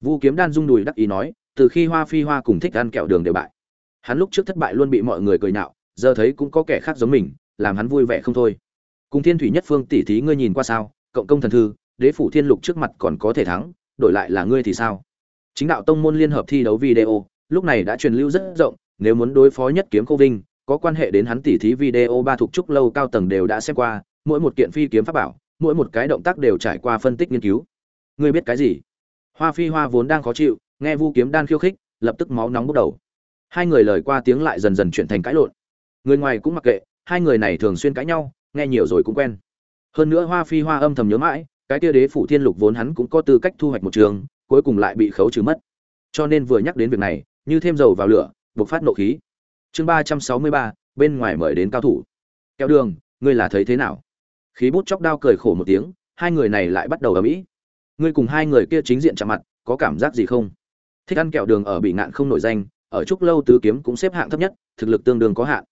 Vu Kiếm Đan rung đùi đắc ý nói, từ khi Hoa Phi Hoa cùng thích ăn kẹo đường đều bại. Hắn lúc trước thất bại luôn bị mọi người cười nhạo, giờ thấy cũng có kẻ khác giống mình, làm hắn vui vẻ không thôi. Cùng Thiên Thủy Nhất Phương tỷ thí ngươi nhìn qua sao? Cộng công thần thư, Đế phủ Thiên Lục trước mặt còn có thể thắng, đổi lại là ngươi thì sao? Chính đạo tông môn liên hợp thi đấu video, lúc này đã truyền lưu rất rộng, nếu muốn đối phó nhất kiếm cô vinh, có quan hệ đến hắn tỷ thí video ba thuộc trúc lâu cao tầng đều đã xem qua, mỗi một kiện phi kiếm pháp bảo, mỗi một cái động tác đều trải qua phân tích nghiên cứu. Ngươi biết cái gì? Hoa Phi Hoa vốn đang khó chịu, nghe Vu Kiếm Đan khiêu khích, lập tức máu nóng bốc đầu. Hai người lời qua tiếng lại dần dần chuyển thành cãi lộn. Người ngoài cũng mặc kệ, hai người này thường xuyên cãi nhau, nghe nhiều rồi cũng quen. Hơn nữa Hoa Phi Hoa âm thầm nhớ mãi, cái kia đế phủ thiên lục vốn hắn cũng có tư cách thu hoạch một trường, cuối cùng lại bị khấu trừ mất. Cho nên vừa nhắc đến việc này, như thêm dầu vào lửa, bộc phát nộ khí. Chương ba trăm sáu mươi ba, bên ngoài mời đến cao thủ. Kéo đường, ngươi là thấy thế nào? Khí bút chóc đao cười khổ một tiếng, hai người này lại bắt đầu ầm ĩ. Ngươi cùng hai người kia chính diện chạm mặt, có cảm giác gì không? Thích ăn kẹo đường ở bị ngạn không nổi danh, ở trúc lâu tứ kiếm cũng xếp hạng thấp nhất, thực lực tương đương có hạn.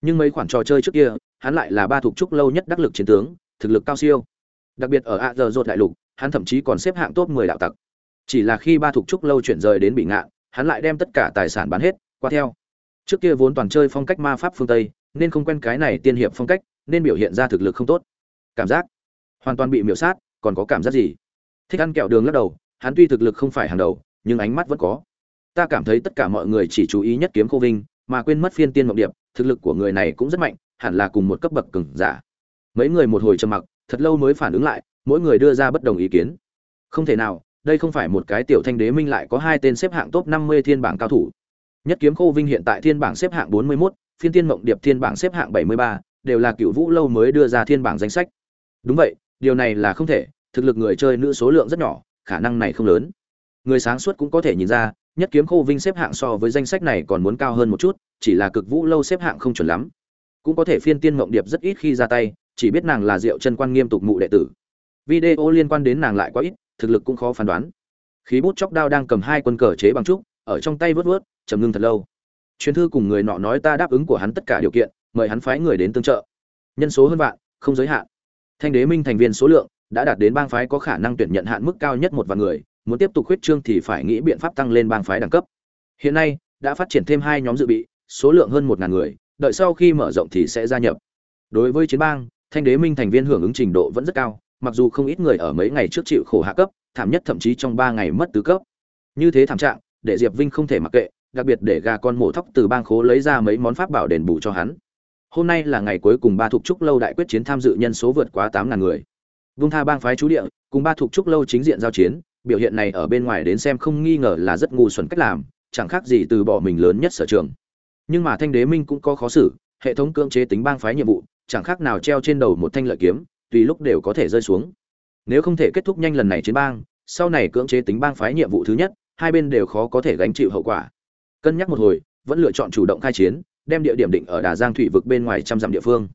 Nhưng mấy khoản trò chơi trước kia, hắn lại là ba thuộc trúc lâu nhất đắc lực chiến tướng, thực lực cao siêu. Đặc biệt ở A giờ rốt đại lục, hắn thậm chí còn xếp hạng top 10 đạo tặc. Chỉ là khi ba thuộc trúc lâu chuyển rời đến bị ngạn, hắn lại đem tất cả tài sản bán hết, qua theo. Trước kia vốn toàn chơi phong cách ma pháp phương Tây, nên không quen cái này tiên hiệp phong cách, nên biểu hiện ra thực lực không tốt. Cảm giác hoàn toàn bị miểu sát, còn có cảm giác gì? Thích ăn kẹo đường lắc đầu, hắn tuy thực lực không phải hàng đầu, nhưng ánh mắt vẫn có. Ta cảm thấy tất cả mọi người chỉ chú ý nhất kiếm Khô Vinh, mà quên mất phiên tiên mộng điệp, thực lực của người này cũng rất mạnh, hẳn là cùng một cấp bậc cường giả. Mấy người một hồi trầm mặc, thật lâu mới phản ứng lại, mỗi người đưa ra bất đồng ý kiến. Không thể nào, đây không phải một cái tiểu thanh đế minh lại có hai tên xếp hạng top 50 thiên bảng cao thủ. Nhất kiếm Khô Vinh hiện tại thiên bảng xếp hạng 41, phiên tiên mộng điệp thiên bảng xếp hạng 73, đều là cựu vũ lâu mới đưa ra thiên bảng danh sách. Đúng vậy, điều này là không thể, thực lực người chơi nữ số lượng rất nhỏ, khả năng này không lớn. Người sáng suốt cũng có thể nhìn ra, nhất kiếm Khô Vinh xếp hạng so với danh sách này còn muốn cao hơn một chút, chỉ là cực vũ lâu xếp hạng không chuẩn lắm. Cũng có thể phiên tiên mộng điệp rất ít khi ra tay, chỉ biết nàng là Diệu chân quan nghiêm tục mụ đệ tử. Video liên quan đến nàng lại quá ít, thực lực cũng khó phán đoán. Khí bút chóc đao đang cầm hai quân cờ chế bằng trúc, ở trong tay vớt vớt, trầm ngưng thật lâu. Truyền thư cùng người nọ nói ta đáp ứng của hắn tất cả điều kiện, mời hắn phái người đến tương trợ. Nhân số hơn vạn, không giới hạn. Thanh đế minh thành viên số lượng đã đạt đến bang phái có khả năng tuyển nhận hạn mức cao nhất một vạn người, muốn tiếp tục khuyết trương thì phải nghĩ biện pháp tăng lên bang phái đẳng cấp. Hiện nay đã phát triển thêm hai nhóm dự bị, số lượng hơn một ngàn người, đợi sau khi mở rộng thì sẽ gia nhập. Đối với chiến bang, Thanh đế minh thành viên hưởng ứng trình độ vẫn rất cao, mặc dù không ít người ở mấy ngày trước chịu khổ hạ cấp, thảm nhất thậm chí trong ba ngày mất tứ cấp. Như thế thảm trạng, để Diệp Vinh không thể mặc kệ, đặc biệt để gà con mổ thóc từ bang khố lấy ra mấy món pháp bảo đền bù cho hắn. Hôm nay là ngày cuối cùng ba thuộc trúc lâu đại quyết chiến tham dự nhân số vượt quá tám ngàn người. Vung tha bang phái chú địa, cùng ba thuộc trúc lâu chính diện giao chiến, biểu hiện này ở bên ngoài đến xem không nghi ngờ là rất ngu xuẩn cách làm, chẳng khác gì từ bỏ mình lớn nhất sở trường. Nhưng mà Thanh Đế Minh cũng có khó xử, hệ thống cưỡng chế tính bang phái nhiệm vụ, chẳng khác nào treo trên đầu một thanh lợi kiếm, tùy lúc đều có thể rơi xuống. Nếu không thể kết thúc nhanh lần này chiến bang, sau này cưỡng chế tính bang phái nhiệm vụ thứ nhất, hai bên đều khó có thể gánh chịu hậu quả. Cân nhắc một hồi, vẫn lựa chọn chủ động khai chiến, đem địa điểm định ở Đà Giang thủy vực bên ngoài trăm dặm địa phương.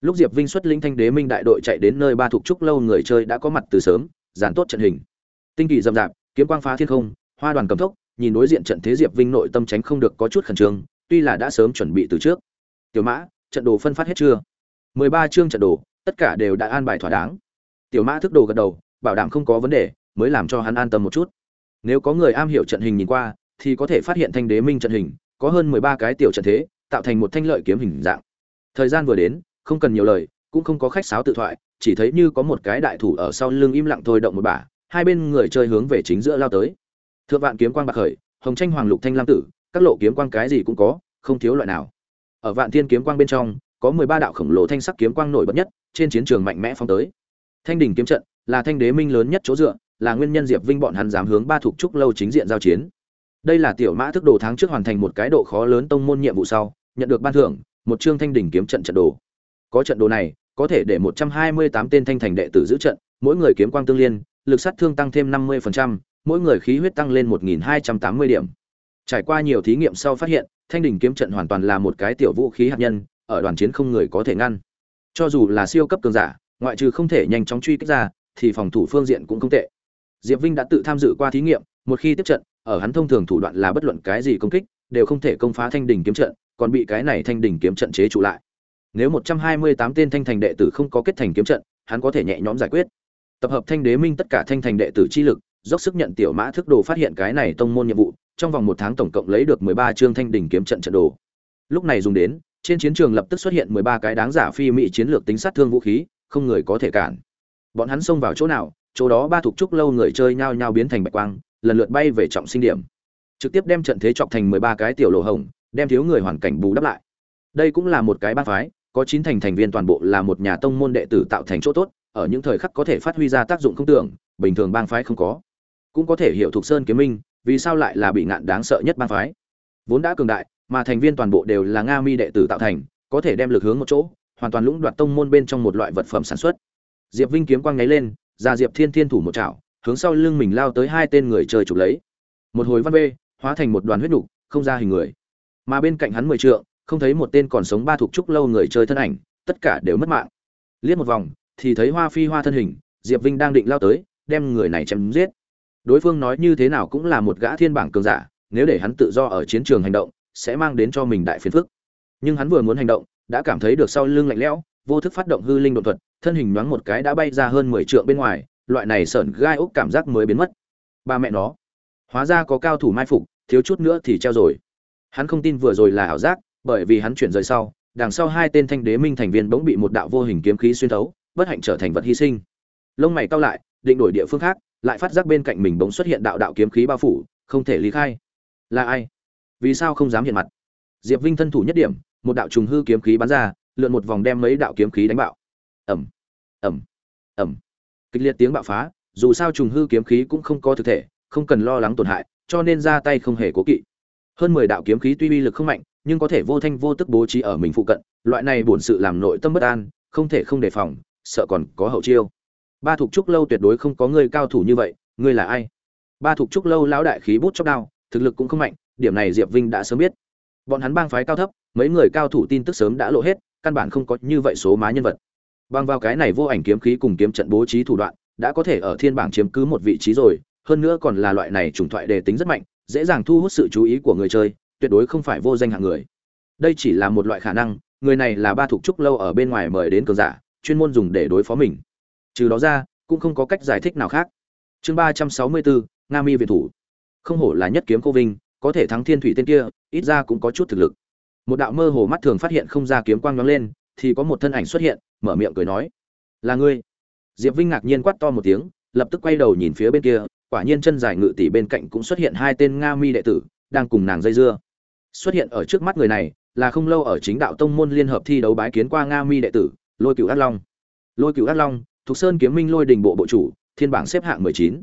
Lúc Diệp Vinh xuất linh thanh đế minh đại đội chạy đến nơi ba thuộc trúc lâu người chơi đã có mặt từ sớm, dàn tốt trận hình. Tinh kỳ rậm rạp, kiếm quang phá thiên không, hoa đoàn cầm thốc, nhìn đối diện trận thế Diệp Vinh nội tâm tránh không được có chút khẩn trương, tuy là đã sớm chuẩn bị từ trước. Tiểu Mã, trận đồ phân phát hết chưa? 13 chương trận đồ, tất cả đều đã an bài thỏa đáng. Tiểu Mã thức đồ gật đầu, bảo đảm không có vấn đề, mới làm cho hắn an tâm một chút. Nếu có người am hiểu trận hình nhìn qua, thì có thể phát hiện thanh đế minh trận hình, có hơn 13 cái tiểu trận thế, tạo thành một thanh lợi kiếm hình dạng. Thời gian vừa đến, không cần nhiều lời, cũng không có khách sáo tự thoại, chỉ thấy như có một cái đại thủ ở sau lưng im lặng thôi động một bả, hai bên người chơi hướng về chính giữa lao tới. Thượng vạn kiếm quang bạc khởi, hồng tranh hoàng lục thanh lam tử, các lộ kiếm quang cái gì cũng có, không thiếu loại nào. Ở vạn thiên kiếm quang bên trong, có 13 đạo khổng lồ thanh sắc kiếm quang nổi bật nhất, trên chiến trường mạnh mẽ phong tới. Thanh đỉnh kiếm trận là thanh đế minh lớn nhất chỗ dựa, là nguyên nhân Diệp Vinh bọn hắn dám hướng ba thuộc trúc lâu chính diện giao chiến. Đây là tiểu mã thức đồ tháng trước hoàn thành một cái độ khó lớn tông môn nhiệm vụ sau, nhận được ban thưởng, một chương thanh đỉnh kiếm trận trận đồ. Có trận đồ này, có thể để 128 tên thanh thành đệ tử giữ trận, mỗi người kiếm quang tương liên, lực sát thương tăng thêm 50%, mỗi người khí huyết tăng lên 1280 điểm. Trải qua nhiều thí nghiệm sau phát hiện, thanh đỉnh kiếm trận hoàn toàn là một cái tiểu vũ khí hạt nhân, ở đoàn chiến không người có thể ngăn. Cho dù là siêu cấp cường giả, ngoại trừ không thể nhanh chóng truy kích ra, thì phòng thủ phương diện cũng không tệ. Diệp Vinh đã tự tham dự qua thí nghiệm, một khi tiếp trận, ở hắn thông thường thủ đoạn là bất luận cái gì công kích, đều không thể công phá thanh đỉnh kiếm trận, còn bị cái này thanh đỉnh kiếm trận chế trụ lại. Nếu 128 tên thanh thành đệ tử không có kết thành kiếm trận, hắn có thể nhẹ nhõm giải quyết. Tập hợp thanh đế minh tất cả thanh thành đệ tử chi lực, dốc sức nhận tiểu mã thức đồ phát hiện cái này tông môn nhiệm vụ trong vòng một tháng tổng cộng lấy được mười ba chương thanh đỉnh kiếm trận trận đồ. Lúc này dùng đến trên chiến trường lập tức xuất hiện mười ba cái đáng giả phi mỹ chiến lược tính sát thương vũ khí không người có thể cản. Bọn hắn xông vào chỗ nào chỗ đó ba thuộc trúc lâu người chơi nhao nhao biến thành bạch quang lần lượt bay về trọng sinh điểm. Trực tiếp đem trận thế chọc thành mười ba cái tiểu lỗ hổng đem thiếu người hoàn cảnh bù đắp lại. Đây cũng là một cái bang phái có chín thành thành viên toàn bộ là một nhà tông môn đệ tử tạo thành chỗ tốt, ở những thời khắc có thể phát huy ra tác dụng không tưởng, bình thường bang phái không có. Cũng có thể hiểu thuộc sơn kiếm minh, vì sao lại là bị ngạn đáng sợ nhất bang phái. Vốn đã cường đại, mà thành viên toàn bộ đều là nga mi đệ tử tạo thành, có thể đem lực hướng một chỗ, hoàn toàn lũng đoạt tông môn bên trong một loại vật phẩm sản xuất. Diệp vinh kiếm quang nháy lên, ra diệp thiên thiên thủ một chảo, hướng sau lưng mình lao tới hai tên người chơi chụp lấy. Một hồi văn bê, hóa thành một đoàn huyết nục, không ra hình người. Mà bên cạnh hắn mười trượng không thấy một tên còn sống ba thuộc trúc lâu người chơi thân ảnh, tất cả đều mất mạng. Liếc một vòng, thì thấy hoa phi hoa thân hình, diệp vinh đang định lao tới, đem người này chém giết. Đối phương nói như thế nào cũng là một gã thiên bảng cường giả, nếu để hắn tự do ở chiến trường hành động, sẽ mang đến cho mình đại phiền phức. Nhưng hắn vừa muốn hành động, đã cảm thấy được sau lưng lạnh lẽo, vô thức phát động hư linh đột thuật, thân hình nhoáng một cái đã bay ra hơn mười trượng bên ngoài, loại này sởn gai ốc cảm giác mới biến mất. Ba mẹ nó, hóa ra có cao thủ mai phục, thiếu chút nữa thì treo rồi. Hắn không tin vừa rồi là ảo giác bởi vì hắn chuyển rời sau, đằng sau hai tên thanh đế minh thành viên bỗng bị một đạo vô hình kiếm khí xuyên thấu, bất hạnh trở thành vật hy sinh. Lông mày cao lại, định đổi địa phương khác, lại phát giác bên cạnh mình bỗng xuất hiện đạo đạo kiếm khí bao phủ, không thể lý khai. Là ai? Vì sao không dám hiện mặt? Diệp vinh thân thủ nhất điểm, một đạo trùng hư kiếm khí bắn ra, lượn một vòng đem mấy đạo kiếm khí đánh bạo. Ẩm ẩm ẩm kịch liệt tiếng bạo phá, dù sao trùng hư kiếm khí cũng không có thực thể, không cần lo lắng tổn hại, cho nên ra tay không hề cố kỵ. Hơn mười đạo kiếm khí tuy uy lực không mạnh nhưng có thể vô thanh vô tức bố trí ở mình phụ cận, loại này bổn sự làm nội tâm bất an, không thể không đề phòng, sợ còn có hậu chiêu. Ba thuộc trúc lâu tuyệt đối không có người cao thủ như vậy, ngươi là ai? Ba thuộc trúc lâu lão đại khí bút chóc đao, thực lực cũng không mạnh, điểm này diệp vinh đã sớm biết. Bọn hắn bang phái cao thấp, mấy người cao thủ tin tức sớm đã lộ hết, căn bản không có như vậy số má nhân vật. Bằng vào cái này vô ảnh kiếm khí cùng kiếm trận bố trí thủ đoạn, đã có thể ở thiên bảng chiếm cứ một vị trí rồi, hơn nữa còn là loại này chủng thoại đề tính rất mạnh, dễ dàng thu hút sự chú ý của người chơi tuyệt đối không phải vô danh hạng người. Đây chỉ là một loại khả năng, người này là ba thuộc trúc lâu ở bên ngoài mời đến cường giả, chuyên môn dùng để đối phó mình. Trừ đó ra, cũng không có cách giải thích nào khác. Chương ba trăm sáu mươi bốn, nga mi viện thủ. Không hổ là nhất kiếm cô vinh, có thể thắng thiên thủy tên kia, ít ra cũng có chút thực lực. Một đạo mơ hồ mắt thường phát hiện không ra kiếm quang nhóng lên, thì có một thân ảnh xuất hiện, mở miệng cười nói, là ngươi. Diệp vinh ngạc nhiên quát to một tiếng, lập tức quay đầu nhìn phía bên kia, quả nhiên chân dài ngự tỷ bên cạnh cũng xuất hiện hai tên nga mi đệ tử, đang cùng nàng dây dưa xuất hiện ở trước mắt người này là không lâu ở chính đạo tông môn liên hợp thi đấu bái kiến qua nga mi đệ tử, lôi cửu ác long. Lôi cửu ác long, thuộc sơn kiếm minh lôi đình bộ bộ chủ, thiên bảng xếp hạng mười chín.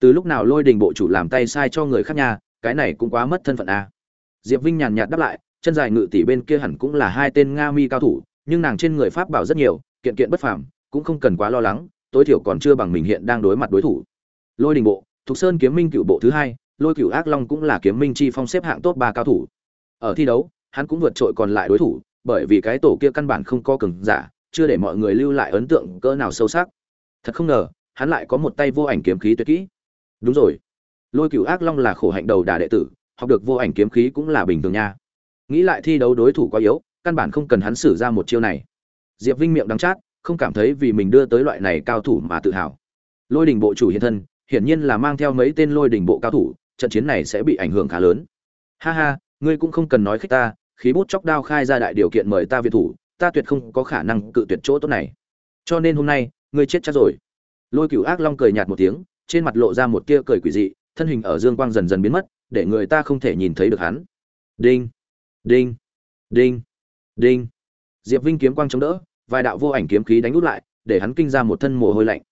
Từ lúc nào lôi đình bộ chủ làm tay sai cho người khác nhà, cái này cũng quá mất thân phận a. Diệp vinh nhàn nhạt đáp lại, chân dài ngự tỷ bên kia hẳn cũng là hai tên nga mi cao thủ, nhưng nàng trên người pháp bảo rất nhiều, kiện kiện bất phàm, cũng không cần quá lo lắng, tối thiểu còn chưa bằng mình hiện đang đối mặt đối thủ. Lôi đình bộ thục sơn kiếm minh cựu bộ thứ hai, lôi cựu ác long cũng là kiếm minh chi phong xếp hạng top ba cao thủ ở thi đấu, hắn cũng vượt trội còn lại đối thủ, bởi vì cái tổ kia căn bản không có cường giả, chưa để mọi người lưu lại ấn tượng cỡ nào sâu sắc. Thật không ngờ, hắn lại có một tay vô ảnh kiếm khí tuyệt kỹ. Đúng rồi. Lôi cửu ác long là khổ hạnh đầu đà đệ tử, học được vô ảnh kiếm khí cũng là bình thường nha. Nghĩ lại thi đấu đối thủ quá yếu, căn bản không cần hắn xử ra một chiêu này. Diệp vinh miệng đắng chát, không cảm thấy vì mình đưa tới loại này cao thủ mà tự hào. Lôi đình bộ chủ hiện thân, hiển nhiên là mang theo mấy tên lôi đình bộ cao thủ, trận chiến này sẽ bị ảnh hưởng khá lớn. Ha ha ngươi cũng không cần nói khích ta, khí bút chóc đao khai ra đại điều kiện mời ta viện thủ, ta tuyệt không có khả năng cự tuyệt chỗ tốt này. Cho nên hôm nay, ngươi chết chắc rồi. Lôi cửu ác long cười nhạt một tiếng, trên mặt lộ ra một tia cười quỷ dị, thân hình ở dương quang dần dần biến mất, để người ta không thể nhìn thấy được hắn. Đinh đinh đinh đinh. Diệp vinh kiếm quang chống đỡ, vài đạo vô ảnh kiếm khí đánh út lại, để hắn kinh ra một thân mồ hôi lạnh.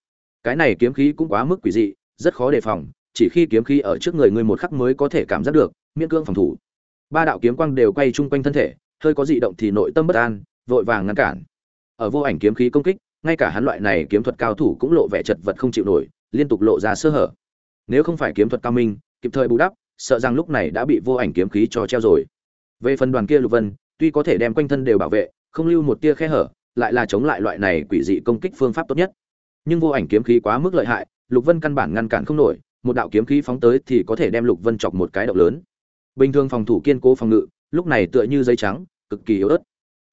Cái này kiếm khí cũng quá mức quỷ dị, rất khó đề phòng, chỉ khi kiếm khí ở trước người ngươi một khắc mới có thể cảm giác được, miễn cưỡng phòng thủ ba đạo kiếm quang đều quay chung quanh thân thể, hơi có dị động thì nội tâm bất an, vội vàng ngăn cản. Ở vô ảnh kiếm khí công kích, ngay cả hắn loại này kiếm thuật cao thủ cũng lộ vẻ chật vật không chịu nổi, liên tục lộ ra sơ hở. Nếu không phải kiếm thuật cao minh, kịp thời bù đắp, sợ rằng lúc này đã bị vô ảnh kiếm khí cho treo rồi. Về phần đoàn kia lục vân, tuy có thể đem quanh thân đều bảo vệ, không lưu một tia khe hở, lại là chống lại loại này quỷ dị công kích phương pháp tốt nhất. Nhưng vô ảnh kiếm khí quá mức lợi hại, lục vân căn bản ngăn cản không nổi, một đạo kiếm khí phóng tới thì có thể đem lục vân chọc một cái động lớn bình thường phòng thủ kiên cố phòng ngự, lúc này tựa như giấy trắng, cực kỳ yếu ớt.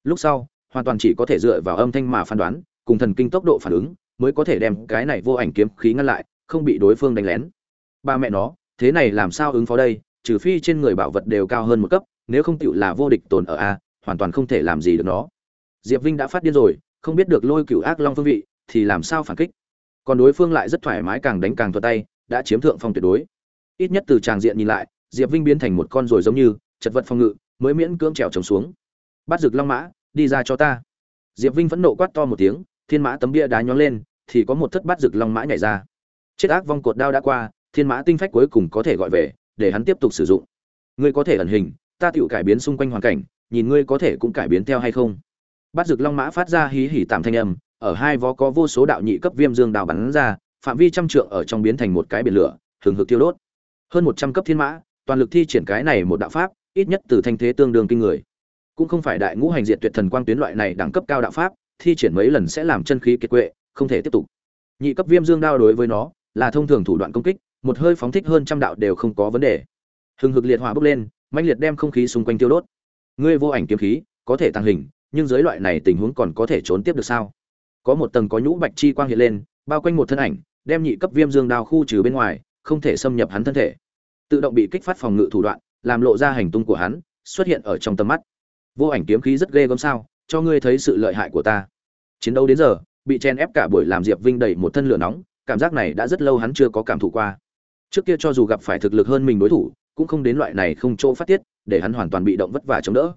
Lúc sau, hoàn toàn chỉ có thể dựa vào âm thanh mà phán đoán, cùng thần kinh tốc độ phản ứng, mới có thể đem cái này vô ảnh kiếm khí ngăn lại, không bị đối phương đánh lén. Ba mẹ nó, thế này làm sao ứng phó đây? Trừ phi trên người bảo vật đều cao hơn một cấp, nếu không tựu là vô địch tồn ở a, hoàn toàn không thể làm gì được nó. Diệp vinh đã phát điên rồi, không biết được lôi cựu ác long phương vị, thì làm sao phản kích? Còn đối phương lại rất thoải mái càng đánh càng thuận tay, đã chiếm thượng phong tuyệt đối. Ít nhất từ tràng diện nhìn lại diệp vinh biến thành một con rồi giống như, chật vật phòng ngự, mới miễn cưỡng trèo trồng xuống. Bắt rực long mã, đi ra cho ta. Diệp vinh phẫn nộ quát to một tiếng, thiên mã tấm bia đá nhón lên, thì có một thất bát rực long mã nhảy ra. Chết ác vong cột đao đã qua, thiên mã tinh phách cuối cùng có thể gọi về, để hắn tiếp tục sử dụng. Ngươi có thể ẩn hình, ta tự cải biến xung quanh hoàn cảnh, nhìn ngươi có thể cũng cải biến theo hay không? Bát rực long mã phát ra hí hỉ tạm thanh âm, ở hai vó có vô số đạo nhị cấp viêm dương đào bắn ra, phạm vi trăm trượng ở trong biến thành một cái biển lửa, hừng hực tiêu đốt. Hơn một trăm cấp thiên mã toàn lực thi triển cái này một đạo pháp, ít nhất từ thanh thế tương đương kinh người. Cũng không phải đại ngũ hành diện tuyệt thần quang tuyến loại này đẳng cấp cao đạo pháp, thi triển mấy lần sẽ làm chân khí kiệt quệ, không thể tiếp tục. Nhị cấp viêm dương đao đối với nó, là thông thường thủ đoạn công kích, một hơi phóng thích hơn trăm đạo đều không có vấn đề. Hừng hực liệt hỏa bốc lên, mãnh liệt đem không khí xung quanh tiêu đốt. Ngươi vô ảnh kiếm khí, có thể tăng hình, nhưng dưới loại này tình huống còn có thể trốn tiếp được sao? Có một tầng có nhũ bạch chi quang hiện lên, bao quanh một thân ảnh, đem nhị cấp viêm dương đao khu trừ bên ngoài, không thể xâm nhập hắn thân thể tự động bị kích phát phòng ngự thủ đoạn, làm lộ ra hành tung của hắn, xuất hiện ở trong tầm mắt. Vô ảnh kiếm khí rất ghê gớm sao, cho ngươi thấy sự lợi hại của ta. Chiến đấu đến giờ, bị chen ép cả buổi làm diệp vinh đẩy một thân lửa nóng, cảm giác này đã rất lâu hắn chưa có cảm thụ qua. Trước kia cho dù gặp phải thực lực hơn mình đối thủ, cũng không đến loại này không chỗ phát tiết, để hắn hoàn toàn bị động vất vả chống đỡ.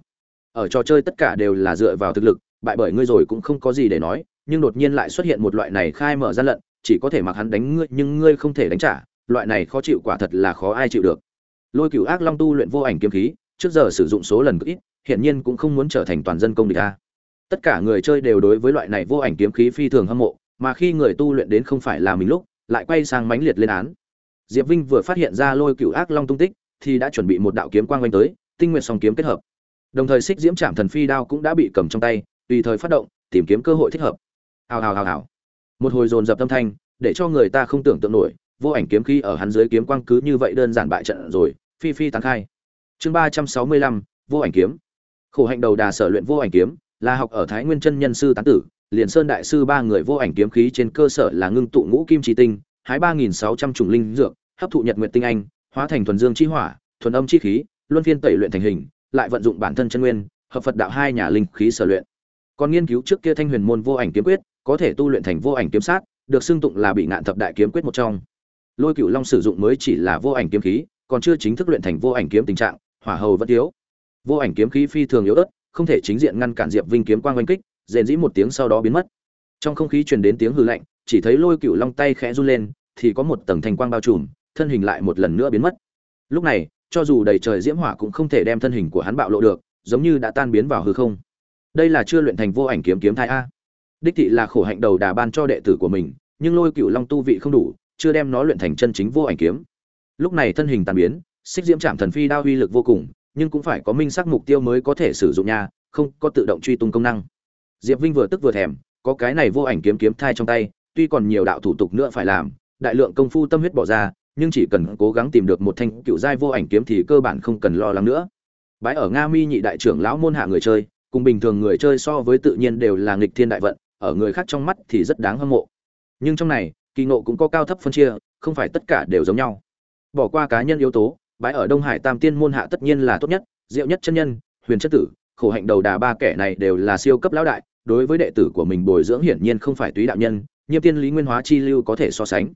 Ở trò chơi tất cả đều là dựa vào thực lực, bại bởi ngươi rồi cũng không có gì để nói, nhưng đột nhiên lại xuất hiện một loại này khai mở gian lận, chỉ có thể mặc hắn đánh ngươi, nhưng ngươi không thể đánh trả loại này khó chịu quả thật là khó ai chịu được. Lôi cửu ác long tu luyện vô ảnh kiếm khí, trước giờ sử dụng số lần cực ít, hiển nhiên cũng không muốn trở thành toàn dân công địch a. Tất cả người chơi đều đối với loại này vô ảnh kiếm khí phi thường hâm mộ, mà khi người tu luyện đến không phải là mình lúc, lại quay sang mãnh liệt lên án. Diệp vinh vừa phát hiện ra lôi cửu ác long tung tích, thì đã chuẩn bị một đạo kiếm quang quanh tới, tinh nguyện song kiếm kết hợp. Đồng thời xích diễm trạm thần phi đao cũng đã bị cầm trong tay, tùy thời phát động, tìm kiếm cơ hội thích hợp. Hào hào hào hào. Một hồi dồn dập âm thanh, để cho người ta không tưởng tượng nổi vô ảnh kiếm khí ở hắn dưới kiếm quang cứ như vậy đơn giản bại trận rồi, phi phi tán khai. Chương ba trăm sáu mươi lăm, vô ảnh kiếm. Khổ hạnh đầu đà sở luyện vô ảnh kiếm, là học ở thái nguyên chân nhân sư tán tử, liền sơn đại sư ba người vô ảnh kiếm khí trên cơ sở là ngưng tụ ngũ kim chi tinh, hái ba nghìn sáu trăm trùng linh dược, hấp thụ nhật nguyệt tinh anh, hóa thành thuần dương chi hỏa, thuần âm chi khí, luân phiên tẩy luyện thành hình, lại vận dụng bản thân chân nguyên, hợp phật đạo hai nhà linh khí sở luyện. Còn nghiên cứu trước kia thanh huyền môn vô ảnh kiếm quyết, có thể tu luyện thành vô ảnh kiếm sát, được xưng tụng là bị ngạn thập đại kiếm quyết một trong lôi cựu long sử dụng mới chỉ là vô ảnh kiếm khí, còn chưa chính thức luyện thành vô ảnh kiếm tình trạng, hỏa hầu vẫn thiếu. Vô ảnh kiếm khí phi thường yếu ớt, không thể chính diện ngăn cản diệp vinh kiếm quang oanh kích, rền dĩ một tiếng sau đó biến mất. Trong không khí truyền đến tiếng hư lạnh, chỉ thấy lôi cựu long tay khẽ run lên, thì có một tầng thanh quang bao trùm, thân hình lại một lần nữa biến mất. Lúc này, cho dù đầy trời diễm hỏa cũng không thể đem thân hình của hắn bạo lộ được, giống như đã tan biến vào hư không. Đây là chưa luyện thành vô ảnh kiếm kiếm thai a. Đích thị là khổ hạnh đầu đà ban cho đệ tử của mình, nhưng lôi cựu long tu vị không đủ chưa đem nó luyện thành chân chính vô ảnh kiếm. Lúc này thân hình tàn biến, xích diễm trạm thần phi đao uy lực vô cùng, nhưng cũng phải có minh xác mục tiêu mới có thể sử dụng nha, không có tự động truy tung công năng. Diệp vinh vừa tức vừa thèm, có cái này vô ảnh kiếm kiếm thai trong tay, tuy còn nhiều đạo thủ tục nữa phải làm, đại lượng công phu tâm huyết bỏ ra, nhưng chỉ cần cố gắng tìm được một thanh cựu giai vô ảnh kiếm thì cơ bản không cần lo lắng nữa. Bái ở nga mi nhị đại trưởng lão môn hạ người chơi, cùng bình thường người chơi so với tự nhiên đều là nghịch thiên đại vận, ở người khác trong mắt thì rất đáng hâm mộ. Nhưng trong này kỳ ngộ cũng có cao thấp phân chia, không phải tất cả đều giống nhau. Bỏ qua cá nhân yếu tố, bãi ở đông hải tam tiên môn hạ tất nhiên là tốt nhất, diệu nhất chân nhân, huyền chất tử, khổ hạnh đầu đà ba kẻ này đều là siêu cấp lão đại, đối với đệ tử của mình bồi dưỡng hiển nhiên không phải túy đạo nhân nhiêm tiên lý nguyên hóa chi lưu có thể so sánh.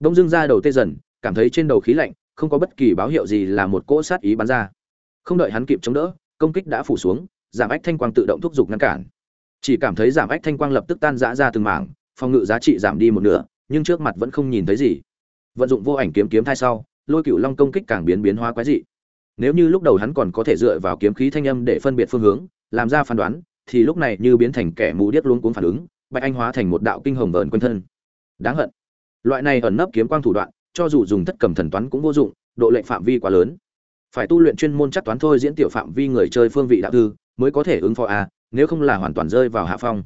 Đông dương ra đầu tê dần, cảm thấy trên đầu khí lạnh, không có bất kỳ báo hiệu gì là một cỗ sát ý bắn ra. Không đợi hắn kịp chống đỡ, công kích đã phủ xuống, giảm ách thanh quang tự động thúc giục ngăn cản. Chỉ cảm thấy giảm ách thanh quang lập tức tan rã ra từng mảng, phòng ngự giá trị giảm đi một nửa nhưng trước mặt vẫn không nhìn thấy gì. Vận dụng vô ảnh kiếm kiếm thai sau, lôi cựu long công kích càng biến biến hóa quái dị. Nếu như lúc đầu hắn còn có thể dựa vào kiếm khí thanh âm để phân biệt phương hướng, làm ra phán đoán, thì lúc này như biến thành kẻ mù điếc luống cuống phản ứng, bạch anh hóa thành một đạo kinh hồng vờn quanh thân. Đáng hận. Loại này ẩn nấp kiếm quang thủ đoạn, cho dù dùng thất cầm thần toán cũng vô dụng, độ lệnh phạm vi quá lớn. Phải tu luyện chuyên môn chắc toán thôi diễn tiểu phạm vi người chơi phương vị đạo thư mới có thể ứng phó a, nếu không là hoàn toàn rơi vào hạ phong.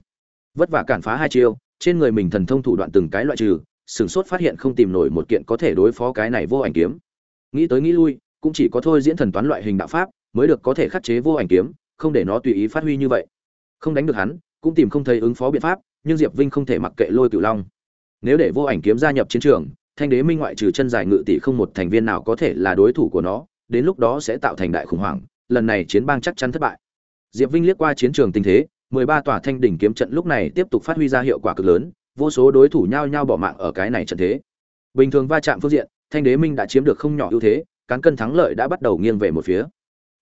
Vất vả cản phá hai chiêu trên người mình thần thông thủ đoạn từng cái loại trừ, sửng sốt phát hiện không tìm nổi một kiện có thể đối phó cái này vô ảnh kiếm. Nghĩ tới nghĩ lui, cũng chỉ có thôi diễn thần toán loại hình đạo pháp, mới được có thể khắc chế vô ảnh kiếm, không để nó tùy ý phát huy như vậy. Không đánh được hắn, cũng tìm không thấy ứng phó biện pháp, nhưng diệp vinh không thể mặc kệ lôi cửu long. Nếu để vô ảnh kiếm gia nhập chiến trường, thanh đế minh ngoại trừ chân dài ngự tỷ không một thành viên nào có thể là đối thủ của nó, đến lúc đó sẽ tạo thành đại khủng hoảng, lần này chiến bang chắc chắn thất bại. Diệp vinh liếc qua chiến trường tình thế mười ba tòa thanh đỉnh kiếm trận lúc này tiếp tục phát huy ra hiệu quả cực lớn, vô số đối thủ nhao nhao bỏ mạng ở cái này trận thế. Bình thường va chạm phương diện, thanh đế minh đã chiếm được không nhỏ ưu thế, cán cân thắng lợi đã bắt đầu nghiêng về một phía.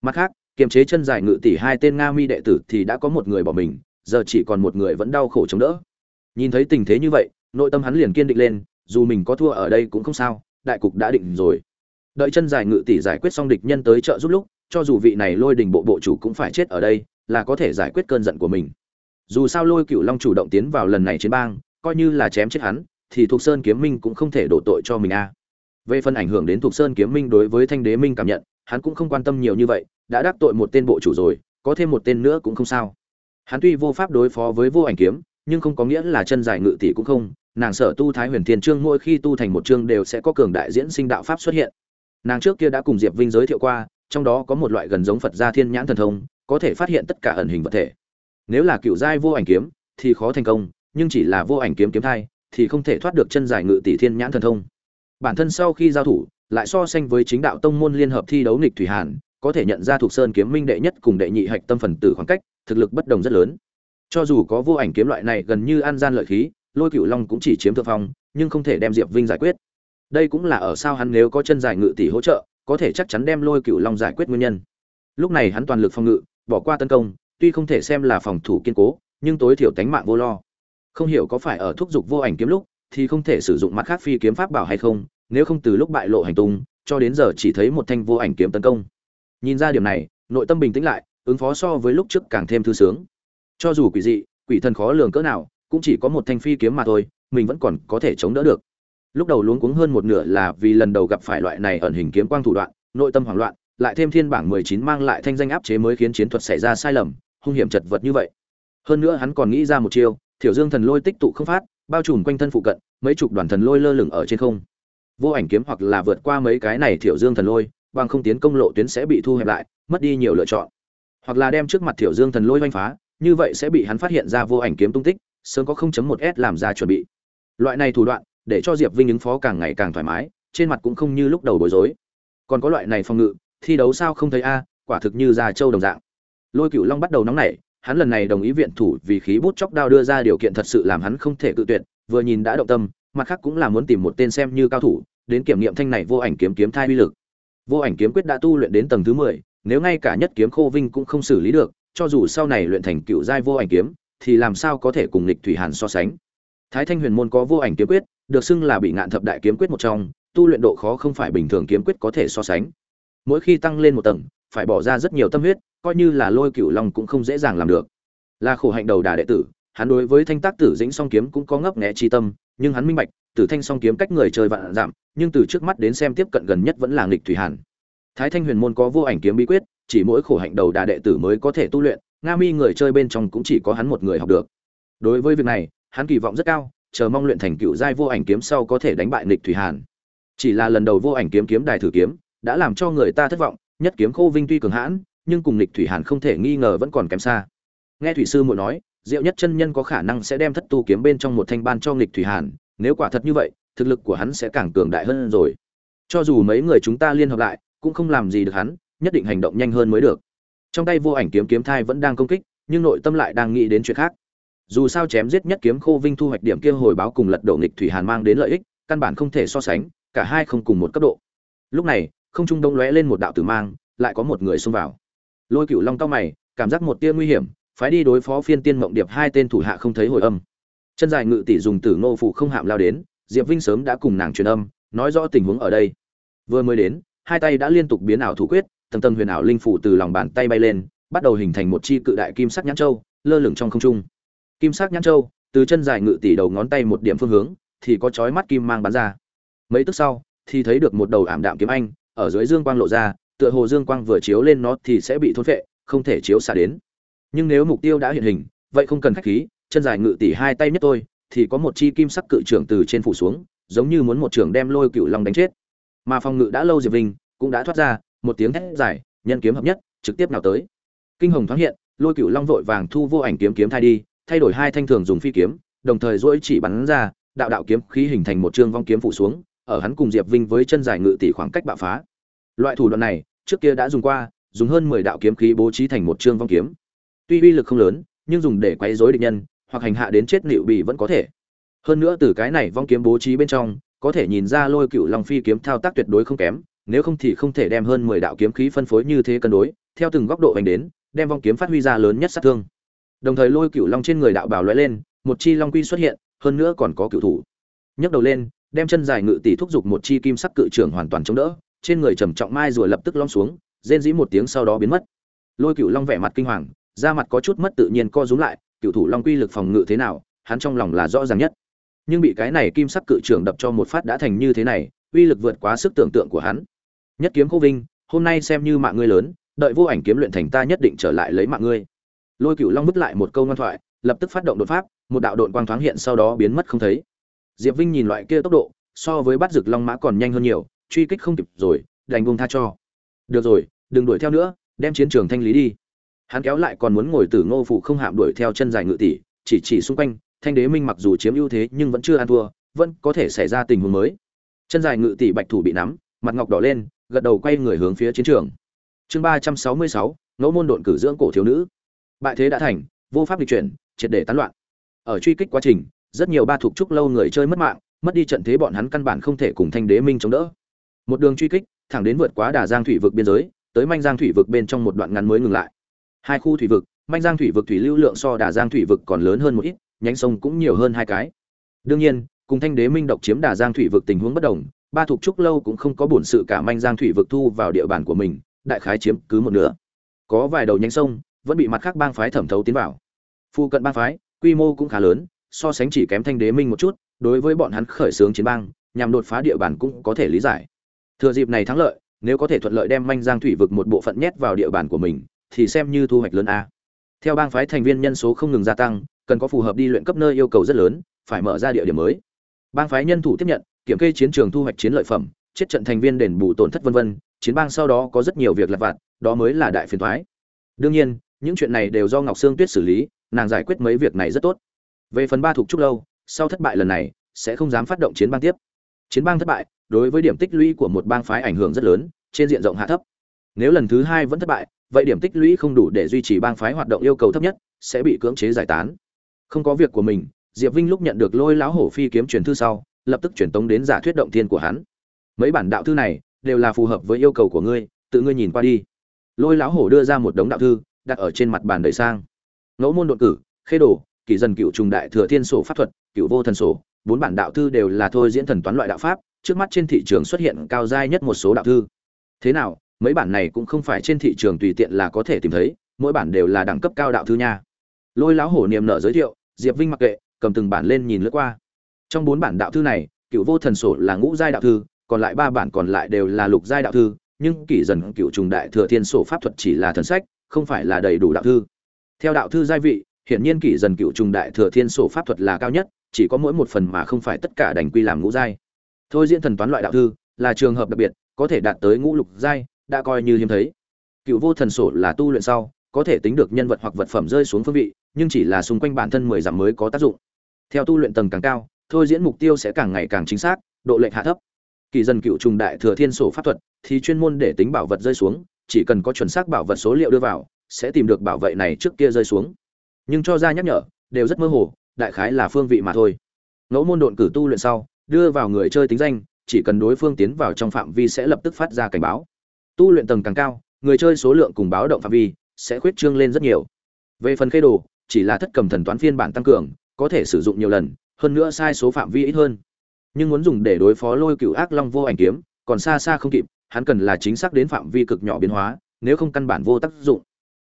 Mặt khác, kiềm chế chân dài ngự tỷ hai tên nga mi đệ tử thì đã có một người bỏ mình, giờ chỉ còn một người vẫn đau khổ chống đỡ. Nhìn thấy tình thế như vậy, nội tâm hắn liền kiên định lên, dù mình có thua ở đây cũng không sao, đại cục đã định rồi. Đợi chân dài ngự tỷ giải quyết xong địch nhân tới trợ giúp lúc, cho dù vị này lôi đình bộ bộ chủ cũng phải chết ở đây là có thể giải quyết cơn giận của mình. Dù sao lôi cựu long chủ động tiến vào lần này chiến bang, coi như là chém chết hắn, thì thuộc sơn kiếm minh cũng không thể đổ tội cho mình a. Về phần ảnh hưởng đến thuộc sơn kiếm minh đối với thanh đế minh cảm nhận, hắn cũng không quan tâm nhiều như vậy, đã đắc tội một tên bộ chủ rồi, có thêm một tên nữa cũng không sao. Hắn tuy vô pháp đối phó với vô ảnh kiếm, nhưng không có nghĩa là chân dài ngự tỷ cũng không, nàng sở tu thái huyền thiên trương mỗi khi tu thành một chương đều sẽ có cường đại diễn sinh đạo pháp xuất hiện. Nàng trước kia đã cùng diệp vinh giới thiệu qua, trong đó có một loại gần giống phật gia thiên nhãn thần thông có thể phát hiện tất cả ẩn hình vật thể. Nếu là cựu giai vô ảnh kiếm, thì khó thành công, nhưng chỉ là vô ảnh kiếm kiếm thai, thì không thể thoát được chân giải ngự tỷ thiên nhãn thần thông. Bản thân sau khi giao thủ, lại so sánh với chính đạo tông môn liên hợp thi đấu nghịch thủy hàn, có thể nhận ra thuộc sơn kiếm minh đệ nhất cùng đệ nhị hạch tâm phần tử khoảng cách, thực lực bất đồng rất lớn. Cho dù có vô ảnh kiếm loại này gần như an gian lợi khí, lôi cựu long cũng chỉ chiếm thượng phong, nhưng không thể đem diệp vinh giải quyết. Đây cũng là ở sao hắn nếu có chân dài ngự tỷ hỗ trợ, có thể chắc chắn đem lôi cựu long giải quyết nguyên nhân. Lúc này hắn toàn lực phòng ngự bỏ qua tấn công, tuy không thể xem là phòng thủ kiên cố, nhưng tối thiểu tánh mạng vô lo. Không hiểu có phải ở thúc giục vô ảnh kiếm lúc, thì không thể sử dụng mặt khác phi kiếm pháp bảo hay không, nếu không từ lúc bại lộ hành tung, cho đến giờ chỉ thấy một thanh vô ảnh kiếm tấn công. Nhìn ra điểm này, nội tâm bình tĩnh lại, ứng phó so với lúc trước càng thêm thư sướng. Cho dù quỷ dị, quỷ thần khó lường cỡ nào, cũng chỉ có một thanh phi kiếm mà thôi, mình vẫn còn có thể chống đỡ được. Lúc đầu luống cuống hơn một nửa là vì lần đầu gặp phải loại này ẩn hình kiếm quang thủ đoạn, nội tâm hoảng loạn lại thêm thiên bảng mười chín mang lại thanh danh áp chế mới khiến chiến thuật xảy ra sai lầm, hung hiểm chật vật như vậy. Hơn nữa hắn còn nghĩ ra một chiêu, thiểu dương thần lôi tích tụ không phát, bao trùm quanh thân phụ cận, mấy chục đoàn thần lôi lơ lửng ở trên không. Vô ảnh kiếm hoặc là vượt qua mấy cái này thiểu dương thần lôi, bằng không tiến công lộ tuyến sẽ bị thu hẹp lại, mất đi nhiều lựa chọn. Hoặc là đem trước mặt thiểu dương thần lôi oanh phá, như vậy sẽ bị hắn phát hiện ra vô ảnh kiếm tung tích, sớm có 0.1 s làm ra chuẩn bị. Loại này thủ đoạn, để cho diệp vinh ứng phó càng ngày càng thoải mái, trên mặt cũng không như lúc đầu bối rối. Còn có loại này phòng ngự thi đấu sao không thấy a, quả thực như già châu đồng dạng. Lôi cựu long bắt đầu nóng nảy, hắn lần này đồng ý viện thủ vì khí bút chóc đao đưa ra điều kiện thật sự làm hắn không thể cự tuyệt, vừa nhìn đã động tâm, mặt khác cũng là muốn tìm một tên xem như cao thủ, đến kiểm nghiệm thanh này vô ảnh kiếm kiếm thai uy lực. Vô ảnh kiếm quyết đã tu luyện đến tầng thứ mười, nếu ngay cả nhất kiếm khô vinh cũng không xử lý được, cho dù sau này luyện thành cựu giai vô ảnh kiếm, thì làm sao có thể cùng lịch thủy hàn so sánh. Thái thanh huyền môn có vô ảnh kiếm quyết, được xưng là bị ngạn thập đại kiếm quyết một trong, tu luyện độ khó không phải bình thường kiếm quyết có thể so sánh mỗi khi tăng lên một tầng, phải bỏ ra rất nhiều tâm huyết, coi như là lôi cửu long cũng không dễ dàng làm được. Là khổ hạnh đầu đà đệ tử, hắn đối với thanh tác tử dĩnh song kiếm cũng có ngấp nghé chi tâm, nhưng hắn minh bạch, tử thanh song kiếm cách người chơi vạn giảm, nhưng từ trước mắt đến xem tiếp cận gần nhất vẫn là nghịch thủy hàn. Thái thanh huyền môn có vô ảnh kiếm bí quyết, chỉ mỗi khổ hạnh đầu đà đệ tử mới có thể tu luyện, nga mi người chơi bên trong cũng chỉ có hắn một người học được. Đối với việc này, hắn kỳ vọng rất cao, chờ mong luyện thành cựu giai vô ảnh kiếm sau có thể đánh bại nghịch thủy hàn. Chỉ là lần đầu vô ảnh kiếm kiếm đài thử kiếm đã làm cho người ta thất vọng, nhất kiếm khô vinh tuy cường hãn, nhưng cùng lịch thủy hàn không thể nghi ngờ vẫn còn kém xa. Nghe thủy sư muội nói, diệu nhất chân nhân có khả năng sẽ đem thất tu kiếm bên trong một thanh ban cho lịch thủy hàn, nếu quả thật như vậy, thực lực của hắn sẽ càng cường đại hơn rồi. Cho dù mấy người chúng ta liên hợp lại, cũng không làm gì được hắn, nhất định hành động nhanh hơn mới được. Trong tay vô ảnh kiếm kiếm thai vẫn đang công kích, nhưng nội tâm lại đang nghĩ đến chuyện khác. Dù sao chém giết nhất kiếm khô vinh thu hoạch điểm kia hồi báo cùng lật đổ nghịch thủy hàn mang đến lợi ích, căn bản không thể so sánh, cả hai không cùng một cấp độ. Lúc này không trung đông lóe lên một đạo tử mang, lại có một người xông vào. Lôi cựu long cao mày, cảm giác một tia nguy hiểm, phái đi đối phó phiên tiên mộng điệp hai tên thủ hạ không thấy hồi âm. Chân dài ngự tỷ dùng tử ngô phụ không hạm lao đến, diệp vinh sớm đã cùng nàng truyền âm, nói rõ tình huống ở đây. Vừa mới đến, hai tay đã liên tục biến ảo thủ quyết, tầng tầng huyền ảo linh phủ từ lòng bàn tay bay lên, bắt đầu hình thành một chi cự đại kim sắc nhãn châu, lơ lửng trong không trung. Kim sắc nhãn châu, từ chân dài ngự tỷ đầu ngón tay một điểm phương hướng, thì có chói mắt kim mang bắn ra. Mấy tức sau, thì thấy được một đầu ảm đạm kiếm anh ở dưới dương quang lộ ra, tựa hồ dương quang vừa chiếu lên nó thì sẽ bị thôn phệ, không thể chiếu xạ đến. Nhưng nếu mục tiêu đã hiện hình, vậy không cần khách khí, chân dài ngự tỷ hai tay nhất tôi, thì có một chi kim sắc cự trưởng từ trên phủ xuống, giống như muốn một trưởng đem lôi cựu long đánh chết. Mà phòng ngự đã lâu diệp vinh cũng đã thoát ra, một tiếng thét dài, nhân kiếm hợp nhất, trực tiếp nào tới. Kinh hồng thoáng hiện, lôi cựu long vội vàng thu vô ảnh kiếm kiếm thay đi, thay đổi hai thanh thường dùng phi kiếm, đồng thời duỗi chỉ bắn ra, đạo đạo kiếm khí hình thành một trường vong kiếm phủ xuống ở hắn cùng diệp vinh với chân dài ngự tỷ khoảng cách bạo phá. Loại thủ đoạn này, trước kia đã dùng qua, dùng hơn mười đạo kiếm khí bố trí thành một chương vong kiếm. Tuy uy lực không lớn, nhưng dùng để quấy rối địch nhân, hoặc hành hạ đến chết liệu bị vẫn có thể. Hơn nữa từ cái này vong kiếm bố trí bên trong, có thể nhìn ra lôi cựu long phi kiếm thao tác tuyệt đối không kém, nếu không thì không thể đem hơn mười đạo kiếm khí phân phối như thế cân đối, theo từng góc độ hành đến, đem vong kiếm phát huy ra lớn nhất sát thương. Đồng thời lôi cựu long trên người đạo bảo lóe lên, một chi long quy xuất hiện, hơn nữa còn có cựu thủ. Nhấc đầu lên đem chân dài ngự tỷ thúc giục một chi kim sắc cự trưởng hoàn toàn chống đỡ, trên người trầm trọng mai rùa lập tức long xuống, rên dĩ một tiếng sau đó biến mất. Lôi cựu long vẻ mặt kinh hoàng, da mặt có chút mất tự nhiên co rúm lại cựu thủ long quy lực phòng ngự thế nào, hắn trong lòng là rõ ràng nhất. Nhưng bị cái này kim sắc cự trưởng đập cho một phát đã thành như thế này, uy lực vượt quá sức tưởng tượng của hắn. Nhất kiếm khô vinh, hôm nay xem như mạng ngươi lớn, đợi vô ảnh kiếm luyện thành ta nhất định trở lại lấy mạng ngươi. Lôi cựu long bứt lại một câu ngoan thoại, lập tức phát động đột pháp, một đạo đột quang thoáng hiện sau đó biến mất không thấy diệp vinh nhìn loại kia tốc độ, so với bắt rực long mã còn nhanh hơn nhiều, truy kích không kịp rồi, đành buông tha cho. Được rồi, đừng đuổi theo nữa, đem chiến trường thanh lý đi. Hắn kéo lại còn muốn ngồi tử ngô phụ không hạm đuổi theo chân dài ngự tỷ, chỉ chỉ xung quanh, thanh đế minh mặc dù chiếm ưu thế nhưng vẫn chưa ăn thua, vẫn có thể xảy ra tình huống mới. Chân dài ngự tỷ bạch thủ bị nắm, mặt ngọc đỏ lên, gật đầu quay người hướng phía chiến trường. Chương ba trăm sáu mươi sáu, ngẫu môn độn cử dưỡng cổ thiếu nữ. Bại thế đã thành, vô pháp lịch chuyển, triệt để tán loạn. Ở truy kích quá trình rất nhiều ba thuộc trúc lâu người chơi mất mạng, mất đi trận thế bọn hắn căn bản không thể cùng thanh đế minh chống đỡ. Một đường truy kích, thẳng đến vượt quá đà giang thủy vực biên giới, tới manh giang thủy vực bên trong một đoạn ngắn mới ngừng lại. Hai khu thủy vực, manh giang thủy vực thủy lưu lượng so đà giang thủy vực còn lớn hơn một ít, nhánh sông cũng nhiều hơn hai cái. Đương nhiên, cùng thanh đế minh độc chiếm đà giang thủy vực tình huống bất đồng, ba thuộc trúc lâu cũng không có bổn sự cả manh giang thủy vực thu vào địa bàn của mình, đại khái chiếm cứ một nửa. Có vài đầu nhánh sông, vẫn bị mặt khác bang phái thẩm thấu tiến vào. Phu cận bang phái, quy mô cũng khá lớn so sánh chỉ kém thanh đế minh một chút, đối với bọn hắn khởi xướng chiến bang, nhằm đột phá địa bàn cũng có thể lý giải. Thừa dịp này thắng lợi, nếu có thể thuận lợi đem manh giang thủy vực một bộ phận nhét vào địa bàn của mình, thì xem như thu hoạch lớn a. Theo bang phái thành viên nhân số không ngừng gia tăng, cần có phù hợp đi luyện cấp nơi yêu cầu rất lớn, phải mở ra địa điểm mới. Bang phái nhân thủ tiếp nhận, kiểm kê chiến trường thu hoạch chiến lợi phẩm, chết trận thành viên đền bù tổn thất vân vân, chiến bang sau đó có rất nhiều việc lặt vặt, đó mới là đại phiền thoái đương nhiên, những chuyện này đều do ngọc sương tuyết xử lý, nàng giải quyết mấy việc này rất tốt về phần ba thuộc trúc lâu, sau thất bại lần này, sẽ không dám phát động chiến bang tiếp. Chiến bang thất bại, đối với điểm tích lũy của một bang phái ảnh hưởng rất lớn, trên diện rộng hạ thấp. Nếu lần thứ hai vẫn thất bại, vậy điểm tích lũy không đủ để duy trì bang phái hoạt động yêu cầu thấp nhất, sẽ bị cưỡng chế giải tán. Không có việc của mình, diệp vinh lúc nhận được lôi lão hổ phi kiếm truyền thư sau, lập tức truyền tống đến giả thuyết động thiên của hắn. Mấy bản đạo thư này, đều là phù hợp với yêu cầu của ngươi, tự ngươi nhìn qua đi. Lôi lão hổ đưa ra một đống đạo thư, đặt ở trên mặt bàn đầy sang. Ngẫu môn đột cử, khê đồ kỳ dần cựu trùng đại thừa thiên sổ pháp thuật, cựu vô thần sổ, bốn bản đạo thư đều là thôi diễn thần toán loại đạo pháp, trước mắt trên thị trường xuất hiện cao giai nhất một số đạo thư. Thế nào, mấy bản này cũng không phải trên thị trường tùy tiện là có thể tìm thấy, mỗi bản đều là đẳng cấp cao đạo thư nha. Lôi lão hổ niềm nở giới thiệu, diệp vinh mặc kệ, cầm từng bản lên nhìn lướt qua. Trong bốn bản đạo thư này, cựu vô thần sổ là ngũ giai đạo thư, còn lại ba bản còn lại đều là lục giai đạo thư, nhưng kỷ dần cựu trùng đại thừa thiên sổ pháp thuật chỉ là thần sách, không phải là đầy đủ đạo thư. Theo đạo thư giai vị hiển nhiên kỷ dần cựu trùng đại thừa thiên sổ pháp thuật là cao nhất, chỉ có mỗi một phần mà không phải tất cả đành quy làm ngũ giai. Thôi diễn thần toán loại đạo thư là trường hợp đặc biệt, có thể đạt tới ngũ lục giai, đã coi như hiếm thấy. Cựu vô thần sổ là tu luyện sau, có thể tính được nhân vật hoặc vật phẩm rơi xuống phương vị, nhưng chỉ là xung quanh bản thân mười dặm mới có tác dụng. Theo tu luyện tầng càng cao, thôi diễn mục tiêu sẽ càng ngày càng chính xác, độ lệch hạ thấp. Kỳ dân cựu trùng đại thừa thiên sổ pháp thuật thì chuyên môn để tính bảo vật rơi xuống, chỉ cần có chuẩn xác bảo vật số liệu đưa vào, sẽ tìm được bảo vệ này trước kia rơi xuống nhưng cho ra nhắc nhở, đều rất mơ hồ, đại khái là phương vị mà thôi. Ngẫu môn độn cử tu luyện sau, đưa vào người chơi tính danh, chỉ cần đối phương tiến vào trong phạm vi sẽ lập tức phát ra cảnh báo. Tu luyện tầng càng cao, người chơi số lượng cùng báo động phạm vi sẽ khuyết trương lên rất nhiều. Về phần khê đồ, chỉ là thất cầm thần toán phiên bản tăng cường, có thể sử dụng nhiều lần, hơn nữa sai số phạm vi ít hơn. Nhưng muốn dùng để đối phó lôi cựu ác long vô ảnh kiếm, còn xa xa không kịp, hắn cần là chính xác đến phạm vi cực nhỏ biến hóa, nếu không căn bản vô tác dụng.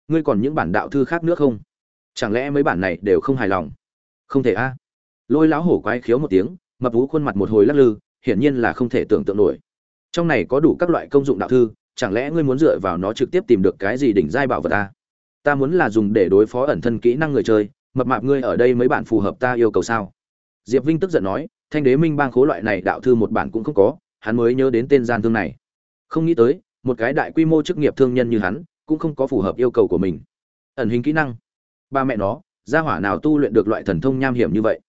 Ngươi còn những bản đạo thư khác nữa không? Chẳng lẽ mấy bản này đều không hài lòng? Không thể a. Lôi lão hổ quái khiếu một tiếng, mập vú khuôn mặt một hồi lắc lư, hiển nhiên là không thể tưởng tượng nổi. Trong này có đủ các loại công dụng đạo thư, chẳng lẽ ngươi muốn dựa vào nó trực tiếp tìm được cái gì đỉnh giai bảo vật ta ta muốn là dùng để đối phó ẩn thân kỹ năng người chơi, mập mạp ngươi ở đây mấy bản phù hợp ta yêu cầu sao? Diệp vinh tức giận nói, thanh đế minh bang khố loại này đạo thư một bản cũng không có, hắn mới nhớ đến tên gian thương này. Không nghĩ tới, một cái đại quy mô chức nghiệp thương nhân như hắn, cũng không có phù hợp yêu cầu của mình. Ẩn hình kỹ năng ba mẹ nó, gia hỏa nào tu luyện được loại thần thông nham hiểm như vậy?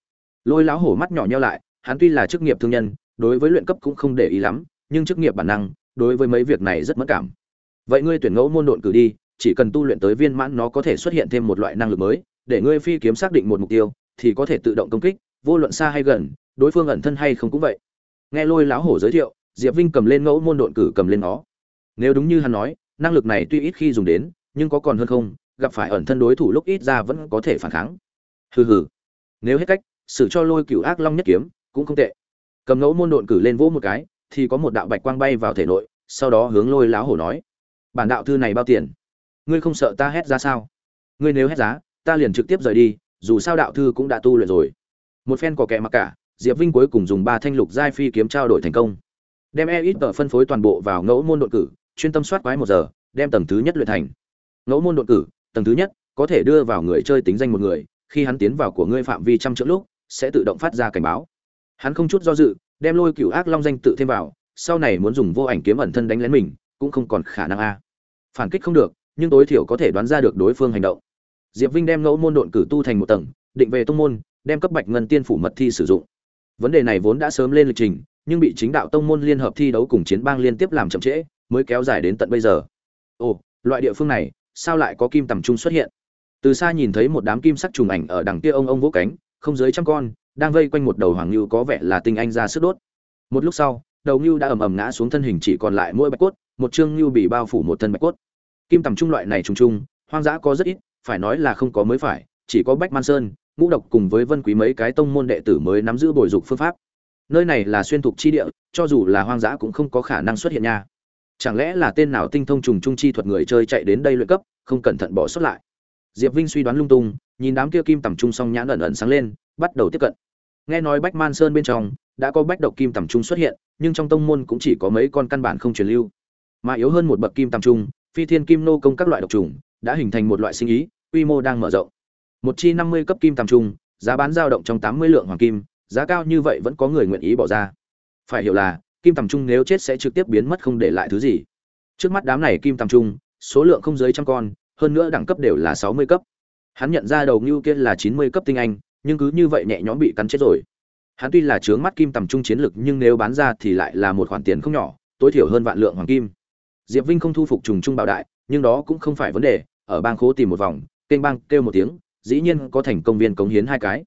Lôi lão hổ mắt nhỏ nhau lại, hắn tuy là chức nghiệp thương nhân, đối với luyện cấp cũng không để ý lắm, nhưng chức nghiệp bản năng, đối với mấy việc này rất mất cảm. Vậy ngươi tuyển ngẫu môn độn cử đi, chỉ cần tu luyện tới viên mãn nó có thể xuất hiện thêm một loại năng lực mới, để ngươi phi kiếm xác định một mục tiêu, thì có thể tự động công kích, vô luận xa hay gần, đối phương ẩn thân hay không cũng vậy. Nghe lôi lão hổ giới thiệu, diệp vinh cầm lên ngẫu môn độn cử cầm lên nó. Nếu đúng như hắn nói, năng lực này tuy ít khi dùng đến, nhưng có còn hơn không gặp phải ẩn thân đối thủ lúc ít ra vẫn có thể phản kháng. Hừ hừ. Nếu hết cách, xử cho lôi cửu ác long nhất kiếm, cũng không tệ. Cầm ngẫu môn độn cử lên vỗ một cái, thì có một đạo bạch quang bay vào thể nội, sau đó hướng lôi lão hổ nói, bản đạo thư này bao tiền? Ngươi không sợ ta hét ra sao? Ngươi nếu hét giá, ta liền trực tiếp rời đi, dù sao đạo thư cũng đã tu luyện rồi. Một phen có kẻ mặc cả, diệp vinh cuối cùng dùng ba thanh lục giai phi kiếm trao đổi thành công. Đem e ít tờ phân phối toàn bộ vào ngẫu môn đột cử, chuyên tâm soát quái một giờ, đem tầng thứ nhất luyện thành. Ngẫu môn đột cử tầng thứ nhất, có thể đưa vào người chơi tính danh một người, khi hắn tiến vào của ngươi phạm vi trăm triệu lúc, sẽ tự động phát ra cảnh báo. Hắn không chút do dự, đem lôi cửu ác long danh tự thêm vào, sau này muốn dùng vô ảnh kiếm ẩn thân đánh lén mình, cũng không còn khả năng a. Phản kích không được, nhưng tối thiểu có thể đoán ra được đối phương hành động. Diệp vinh đem ngẫu môn độn cử tu thành một tầng, định về tông môn, đem cấp bạch ngân tiên phủ mật thi sử dụng. Vấn đề này vốn đã sớm lên lịch trình, nhưng bị chính đạo tông môn liên hợp thi đấu cùng chiến bang liên tiếp làm chậm trễ, mới kéo dài đến tận bây giờ. Ồ, loại địa phương này sao lại có kim tầm trung xuất hiện? Từ xa nhìn thấy một đám kim sắc trùng ảnh ở đằng kia ông ông vỗ cánh, không dưới trăm con, đang vây quanh một đầu hoàng ngưu có vẻ là tinh anh ra sức đốt. Một lúc sau, đầu ngưu đã ầm ầm ngã xuống thân hình chỉ còn lại mỗi bạch cốt, một chương ngưu bị bao phủ một thân bạch cốt. Kim tầm trung loại này trùng trùng, hoang dã có rất ít, phải nói là không có mới phải, chỉ có bách man sơn, ngũ độc cùng với vân quý mấy cái tông môn đệ tử mới nắm giữ bồi dục phương pháp. Nơi này là xuyên thục chi địa, cho dù là hoang dã cũng không có khả năng xuất hiện nha chẳng lẽ là tên nào tinh thông trùng trung chi thuật người chơi chạy đến đây luyện cấp, không cẩn thận bỏ sót lại? Diệp vinh suy đoán lung tung, nhìn đám kia kim tầm trung song nhãn ẩn ẩn sáng lên, bắt đầu tiếp cận. Nghe nói bách man sơn bên trong, đã có bách độc kim tầm trung xuất hiện, nhưng trong tông môn cũng chỉ có mấy con căn bản không truyền lưu. Mà yếu hơn một bậc kim tầm trung, phi thiên kim nô công các loại độc trùng, đã hình thành một loại sinh ý, quy mô đang mở rộng. Một chi năm mươi cấp kim tầm trung, giá bán dao động trong tám mươi lượng hoàng kim, giá cao như vậy vẫn có người nguyện ý bỏ ra. Phải hiểu là kim tầm trung nếu chết sẽ trực tiếp biến mất không để lại thứ gì. Trước mắt đám này kim tầm trung, số lượng không dưới trăm con, hơn nữa đẳng cấp đều là sáu mươi cấp. Hắn nhận ra đầu ngưu kia là chín mươi cấp tinh anh, nhưng cứ như vậy nhẹ nhõm bị cắn chết rồi. Hắn tuy là trướng mắt kim tầm trung chiến lực, nhưng nếu bán ra thì lại là một khoản tiền không nhỏ, tối thiểu hơn vạn lượng hoàng kim. Diệp vinh không thu phục trùng trung bảo đại, nhưng đó cũng không phải vấn đề, ở bang khố tìm một vòng, kênh bang kêu một tiếng, dĩ nhiên có thành công viên cống hiến hai cái.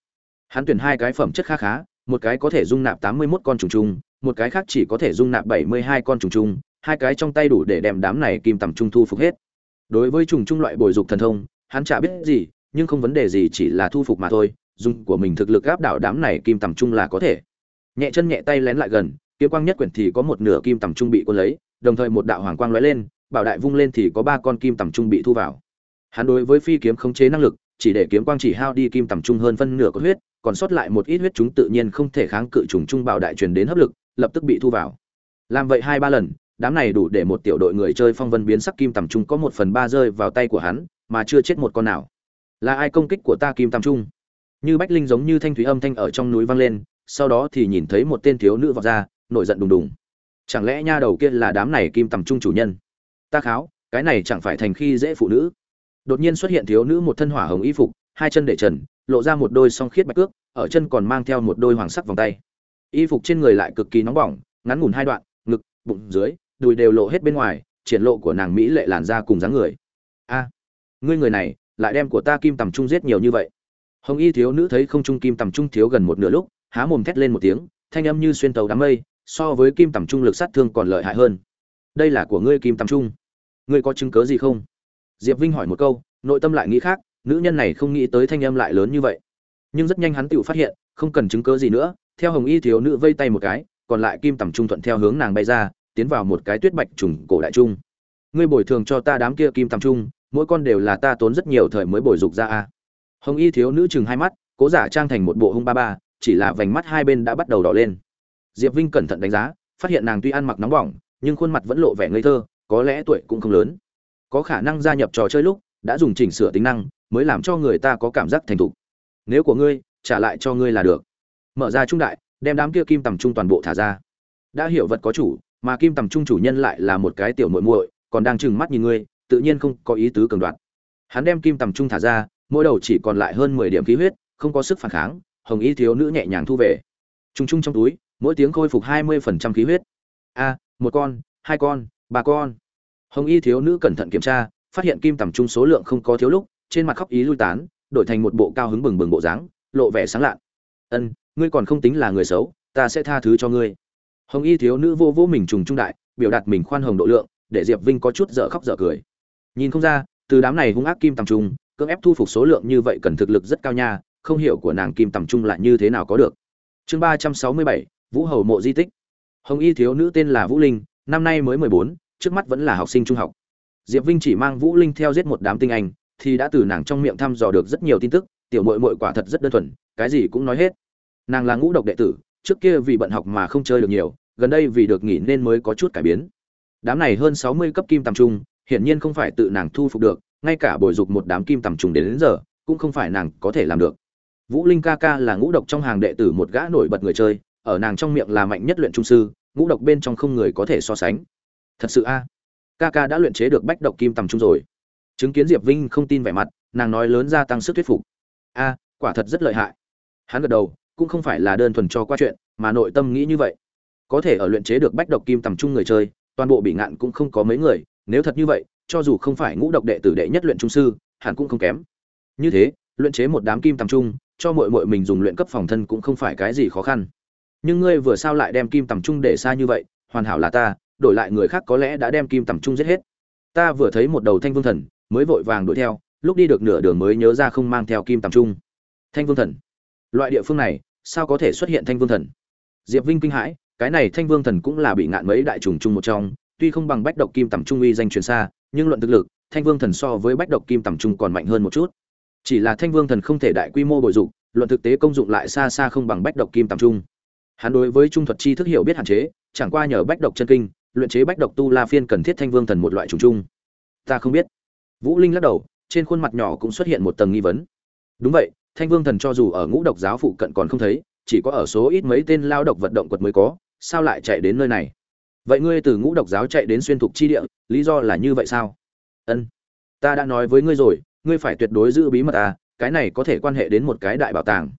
Hắn tuyển hai cái phẩm chất khá khá, một cái có thể dung nạp tám mươi 81 con trùng trung một cái khác chỉ có thể dung nạp bảy mươi hai con trùng trùng, hai cái trong tay đủ để đem đám này kim tầm trung thu phục hết. Đối với trùng trung loại bồi dục thần thông hắn chả biết gì nhưng không vấn đề gì chỉ là thu phục mà thôi dùng của mình thực lực áp đảo đám này kim tầm trung là có thể. Nhẹ chân nhẹ tay lén lại gần kiếm quang nhất quyển thì có một nửa kim tầm trung bị cuốn lấy đồng thời một đạo hoàng quang lóe lên bảo đại vung lên thì có ba con kim tầm trung bị thu vào. Hắn đối với phi kiếm khống chế năng lực chỉ để kiếm quang chỉ hao đi kim tầm trung hơn phân nửa có huyết còn sót lại một ít huyết chúng tự nhiên không thể kháng cự trùng trung bảo đại truyền đến hấp lực lập tức bị thu vào. Làm vậy hai ba lần, đám này đủ để một tiểu đội người chơi phong vân biến sắc kim tầm trung có một phần ba rơi vào tay của hắn, mà chưa chết một con nào. Là ai công kích của ta kim tầm trung? Như bách linh giống như thanh thúy âm thanh ở trong núi vang lên, sau đó thì nhìn thấy một tên thiếu nữ vọt ra, nổi giận đùng đùng. Chẳng lẽ nha đầu kia là đám này kim tầm trung chủ nhân? Ta kháo, cái này chẳng phải thành khi dễ phụ nữ. Đột nhiên xuất hiện thiếu nữ một thân hỏa hồng y phục, hai chân để trần, lộ ra một đôi song khiết bạch cước, ở chân còn mang theo một đôi hoàng sắc vòng tay y phục trên người lại cực kỳ nóng bỏng, ngắn ngủn hai đoạn, ngực, bụng, dưới, đùi đều lộ hết bên ngoài, triển lộ của nàng mỹ lệ làn da cùng dáng người. A, ngươi người này, lại đem của ta kim tầm trung giết nhiều như vậy. Hồng y thiếu nữ thấy không trung kim tầm trung thiếu gần một nửa lúc, há mồm thét lên một tiếng, thanh âm như xuyên tàu đám mây, so với kim tầm trung lực sát thương còn lợi hại hơn. Đây là của ngươi kim tầm trung. Ngươi có chứng cớ gì không? Diệp vinh hỏi một câu, nội tâm lại nghĩ khác, nữ nhân này không nghĩ tới thanh âm lại lớn như vậy. Nhưng rất nhanh hắn tự phát hiện, không cần chứng cớ gì nữa theo hồng y thiếu nữ vây tay một cái, còn lại kim tầm trung thuận theo hướng nàng bay ra, tiến vào một cái tuyết bạch trùng cổ đại trung. Ngươi bồi thường cho ta đám kia kim tầm trung, mỗi con đều là ta tốn rất nhiều thời mới bồi dục ra a. Hồng y thiếu nữ chừng hai mắt, cố giả trang thành một bộ hung ba ba, chỉ là vành mắt hai bên đã bắt đầu đỏ lên. Diệp vinh cẩn thận đánh giá, phát hiện nàng tuy ăn mặc nóng bỏng, nhưng khuôn mặt vẫn lộ vẻ ngây thơ, có lẽ tuổi cũng không lớn. Có khả năng gia nhập trò chơi lúc, đã dùng chỉnh sửa tính năng, mới làm cho người ta có cảm giác thành thục. Nếu của ngươi, trả lại cho ngươi là được mở ra trung đại, đem đám kia kim tầm trung toàn bộ thả ra. Đã hiểu vật có chủ, mà kim tầm trung chủ nhân lại là một cái tiểu muội muội, còn đang trừng mắt nhìn ngươi, tự nhiên không có ý tứ cường đoạt. Hắn đem kim tầm trung thả ra, mỗi đầu chỉ còn lại hơn mười điểm khí huyết, không có sức phản kháng, hồng y thiếu nữ nhẹ nhàng thu về. Trung trung trong túi, mỗi tiếng khôi phục hai mươi phần trăm khí huyết. A, một con, hai con, ba con. Hồng y thiếu nữ cẩn thận kiểm tra, phát hiện kim tầm trung số lượng không có thiếu lúc, trên mặt khóc ý lui tán, đổi thành một bộ cao hứng bừng bừng bộ dáng, lộ vẻ sáng lạn. Ân ngươi còn không tính là người xấu, ta sẽ tha thứ cho ngươi. Hồng y thiếu nữ vô vô mình trùng trung đại, biểu đạt mình khoan hồng độ lượng, để diệp vinh có chút dở khóc dở cười. Nhìn không ra, từ đám này hung ác kim tầm trung, cưỡng ép thu phục số lượng như vậy cần thực lực rất cao nha, không hiểu của nàng kim tầm trung lại như thế nào có được. Chương ba trăm sáu mươi bảy, vũ hầu mộ di tích. Hồng y thiếu nữ tên là vũ linh, năm nay mới mười bốn, trước mắt vẫn là học sinh trung học. Diệp vinh chỉ mang vũ linh theo giết một đám tinh anh, thì đã từ nàng trong miệng thăm dò được rất nhiều tin tức, tiểu mội mội quả thật rất đơn thuần, cái gì cũng nói hết nàng là ngũ độc đệ tử trước kia vì bận học mà không chơi được nhiều gần đây vì được nghỉ nên mới có chút cải biến. Đám này hơn sáu mươi cấp kim tầm trung hiển nhiên không phải tự nàng thu phục được ngay cả bồi dục một đám kim tầm trùng đến, đến giờ cũng không phải nàng có thể làm được. Vũ linh ca ca là ngũ độc trong hàng đệ tử một gã nổi bật người chơi ở nàng trong miệng là mạnh nhất luyện trung sư ngũ độc bên trong không người có thể so sánh. Thật sự a ca ca đã luyện chế được bách độc kim tầm trung rồi. Chứng kiến diệp vinh không tin vẻ mặt nàng nói lớn ra tăng sức thuyết phục. A quả thật rất lợi hại. Hắn gật đầu cũng không phải là đơn thuần cho qua chuyện, mà nội tâm nghĩ như vậy. Có thể ở luyện chế được bách độc kim tầm trung người chơi, toàn bộ bị ngạn cũng không có mấy người, nếu thật như vậy, cho dù không phải ngũ độc đệ tử đệ nhất luyện trung sư, hẳn cũng không kém. Như thế, luyện chế một đám kim tầm trung, cho muội muội mình dùng luyện cấp phòng thân cũng không phải cái gì khó khăn. Nhưng ngươi vừa sao lại đem kim tầm trung để xa như vậy, hoàn hảo là ta, đổi lại người khác có lẽ đã đem kim tầm trung giết hết. Ta vừa thấy một đầu thanh vương thần, mới vội vàng đuổi theo, lúc đi được nửa đường mới nhớ ra không mang theo kim tầm trung. Thanh vương thần loại địa phương này, sao có thể xuất hiện thanh vương thần? Diệp vinh kinh hãi, cái này thanh vương thần cũng là bị ngạn mấy đại trùng chung một trong, tuy không bằng bách độc kim tầm trung uy danh truyền xa, nhưng luận thực lực, thanh vương thần so với bách độc kim tầm trung còn mạnh hơn một chút. Chỉ là thanh vương thần không thể đại quy mô bồi dụng, luận thực tế công dụng lại xa xa không bằng bách độc kim tầm trung. Hắn đối với trung thuật chi thức hiểu biết hạn chế, chẳng qua nhờ bách độc chân kinh, luyện chế bách độc tu la phiên cần thiết thanh vương thần một loại trùng chung. Ta không biết. Vũ linh lắc đầu, trên khuôn mặt nhỏ cũng xuất hiện một tầng nghi vấn. Đúng vậy thanh vương thần cho dù ở ngũ độc giáo phụ cận còn không thấy, chỉ có ở số ít mấy tên lao độc vận động quật mới có, sao lại chạy đến nơi này? Vậy ngươi từ ngũ độc giáo chạy đến xuyên thục chi địa, lý do là như vậy sao? Ân, ta đã nói với ngươi rồi, ngươi phải tuyệt đối giữ bí mật à cái này có thể quan hệ đến một cái đại bảo tàng.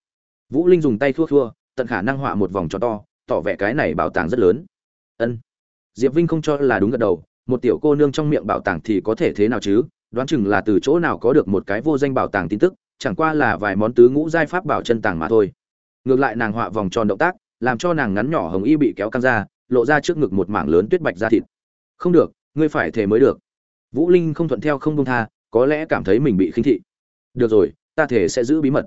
Vũ linh dùng tay thua thua tận khả năng họa một vòng cho to, tỏ vẻ cái này bảo tàng rất lớn. Ân, diệp vinh không cho là đúng gật đầu, một tiểu cô nương trong miệng bảo tàng thì có thể thế nào chứ? Đoán chừng là từ chỗ nào có được một cái vô danh bảo tàng tin tức chẳng qua là vài món tứ ngũ giai pháp bảo chân tàng mà thôi. Ngược lại nàng họa vòng tròn động tác, làm cho nàng ngắn nhỏ hồng y bị kéo căng ra, lộ ra trước ngực một mảng lớn tuyết bạch da thịt. Không được, ngươi phải thể mới được. Vũ linh không thuận theo không đông tha, có lẽ cảm thấy mình bị khinh thị. Được rồi, ta thể sẽ giữ bí mật.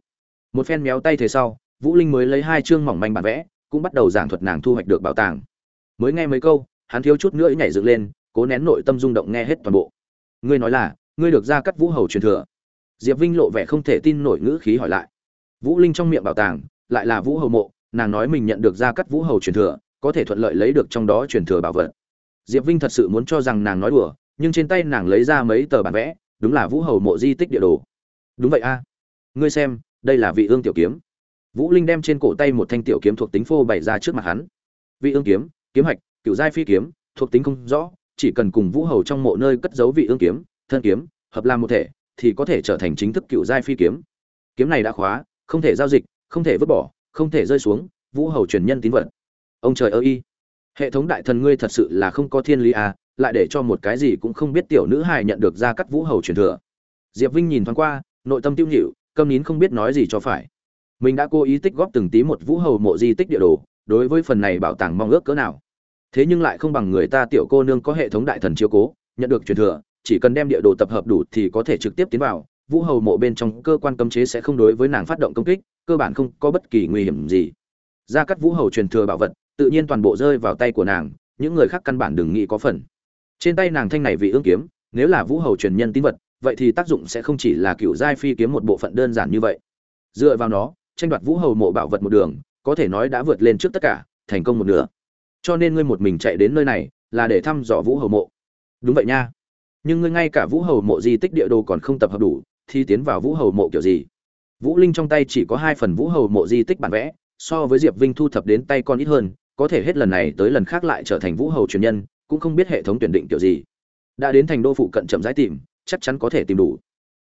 Một phen méo tay thế sau, vũ linh mới lấy hai chương mỏng manh bản vẽ, cũng bắt đầu giảng thuật nàng thu hoạch được bảo tàng. Mới nghe mấy câu, hắn thiếu chút nữa nhảy dựng lên, cố nén nội tâm rung động nghe hết toàn bộ. Ngươi nói là, ngươi được ra cắt vũ hầu truyền thừa diệp vinh lộ vẻ không thể tin nổi ngữ khí hỏi lại. Vũ linh trong miệng bảo tàng, lại là vũ hầu mộ, nàng nói mình nhận được ra cắt vũ hầu truyền thừa, có thể thuận lợi lấy được trong đó truyền thừa bảo vật. Diệp vinh thật sự muốn cho rằng nàng nói đùa, nhưng trên tay nàng lấy ra mấy tờ bản vẽ, đúng là vũ hầu mộ di tích địa đồ. Đúng vậy a. Ngươi xem, đây là vị ương tiểu kiếm. Vũ linh đem trên cổ tay một thanh tiểu kiếm thuộc tính phô bày ra trước mặt hắn. Vị ương kiếm kiếm hạch, cựu giai phi kiếm, thuộc tính không rõ, chỉ cần cùng vũ hầu trong mộ nơi cất giấu vị ương kiếm, thân kiếm, hợp làm một thể thì có thể trở thành chính thức cựu giai phi kiếm. Kiếm này đã khóa, không thể giao dịch, không thể vứt bỏ, không thể rơi xuống, vũ hầu truyền nhân tín vật. Ông trời ơi! Hệ thống đại thần ngươi thật sự là không có thiên lý à lại để cho một cái gì cũng không biết tiểu nữ hài nhận được ra cắt vũ hầu truyền thừa. Diệp vinh nhìn thoáng qua, nội tâm tiêu nhịu câm nín không biết nói gì cho phải. Mình đã cố ý tích góp từng tí một vũ hầu mộ di tích địa đồ, đối với phần này bảo tàng mong ước cỡ nào. Thế nhưng lại không bằng người ta tiểu cô nương có hệ thống đại thần chiếu cố, nhận được truyền thừa chỉ cần đem địa đồ tập hợp đủ thì có thể trực tiếp tiến vào, vũ hầu mộ bên trong cơ quan cấm chế sẽ không đối với nàng phát động công kích, cơ bản không có bất kỳ nguy hiểm gì. Ra cắt vũ hầu truyền thừa bảo vật, tự nhiên toàn bộ rơi vào tay của nàng, những người khác căn bản đừng nghĩ có phần. Trên tay nàng thanh này vị ương kiếm, nếu là vũ hầu truyền nhân tín vật, vậy thì tác dụng sẽ không chỉ là cựu giai phi kiếm một bộ phận đơn giản như vậy. Dựa vào nó, tranh đoạt vũ hầu mộ bảo vật một đường, có thể nói đã vượt lên trước tất cả, thành công một nửa. Cho nên ngươi một mình chạy đến nơi này, là để thăm dò vũ hầu mộ. Đúng vậy nha nhưng ngươi ngay cả vũ hầu mộ di tích địa đồ còn không tập hợp đủ, thì tiến vào vũ hầu mộ kiểu gì? Vũ linh trong tay chỉ có hai phần vũ hầu mộ di tích bản vẽ, so với diệp vinh thu thập đến tay con ít hơn, có thể hết lần này tới lần khác lại trở thành vũ hầu truyền nhân, cũng không biết hệ thống tuyển định kiểu gì. Đã đến thành đô phụ cận chậm rãi tìm, chắc chắn có thể tìm đủ.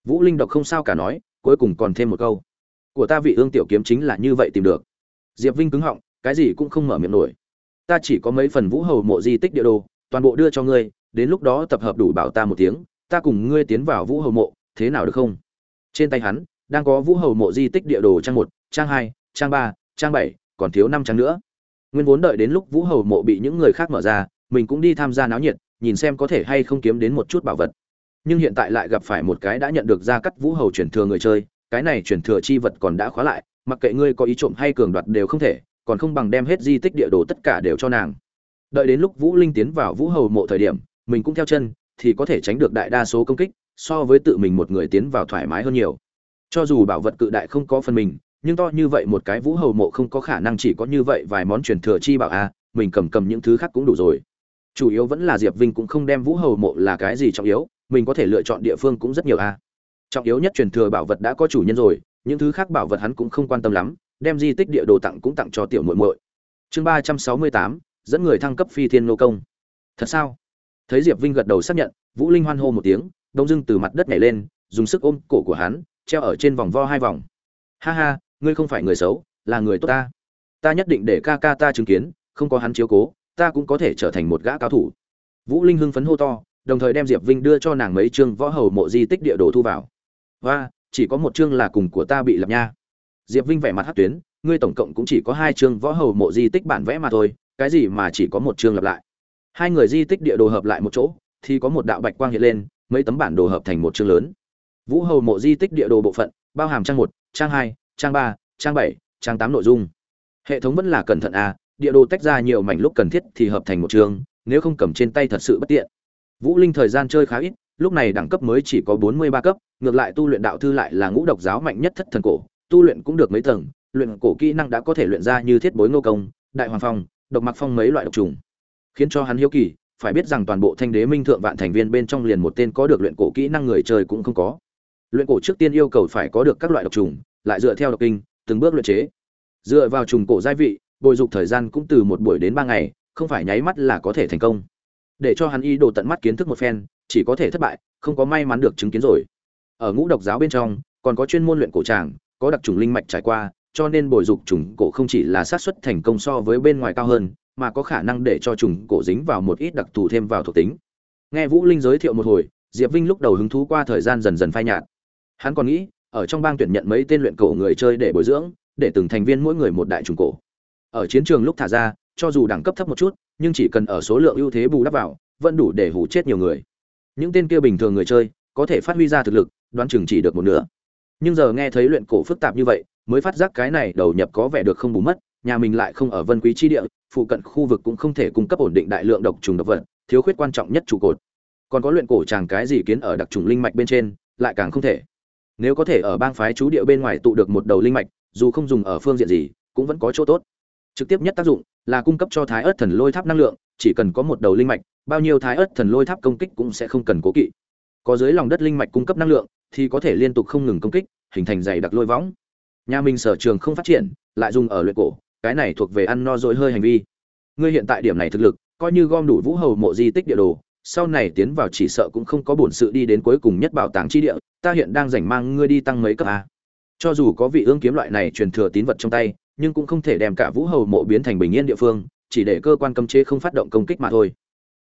Vũ linh đọc không sao cả nói, cuối cùng còn thêm một câu. Của ta vị ương tiểu kiếm chính là như vậy tìm được. Diệp vinh cứng họng, cái gì cũng không mở miệng nổi. Ta chỉ có mấy phần vũ hầu mộ di tích địa đồ, toàn bộ đưa cho ngươi đến lúc đó tập hợp đủ bảo ta một tiếng, ta cùng ngươi tiến vào vũ hầu mộ, thế nào được không? Trên tay hắn, đang có vũ hầu mộ di tích địa đồ trang một, trang hai, trang ba, trang bảy, còn thiếu năm trang nữa. Nguyên vốn đợi đến lúc vũ hầu mộ bị những người khác mở ra, mình cũng đi tham gia náo nhiệt, nhìn xem có thể hay không kiếm đến một chút bảo vật. Nhưng hiện tại lại gặp phải một cái đã nhận được ra cắt vũ hầu chuyển thừa người chơi, cái này chuyển thừa chi vật còn đã khóa lại, mặc kệ ngươi có ý trộm hay cường đoạt đều không thể, còn không bằng đem hết di tích địa đồ tất cả đều cho nàng. Đợi đến lúc vũ linh tiến vào vũ hầu mộ thời điểm mình cũng theo chân, thì có thể tránh được đại đa số công kích, so với tự mình một người tiến vào thoải mái hơn nhiều. Cho dù bảo vật cự đại không có phần mình, nhưng to như vậy một cái vũ hầu mộ không có khả năng chỉ có như vậy vài món truyền thừa chi bảo a, mình cầm cầm những thứ khác cũng đủ rồi. Chủ yếu vẫn là diệp vinh cũng không đem vũ hầu mộ là cái gì trọng yếu, mình có thể lựa chọn địa phương cũng rất nhiều a. Trọng yếu nhất truyền thừa bảo vật đã có chủ nhân rồi, những thứ khác bảo vật hắn cũng không quan tâm lắm, đem di tích địa đồ tặng cũng tặng cho tiểu muội muội. Chương ba trăm sáu mươi tám, dẫn người thăng cấp phi thiên nô công. Thật sao? Thấy diệp vinh gật đầu xác nhận, vũ linh hoan hô một tiếng, đông dưng từ mặt đất nhảy lên, dùng sức ôm cổ của hắn, treo ở trên vòng vo hai vòng. Ha ha, ngươi không phải người xấu, là người tốt ta. Ta nhất định để ca ca ta chứng kiến, không có hắn chiếu cố, ta cũng có thể trở thành một gã cao thủ. Vũ linh hưng phấn hô to, đồng thời đem diệp vinh đưa cho nàng mấy chương võ hầu mộ di tích địa đồ thu vào. Và chỉ có một chương là cùng của ta bị lập nha. Diệp vinh vẻ mặt hát tuyến, ngươi tổng cộng cũng chỉ có hai chương võ hầu mộ di tích bản vẽ mà thôi, cái gì mà chỉ có một chương lập lại? Hai người di tích địa đồ hợp lại một chỗ, thì có một đạo bạch quang hiện lên, mấy tấm bản đồ hợp thành một chương lớn. Vũ hầu mộ di tích địa đồ bộ phận, bao hàm trang một, trang hai, trang ba, trang bảy, trang tám nội dung. Hệ thống vẫn là cẩn thận à địa đồ tách ra nhiều mảnh lúc cần thiết thì hợp thành một chương, nếu không cầm trên tay thật sự bất tiện. Vũ linh thời gian chơi khá ít, lúc này đẳng cấp mới chỉ có bốn mươi ba cấp, ngược lại tu luyện đạo thư lại là ngũ độc giáo mạnh nhất thất thần cổ, tu luyện cũng được mấy tầng, luyện cổ kỹ năng đã có thể luyện ra như thiết bối ngô công, đại hoàng phong, độc mặc phong mấy loại độc trùng khiến cho hắn hiếu kỳ, phải biết rằng toàn bộ thanh đế minh thượng vạn thành viên bên trong liền một tên có được luyện cổ kỹ năng người chơi cũng không có. Luyện cổ trước tiên yêu cầu phải có được các loại độc trùng, lại dựa theo độc kinh, từng bước luyện chế. Dựa vào trùng cổ gia vị, bồi dục thời gian cũng từ một buổi đến ba ngày, không phải nháy mắt là có thể thành công. Để cho hắn y đồ tận mắt kiến thức một phen, chỉ có thể thất bại, không có may mắn được chứng kiến rồi. Ở ngũ độc giáo bên trong, còn có chuyên môn luyện cổ tràng, có đặc trùng linh mạch trải qua, cho nên bồi dục trùng cổ không chỉ là xác suất thành công so với bên ngoài cao hơn mà có khả năng để cho trùng cổ dính vào một ít đặc thù thêm vào thuộc tính. Nghe vũ linh giới thiệu một hồi, diệp vinh lúc đầu hứng thú qua thời gian dần dần phai nhạt. Hắn còn nghĩ, ở trong bang tuyển nhận mấy tên luyện cổ người chơi để bồi dưỡng, để từng thành viên mỗi người một đại trùng cổ. Ở chiến trường lúc thả ra, cho dù đẳng cấp thấp một chút, nhưng chỉ cần ở số lượng ưu thế bù đắp vào, vẫn đủ để hủ chết nhiều người. Những tên kia bình thường người chơi, có thể phát huy ra thực lực, đoán chừng chỉ được một nửa. Nhưng giờ nghe thấy luyện cổ phức tạp như vậy, mới phát giác cái này đầu nhập có vẻ được không bù mất, nhà mình lại không ở vân quý chi địa phụ cận khu vực cũng không thể cung cấp ổn định đại lượng độc trùng độc vật, thiếu khuyết quan trọng nhất trụ cột. Còn có luyện cổ chàng cái gì kiến ở đặc trùng linh mạch bên trên, lại càng không thể. Nếu có thể ở bang phái chú địa bên ngoài tụ được một đầu linh mạch, dù không dùng ở phương diện gì, cũng vẫn có chỗ tốt. Trực tiếp nhất tác dụng là cung cấp cho thái Ức thần lôi tháp năng lượng, chỉ cần có một đầu linh mạch, bao nhiêu thái Ức thần lôi tháp công kích cũng sẽ không cần cố kỵ. Có dưới lòng đất linh mạch cung cấp năng lượng, thì có thể liên tục không ngừng công kích, hình thành dày đặc lôi võng. Nhà mình sở trường không phát triển, lại dùng ở luyện cổ cái này thuộc về ăn no dỗi hơi hành vi. Ngươi hiện tại điểm này thực lực, coi như gom đủ vũ hầu mộ di tích địa đồ, sau này tiến vào chỉ sợ cũng không có bổn sự đi đến cuối cùng nhất bảo tàng chi địa, ta hiện đang rảnh mang ngươi đi tăng mấy cấp a. Cho dù có vị ương kiếm loại này truyền thừa tín vật trong tay, nhưng cũng không thể đem cả vũ hầu mộ biến thành bình yên địa phương, chỉ để cơ quan cấm chế không phát động công kích mà thôi.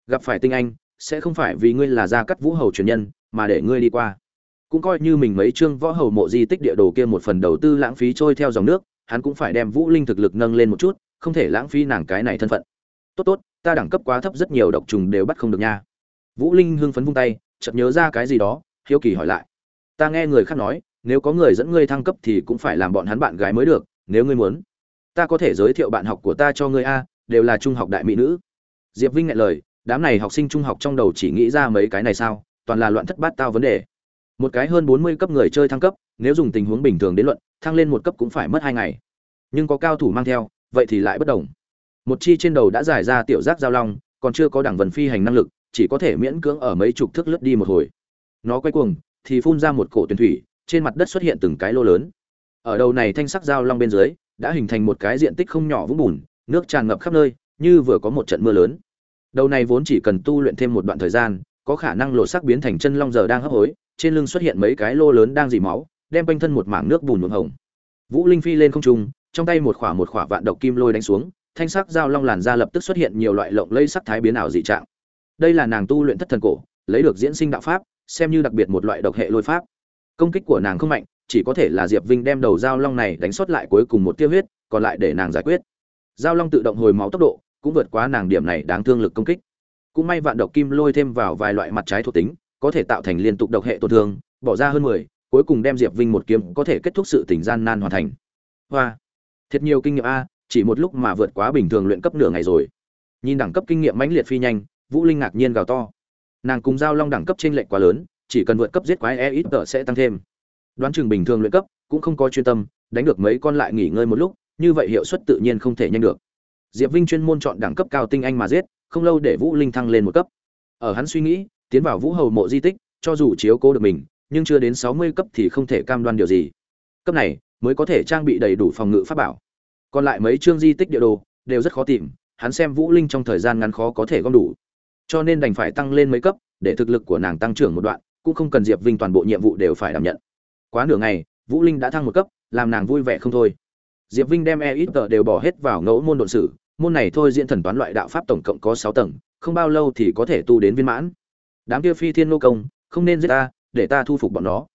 Gặp phải tinh anh, sẽ không phải vì ngươi là gia cắt vũ hầu truyền nhân, mà để ngươi đi qua. Cũng coi như mình mấy chương võ hầu mộ di tích địa đồ kia một phần đầu tư lãng phí trôi theo dòng nước hắn cũng phải đem vũ linh thực lực nâng lên một chút, không thể lãng phí nàng cái này thân phận. Tốt tốt, ta đẳng cấp quá thấp rất nhiều độc trùng đều bắt không được nha. Vũ linh hưng phấn vung tay, chợt nhớ ra cái gì đó, hiếu kỳ hỏi lại. Ta nghe người khác nói, nếu có người dẫn ngươi thăng cấp thì cũng phải làm bọn hắn bạn gái mới được, nếu ngươi muốn. Ta có thể giới thiệu bạn học của ta cho ngươi a, đều là trung học đại mỹ nữ. Diệp vinh ngại lời, đám này học sinh trung học trong đầu chỉ nghĩ ra mấy cái này sao, toàn là loạn thất bát tao vấn đề. Một cái hơn bốn mươi cấp người chơi thăng cấp, nếu dùng tình huống bình thường đến luận thăng lên một cấp cũng phải mất hai ngày. Nhưng có cao thủ mang theo, vậy thì lại bất đồng. Một chi trên đầu đã giải ra tiểu giác giao long, còn chưa có đẳng vần phi hành năng lực, chỉ có thể miễn cưỡng ở mấy chục thước lướt đi một hồi. Nó quay cuồng, thì phun ra một cổ tuyển thủy, trên mặt đất xuất hiện từng cái lô lớn. Ở đầu này thanh sắc giao long bên dưới, đã hình thành một cái diện tích không nhỏ vũng bùn, nước tràn ngập khắp nơi, như vừa có một trận mưa lớn. Đầu này vốn chỉ cần tu luyện thêm một đoạn thời gian, có khả năng lộ sắc biến thành chân long giờ đang hấp hối, trên lưng xuất hiện mấy cái lô lớn đang dì máu đem quanh thân một mảng nước bùn nhuộm hồng. Vũ linh phi lên không trung, trong tay một khỏa một khỏa vạn độc kim lôi đánh xuống, thanh sắc dao long làn ra lập tức xuất hiện nhiều loại lộng lây sắc thái biến ảo dị trạng. Đây là nàng tu luyện thất thần cổ, lấy được diễn sinh đạo pháp, xem như đặc biệt một loại độc hệ lôi pháp. Công kích của nàng không mạnh, chỉ có thể là diệp vinh đem đầu dao long này đánh xuất lại cuối cùng một tiêu huyết, còn lại để nàng giải quyết. Dao long tự động hồi máu tốc độ, cũng vượt quá nàng điểm này đáng thương lực công kích. Cũng may vạn độc kim lôi thêm vào vài loại mặt trái thuộc tính, có thể tạo thành liên tục độc hệ tổn thương, bỏ ra hơn mười cuối cùng đem diệp vinh một kiếm có thể kết thúc sự tình gian nan hoàn thành. Hoa, thiệt nhiều kinh nghiệm a, chỉ một lúc mà vượt quá bình thường luyện cấp nửa ngày rồi. Nhìn đẳng cấp kinh nghiệm mãnh liệt phi nhanh, vũ linh ngạc nhiên gào to. Nàng cùng giao long đẳng cấp trên lệch quá lớn, chỉ cần vượt cấp giết quái e ít tợ sẽ tăng thêm. Đoán chừng bình thường luyện cấp cũng không có chuyên tâm, đánh được mấy con lại nghỉ ngơi một lúc, như vậy hiệu suất tự nhiên không thể nhanh được. Diệp vinh chuyên môn chọn đẳng cấp cao tinh anh mà giết, không lâu để vũ linh thăng lên một cấp. Ở hắn suy nghĩ, tiến vào vũ hầu mộ di tích, cho dù chiếu cố được mình nhưng chưa đến sáu mươi cấp thì không thể cam đoan điều gì. Cấp này, mới có thể trang bị đầy đủ phòng ngự pháp bảo. Còn lại mấy chương di tích địa đồ, đều rất khó tìm, hắn xem vũ linh trong thời gian ngắn khó có thể gom đủ. Cho nên đành phải tăng lên mấy cấp, để thực lực của nàng tăng trưởng một đoạn, cũng không cần diệp vinh toàn bộ nhiệm vụ đều phải đảm nhận. Quá nửa ngày, vũ linh đã thăng một cấp, làm nàng vui vẻ không thôi. Diệp vinh đem EXP tờ đều bỏ hết vào ngẫu môn đột sử, môn này thôi diễn thần toán loại đạo pháp tổng cộng có sáu tầng, không bao lâu thì có thể tu đến viên mãn. Đám kia phi thiên nô công, không nên giết ta để ta thu phục bọn nó.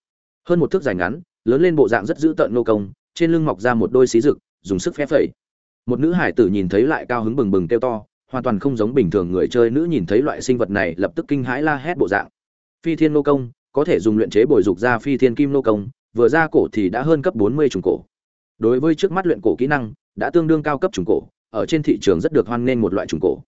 Hơn một thước dài ngắn, lớn lên bộ dạng rất dữ tợn nô công, trên lưng mọc ra một đôi xí rực, dùng sức phép phẩy. Một nữ hải tử nhìn thấy lại cao hứng bừng bừng kêu to, hoàn toàn không giống bình thường người chơi nữ nhìn thấy loại sinh vật này lập tức kinh hãi la hét bộ dạng. Phi thiên nô công, có thể dùng luyện chế bồi dục ra phi thiên kim nô công, vừa ra cổ thì đã hơn cấp bốn mươi trùng cổ. Đối với trước mắt luyện cổ kỹ năng, đã tương đương cao cấp trùng cổ, ở trên thị trường rất được hoan nghênh một loại trùng cổ.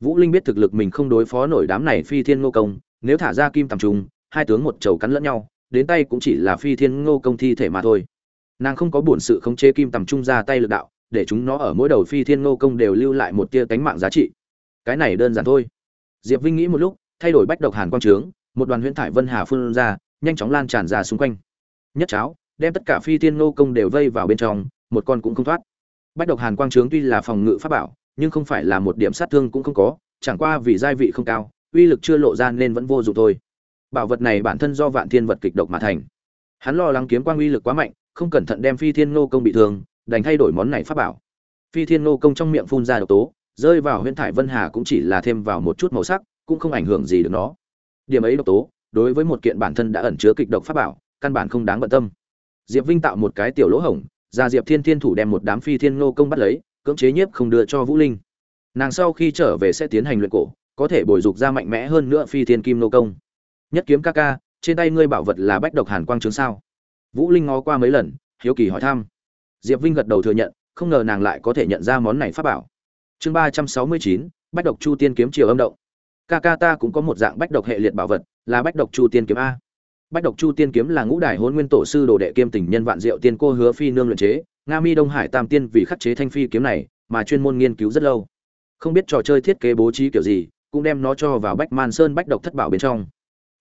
Vũ linh biết thực lực mình không đối phó nổi đám này phi thiên nô công, nếu thả ra kim tầm trùng hai tướng một chầu cắn lẫn nhau, đến tay cũng chỉ là phi thiên ngô công thi thể mà thôi. Nàng không có bổn sự khống chế kim tầm trung ra tay lực đạo, để chúng nó ở mỗi đầu phi thiên ngô công đều lưu lại một tia cánh mạng giá trị. Cái này đơn giản thôi. Diệp vinh nghĩ một lúc, thay đổi bách độc hàn quang trướng, một đoàn huyễn thải vân hà phun ra, nhanh chóng lan tràn ra xung quanh. Nhất cháo, đem tất cả phi thiên ngô công đều vây vào bên trong, một con cũng không thoát. Bách độc hàn quang trướng tuy là phòng ngự pháp bảo, nhưng không phải là một điểm sát thương cũng không có, chẳng qua vì gia vị không cao, uy lực chưa lộ ra nên vẫn vô dụng thôi bảo vật này bản thân do vạn thiên vật kịch độc mà thành. Hắn lo lắng kiếm quang uy lực quá mạnh, không cẩn thận đem phi thiên nô công bị thương, đành thay đổi món này pháp bảo. Phi thiên nô công trong miệng phun ra độc tố, rơi vào huyễn thải vân hà cũng chỉ là thêm vào một chút màu sắc, cũng không ảnh hưởng gì được nó. Điểm ấy độc tố, đối với một kiện bản thân đã ẩn chứa kịch độc pháp bảo, căn bản không đáng bận tâm. Diệp vinh tạo một cái tiểu lỗ hổng, ra diệp thiên thiên thủ đem một đám phi thiên nô công bắt lấy, cưỡng chế nhiếp không đưa cho vũ linh. Nàng sau khi trở về sẽ tiến hành luyện cổ, có thể bồi dục ra mạnh mẽ hơn nữa phi thiên kim nô công nhất kiếm ca ca, trên tay ngươi bảo vật là bách độc hàn quang trướng sao? Vũ linh ngó qua mấy lần, hiếu kỳ hỏi thăm. Diệp vinh gật đầu thừa nhận, không ngờ nàng lại có thể nhận ra món này pháp bảo. Chương ba trăm sáu mươi chín, bách độc chu tiên kiếm chiều âm động. Ca ca ta cũng có một dạng bách độc hệ liệt bảo vật, là bách độc chu tiên kiếm a. Bách độc chu tiên kiếm là ngũ đài hôn nguyên tổ sư đồ đệ kiêm tình nhân vạn diệu tiên cô hứa phi nương luyện chế, nga mi đông hải tam tiên vì khắc chế thanh phi kiếm này, mà chuyên môn nghiên cứu rất lâu. Không biết trò chơi thiết kế bố trí kiểu gì, cũng đem nó cho vào bách man sơn bách độc thất bảo bên trong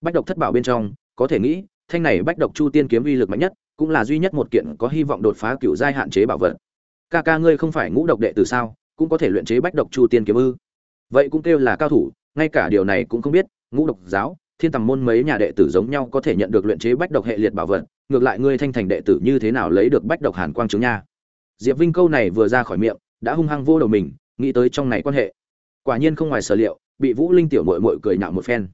bách độc thất bảo bên trong, có thể nghĩ, thanh này bách độc chu tiên kiếm uy lực mạnh nhất, cũng là duy nhất một kiện có hy vọng đột phá cựu giai hạn chế bảo vật. Ca ca ngươi không phải ngũ độc đệ từ sao, cũng có thể luyện chế bách độc chu tiên kiếm ư? Vậy cũng kêu là cao thủ, ngay cả điều này cũng không biết, ngũ độc giáo, thiên tầm môn mấy nhà đệ tử giống nhau có thể nhận được luyện chế bách độc hệ liệt bảo vật, ngược lại ngươi thanh thành đệ tử như thế nào lấy được bách độc hàn quang chứng nha? Diệp vinh câu này vừa ra khỏi miệng, đã hung hăng vô đầu mình, nghĩ tới trong này quan hệ. Quả nhiên không ngoài sở liệu, bị vũ linh tiểu mội mội cười nhạo một phen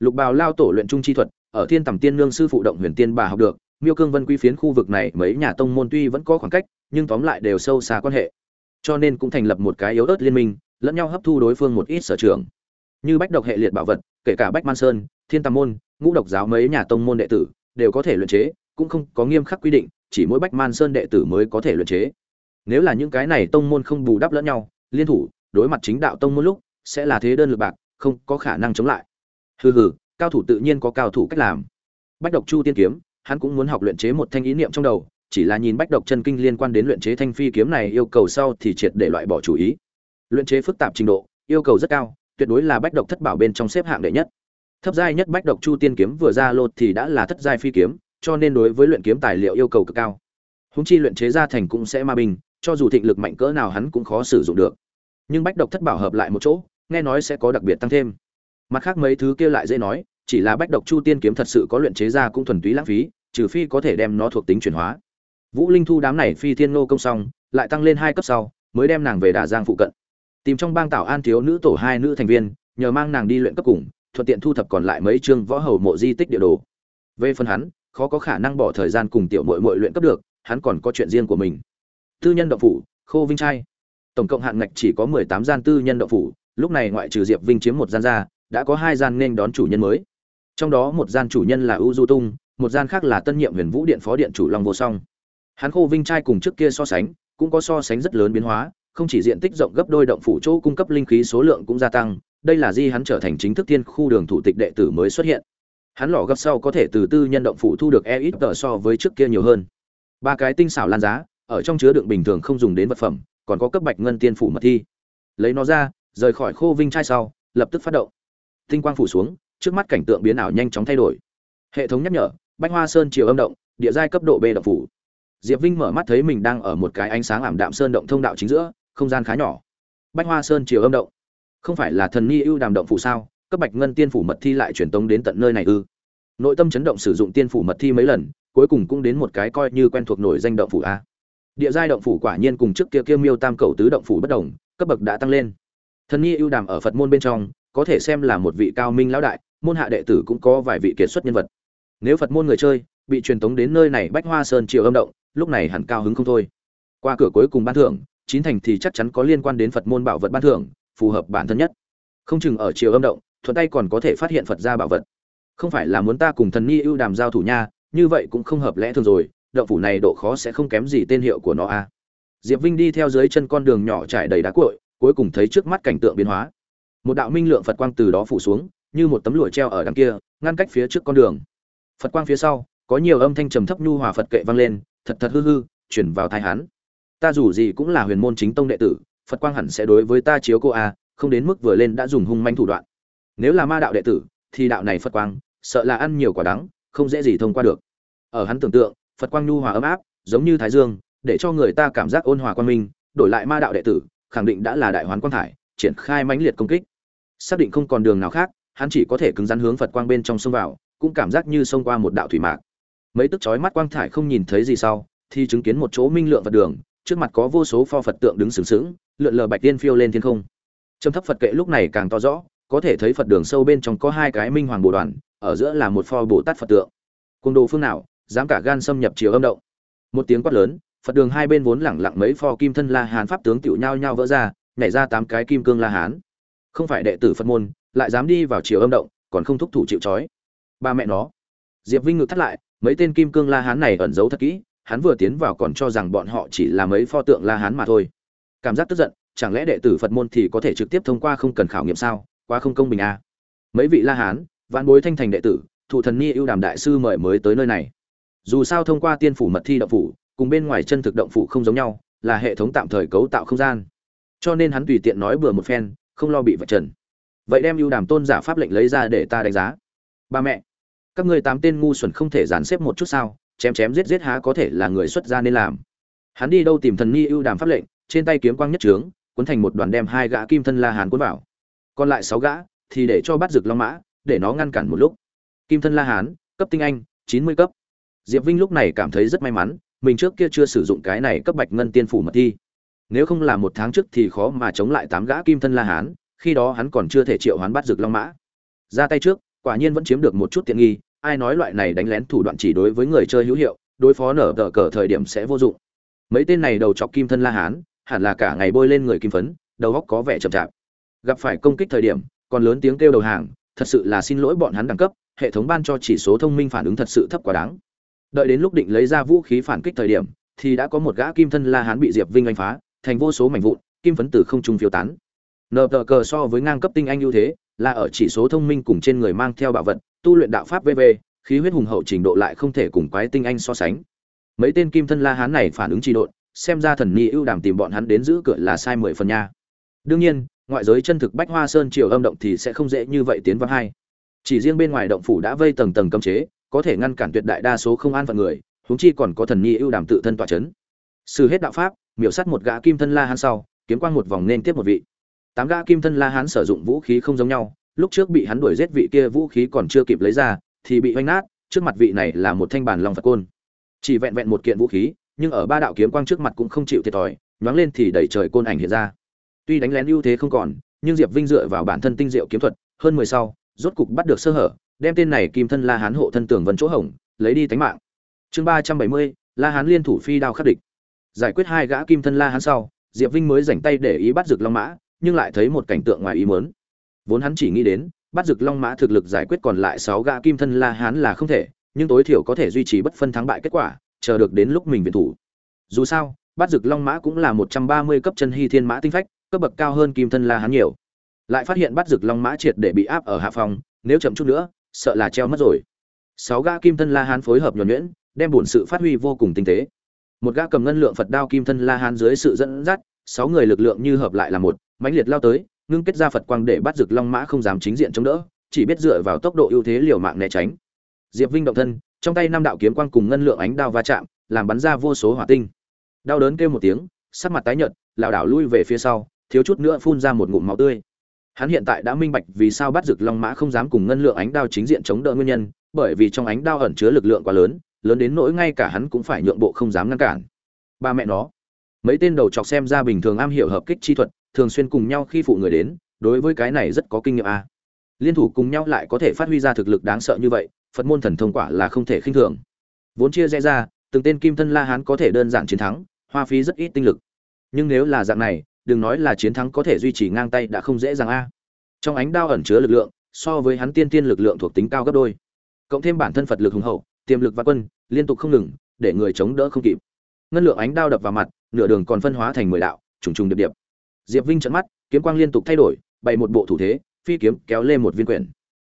lục bào lao tổ luyện trung chi thuật, ở thiên tầm tiên nương sư phụ động huyền tiên bà học được, miêu cương vân quy phiến khu vực này mấy nhà tông môn tuy vẫn có khoảng cách, nhưng tóm lại đều sâu xa quan hệ. Cho nên cũng thành lập một cái yếu ớt liên minh, lẫn nhau hấp thu đối phương một ít sở trường. Như bách độc hệ liệt bảo vật, kể cả bách man sơn, thiên tầm môn, ngũ độc giáo mấy nhà tông môn đệ tử, đều có thể luyện chế, cũng không có nghiêm khắc quy định, chỉ mỗi bách man sơn đệ tử mới có thể luyện chế. Nếu là những cái này tông môn không bù đắp lẫn nhau, liên thủ, đối mặt chính đạo tông môn lúc, sẽ là thế đơn lực bạc, không có khả năng chống lại hừ hừ, cao thủ tự nhiên có cao thủ cách làm. Bách độc chu tiên kiếm, hắn cũng muốn học luyện chế một thanh ý niệm trong đầu, chỉ là nhìn bách độc chân kinh liên quan đến luyện chế thanh phi kiếm này yêu cầu sau thì triệt để loại bỏ chủ ý. Luyện chế phức tạp trình độ, yêu cầu rất cao, tuyệt đối là bách độc thất bảo bên trong xếp hạng đệ nhất. Thấp giai nhất bách độc chu tiên kiếm vừa ra lột thì đã là thất giai phi kiếm, cho nên đối với luyện kiếm tài liệu yêu cầu cực cao. Húng chi luyện chế ra thành cũng sẽ ma bình, cho dù thịnh lực mạnh cỡ nào hắn cũng khó sử dụng được. Nhưng bách độc thất bảo hợp lại một chỗ, nghe nói sẽ có đặc biệt tăng thêm mặt khác mấy thứ kia lại dễ nói, chỉ là bách độc chu tiên kiếm thật sự có luyện chế ra cũng thuần túy lãng phí, trừ phi có thể đem nó thuộc tính chuyển hóa. Vũ linh thu đám này phi thiên nô công xong, lại tăng lên hai cấp sau, mới đem nàng về đà giang phụ cận. Tìm trong bang tảo an thiếu nữ tổ hai nữ thành viên, nhờ mang nàng đi luyện cấp cùng, thuận tiện thu thập còn lại mấy chương võ hầu mộ di tích địa đồ. Về phần hắn, khó có khả năng bỏ thời gian cùng tiểu mội mội luyện cấp được, hắn còn có chuyện riêng của mình. Tư nhân động phủ, khô vinh trai tổng cộng hạn ngạch chỉ có mười tám gian tư nhân động phủ, lúc này ngoại trừ diệp vinh chiếm một gian ra đã có hai gian nên đón chủ nhân mới. Trong đó một gian chủ nhân là u du tung, một gian khác là tân nhiệm huyền vũ điện phó điện chủ long vô song. Hắn khô vinh trai cùng trước kia so sánh, cũng có so sánh rất lớn biến hóa, không chỉ diện tích rộng gấp đôi động phủ chỗ cung cấp linh khí số lượng cũng gia tăng, đây là di hắn trở thành chính thức thiên khu đường thủ tịch đệ tử mới xuất hiện. Hắn lò gấp sau có thể từ tư nhân động phủ thu được e ít tờ so với trước kia nhiều hơn. Ba cái tinh xảo lan giá, ở trong chứa đựng bình thường không dùng đến vật phẩm, còn có cấp bạch ngân tiên phủ mật thi. Lấy nó ra, rời khỏi khô vinh trai sau, lập tức phát động tinh quang phủ xuống, trước mắt cảnh tượng biến ảo nhanh chóng thay đổi. Hệ thống nhắc nhở, bách hoa sơn chiều âm động, địa giai cấp độ b động phủ. Diệp vinh mở mắt thấy mình đang ở một cái ánh sáng ảm đạm sơn động thông đạo chính giữa, không gian khá nhỏ. Bách hoa sơn chiều âm động. Không phải là thần ni ưu đàm động phủ sao? Cấp bạch ngân tiên phủ mật thi lại truyền tống đến tận nơi này ư? Nội tâm chấn động sử dụng tiên phủ mật thi mấy lần, cuối cùng cũng đến một cái coi như quen thuộc nổi danh động phủ a. Địa giai động phủ quả nhiên cùng trước kia kia miêu tam cầu tứ động phủ bất đồng, cấp bậc đã tăng lên. Thần ni ưu đàm ở phật môn bên trong có thể xem là một vị cao minh lão đại, môn hạ đệ tử cũng có vài vị kiệt xuất nhân vật. Nếu phật môn người chơi, bị truyền tống đến nơi này bách hoa sơn triều âm động, lúc này hẳn cao hứng không thôi. Qua cửa cuối cùng ban thưởng, chín thành thì chắc chắn có liên quan đến phật môn bảo vật ban thưởng, phù hợp bản thân nhất. Không chừng ở triều âm động, thuận tay còn có thể phát hiện phật gia bảo vật. Không phải là muốn ta cùng thần ni ưu đàm giao thủ nha, như vậy cũng không hợp lẽ thường rồi, động phủ này độ khó sẽ không kém gì tên hiệu của nó a. Diệp vinh đi theo dưới chân con đường nhỏ trải đầy đá cuội, cuối cùng thấy trước mắt cảnh tượng biến hóa một đạo minh lượng phật quang từ đó phủ xuống, như một tấm lụa treo ở đằng kia, ngăn cách phía trước con đường. Phật quang phía sau, có nhiều âm thanh trầm thấp nhu hòa phật kệ vang lên, thật thật hư hư, chuyển vào thai hán ta dù gì cũng là huyền môn chính tông đệ tử, phật quang hẳn sẽ đối với ta chiếu cô a, không đến mức vừa lên đã dùng hung manh thủ đoạn. Nếu là ma đạo đệ tử, thì đạo này phật quang, sợ là ăn nhiều quả đắng, không dễ gì thông qua được. Ở hắn tưởng tượng, phật quang nhu hòa ấm áp, giống như thái dương, để cho người ta cảm giác ôn hòa quan minh, đổi lại ma đạo đệ tử, khẳng định đã là đại hoán quang thải, triển khai mãnh liệt công kích xác định không còn đường nào khác, hắn chỉ có thể cứng rắn hướng phật quang bên trong sông vào, cũng cảm giác như xông qua một đạo thủy mạc. Mấy tức chói mắt quang thải không nhìn thấy gì sau, thì chứng kiến một chỗ minh lượng vật đường, trước mặt có vô số pho phật tượng đứng sừng sững, lượn lờ bạch tiên phiêu lên thiên không. Trầm thấp phật kệ lúc này càng to rõ, có thể thấy phật đường sâu bên trong có hai cái minh hoàng bồ đoàn, ở giữa là một pho bồ tát phật tượng. Côn đồ phương nào, dám cả gan xâm nhập chiều âm động. Một tiếng quát lớn, phật đường hai bên vốn lẳng lặng mấy pho kim thân la hán pháp tướng tiểu nhau nhau vỡ ra, nhảy ra tám cái kim cương la hán không phải đệ tử phật môn, lại dám đi vào chiều âm động, còn không thúc thủ chịu trói. Ba mẹ nó. Diệp vinh ngược thắt lại, mấy tên kim cương la hán này ẩn giấu thật kỹ, hắn vừa tiến vào còn cho rằng bọn họ chỉ là mấy pho tượng la hán mà thôi. Cảm giác tức giận, chẳng lẽ đệ tử phật môn thì có thể trực tiếp thông qua không cần khảo nghiệm sao? Quá không công bình à. mấy vị la hán vạn bối thanh thành đệ tử, thụ thần ni ưu đàm đại sư mời mới tới nơi này. Dù sao thông qua tiên phủ mật thi động phủ, cùng bên ngoài chân thực động phủ không giống nhau, là hệ thống tạm thời cấu tạo không gian. Cho nên hắn tùy tiện nói bừa một phen không lo bị vạch trần. Vậy đem ưu đàm tôn giả pháp lệnh lấy ra để ta đánh giá. Ba mẹ, các ngươi tám tên ngu xuẩn không thể dàn xếp một chút sao, chém chém giết giết há có thể là người xuất gia nên làm. Hắn đi đâu tìm thần ni ưu đàm pháp lệnh, trên tay kiếm quang nhất trướng, cuốn thành một đoàn đem hai gã kim thân la hán cuốn vào. Còn lại sáu gã thì để cho bắt rực long mã, để nó ngăn cản một lúc. Kim thân la hán, cấp tinh anh, chín mươi cấp. Diệp vinh lúc này cảm thấy rất may mắn, mình trước kia chưa sử dụng cái này cấp bạch ngân tiên phủ mật thi nếu không là một tháng trước thì khó mà chống lại tám gã kim thân la hán, khi đó hắn còn chưa thể triệu hoán bắt rực long mã. Ra tay trước, quả nhiên vẫn chiếm được một chút tiện nghi, ai nói loại này đánh lén thủ đoạn chỉ đối với người chơi hữu hiệu, đối phó nở tờ cờ thời điểm sẽ vô dụng. Mấy tên này đầu chọc kim thân la hán, hẳn là cả ngày bôi lên người kim phấn, đầu góc có vẻ chậm chạp. Gặp phải công kích thời điểm, còn lớn tiếng kêu đầu hàng, thật sự là xin lỗi bọn hắn đẳng cấp, hệ thống ban cho chỉ số thông minh phản ứng thật sự thấp quá đáng. Đợi đến lúc định lấy ra vũ khí phản kích thời điểm, thì đã có một gã kim thân la hán bị diệp vinh anh phá thành vô số mảnh vụn, kim phấn từ không trung phiêu tán. Nờ tờ cờ so với ngang cấp tinh anh ưu thế, là ở chỉ số thông minh cùng trên người mang theo bảo vật, tu luyện đạo pháp vv, khí huyết hùng hậu trình độ lại không thể cùng quái tinh anh so sánh. Mấy tên kim thân la hán này phản ứng trị độn, xem ra thần ni ưu đàm tìm bọn hắn đến giữ cửa là sai mười phần nha. Đương nhiên, ngoại giới chân thực bách hoa sơn triều âm động thì sẽ không dễ như vậy tiến vào hai. Chỉ riêng bên ngoài động phủ đã vây tầng tầng cấm chế, có thể ngăn cản tuyệt đại đa số không an phận người, huống chi còn có thần ni ưu đàm tự thân tọa chấn. Sử hết đạo pháp miểu sát một gã kim thân la hán sau, kiếm quang một vòng nên tiếp một vị. Tám gã kim thân la hán sử dụng vũ khí không giống nhau, lúc trước bị hắn đuổi giết vị kia vũ khí còn chưa kịp lấy ra, thì bị oanh nát, trước mặt vị này là một thanh bản long phật côn. Chỉ vẹn vẹn một kiện vũ khí, nhưng ở ba đạo kiếm quang trước mặt cũng không chịu thiệt thòi, nhoáng lên thì đẩy trời côn ảnh hiện ra. Tuy đánh lén ưu thế không còn, nhưng diệp vinh dựa vào bản thân tinh diệu kiếm thuật, hơn mười sau, rốt cục bắt được sơ hở, đem tên này kim thân la hán hộ thân tưởng vân chỗ hỏng, lấy đi tánh mạng. Chương ba trăm bảy mươi, la hán liên thủ phi đao khắc địch giải quyết hai gã kim thân la hắn sau, diệp vinh mới dành tay để ý bắt rực long mã, nhưng lại thấy một cảnh tượng ngoài ý muốn. Vốn hắn chỉ nghĩ đến, bắt rực long mã thực lực giải quyết còn lại sáu gã kim thân la hán là không thể, nhưng tối thiểu có thể duy trì bất phân thắng bại kết quả, chờ được đến lúc mình viện thủ. Dù sao, bắt rực long mã cũng là một trăm ba mươi cấp chân hy thiên mã tinh phách, cấp bậc cao hơn kim thân la hán nhiều. Lại phát hiện bắt rực long mã triệt để bị áp ở hạ phòng, nếu chậm chút nữa, sợ là treo mất rồi. Sáu gã kim thân la hán phối hợp nhuẩn nhuyễn, đem bổn sự phát huy vô cùng tinh tế một gã cầm ngân lượng phật đao kim thân la hán dưới sự dẫn dắt, sáu người lực lượng như hợp lại là một, mãnh liệt lao tới, ngưng kết ra phật quang để bắt rực long mã không dám chính diện chống đỡ, chỉ biết dựa vào tốc độ ưu thế liều mạng né tránh. Diệp vinh động thân, trong tay năm đạo kiếm quang cùng ngân lượng ánh đao va chạm, làm bắn ra vô số hỏa tinh. Đau đớn kêu một tiếng, sắc mặt tái nhợt, lảo đảo lui về phía sau, thiếu chút nữa phun ra một ngụm máu tươi. Hắn hiện tại đã minh bạch vì sao bắt rực long mã không dám cùng ngân lượng ánh đao chính diện chống đỡ nguyên nhân, bởi vì trong ánh đao ẩn chứa lực lượng quá lớn lớn đến nỗi ngay cả hắn cũng phải nhượng bộ không dám ngăn cản. Ba mẹ nó. Mấy tên đầu chọc xem ra bình thường am hiểu hợp kích chi thuật, thường xuyên cùng nhau khi phụ người đến, đối với cái này rất có kinh nghiệm a. À. liên thủ cùng nhau lại có thể phát huy ra thực lực đáng sợ như vậy, phật môn thần thông quả là không thể khinh thường. Vốn chia rẽ ra, từng tên kim thân la hán có thể đơn giản chiến thắng, hoa phí rất ít tinh lực. Nhưng nếu là dạng này, đừng nói là chiến thắng có thể duy trì ngang tay đã không dễ dàng a. Trong ánh đao ẩn chứa lực lượng, so với hắn tiên tiên lực lượng thuộc tính cao gấp đôi. Cộng thêm bản thân phật lực hùng hậu tiềm lực và quân liên tục không ngừng, để người chống đỡ không kịp. Ngân lượng ánh đao đập vào mặt, nửa đường còn phân hóa thành mười đạo, trùng trùng điệp điệp. Diệp vinh trận mắt, kiếm quang liên tục thay đổi, bày một bộ thủ thế, phi kiếm kéo lên một viên quyển.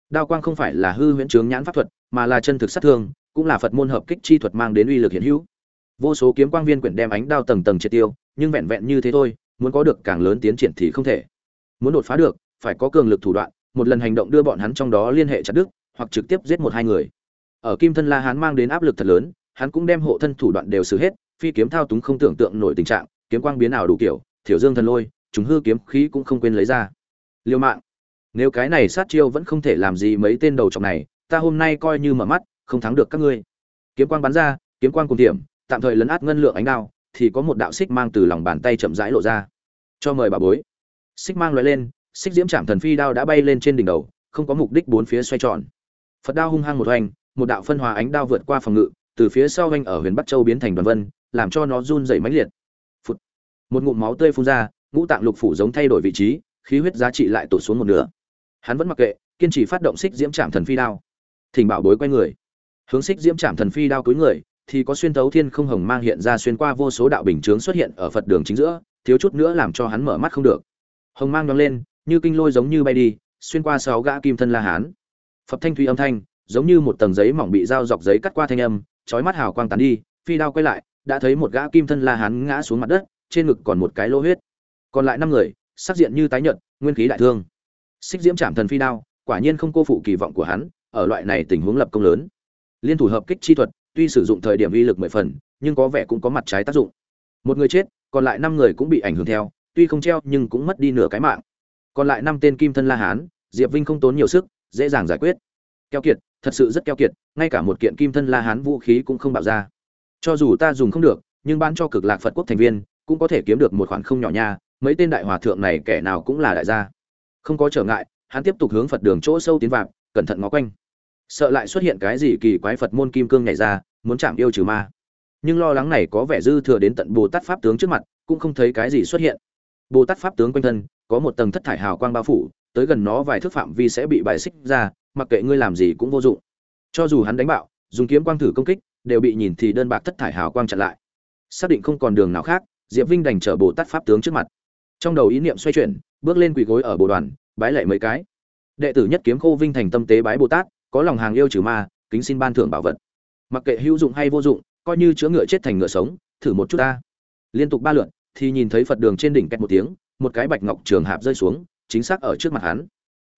Đao quang không phải là hư huyễn trướng nhãn pháp thuật, mà là chân thực sát thương, cũng là phật môn hợp kích chi thuật mang đến uy lực hiện hữu. Vô số kiếm quang viên quyển đem ánh đao tầng tầng triệt tiêu, nhưng vẹn vẹn như thế thôi, muốn có được càng lớn tiến triển thì không thể. Muốn đột phá được, phải có cường lực thủ đoạn, một lần hành động đưa bọn hắn trong đó liên hệ chặt đứt, hoặc trực tiếp giết một hai người ở kim thân la hán mang đến áp lực thật lớn, hắn cũng đem hộ thân thủ đoạn đều xử hết, phi kiếm thao túng không tưởng tượng nổi tình trạng, kiếm quang biến ảo đủ kiểu, thiểu dương thần lôi chúng hư kiếm khí cũng không quên lấy ra. Liêu mạng, nếu cái này sát chiêu vẫn không thể làm gì mấy tên đầu trọc này, ta hôm nay coi như mở mắt, không thắng được các ngươi. Kiếm quang bắn ra, kiếm quang cùng điểm tạm thời lấn át ngân lượng ánh đao, thì có một đạo xích mang từ lòng bàn tay chậm rãi lộ ra. Cho mời bà bối. Xích mang loại lên, xích diễm chạm thần phi đao đã bay lên trên đỉnh đầu, không có mục đích bốn phía xoay tròn. Phật đao hung hăng một hoành một đạo phân hòa ánh đao vượt qua phòng ngự, từ phía sau hoành ở huyền bắc châu biến thành đoàn vân, làm cho nó run rẩy mãnh liệt. Phụt. một ngụm máu tươi phun ra, ngũ tạng lục phủ giống thay đổi vị trí, khí huyết giá trị lại tụt xuống một nửa. Hắn vẫn mặc kệ, kiên trì phát động xích diễm trảm thần phi đao. Thỉnh bảo bối quay người. Hướng xích diễm trảm thần phi đao cúi người, thì có xuyên thấu thiên không hồng mang hiện ra xuyên qua vô số đạo bình chướng xuất hiện ở phật đường chính giữa, thiếu chút nữa làm cho hắn mở mắt không được. Hồng mang đong lên, như kinh lôi giống như bay đi, xuyên qua sáu gã kim thân la hán. Phật thanh thủy âm thanh giống như một tầng giấy mỏng bị dao dọc giấy cắt qua thanh âm, chói mắt hào quang tán đi, phi đao quay lại, đã thấy một gã kim thân la hán ngã xuống mặt đất, trên ngực còn một cái lỗ huyết. Còn lại năm người, sắc diện như tái nhợt, nguyên khí đại thương. Xích diễm chạm thần phi đao, quả nhiên không cô phụ kỳ vọng của hắn, ở loại này tình huống lập công lớn. Liên thủ hợp kích chi thuật, tuy sử dụng thời điểm uy lực mười phần, nhưng có vẻ cũng có mặt trái tác dụng. Một người chết, còn lại năm người cũng bị ảnh hưởng theo, tuy không treo nhưng cũng mất đi nửa cái mạng. Còn lại năm tên kim thân la hán, diệp vinh không tốn nhiều sức, dễ dàng giải quyết. Keo kiệt thật sự rất keo kiệt, ngay cả một kiện kim thân la hán vũ khí cũng không bạo ra. Cho dù ta dùng không được, nhưng bán cho cực lạc phật quốc thành viên, cũng có thể kiếm được một khoản không nhỏ nha, mấy tên đại hòa thượng này kẻ nào cũng là đại gia. Không có trở ngại, hắn tiếp tục hướng phật đường chỗ sâu tiến vào cẩn thận ngó quanh. Sợ lại xuất hiện cái gì kỳ quái phật môn kim cương nhảy ra, muốn chạm yêu trừ ma. Nhưng lo lắng này có vẻ dư thừa đến tận bồ tát pháp tướng trước mặt, cũng không thấy cái gì xuất hiện. Bồ tát pháp tướng quanh thân, có một tầng thất thải hào quang bao phủ, tới gần nó vài thước phạm vi sẽ bị bài xích ra mặc kệ ngươi làm gì cũng vô dụng. Cho dù hắn đánh bạo, dùng kiếm quang thử công kích, đều bị nhìn thì đơn bạc thất thải hào quang chặn lại. Xác định không còn đường nào khác, diệp vinh đành trở bồ tát pháp tướng trước mặt. Trong đầu ý niệm xoay chuyển, bước lên quỳ gối ở bồ đoàn, bái lạy mấy cái. Đệ tử nhất kiếm khô vinh thành tâm tế bái bồ tát, có lòng hàng yêu trừ ma, kính xin ban thưởng bảo vật. Mặc kệ hữu dụng hay vô dụng, coi như chữa ngựa chết thành ngựa sống, thử một chút ta. Liên tục ba lượn thì nhìn thấy phật đường trên đỉnh kẹt một tiếng, một cái bạch ngọc trường hạp rơi xuống, chính xác ở trước mặt hắn.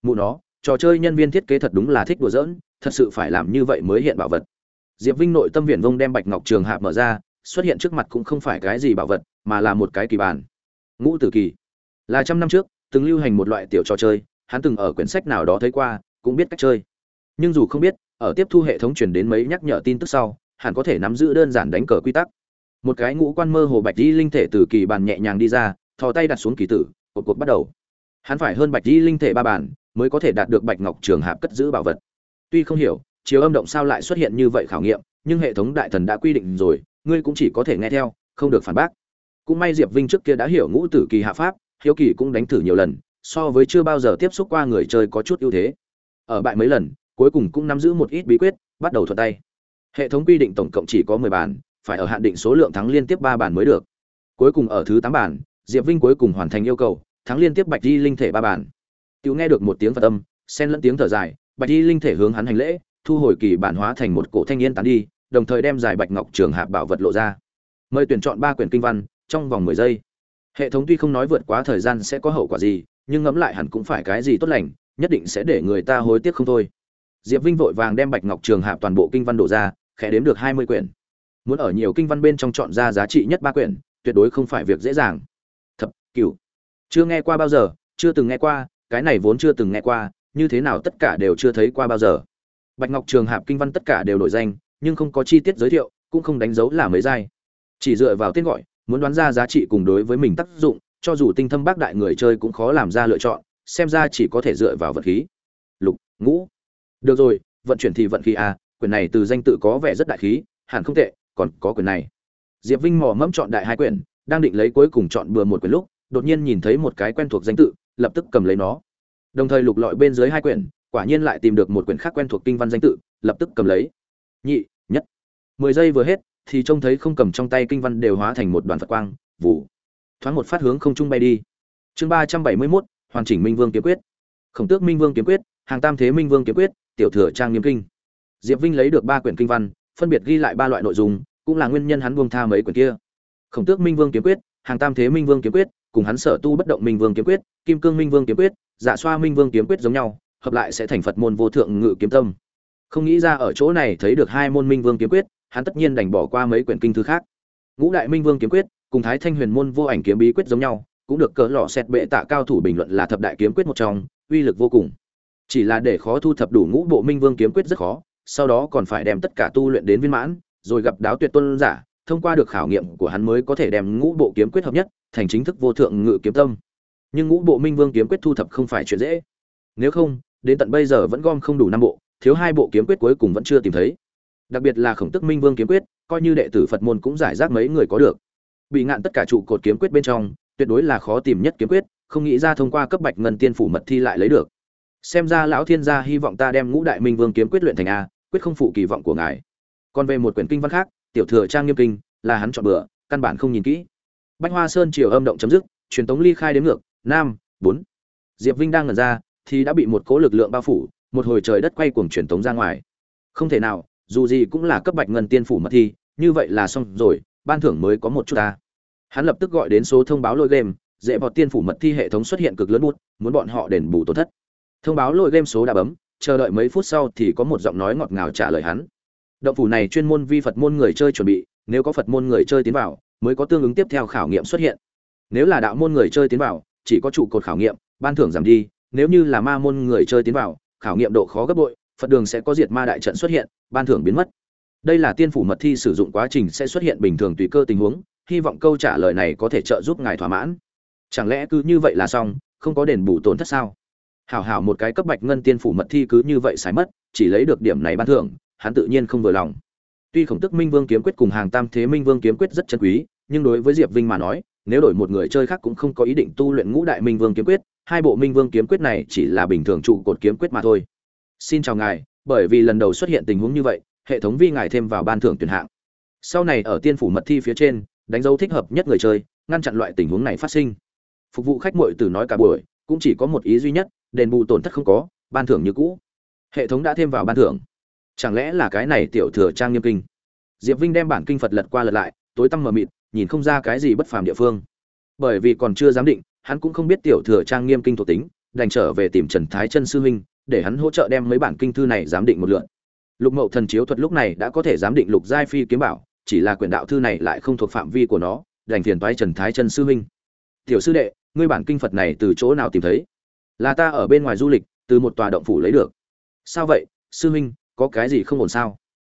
Mụ nó trò chơi nhân viên thiết kế thật đúng là thích đùa giỡn, thật sự phải làm như vậy mới hiện bảo vật. Diệp vinh nội tâm viển vông đem bạch ngọc trường hạp mở ra, xuất hiện trước mặt cũng không phải cái gì bảo vật, mà là một cái kỳ bản ngũ tử kỳ. Là trăm năm trước, từng lưu hành một loại tiểu trò chơi, hắn từng ở quyển sách nào đó thấy qua, cũng biết cách chơi. Nhưng dù không biết, ở tiếp thu hệ thống truyền đến mấy nhắc nhở tin tức sau hẳn có thể nắm giữ đơn giản đánh cờ quy tắc. Một cái ngũ quan mơ hồ bạch di linh thể từ kỳ bàn nhẹ nhàng đi ra, thò tay đặt xuống kỳ tử cuộc cuộc bắt đầu. Hắn phải hơn bạch di linh thể ba bản mới có thể đạt được bạch ngọc trường hạp cất giữ bảo vật. Tuy không hiểu chiếu âm động sao lại xuất hiện như vậy khảo nghiệm, nhưng hệ thống đại thần đã quy định rồi, ngươi cũng chỉ có thể nghe theo, không được phản bác. Cũng may diệp vinh trước kia đã hiểu ngũ tử kỳ hạ pháp, hiếu kỳ cũng đánh thử nhiều lần, so với chưa bao giờ tiếp xúc qua người chơi có chút ưu thế. Ở bại mấy lần, cuối cùng cũng nắm giữ một ít bí quyết, bắt đầu thuật tay. Hệ thống quy định tổng cộng chỉ có mười bàn, phải ở hạn định số lượng thắng liên tiếp ba bàn mới được. Cuối cùng ở thứ tám bàn, diệp vinh cuối cùng hoàn thành yêu cầu, thắng liên tiếp bạch di linh thể ba bàn tiểu nghe được một tiếng phật âm, xen lẫn tiếng thở dài, bạch y linh thể hướng hắn hành lễ, thu hồi kỳ bản hóa thành một cổ thanh niên tán đi, đồng thời đem giải bạch ngọc trường hạp bảo vật lộ ra. Mời tuyển chọn ba quyển kinh văn, trong vòng mười giây. Hệ thống tuy không nói vượt quá thời gian sẽ có hậu quả gì, nhưng ngẫm lại hẳn cũng phải cái gì tốt lành, nhất định sẽ để người ta hối tiếc không thôi. Diệp vinh vội vàng đem bạch ngọc trường hạp toàn bộ kinh văn đổ ra, khẽ đếm được hai mươi quyển. Muốn ở nhiều kinh văn bên trong chọn ra giá trị nhất ba quyển, tuyệt đối không phải việc dễ dàng. Thập, cửu. Chưa nghe qua bao giờ, chưa từng nghe qua cái này vốn chưa từng nghe qua, như thế nào tất cả đều chưa thấy qua bao giờ. Bạch ngọc trường hạp kinh văn tất cả đều nổi danh, nhưng không có chi tiết giới thiệu, cũng không đánh dấu là mấy giai. chỉ dựa vào tên gọi, muốn đoán ra giá trị cùng đối với mình tác dụng, cho dù tinh thâm bác đại người chơi cũng khó làm ra lựa chọn, xem ra chỉ có thể dựa vào vật khí. Lục, ngũ. Được rồi, vận chuyển thì vận khí a Quyển này từ danh tự có vẻ rất đại khí, hẳn không tệ, còn có quyển này. Diệp vinh mò mẫm chọn đại hai quyển, đang định lấy cuối cùng chọn bừa một quyển lúc, đột nhiên nhìn thấy một cái quen thuộc danh tự lập tức cầm lấy nó. Đồng thời lục lọi bên dưới hai quyển, quả nhiên lại tìm được một quyển khác quen thuộc kinh văn danh tự, lập tức cầm lấy. Nhị, nhất. Mười giây vừa hết, thì trông thấy không cầm trong tay kinh văn đều hóa thành một đoàn phật quang vụ thoáng một phát hướng không trung bay đi. Chương ba trăm bảy mươi mốt, hoàn chỉnh minh vương kiếm quyết. Khổng tước minh vương kiếm quyết, hàng tam thế minh vương kiếm quyết, tiểu thừa trang nghiêm kinh. Diệp vinh lấy được ba quyển kinh văn, phân biệt ghi lại ba loại nội dung, cũng là nguyên nhân hắn buông tha mấy quyển kia. Khổng tước minh vương kiếm quyết, hàng tam thế minh vương kiếm quyết cùng hắn sở tu bất động minh vương kiếm quyết, kim cương minh vương kiếm quyết dạ xoa minh vương kiếm quyết giống nhau, hợp lại sẽ thành phật môn vô thượng ngự kiếm tâm. Không nghĩ ra ở chỗ này thấy được hai môn minh vương kiếm quyết, hắn tất nhiên đành bỏ qua mấy quyển kinh thư khác. Ngũ đại minh vương kiếm quyết, cùng thái thanh huyền môn vô ảnh kiếm bí quyết giống nhau, cũng được cỡ lọ xét bệ tạ cao thủ bình luận là thập đại kiếm quyết một trong, uy lực vô cùng. Chỉ là để khó thu thập đủ ngũ bộ minh vương kiếm quyết rất khó, sau đó còn phải đem tất cả tu luyện đến viên mãn, rồi gặp đáo tuyệt tuân giả, thông qua được khảo nghiệm của hắn mới có thể đem ngũ bộ kiếm quyết hợp nhất thành chính thức vô thượng ngự kiếm tâm. Nhưng ngũ bộ minh vương kiếm quyết thu thập không phải chuyện dễ. Nếu không, đến tận bây giờ vẫn gom không đủ năm bộ, thiếu hai bộ kiếm quyết cuối cùng vẫn chưa tìm thấy. Đặc biệt là khổng tức minh vương kiếm quyết, coi như đệ tử phật môn cũng giải rác mấy người có được. Bị ngạn tất cả trụ cột kiếm quyết bên trong, tuyệt đối là khó tìm nhất kiếm quyết, không nghĩ ra thông qua cấp bạch ngân tiên phủ mật thi lại lấy được. Xem ra lão thiên gia hy vọng ta đem ngũ đại minh vương kiếm quyết luyện thành a, quyết không phụ kỳ vọng của ngài. Còn về một quyển kinh văn khác, tiểu thừa trang nghiêm kinh, là hắn chọn bữa căn bản không nhìn kỹ bách hoa sơn triều âm động chấm dứt, truyền tống ly khai đến ngược, nam, bốn. Diệp vinh đang ngẩn ra, thì đã bị một cỗ lực lượng bao phủ, một hồi trời đất quay cuồng truyền tống ra ngoài. Không thể nào, dù gì cũng là cấp bạch ngân tiên phủ mật thi, như vậy là xong rồi, ban thưởng mới có một chút ta. Hắn lập tức gọi đến số thông báo lôi game, dễ bọt tiên phủ mật thi hệ thống xuất hiện cực lớn bút, muốn bọn họ đền bù tổn thất. Thông báo lôi game số đã bấm, chờ đợi mấy phút sau thì có một giọng nói ngọt ngào trả lời hắn. Động phủ này chuyên môn vi phật môn người chơi chuẩn bị, nếu có phật môn người chơi tiến vào mới có tương ứng tiếp theo khảo nghiệm xuất hiện. Nếu là đạo môn người chơi tiến vào, chỉ có trụ cột khảo nghiệm, ban thưởng giảm đi, nếu như là ma môn người chơi tiến vào, khảo nghiệm độ khó gấp bội, phật đường sẽ có diệt ma đại trận xuất hiện, ban thưởng biến mất. Đây là tiên phủ mật thi sử dụng quá trình sẽ xuất hiện bình thường tùy cơ tình huống, hy vọng câu trả lời này có thể trợ giúp ngài thỏa mãn. Chẳng lẽ cứ như vậy là xong, không có đền bù tổn thất sao? Hảo hảo một cái cấp bạch ngân tiên phủ mật thi cứ như vậy xài mất, chỉ lấy được điểm này ban thưởng, hắn tự nhiên không vừa lòng tuy khổng tức minh vương kiếm quyết cùng hàng tam thế minh vương kiếm quyết rất chân quý, nhưng đối với diệp vinh mà nói, nếu đổi một người chơi khác cũng không có ý định tu luyện ngũ đại minh vương kiếm quyết, hai bộ minh vương kiếm quyết này chỉ là bình thường trụ cột kiếm quyết mà thôi. Xin chào ngài, bởi vì lần đầu xuất hiện tình huống như vậy, hệ thống vi ngài thêm vào ban thưởng tuyển hạng. Sau này ở tiên phủ mật thi phía trên, đánh dấu thích hợp nhất người chơi, ngăn chặn loại tình huống này phát sinh. Phục vụ khách muội từ nói cả buổi, cũng chỉ có một ý duy nhất, đền bù tổn thất không có, ban thưởng như cũ. Hệ thống đã thêm vào ban thưởng chẳng lẽ là cái này tiểu thừa trang nghiêm kinh? Diệp vinh đem bản kinh phật lật qua lật lại, tối tăm mờ mịt, nhìn không ra cái gì bất phàm địa phương. Bởi vì còn chưa giám định, hắn cũng không biết tiểu thừa trang nghiêm kinh thuộc tính, đành trở về tìm trần thái chân sư huynh, để hắn hỗ trợ đem mấy bản kinh thư này giám định một lượt. Lục mậu thần chiếu thuật lúc này đã có thể giám định lục giai phi kiếm bảo, chỉ là quyển đạo thư này lại không thuộc phạm vi của nó, đành phiền toái trần thái chân sư huynh. Tiểu sư đệ, ngươi bản kinh phật này từ chỗ nào tìm thấy? Là ta ở bên ngoài du lịch, từ một tòa động phủ lấy được. Sao vậy, sư huynh có cái gì không ổn sao?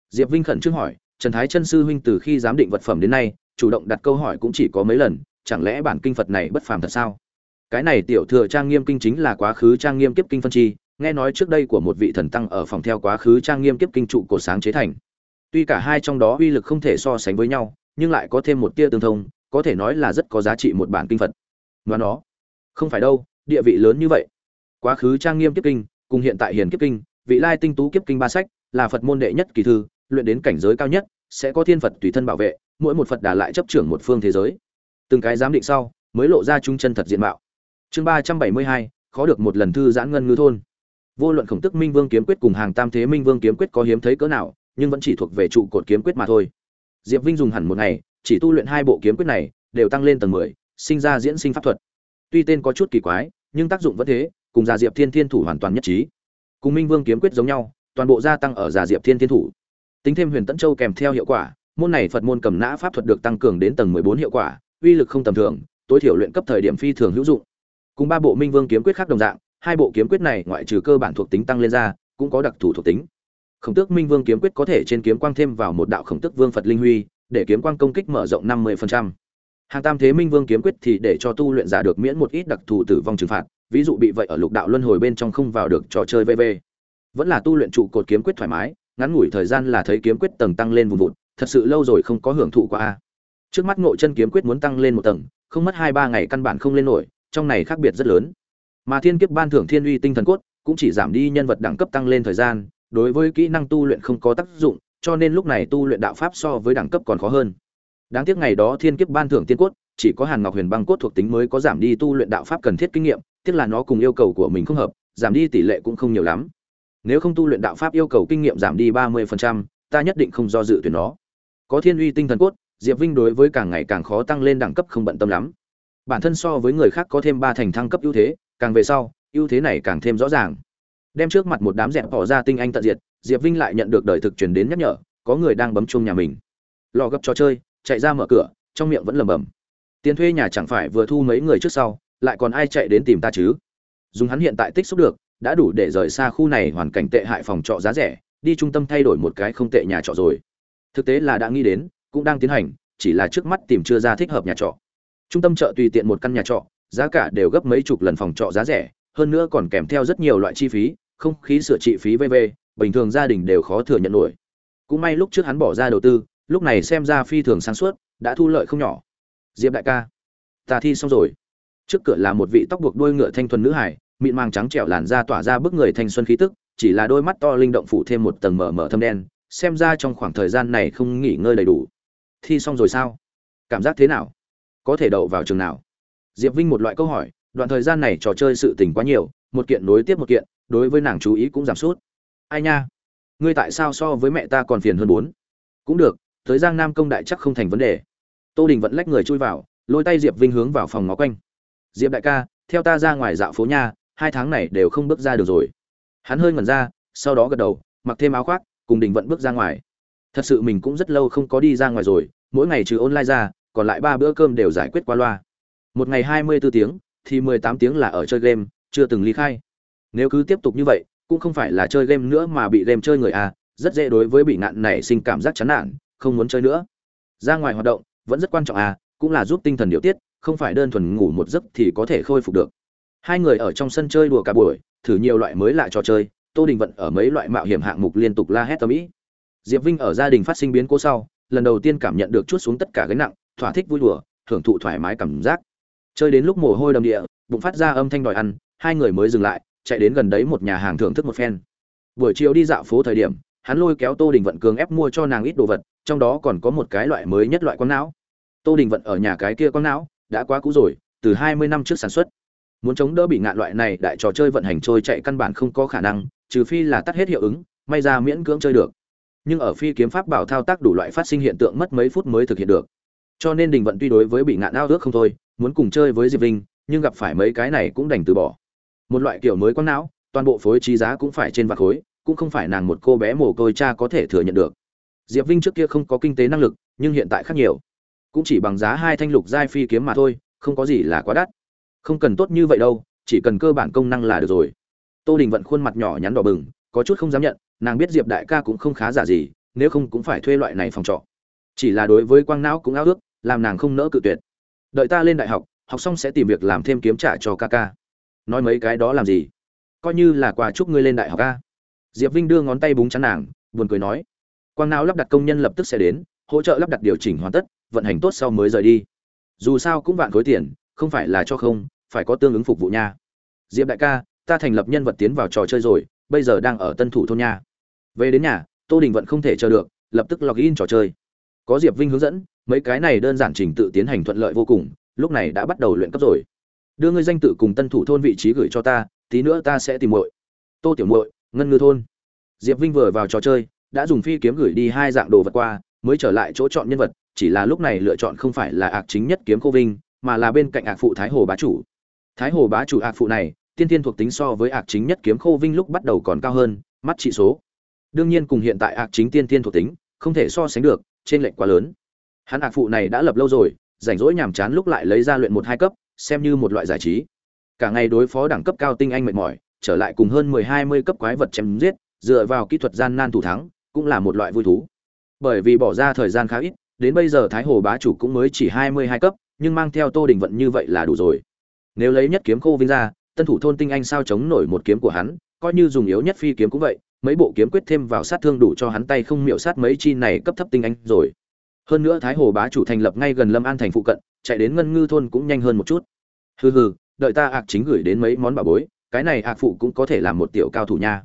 Diệp vinh khẩn trương hỏi, trần thái chân sư huynh từ khi giám định vật phẩm đến nay, chủ động đặt câu hỏi cũng chỉ có mấy lần, chẳng lẽ bản kinh phật này bất phàm thật sao? Cái này tiểu thừa trang nghiêm kinh chính là quá khứ trang nghiêm kiếp kinh phân chi, nghe nói trước đây của một vị thần tăng ở phòng theo quá khứ trang nghiêm kiếp kinh trụ cổ sáng chế thành. Tuy cả hai trong đó uy lực không thể so sánh với nhau, nhưng lại có thêm một tia tương thông, có thể nói là rất có giá trị một bản kinh phật. Và nó, không phải đâu, địa vị lớn như vậy. Quá khứ trang nghiêm kiếp kinh, cùng hiện tại hiền kiếp kinh vị lai tinh tú kiếp kinh ba sách, là phật môn đệ nhất kỳ thư, luyện đến cảnh giới cao nhất, sẽ có thiên phật tùy thân bảo vệ, mỗi một phật đà lại chấp trưởng một phương thế giới. Từng cái giám định sau, mới lộ ra trung chân thật diện mạo. Chương ba trăm bảy mươi hai, khó được một lần thư giãn ngân ngư thôn. Vô luận khổng tức minh vương kiếm quyết cùng hàng tam thế minh vương kiếm quyết có hiếm thấy cỡ nào, nhưng vẫn chỉ thuộc về trụ cột kiếm quyết mà thôi. Diệp vinh dùng hẳn một ngày, chỉ tu luyện hai bộ kiếm quyết này, đều tăng lên tầng mười, sinh ra diễn sinh pháp thuật. Tuy tên có chút kỳ quái, nhưng tác dụng vẫn thế, cùng già diệp thiên thiên thủ hoàn toàn nhất trí cùng minh vương kiếm quyết giống nhau, toàn bộ gia tăng ở già diệp thiên thiên thủ. Tính thêm huyền tẫn châu kèm theo hiệu quả, môn này phật môn cầm nã pháp thuật được tăng cường đến tầng mười bốn hiệu quả, uy lực không tầm thường, tối thiểu luyện cấp thời điểm phi thường hữu dụng. Cùng ba bộ minh vương kiếm quyết khác đồng dạng, hai bộ kiếm quyết này ngoại trừ cơ bản thuộc tính tăng lên ra, cũng có đặc thù thuộc tính. Khổng tước minh vương kiếm quyết có thể trên kiếm quang thêm vào một đạo khổng tước vương phật linh huy, để kiếm quang công kích mở rộng năm mươi hàng tam thế minh vương kiếm quyết thì để cho tu luyện giả được miễn một ít đặc thù tử vong trừng phạt ví dụ bị vậy ở lục đạo luân hồi bên trong không vào được trò chơi vv vẫn là tu luyện trụ cột kiếm quyết thoải mái, ngắn ngủi thời gian là thấy kiếm quyết tầng tăng lên vùng vụt thật sự lâu rồi không có hưởng thụ qua a. Trước mắt ngộ chân kiếm quyết muốn tăng lên một tầng, không mất hai ba ngày căn bản không lên nổi, trong này khác biệt rất lớn. Mà thiên kiếp ban thưởng thiên uy tinh thần cốt cũng chỉ giảm đi nhân vật đẳng cấp tăng lên thời gian, đối với kỹ năng tu luyện không có tác dụng, cho nên lúc này tu luyện đạo pháp so với đẳng cấp còn khó hơn. Đáng tiếc ngày đó thiên kiếp ban thưởng tiên cốt chỉ có hàn ngọc huyền băng cốt thuộc tính mới có giảm đi tu luyện đạo pháp cần thiết kinh nghiệm, tiếc là nó cùng yêu cầu của mình không hợp, giảm đi tỷ lệ cũng không nhiều lắm. Nếu không tu luyện đạo pháp yêu cầu kinh nghiệm giảm đi ba mươi ta nhất định không do dự tuyển nó. Có thiên uy tinh thần cốt, diệp vinh đối với càng ngày càng khó tăng lên đẳng cấp không bận tâm lắm. Bản thân so với người khác có thêm ba thành thăng cấp ưu thế, càng về sau, ưu thế này càng thêm rõ ràng. Đem trước mặt một đám dẹp bỏ ra tinh anh tận diệt, diệp vinh lại nhận được đời thực truyền đến nhắc nhở, có người đang bấm chuông nhà mình. Lò gấp trò chơi, chạy ra mở cửa, trong miệng vẫn lẩm bẩm tiền thuê nhà chẳng phải vừa thu mấy người trước sau, lại còn ai chạy đến tìm ta chứ? Dùng hắn hiện tại tích xúc được, đã đủ để rời xa khu này hoàn cảnh tệ hại phòng trọ giá rẻ, đi trung tâm thay đổi một cái không tệ nhà trọ rồi. Thực tế là đã nghĩ đến, cũng đang tiến hành, chỉ là trước mắt tìm chưa ra thích hợp nhà trọ. Trung tâm chợ tùy tiện một căn nhà trọ, giá cả đều gấp mấy chục lần phòng trọ giá rẻ, hơn nữa còn kèm theo rất nhiều loại chi phí, không khí sửa trị phí vv bình thường gia đình đều khó thừa nhận nổi. Cũng may lúc trước hắn bỏ ra đầu tư, lúc này xem ra phi thường sáng suốt, đã thu lợi không nhỏ diệp đại ca, ta thi xong rồi. Trước cửa là một vị tóc buộc đuôi ngựa thanh thuần nữ hải, mịn màng trắng trẻo làn da tỏa ra bức người thanh xuân khí tức, chỉ là đôi mắt to linh động phủ thêm một tầng mở mở thâm đen, xem ra trong khoảng thời gian này không nghỉ ngơi đầy đủ. Thi xong rồi sao? Cảm giác thế nào? Có thể đậu vào trường nào? Diệp vinh một loại câu hỏi, đoạn thời gian này trò chơi sự tình quá nhiều, một kiện nối tiếp một kiện, đối với nàng chú ý cũng giảm sút. Ai nha? Ngươi tại sao so với mẹ ta còn phiền hơn bốn? Cũng được, tới giang nam công đại chắc không thành vấn đề tô đình vẫn lách người chui vào, lôi tay diệp vinh hướng vào phòng ngó quanh. Diệp đại ca, theo ta ra ngoài dạo phố nha, hai tháng này đều không bước ra được rồi. Hắn hơi ngẩn ra, sau đó gật đầu, mặc thêm áo khoác, cùng đình vẫn bước ra ngoài. Thật sự mình cũng rất lâu không có đi ra ngoài rồi, mỗi ngày trừ online ra, còn lại ba bữa cơm đều giải quyết qua loa. Một ngày hai mươi 24 tiếng, thì mười tám tiếng là ở chơi game, chưa từng ly khai. Nếu cứ tiếp tục như vậy, cũng không phải là chơi game nữa mà bị game chơi người à rất dễ đối với bị nạn này sinh cảm giác chán nản, không muốn chơi nữa. Ra ngoài hoạt động vẫn rất quan trọng à cũng là giúp tinh thần điều tiết, không phải đơn thuần ngủ một giấc thì có thể khôi phục được. Hai người ở trong sân chơi đùa cả buổi, thử nhiều loại mới lạ trò chơi, tô đình vận ở mấy loại mạo hiểm hạng mục liên tục la hét tầm ĩ diệp vinh ở gia đình phát sinh biến cố sau, lần đầu tiên cảm nhận được chút xuống tất cả gánh nặng, thỏa thích vui đùa thưởng thụ thoải mái cảm giác. Chơi đến lúc mồ hôi đầm địa, bụng phát ra âm thanh đòi ăn, hai người mới dừng lại, chạy đến gần đấy một nhà hàng thưởng thức một phen. Buổi chiều đi dạo phố thời điểm, hắn lôi kéo tô đình vận cường ép mua cho nàng ít đồ vật, trong đó còn có một cái loại mới nhất loại con não tô đình vận ở nhà cái kia quang não, đã quá cũ rồi, từ hai mươi năm trước sản xuất. Muốn chống đỡ bị ngạn loại này, đại trò chơi vận hành trôi chạy căn bản không có khả năng, trừ phi là tắt hết hiệu ứng, may ra miễn cưỡng chơi được. Nhưng ở phi kiếm pháp bảo thao tác đủ loại phát sinh hiện tượng mất mấy phút mới thực hiện được. Cho nên đình vận tuy đối với bị ngạn ao ước không thôi, muốn cùng chơi với diệp vinh, nhưng gặp phải mấy cái này cũng đành từ bỏ. Một loại kiểu mới quang não, toàn bộ phối trí giá cũng phải trên vạt khối, cũng không phải nàng một cô bé mồ côi cha có thể thừa nhận được. Diệp vinh trước kia không có kinh tế năng lực, nhưng hiện tại khác nhiều cũng chỉ bằng giá hai thanh lục giai phi kiếm mà thôi, không có gì là quá đắt. Không cần tốt như vậy đâu, chỉ cần cơ bản công năng là được rồi. Tô đình vận khuôn mặt nhỏ nhắn đỏ bừng, có chút không dám nhận, nàng biết diệp đại ca cũng không khá giả gì, nếu không cũng phải thuê loại này phòng trọ. Chỉ là đối với quang não cũng ao ước, làm nàng không nỡ cự tuyệt. Đợi ta lên đại học học xong sẽ tìm việc làm thêm kiếm trả cho ca ca. Nói mấy cái đó làm gì? Coi như là quà chúc ngươi lên đại học ca diệp vinh đưa ngón tay búng chán nàng, buồn cười nói. Quang não lắp đặt công nhân lập tức sẽ đến, hỗ trợ lắp đặt điều chỉnh hoàn tất vận hành tốt sau mới rời đi. Dù sao cũng vạn khối tiền, không phải là cho không, phải có tương ứng phục vụ nha. Diệp đại ca, ta thành lập nhân vật tiến vào trò chơi rồi, bây giờ đang ở tân thủ thôn nha. Về đến nhà, tô đình vẫn không thể chờ được, lập tức log in trò chơi. Có diệp vinh hướng dẫn, mấy cái này đơn giản trình tự tiến hành thuận lợi vô cùng, lúc này đã bắt đầu luyện cấp rồi. Đưa ngươi danh tự cùng tân thủ thôn vị trí gửi cho ta, tí nữa ta sẽ tìm muội. Tô tiểu muội, ngân ngư thôn. Diệp vinh vừa vào trò chơi, đã dùng phi kiếm gửi đi hai dạng đồ vật qua, mới trở lại chỗ chọn nhân vật chỉ là lúc này lựa chọn không phải là ạc chính nhất kiếm cô vinh, mà là bên cạnh ạc phụ thái hồ bá chủ. Thái hồ bá chủ ạc phụ này, tiên tiên thuộc tính so với ạc chính nhất kiếm khô vinh lúc bắt đầu còn cao hơn, mắt trị số. Đương nhiên cùng hiện tại ạc chính tiên tiên thuộc tính, không thể so sánh được, trên lệnh quá lớn. Hắn ạc phụ này đã lập lâu rồi, rảnh rỗi nhàm chán lúc lại lấy ra luyện một hai cấp, xem như một loại giải trí. Cả ngày đối phó đẳng cấp cao tinh anh mệt mỏi, trở lại cùng hơn mười hai mươi cấp quái vật chém giết, dựa vào kỹ thuật gian nan thủ thắng, cũng là một loại vui thú. Bởi vì bỏ ra thời gian khá ít đến bây giờ thái hồ bá chủ cũng mới chỉ hai mươi hai cấp, nhưng mang theo tô đình vận như vậy là đủ rồi. Nếu lấy nhất kiếm khô vinh ra, tân thủ thôn tinh anh sao chống nổi một kiếm của hắn, coi như dùng yếu nhất phi kiếm cũng vậy, mấy bộ kiếm quyết thêm vào sát thương đủ cho hắn tay không miệu sát mấy chi này cấp thấp tinh anh rồi. Hơn nữa thái hồ bá chủ thành lập ngay gần lâm an thành phụ cận, chạy đến ngân ngư thôn cũng nhanh hơn một chút. Hừ hừ, đợi ta ạc chính gửi đến mấy món bà bối, cái này ạc phụ cũng có thể làm một tiểu cao thủ nha.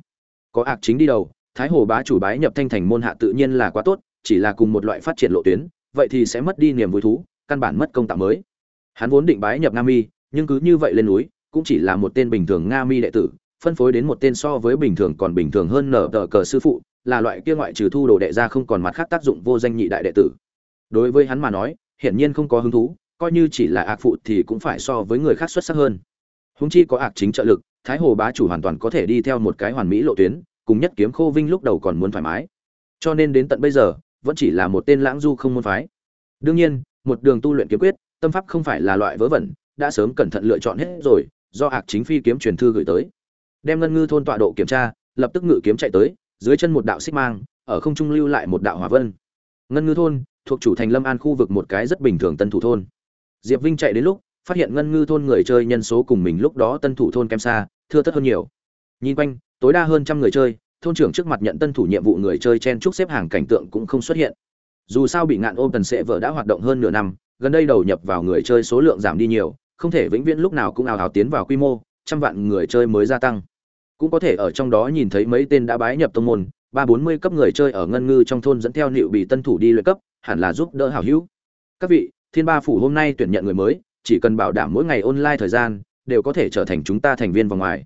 Có ạc chính đi đầu, thái hồ bá chủ bái nhập thanh thành môn hạ tự nhiên là quá tốt chỉ là cùng một loại phát triển lộ tuyến, vậy thì sẽ mất đi niềm vui thú, căn bản mất công tạo mới. Hắn vốn định bái nhập nga mi, nhưng cứ như vậy lên núi, cũng chỉ là một tên bình thường nga mi đệ tử, phân phối đến một tên so với bình thường còn bình thường hơn nở tờ cờ sư phụ, là loại kia ngoại trừ thu đồ đệ ra không còn mặt khác tác dụng vô danh nhị đại đệ tử. Đối với hắn mà nói, hiển nhiên không có hứng thú, coi như chỉ là ạc phụ thì cũng phải so với người khác xuất sắc hơn. Húng chi có ạc chính trợ lực, thái hồ bá chủ hoàn toàn có thể đi theo một cái hoàn mỹ lộ tuyến, cùng nhất kiếm khô vinh lúc đầu còn muốn thoải mái. Cho nên đến tận bây giờ vẫn chỉ là một tên lãng du không môn phái. Đương nhiên, một đường tu luyện kiếm quyết, tâm pháp không phải là loại vớ vẩn, đã sớm cẩn thận lựa chọn hết rồi, do hạc chính phi kiếm truyền thư gửi tới. Đem ngân ngư thôn tọa độ kiểm tra, lập tức ngự kiếm chạy tới, dưới chân một đạo xích mang, ở không trung lưu lại một đạo hỏa vân. Ngân ngư thôn, thuộc chủ thành lâm an khu vực một cái rất bình thường tân thủ thôn. Diệp vinh chạy đến lúc, phát hiện ngân ngư thôn người chơi nhân số cùng mình lúc đó tân thủ thôn kém xa, thưa thất hơn nhiều. Nhìn quanh, tối đa hơn trăm người chơi thôn trưởng trước mặt nhận tân thủ nhiệm vụ người chơi chen chúc xếp hàng cảnh tượng cũng không xuất hiện. Dù sao bị ngạn ôm tần sệ vợ đã hoạt động hơn nửa năm, gần đây đầu nhập vào người chơi số lượng giảm đi nhiều, không thể vĩnh viễn lúc nào cũng ào ào tiến vào quy mô, trăm vạn người chơi mới gia tăng. Cũng có thể ở trong đó nhìn thấy mấy tên đã bái nhập tông môn, ba bốn mươi cấp người chơi ở ngân ngư trong thôn dẫn theo nịu bị tân thủ đi luyện cấp, hẳn là giúp đỡ hảo hữu. Các vị, thiên ba phủ hôm nay tuyển nhận người mới, chỉ cần bảo đảm mỗi ngày online thời gian, đều có thể trở thành chúng ta thành viên vòng ngoài.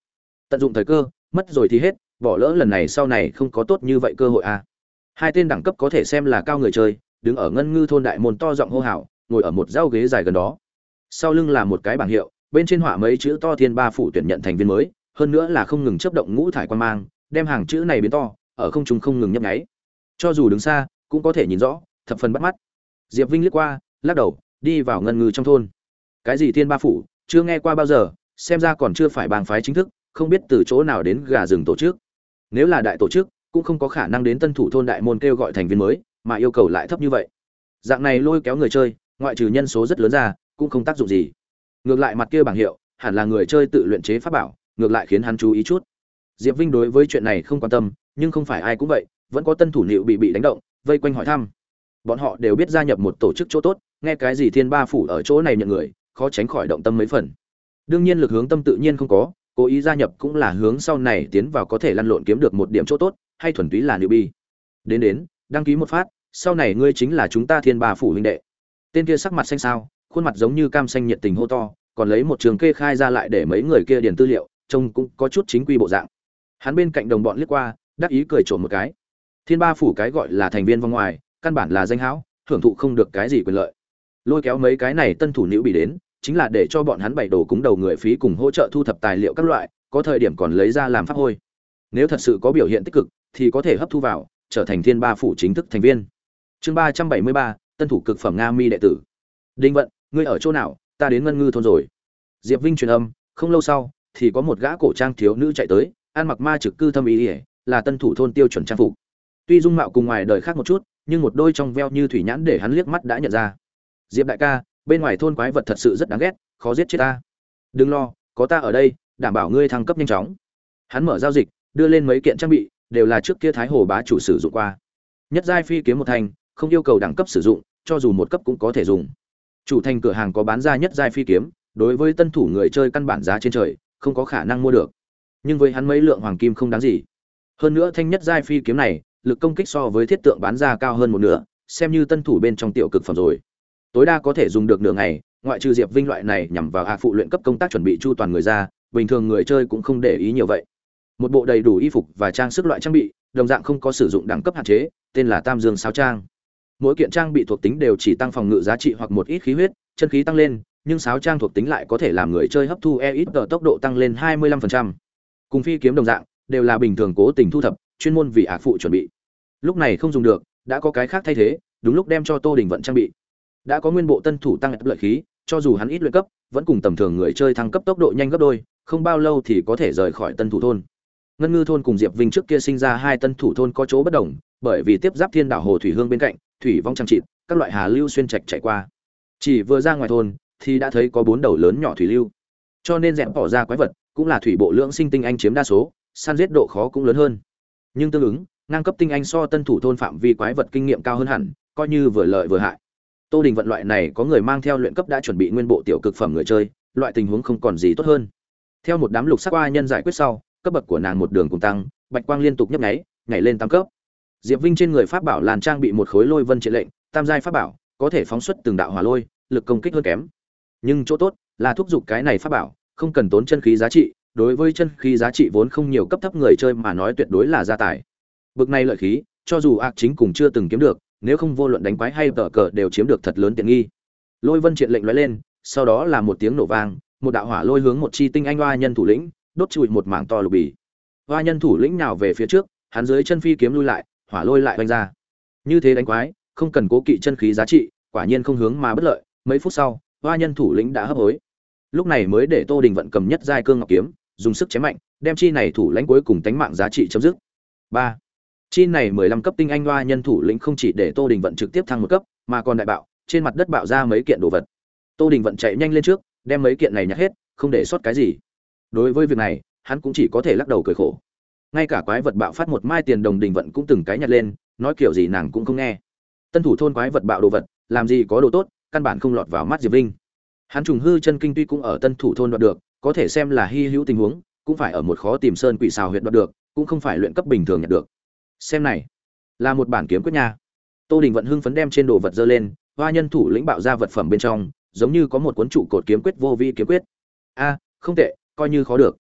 Tận dụng thời cơ, mất rồi thì hết bỏ lỡ lần này sau này không có tốt như vậy cơ hội à. hai tên đẳng cấp có thể xem là cao người chơi, đứng ở ngân ngư thôn đại môn to giọng hô hào, ngồi ở một dao ghế dài gần đó. Sau lưng là một cái bảng hiệu, bên trên họa mấy chữ to thiên ba phủ tuyển nhận thành viên mới, hơn nữa là không ngừng chấp động ngũ thải quan mang, đem hàng chữ này biến to, ở không trung không ngừng nhấp nháy. Cho dù đứng xa, cũng có thể nhìn rõ, thập phần bắt mắt. Diệp vinh liếc qua, lắc đầu, đi vào ngân ngư trong thôn. Cái gì thiên ba phủ, chưa nghe qua bao giờ, xem ra còn chưa phải bang phái chính thức, không biết từ chỗ nào đến gà rừng tổ chức nếu là đại tổ chức, cũng không có khả năng đến tân thủ thôn đại môn kêu gọi thành viên mới, mà yêu cầu lại thấp như vậy. Dạng này lôi kéo người chơi, ngoại trừ nhân số rất lớn ra, cũng không tác dụng gì. Ngược lại mặt kia bảng hiệu, hẳn là người chơi tự luyện chế pháp bảo, ngược lại khiến hắn chú ý chút. Diệp vinh đối với chuyện này không quan tâm, nhưng không phải ai cũng vậy, vẫn có tân thủ liệu bị bị đánh động, vây quanh hỏi thăm. Bọn họ đều biết gia nhập một tổ chức chỗ tốt, nghe cái gì thiên ba phủ ở chỗ này nhận người, khó tránh khỏi động tâm mấy phần. Đương nhiên lực hướng tâm tự nhiên không có cố ý gia nhập cũng là hướng sau này tiến vào có thể lăn lộn kiếm được một điểm chỗ tốt, hay thuần túy là newbie. Đến đến, đăng ký một phát, sau này ngươi chính là chúng ta thiên ba phủ huynh đệ. Tên kia sắc mặt xanh xao, khuôn mặt giống như cam xanh nhiệt tình hô to, còn lấy một trường kê khai ra lại để mấy người kia điền tư liệu, trông cũng có chút chính quy bộ dạng. Hắn bên cạnh đồng bọn liếc qua, đắc ý cười trộm một cái. Thiên ba phủ cái gọi là thành viên vòng ngoài, căn bản là danh hão hưởng thụ không được cái gì quyền lợi. Lôi kéo mấy cái này tân thủ nữ bị đến chính là để cho bọn hắn bày đồ cúng đầu người phí cùng hỗ trợ thu thập tài liệu các loại, có thời điểm còn lấy ra làm pháp hôi. Nếu thật sự có biểu hiện tích cực, thì có thể hấp thu vào, trở thành thiên ba phủ chính thức thành viên. Chương ba trăm bảy mươi ba, tân thủ cực phẩm nga mi đệ tử. Đinh vận, ngươi ở chỗ nào? Ta đến ngân ngư thôn rồi. Diệp vinh truyền âm, không lâu sau, thì có một gã cổ trang thiếu nữ chạy tới, ăn mặc ma trực cư thâm ý ỉa là tân thủ thôn tiêu chuẩn trang phục. Tuy dung mạo cùng ngoài đời khác một chút, nhưng một đôi trong veo như thủy nhãn để hắn liếc mắt đã nhận ra. Diệp đại ca bên ngoài thôn quái vật thật sự rất đáng ghét, khó giết chết ta. Đừng lo, có ta ở đây, đảm bảo ngươi thăng cấp nhanh chóng. Hắn mở giao dịch, đưa lên mấy kiện trang bị, đều là trước kia thái hồ bá chủ sử dụng qua. Nhất giai phi kiếm một thành, không yêu cầu đẳng cấp sử dụng, cho dù một cấp cũng có thể dùng. Chủ thành cửa hàng có bán ra nhất giai phi kiếm, đối với tân thủ người chơi căn bản giá trên trời, không có khả năng mua được. Nhưng với hắn mấy lượng hoàng kim không đáng gì. Hơn nữa thanh nhất giai phi kiếm này, lực công kích so với thiết tượng bán ra cao hơn một nửa, xem như tân thủ bên trong tiểu cực phẩm rồi tối đa có thể dùng được nửa ngày, ngoại trừ diệp vinh loại này nhằm vào hạ phụ luyện cấp công tác chuẩn bị chu toàn người ra, bình thường người chơi cũng không để ý nhiều vậy. Một bộ đầy đủ y phục và trang sức loại trang bị, đồng dạng không có sử dụng đẳng cấp hạn chế, tên là tam dương sao trang. Mỗi kiện trang bị thuộc tính đều chỉ tăng phòng ngự giá trị hoặc một ít khí huyết, chân khí tăng lên, nhưng sáo trang thuộc tính lại có thể làm người chơi hấp thu e ít tốc độ tăng lên 25%. cùng phi kiếm đồng dạng, đều là bình thường cố tình thu thập, chuyên môn vì ác phụ chuẩn bị. Lúc này không dùng được, đã có cái khác thay thế, đúng lúc đem cho tô đình vận trang bị đã có nguyên bộ tân thủ tăng lợi khí, cho dù hắn ít luyện cấp, vẫn cùng tầm thường người chơi thăng cấp tốc độ nhanh gấp đôi, không bao lâu thì có thể rời khỏi tân thủ thôn. Ngân ngư thôn cùng diệp vinh trước kia sinh ra hai tân thủ thôn có chỗ bất đồng, bởi vì tiếp giáp thiên đảo hồ thủy hương bên cạnh, thủy vong trang trịt các loại hà lưu xuyên trạch chạy qua. Chỉ vừa ra ngoài thôn, thì đã thấy có bốn đầu lớn nhỏ thủy lưu. Cho nên dẹp bỏ ra quái vật, cũng là thủy bộ lưỡng sinh tinh anh chiếm đa số, săn giết độ khó cũng lớn hơn. Nhưng tương ứng, ngang cấp tinh anh so tân thủ thôn phạm vi quái vật kinh nghiệm cao hơn hẳn, coi như vừa lợi vừa hại tô đình vận loại này có người mang theo luyện cấp đã chuẩn bị nguyên bộ tiểu cực phẩm người chơi, loại tình huống không còn gì tốt hơn. Theo một đám lục sắc qua nhân giải quyết sau, cấp bậc của nàng một đường cùng tăng, bạch quang liên tục nhấp nháy, nhảy lên tam cấp. Diệp vinh trên người pháp bảo làn trang bị một khối lôi vân triện lệnh, tam giai pháp bảo, có thể phóng xuất từng đạo hỏa lôi, lực công kích hơn kém. Nhưng chỗ tốt là thúc giục cái này pháp bảo, không cần tốn chân khí giá trị, đối với chân khí giá trị vốn không nhiều cấp thấp người chơi mà nói tuyệt đối là gia tài. Bực này lợi khí, cho dù ác chính cùng chưa từng kiếm được nếu không vô luận đánh quái hay tờ cờ đều chiếm được thật lớn tiện nghi. Lôi vân triện lệnh lóe lên, sau đó là một tiếng nổ vang, một đạo hỏa lôi hướng một chi tinh anh hoa nhân thủ lĩnh, đốt trụi một mảng to lục bì. Hoa nhân thủ lĩnh nào về phía trước, hắn dưới chân phi kiếm lui lại, hỏa lôi lại vanh ra. Như thế đánh quái, không cần cố kỵ chân khí giá trị, quả nhiên không hướng mà bất lợi, mấy phút sau, hoa nhân thủ lĩnh đã hấp hối. Lúc này mới để tô đình vận cầm nhất giai cương ngọc kiếm, dùng sức chém mạnh, đem chi này thủ lãnh cuối cùng tánh mạng giá trị chấm dứt. Ba chi này mười lăm cấp tinh anh hoa nhân thủ lĩnh không chỉ để tô đình vận trực tiếp thăng một cấp, mà còn đại bạo, trên mặt đất bạo ra mấy kiện đồ vật. Tô đình vận chạy nhanh lên trước, đem mấy kiện này nhặt hết, không để sót cái gì. Đối với việc này, hắn cũng chỉ có thể lắc đầu cười khổ. Ngay cả quái vật bạo phát một mai tiền đồng đình vận cũng từng cái nhặt lên, nói kiểu gì nàng cũng không nghe. Tân thủ thôn quái vật bạo đồ vật, làm gì có đồ tốt, căn bản không lọt vào mắt diệp vinh. Hắn trùng hư chân kinh tuy cũng ở tân thủ thôn đoạt được, có thể xem là hy hữu tình huống, cũng phải ở một khó tìm sơn quỷ xào huyệt đoạt được, cũng không phải luyện cấp bình thường nhặt được xem này, là một bản kiếm quyết nha. Tô đình vận hưng phấn đem trên đồ vật dơ lên, hoa nhân thủ lĩnh bạo ra vật phẩm bên trong, giống như có một cuốn trụ cột kiếm quyết vô vi kiếm quyết. A, không tệ, coi như khó được.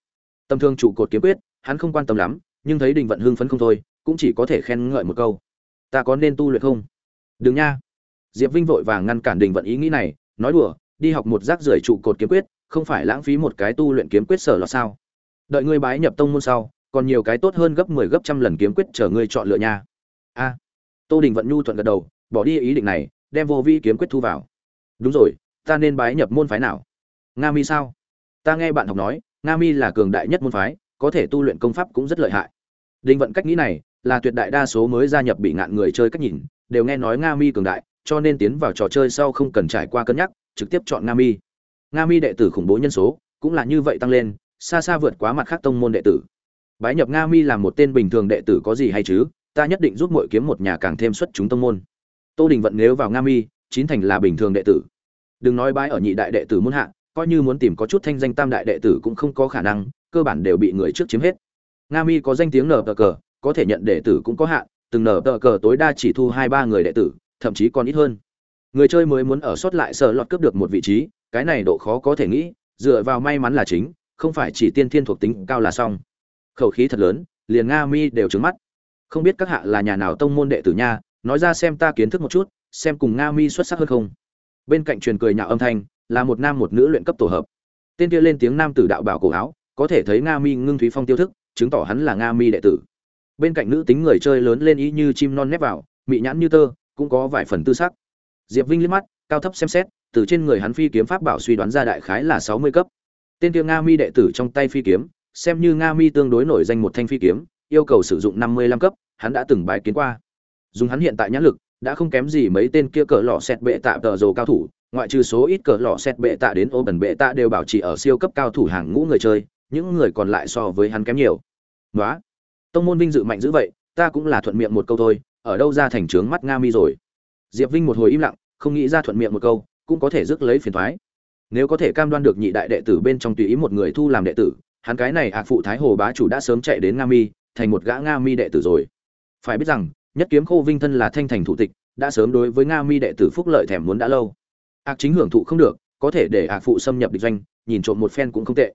Tầm thương trụ cột kiếm quyết, hắn không quan tâm lắm, nhưng thấy đình vận hưng phấn không thôi, cũng chỉ có thể khen ngợi một câu. Ta có nên tu luyện không? Đừng nha. Diệp vinh vội vàng ngăn cản đình vận ý nghĩ này, nói đùa, đi học một rác rưởi trụ cột kiếm quyết, không phải lãng phí một cái tu luyện kiếm quyết sở lọt sao? Đợi ngươi bái nhập tông môn sau còn nhiều cái tốt hơn gấp 10 gấp trăm lần kiếm quyết chờ ngươi chọn lựa nha. A. Tô đình vận nhu thuận gật đầu, bỏ đi ý định này, đem vô vi kiếm quyết thu vào. Đúng rồi, ta nên bái nhập môn phái nào? Nga mi sao? Ta nghe bạn học nói, nga mi là cường đại nhất môn phái, có thể tu luyện công pháp cũng rất lợi hại. Đình vận cách nghĩ này, là tuyệt đại đa số mới gia nhập bị ngạn người chơi cách nhìn, đều nghe nói nga mi cường đại, cho nên tiến vào trò chơi sau không cần trải qua cân nhắc, trực tiếp chọn nga mi. Nga mi đệ tử khủng bố nhân số, cũng là như vậy tăng lên, xa xa vượt quá mặt khác tông môn đệ tử bái nhập nga mi là một tên bình thường đệ tử có gì hay chứ? Ta nhất định giúp mọi kiếm một nhà càng thêm xuất chúng tông môn. Tô đình vận nếu vào nga mi, chín thành là bình thường đệ tử. Đừng nói bái ở nhị đại đệ tử muốn hạ, coi như muốn tìm có chút thanh danh tam đại đệ tử cũng không có khả năng, cơ bản đều bị người trước chiếm hết. Nga mi có danh tiếng nở tờ cờ, có thể nhận đệ tử cũng có hạn, từng nở tờ cờ tối đa chỉ thu hai ba người đệ tử, thậm chí còn ít hơn. Người chơi mới muốn ở sót lại sợ lọt cướp được một vị trí, cái này độ khó có thể nghĩ, dựa vào may mắn là chính, không phải chỉ tiên thiên thuộc tính cao là xong khẩu khí thật lớn, liền nga, mi đều trứng mắt. Không biết các hạ là nhà nào tông môn đệ tử nha, nói ra xem ta kiến thức một chút, xem cùng nga, mi xuất sắc hơn không. Bên cạnh truyền cười nhạo âm thanh, là một nam một nữ luyện cấp tổ hợp. Tên kia lên tiếng nam tử đạo bảo cổ áo, có thể thấy nga, mi ngưng thúy phong tiêu thức, chứng tỏ hắn là nga, mi đệ tử. Bên cạnh nữ tính người chơi lớn lên ý như chim non nép vào, mị nhãn như tơ, cũng có vài phần tư sắc. Diệp vinh liếc mắt, cao thấp xem xét, từ trên người hắn phi kiếm pháp bảo suy đoán ra đại khái là sáu mươi cấp. Tên kia nga, mi đệ tử trong tay phi kiếm xem như nga mi tương đối nổi danh một thanh phi kiếm, yêu cầu sử dụng năm mươi lăm cấp, hắn đã từng bài kiến qua. Dùng hắn hiện tại nhãn lực, đã không kém gì mấy tên kia cỡ lọ xẹt bệ tạ tờ rồ cao thủ, ngoại trừ số ít cỡ lọ xét bệ tạ đến ô bẩn bệ tạ đều bảo trì ở siêu cấp cao thủ hàng ngũ người chơi, những người còn lại so với hắn kém nhiều. Nói tông môn vinh dự mạnh dữ vậy, ta cũng là thuận miệng một câu thôi, ở đâu ra thành trướng mắt nga mi rồi? Diệp vinh một hồi im lặng, không nghĩ ra thuận miệng một câu, cũng có thể rước lấy phiền thoái. Nếu có thể cam đoan được nhị đại đệ tử bên trong tùy ý một người thu làm đệ tử hắn cái này ạc phụ thái hồ bá chủ đã sớm chạy đến nga mi, thành một gã nga mi đệ tử rồi. Phải biết rằng, nhất kiếm khô vinh thân là thanh thành thủ tịch, đã sớm đối với nga mi đệ tử phúc lợi thèm muốn đã lâu. Ạc chính hưởng thụ không được, có thể để ạc phụ xâm nhập địch doanh, nhìn trộm một phen cũng không tệ.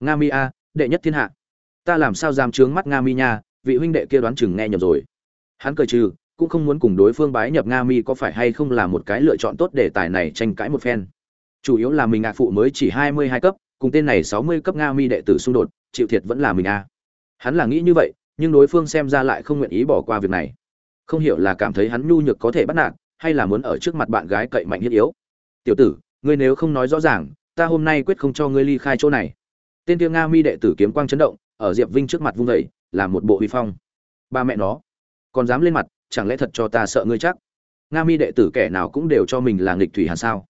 Nga mi a, đệ nhất thiên hạ. Ta làm sao dám trướng mắt nga mi nha, vị huynh đệ kia đoán chừng nghe nhầm rồi. Hắn cười trừ, cũng không muốn cùng đối phương bái nhập nga mi có phải hay không là một cái lựa chọn tốt để tài này tranh cãi một phen. Chủ yếu là mình ạc phụ mới chỉ hai mươi hai cấp cùng tên này sáu mươi cấp nga mi đệ tử xung đột, chịu thiệt vẫn là mình a. Hắn là nghĩ như vậy, nhưng đối phương xem ra lại không nguyện ý bỏ qua việc này. Không hiểu là cảm thấy hắn nhu nhược có thể bắt nạt, hay là muốn ở trước mặt bạn gái cậy mạnh thiết yếu. Tiểu tử, ngươi nếu không nói rõ ràng, ta hôm nay quyết không cho ngươi ly khai chỗ này. Tên tiêu nga mi đệ tử kiếm quang chấn động, ở diệp vinh trước mặt vung vẩy làm một bộ huy phong. Ba mẹ nó, còn dám lên mặt, chẳng lẽ thật cho ta sợ ngươi chắc? Nga mi đệ tử kẻ nào cũng đều cho mình là nghịch thủy hàn sao?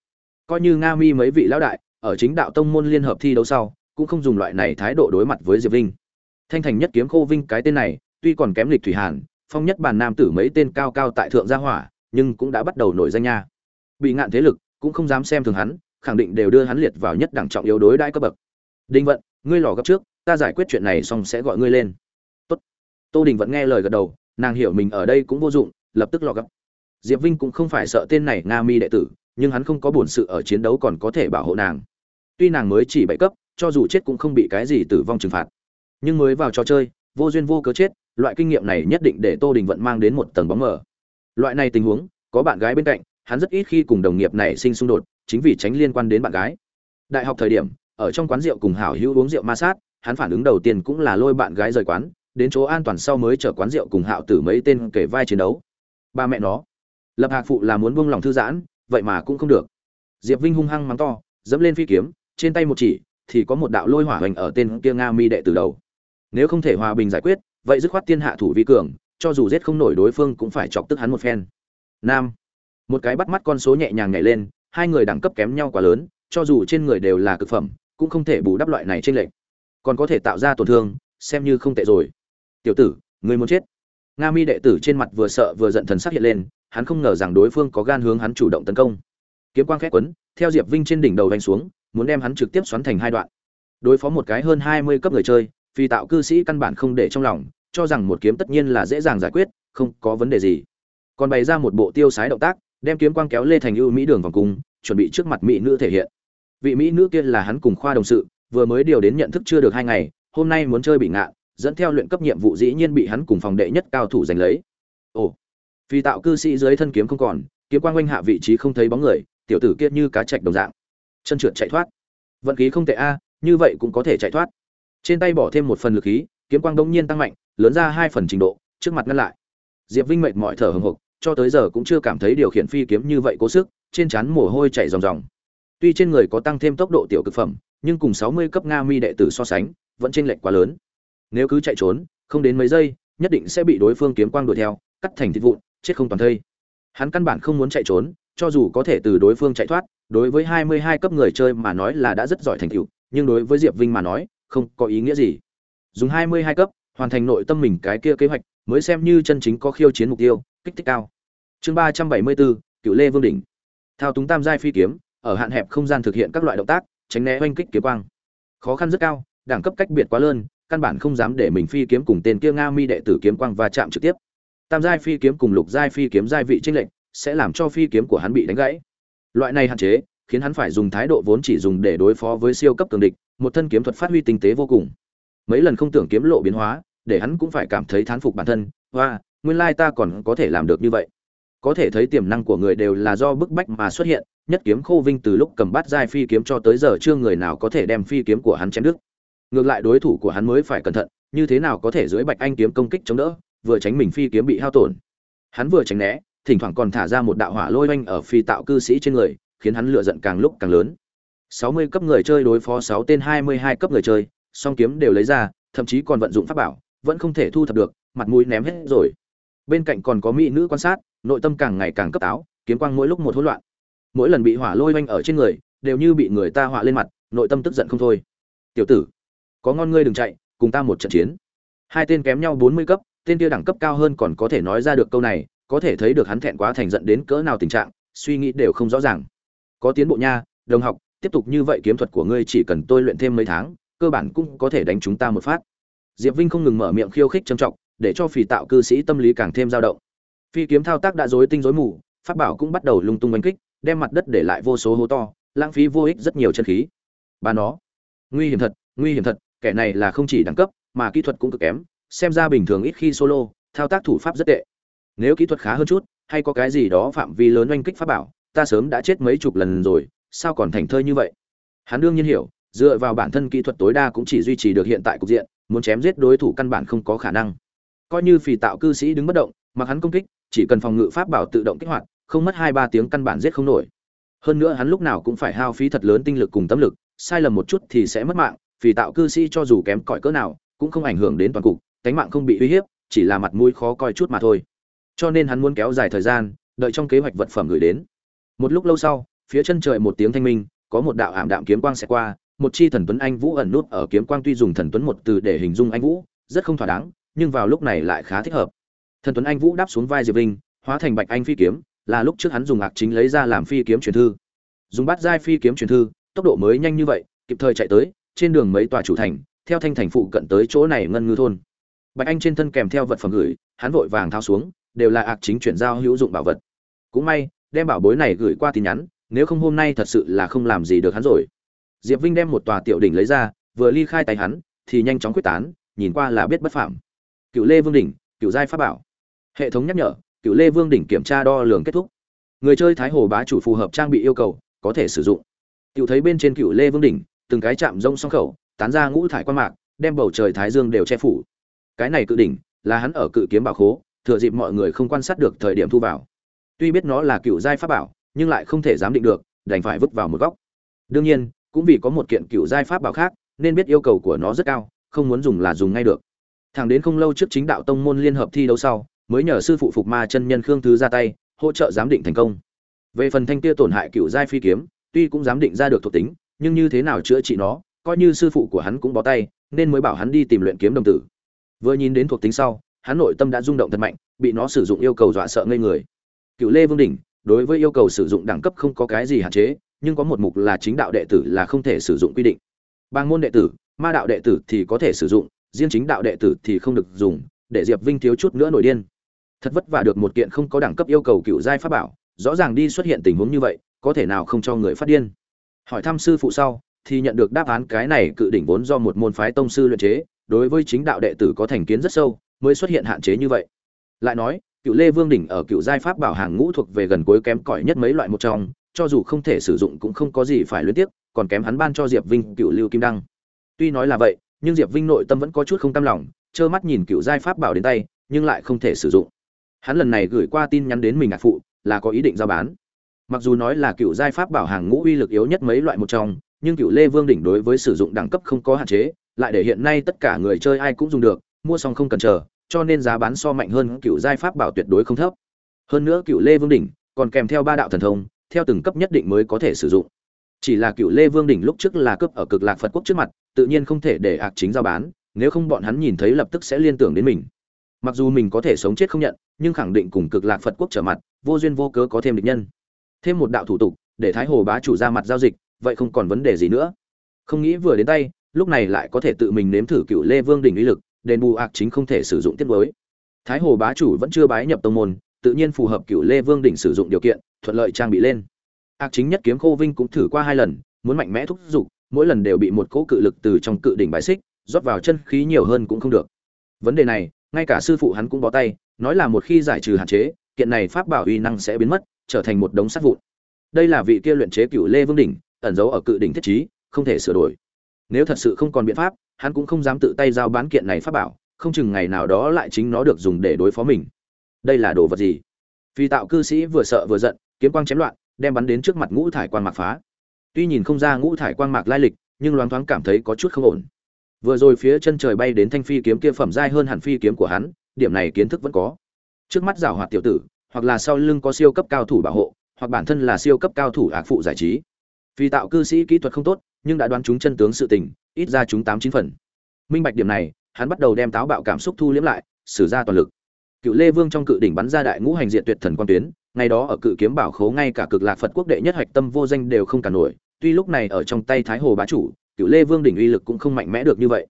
Coi như nga mi mấy vị lão đại ở chính đạo tông môn liên hợp thi đấu sau, cũng không dùng loại này thái độ đối mặt với diệp vinh. Thanh thành nhất kiếm khô vinh, cái tên này, tuy còn kém lịch thủy hàn, phong nhất bàn nam tử mấy tên cao cao tại thượng gia hỏa, nhưng cũng đã bắt đầu nổi danh nha. Bị ngạn thế lực, cũng không dám xem thường hắn, khẳng định đều đưa hắn liệt vào nhất đẳng trọng yếu đối đãi cấp bậc. Đinh vận, ngươi lò gấp trước, ta giải quyết chuyện này xong sẽ gọi ngươi lên. Tốt. tô đình vẫn nghe lời gật đầu, nàng hiểu mình ở đây cũng vô dụng, lập tức lò gấp. Diệp vinh cũng không phải sợ tên này nga mi đệ tử, nhưng hắn không có bổn sự ở chiến đấu còn có thể bảo hộ nàng tuy nàng mới chỉ bảy cấp, cho dù chết cũng không bị cái gì tử vong trừng phạt. Nhưng mới vào trò chơi, vô duyên vô cớ chết, loại kinh nghiệm này nhất định để tô đình vận mang đến một tầng bóng mờ. Loại này tình huống, có bạn gái bên cạnh, hắn rất ít khi cùng đồng nghiệp này sinh xung đột, chính vì tránh liên quan đến bạn gái. Đại học thời điểm, ở trong quán rượu cùng hảo hữu uống rượu ma sát, hắn phản ứng đầu tiên cũng là lôi bạn gái rời quán, đến chỗ an toàn sau mới chở quán rượu cùng hạo tử mấy tên kể vai chiến đấu. Ba mẹ nó, lập hạc phụ là muốn buông lòng thư giãn, vậy mà cũng không được. Diệp vinh hung hăng mắng to, dẫm lên phi kiếm trên tay một chỉ, thì có một đạo lôi hỏa hoành ở tên kia nga mi đệ từ đầu. Nếu không thể hòa bình giải quyết, vậy dứt khoát tiên hạ thủ vi cường, cho dù giết không nổi đối phương cũng phải chọc tức hắn một phen. Nam. Một cái bắt mắt con số nhẹ nhàng nhảy lên, hai người đẳng cấp kém nhau quá lớn, cho dù trên người đều là cực phẩm, cũng không thể bù đắp loại này trên lệnh còn có thể tạo ra tổn thương, xem như không tệ rồi. Tiểu tử, người muốn chết. Nga mi đệ tử trên mặt vừa sợ vừa giận thần sắc hiện lên, hắn không ngờ rằng đối phương có gan hướng hắn chủ động tấn công. Kiếm quang khét quấn, theo diệp vinh trên đỉnh đầu đánh xuống muốn đem hắn trực tiếp xoắn thành hai đoạn. Đối phó một cái hơn hai mươi cấp người chơi, phi tạo cư sĩ căn bản không để trong lòng, cho rằng một kiếm tất nhiên là dễ dàng giải quyết, không có vấn đề gì. Còn bày ra một bộ tiêu sái động tác, đem kiếm quang kéo lê thành ưu mỹ đường vòng cung, chuẩn bị trước mặt mỹ nữ thể hiện. Vị mỹ nữ kia là hắn cùng khoa đồng sự, vừa mới điều đến nhận thức chưa được hai ngày, hôm nay muốn chơi bị ngạn dẫn theo luyện cấp nhiệm vụ dĩ nhiên bị hắn cùng phòng đệ nhất cao thủ giành lấy. Ồ, phi tạo cư sĩ dưới thân kiếm không còn, kiếm quang quanh hạ vị trí không thấy bóng người, tiểu tử kia như cá trạch đồng dạng chân trượt chạy thoát. Vận khí không tệ a, như vậy cũng có thể chạy thoát. Trên tay bỏ thêm một phần lực khí, kiếm quang đông nhiên tăng mạnh, lớn ra hai phần trình độ, trước mặt ngăn lại. Diệp vinh mệt mỏi thở hồng hộc, cho tới giờ cũng chưa cảm thấy điều khiển phi kiếm như vậy cố sức, trên trán mồ hôi chảy ròng ròng. Tuy trên người có tăng thêm tốc độ tiểu cực phẩm, nhưng cùng sáu mươi cấp nga mi đệ tử so sánh, vẫn chênh lệch quá lớn. Nếu cứ chạy trốn, không đến mấy giây, nhất định sẽ bị đối phương kiếm quang đuổi theo, cắt thành thịt vụn, chết không toàn thây. Hắn căn bản không muốn chạy trốn, cho dù có thể từ đối phương chạy thoát đối với hai mươi hai cấp người chơi mà nói là đã rất giỏi thành tựu, nhưng đối với diệp vinh mà nói, không có ý nghĩa gì. Dùng hai mươi hai cấp, hoàn thành nội tâm mình cái kia kế hoạch, mới xem như chân chính có khiêu chiến mục tiêu, kích thích cao. Chương ba trăm bảy mươi bốn cựu lê vương đỉnh. Thao túng tam giai phi kiếm, ở hạn hẹp không gian thực hiện các loại động tác, tránh né oanh kích kiếm quang. Khó khăn rất cao, đẳng cấp cách biệt quá lớn, căn bản không dám để mình phi kiếm cùng tên kia nga mi đệ tử kiếm quang và chạm trực tiếp. Tam giai phi kiếm cùng lục giai phi kiếm giai vị chênh lệnh sẽ làm cho phi kiếm của hắn bị đánh gãy loại này hạn chế, khiến hắn phải dùng thái độ vốn chỉ dùng để đối phó với siêu cấp cường địch, một thân kiếm thuật phát huy tinh tế vô cùng. Mấy lần không tưởng kiếm lộ biến hóa, để hắn cũng phải cảm thấy thán phục bản thân hoa nguyên lai ta còn có thể làm được như vậy. Có thể thấy tiềm năng của người đều là do bức bách mà xuất hiện, nhất kiếm khô vinh từ lúc cầm bát giai phi kiếm cho tới giờ chưa người nào có thể đem phi kiếm của hắn chém đứt. Ngược lại đối thủ của hắn mới phải cẩn thận, như thế nào có thể dưới bạch anh kiếm công kích chống đỡ, vừa tránh mình phi kiếm bị hao tổn. Hắn vừa tránh né thỉnh thoảng còn thả ra một đạo hỏa lôi oanh ở phi tạo cư sĩ trên người, khiến hắn lựa giận càng lúc càng lớn. 60 cấp người chơi đối phó 6 tên 22 cấp người chơi, song kiếm đều lấy ra, thậm chí còn vận dụng pháp bảo, vẫn không thể thu thập được, mặt mũi ném hết rồi. Bên cạnh còn có mỹ nữ quan sát, nội tâm càng ngày càng cấp táo, kiếm quang mỗi lúc một hỗn loạn. Mỗi lần bị hỏa lôi oanh ở trên người, đều như bị người ta họa lên mặt, nội tâm tức giận không thôi. Tiểu tử, có ngon ngươi đừng chạy, cùng ta một trận chiến. Hai tên kém nhau bốn mươi cấp, tên kia đẳng cấp cao hơn còn có thể nói ra được câu này có thể thấy được hắn thẹn quá thành giận đến cỡ nào tình trạng, suy nghĩ đều không rõ ràng. Có tiến bộ nha, đồng học, tiếp tục như vậy kiếm thuật của ngươi chỉ cần tôi luyện thêm mấy tháng, cơ bản cũng có thể đánh chúng ta một phát. Diệp vinh không ngừng mở miệng khiêu khích trầm trọng, để cho phỉ tạo cư sĩ tâm lý càng thêm dao động. Phi kiếm thao tác đã rối tinh rối mù, pháp bảo cũng bắt đầu lung tung đánh kích, đem mặt đất để lại vô số hố to, lãng phí vô ích rất nhiều chân khí. Bà nó, nguy hiểm thật, nguy hiểm thật, kẻ này là không chỉ đẳng cấp, mà kỹ thuật cũng cực kém, xem ra bình thường ít khi solo, thao tác thủ pháp rất tệ nếu kỹ thuật khá hơn chút, hay có cái gì đó phạm vi lớn oanh kích pháp bảo, ta sớm đã chết mấy chục lần rồi, sao còn thành thơi như vậy? Hắn đương nhiên hiểu, dựa vào bản thân kỹ thuật tối đa cũng chỉ duy trì được hiện tại cục diện, muốn chém giết đối thủ căn bản không có khả năng. Coi như phì tạo cư sĩ đứng bất động, mặc hắn công kích, chỉ cần phòng ngự pháp bảo tự động kích hoạt, không mất hai ba tiếng căn bản giết không nổi. Hơn nữa hắn lúc nào cũng phải hao phí thật lớn tinh lực cùng tâm lực, sai lầm một chút thì sẽ mất mạng, phì tạo cư sĩ cho dù kém cỏi cỡ nào, cũng không ảnh hưởng đến toàn cục, tánh mạng không bị uy hiếp, chỉ là mặt mũi khó coi chút mà thôi cho nên hắn muốn kéo dài thời gian, đợi trong kế hoạch vật phẩm gửi đến. Một lúc lâu sau, phía chân trời một tiếng thanh minh, có một đạo ảm đạm kiếm quang sẽ qua, một chi thần tuấn anh vũ ẩn nút ở kiếm quang tuy dùng thần tuấn một từ để hình dung anh vũ, rất không thỏa đáng, nhưng vào lúc này lại khá thích hợp. Thần tuấn anh vũ đáp xuống vai diệp linh hóa thành bạch anh phi kiếm, là lúc trước hắn dùng ạc chính lấy ra làm phi kiếm truyền thư. Dùng bát giai phi kiếm truyền thư, tốc độ mới nhanh như vậy, kịp thời chạy tới, trên đường mấy tòa chủ thành, theo thanh thành phụ cận tới chỗ này ngân ngư thôn. Bạch anh trên thân kèm theo vật phẩm gửi, hắn vội vàng thao xuống đều là ạc chính chuyển giao hữu dụng bảo vật. Cũng may, đem bảo bối này gửi qua tin nhắn, nếu không hôm nay thật sự là không làm gì được hắn rồi. Diệp vinh đem một tòa tiểu đỉnh lấy ra, vừa ly khai tay hắn, thì nhanh chóng quyết tán, nhìn qua là biết bất phạm cựu lê vương đỉnh, cựu giai pháp bảo. Hệ thống nhắc nhở, cựu lê vương đỉnh kiểm tra đo lường kết thúc. Người chơi thái hồ bá chủ phù hợp trang bị yêu cầu, có thể sử dụng. Cựu thấy bên trên cựu lê vương đỉnh, từng cái chạm rông song khẩu, tán ra ngũ thải quan mạc, đem bầu trời thái dương đều che phủ. Cái này cự đỉnh, là hắn ở cự kiếm bảo khố thừa dịp mọi người không quan sát được thời điểm thu vào. Tuy biết nó là cựu giai pháp bảo, nhưng lại không thể giám định được, đành phải vứt vào một góc. Đương nhiên, cũng vì có một kiện cựu giai pháp bảo khác, nên biết yêu cầu của nó rất cao, không muốn dùng là dùng ngay được. Thẳng đến không lâu trước chính đạo tông môn liên hợp thi đấu sau, mới nhờ sư phụ phục ma chân nhân khương thứ ra tay, hỗ trợ giám định thành công. Về phần thanh kia tổn hại cựu giai phi kiếm, tuy cũng giám định ra được thuộc tính, nhưng như thế nào chữa trị nó, coi như sư phụ của hắn cũng bó tay, nên mới bảo hắn đi tìm luyện kiếm đồng tử. Vừa nhìn đến thuộc tính sau hắn nội tâm đã rung động thật mạnh, bị nó sử dụng yêu cầu dọa sợ ngây người. Cựu lê vương đỉnh, đối với yêu cầu sử dụng đẳng cấp không có cái gì hạn chế, nhưng có một mục là chính đạo đệ tử là không thể sử dụng quy định. Bang môn đệ tử, ma đạo đệ tử thì có thể sử dụng, riêng chính đạo đệ tử thì không được dùng, để diệp vinh thiếu chút nữa nổi điên. Thật vất vả được một kiện không có đẳng cấp yêu cầu cựu giai pháp bảo, rõ ràng đi xuất hiện tình huống như vậy, có thể nào không cho người phát điên? Hỏi thăm sư phụ sau, thì nhận được đáp án cái này cự đỉnh vốn do một môn phái tông sư luyện chế, đối với chính đạo đệ tử có thành kiến rất sâu mới xuất hiện hạn chế như vậy. Lại nói, cựu lê vương đỉnh ở cựu giai pháp bảo hàng ngũ thuộc về gần cuối kém cỏi nhất mấy loại một trong, cho dù không thể sử dụng cũng không có gì phải luyến tiếc, còn kém hắn ban cho diệp vinh cựu lưu kim đăng. Tuy nói là vậy, nhưng diệp vinh nội tâm vẫn có chút không cam lòng, trơ mắt nhìn cựu giai pháp bảo đến tay, nhưng lại không thể sử dụng. Hắn lần này gửi qua tin nhắn đến mình ngạc phụ, là có ý định giao bán. Mặc dù nói là cựu giai pháp bảo hàng ngũ uy lực yếu nhất mấy loại một trong, nhưng cựu lê vương đỉnh đối với sử dụng đẳng cấp không có hạn chế, lại để hiện nay tất cả người chơi ai cũng dùng được mua xong không cần chờ, cho nên giá bán so mạnh hơn cựu giai pháp bảo tuyệt đối không thấp. Hơn nữa cựu lê vương đỉnh còn kèm theo ba đạo thần thông, theo từng cấp nhất định mới có thể sử dụng. Chỉ là cựu lê vương đỉnh lúc trước là cấp ở cực lạc phật quốc trước mặt, tự nhiên không thể để ạc chính giao bán, nếu không bọn hắn nhìn thấy lập tức sẽ liên tưởng đến mình. Mặc dù mình có thể sống chết không nhận, nhưng khẳng định cùng cực lạc phật quốc trở mặt, vô duyên vô cớ có thêm địch nhân. Thêm một đạo thủ tục, để thái hồ bá chủ ra mặt giao dịch, vậy không còn vấn đề gì nữa. Không nghĩ vừa đến tay, lúc này lại có thể tự mình nếm thử cựu lê vương đỉnh uy lực đền bù ạc chính không thể sử dụng tiếp mới. Thái hồ bá chủ vẫn chưa bái nhập tông môn, tự nhiên phù hợp cựu lê vương đỉnh sử dụng điều kiện, thuận lợi trang bị lên. Ác chính nhất kiếm khô vinh cũng thử qua hai lần, muốn mạnh mẽ thúc giục, mỗi lần đều bị một cỗ cự lực từ trong cự đỉnh bài xích, rót vào chân khí nhiều hơn cũng không được. Vấn đề này, ngay cả sư phụ hắn cũng bó tay, nói là một khi giải trừ hạn chế, kiện này pháp bảo uy năng sẽ biến mất, trở thành một đống sắt vụn. Đây là vị kia luyện chế cựu lê vương đỉnh, ẩn giấu ở cự đỉnh thiết trí, không thể sửa đổi. Nếu thật sự không còn biện pháp hắn cũng không dám tự tay giao bán kiện này pháp bảo, không chừng ngày nào đó lại chính nó được dùng để đối phó mình. Đây là đồ vật gì? Phi tạo cư sĩ vừa sợ vừa giận, kiếm quang chém loạn, đem bắn đến trước mặt ngũ thải quan mạc phá. Tuy nhìn không ra ngũ thải quang mạc lai lịch, nhưng loáng thoáng cảm thấy có chút không ổn. Vừa rồi phía chân trời bay đến thanh phi kiếm kia phẩm dai hơn hẳn phi kiếm của hắn, điểm này kiến thức vẫn có. Trước mắt giảo hoạt tiểu tử, hoặc là sau lưng có siêu cấp cao thủ bảo hộ, hoặc bản thân là siêu cấp cao thủ ác phụ giải trí. Vì tạo cư sĩ kỹ thuật không tốt nhưng đã đoán chúng chân tướng sự tình, ít ra chúng tám chín phần. Minh bạch điểm này, hắn bắt đầu đem táo bạo cảm xúc thu liễm lại, sử ra toàn lực. Cựu lê vương trong cự đỉnh bắn ra đại ngũ hành diện tuyệt thần quan tuyến, ngày đó ở cự kiếm bảo khố ngay cả cực lạc phật quốc đệ nhất hạch tâm vô danh đều không cả nổi, tuy lúc này ở trong tay thái hồ bá chủ, cựu lê vương đỉnh uy lực cũng không mạnh mẽ được như vậy.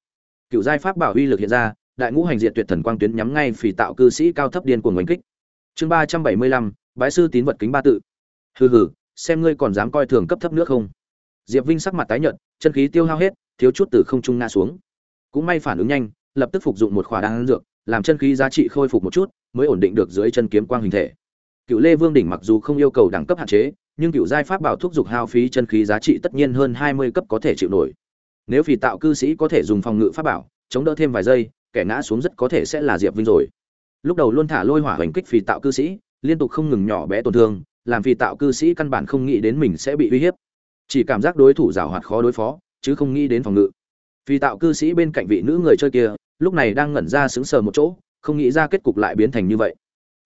Cựu giai pháp bảo uy lực hiện ra, đại ngũ hành diện tuyệt thần quang tuyến nhắm ngay phỉ tạo cư sĩ cao thấp điên cuồng oanh kích. Chương ba trăm bảy mươi lăm, bái sư tín vật kính ba tự. Hừ hừ, xem ngươi còn dám coi thường cấp thấp nước không? Diệp vinh sắc mặt tái nhợt, chân khí tiêu hao hết, thiếu chút từ không trung ngã xuống. Cũng may phản ứng nhanh, lập tức phục dụng một khỏa đan dược, làm chân khí giá trị khôi phục một chút, mới ổn định được dưới chân kiếm quang hình thể. Cựu lê vương đỉnh mặc dù không yêu cầu đẳng cấp hạn chế, nhưng cựu giai pháp bảo thúc dục hao phí chân khí giá trị tất nhiên hơn hai mươi cấp có thể chịu nổi. Nếu phi tạo cư sĩ có thể dùng phòng ngự pháp bảo, chống đỡ thêm vài giây, kẻ ngã xuống rất có thể sẽ là diệp vinh rồi. Lúc đầu luôn thả lôi hỏa hoành kích phi tạo cư sĩ, liên tục không ngừng nhỏ bé tổn thương, làm phi tạo cư sĩ căn bản không nghĩ đến mình sẽ bị uy hiếp chỉ cảm giác đối thủ giảo hoạt khó đối phó, chứ không nghĩ đến phòng ngự. Vì tạo cư sĩ bên cạnh vị nữ người chơi kia, lúc này đang ngẩn ra sững sờ một chỗ, không nghĩ ra kết cục lại biến thành như vậy.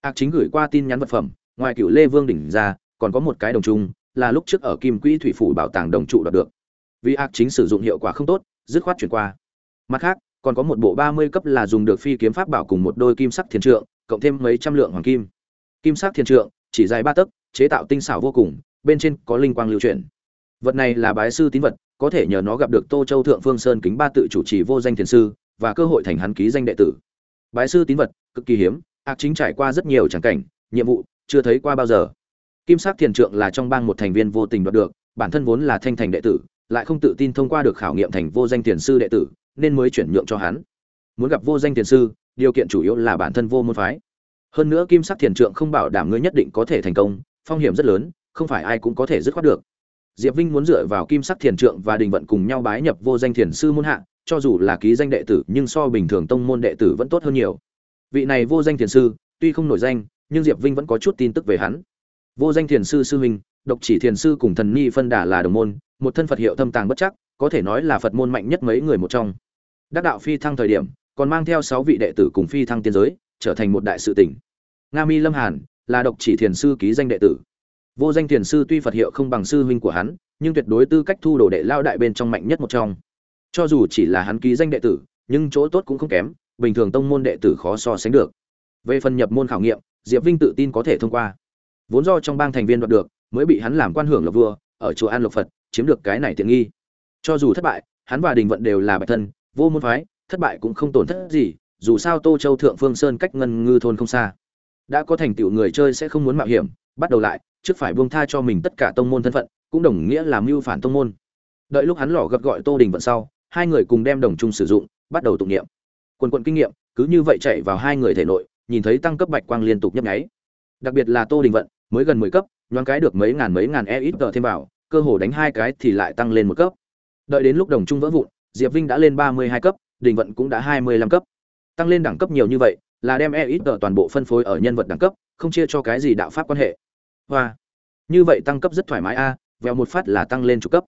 Ác chính gửi qua tin nhắn vật phẩm, ngoài cựu lê vương đỉnh ra, còn có một cái đồng chung, là lúc trước ở kim quỹ thủy phủ bảo tàng đồng trụ đoạt được. Vì ác chính sử dụng hiệu quả không tốt, dứt khoát chuyển qua. Mặt khác, còn có một bộ ba mươi cấp là dùng được phi kiếm pháp bảo cùng một đôi kim sắc thiên trượng, cộng thêm mấy trăm lượng hoàng kim. Kim sắc thiên trượng, chỉ dài ba tấc, chế tạo tinh xảo vô cùng, bên trên có linh quang lưu chuyển vật này là bái sư tín vật, có thể nhờ nó gặp được tô châu thượng phương sơn kính ba tự chủ trì vô danh thiền sư, và cơ hội thành hắn ký danh đệ tử. Bái sư tín vật, cực kỳ hiếm, ác chính trải qua rất nhiều tràng cảnh, nhiệm vụ, chưa thấy qua bao giờ. Kim sắc thiền trượng là trong bang một thành viên vô tình đoạt được, bản thân vốn là thanh thành đệ tử, lại không tự tin thông qua được khảo nghiệm thành vô danh tiền sư đệ tử, nên mới chuyển nhượng cho hắn. Muốn gặp vô danh tiền sư, điều kiện chủ yếu là bản thân vô môn phái. Hơn nữa kim sắc thiền trượng không bảo đảm ngươi nhất định có thể thành công, phong hiểm rất lớn, không phải ai cũng có thể dứt khoát được diệp vinh muốn dựa vào kim sắc thiền trượng và đình vận cùng nhau bái nhập vô danh thiền sư môn hạ, cho dù là ký danh đệ tử nhưng so bình thường tông môn đệ tử vẫn tốt hơn nhiều. Vị này vô danh thiền sư, tuy không nổi danh, nhưng diệp vinh vẫn có chút tin tức về hắn. Vô danh thiền sư sư huynh, độc chỉ thiền sư cùng thần ni phân đà là đồng môn, một thân phật hiệu thâm tàng bất chắc, có thể nói là phật môn mạnh nhất mấy người một trong. Đắc đạo phi thăng thời điểm, còn mang theo sáu vị đệ tử cùng phi thăng tiên giới, trở thành một đại sự tình. nga mi lâm hàn là độc chỉ thiền sư ký danh đệ tử vô danh thiền sư tuy phật hiệu không bằng sư huynh của hắn, nhưng tuyệt đối tư cách thu đồ đệ lao đại bên trong mạnh nhất một trong. Cho dù chỉ là hắn ký danh đệ tử, nhưng chỗ tốt cũng không kém, bình thường tông môn đệ tử khó so sánh được. Về phần nhập môn khảo nghiệm, diệp vinh tự tin có thể thông qua. Vốn do trong bang thành viên đoạt được, mới bị hắn làm quan hưởng lộc vua, ở chùa an lộc phật, chiếm được cái này tiện nghi. Cho dù thất bại, hắn và đình vận đều là bạch thân, vô môn phái, thất bại cũng không tổn thất gì, dù sao tô châu thượng phương sơn cách ngân ngư thôn không xa. Đã có thành tựu người chơi sẽ không muốn mạo hiểm, bắt đầu lại trước phải buông tha cho mình tất cả tông môn thân phận, cũng đồng nghĩa làm mưu phản tông môn. Đợi lúc hắn lọ gật gọi tô đình vận sau, hai người cùng đem đồng chung sử dụng, bắt đầu tụng niệm. Quần quần kinh nghiệm, cứ như vậy chạy vào hai người thể nội, nhìn thấy tăng cấp bạch quang liên tục nhấp nháy. Đặc biệt là tô đình vận, mới gần mười cấp, nhoáng cái được mấy ngàn mấy ngàn e ít tờ thêm vào, cơ hồ đánh hai cái thì lại tăng lên một cấp. Đợi đến lúc đồng trung vỡ vụn, diệp vinh đã lên ba mươi hai cấp, đình vận cũng đã hai mươi lăm cấp. Tăng lên đẳng cấp nhiều như vậy, là đem e ít tờ toàn bộ phân phối ở nhân vật đẳng cấp, không chia cho cái gì đạo pháp quan hệ hoa. Như vậy tăng cấp rất thoải mái a à, vèo một phát là tăng lên chục cấp.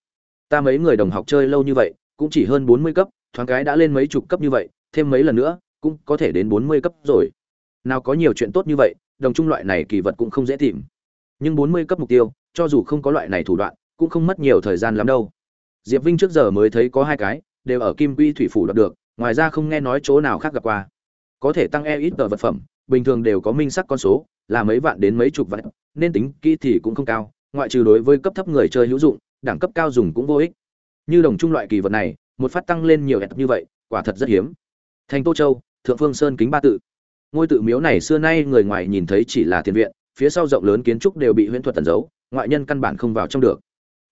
Ta mấy người đồng học chơi lâu như vậy cũng chỉ hơn bốn mươi cấp thoáng cái đã lên mấy chục cấp như vậy thêm mấy lần nữa cũng có thể đến bốn mươi cấp rồi. Nào có nhiều chuyện tốt như vậy đồng trung loại này kỳ vật cũng không dễ tìm. Nhưng bốn mươi cấp mục tiêu cho dù không có loại này thủ đoạn cũng không mất nhiều thời gian lắm đâu. Diệp vinh trước giờ mới thấy có hai cái đều ở kim quy thủy phủ đọc được ngoài ra không nghe nói chỗ nào khác gặp qua. Có thể tăng e ít tờ vật phẩm bình thường đều có minh sắc con số là mấy vạn đến mấy chục vạn nên tính kỹ thì cũng không cao, ngoại trừ đối với cấp thấp người chơi hữu dụng, đẳng cấp cao dùng cũng vô ích. Như đồng trung loại kỳ vật này, một phát tăng lên nhiều hẹp như vậy, quả thật rất hiếm. Thành tô châu, thượng phương sơn kính ba tự. Ngôi tự miếu này xưa nay người ngoài nhìn thấy chỉ là tiền viện, phía sau rộng lớn kiến trúc đều bị huyễn thuật tẩn giấu, ngoại nhân căn bản không vào trong được.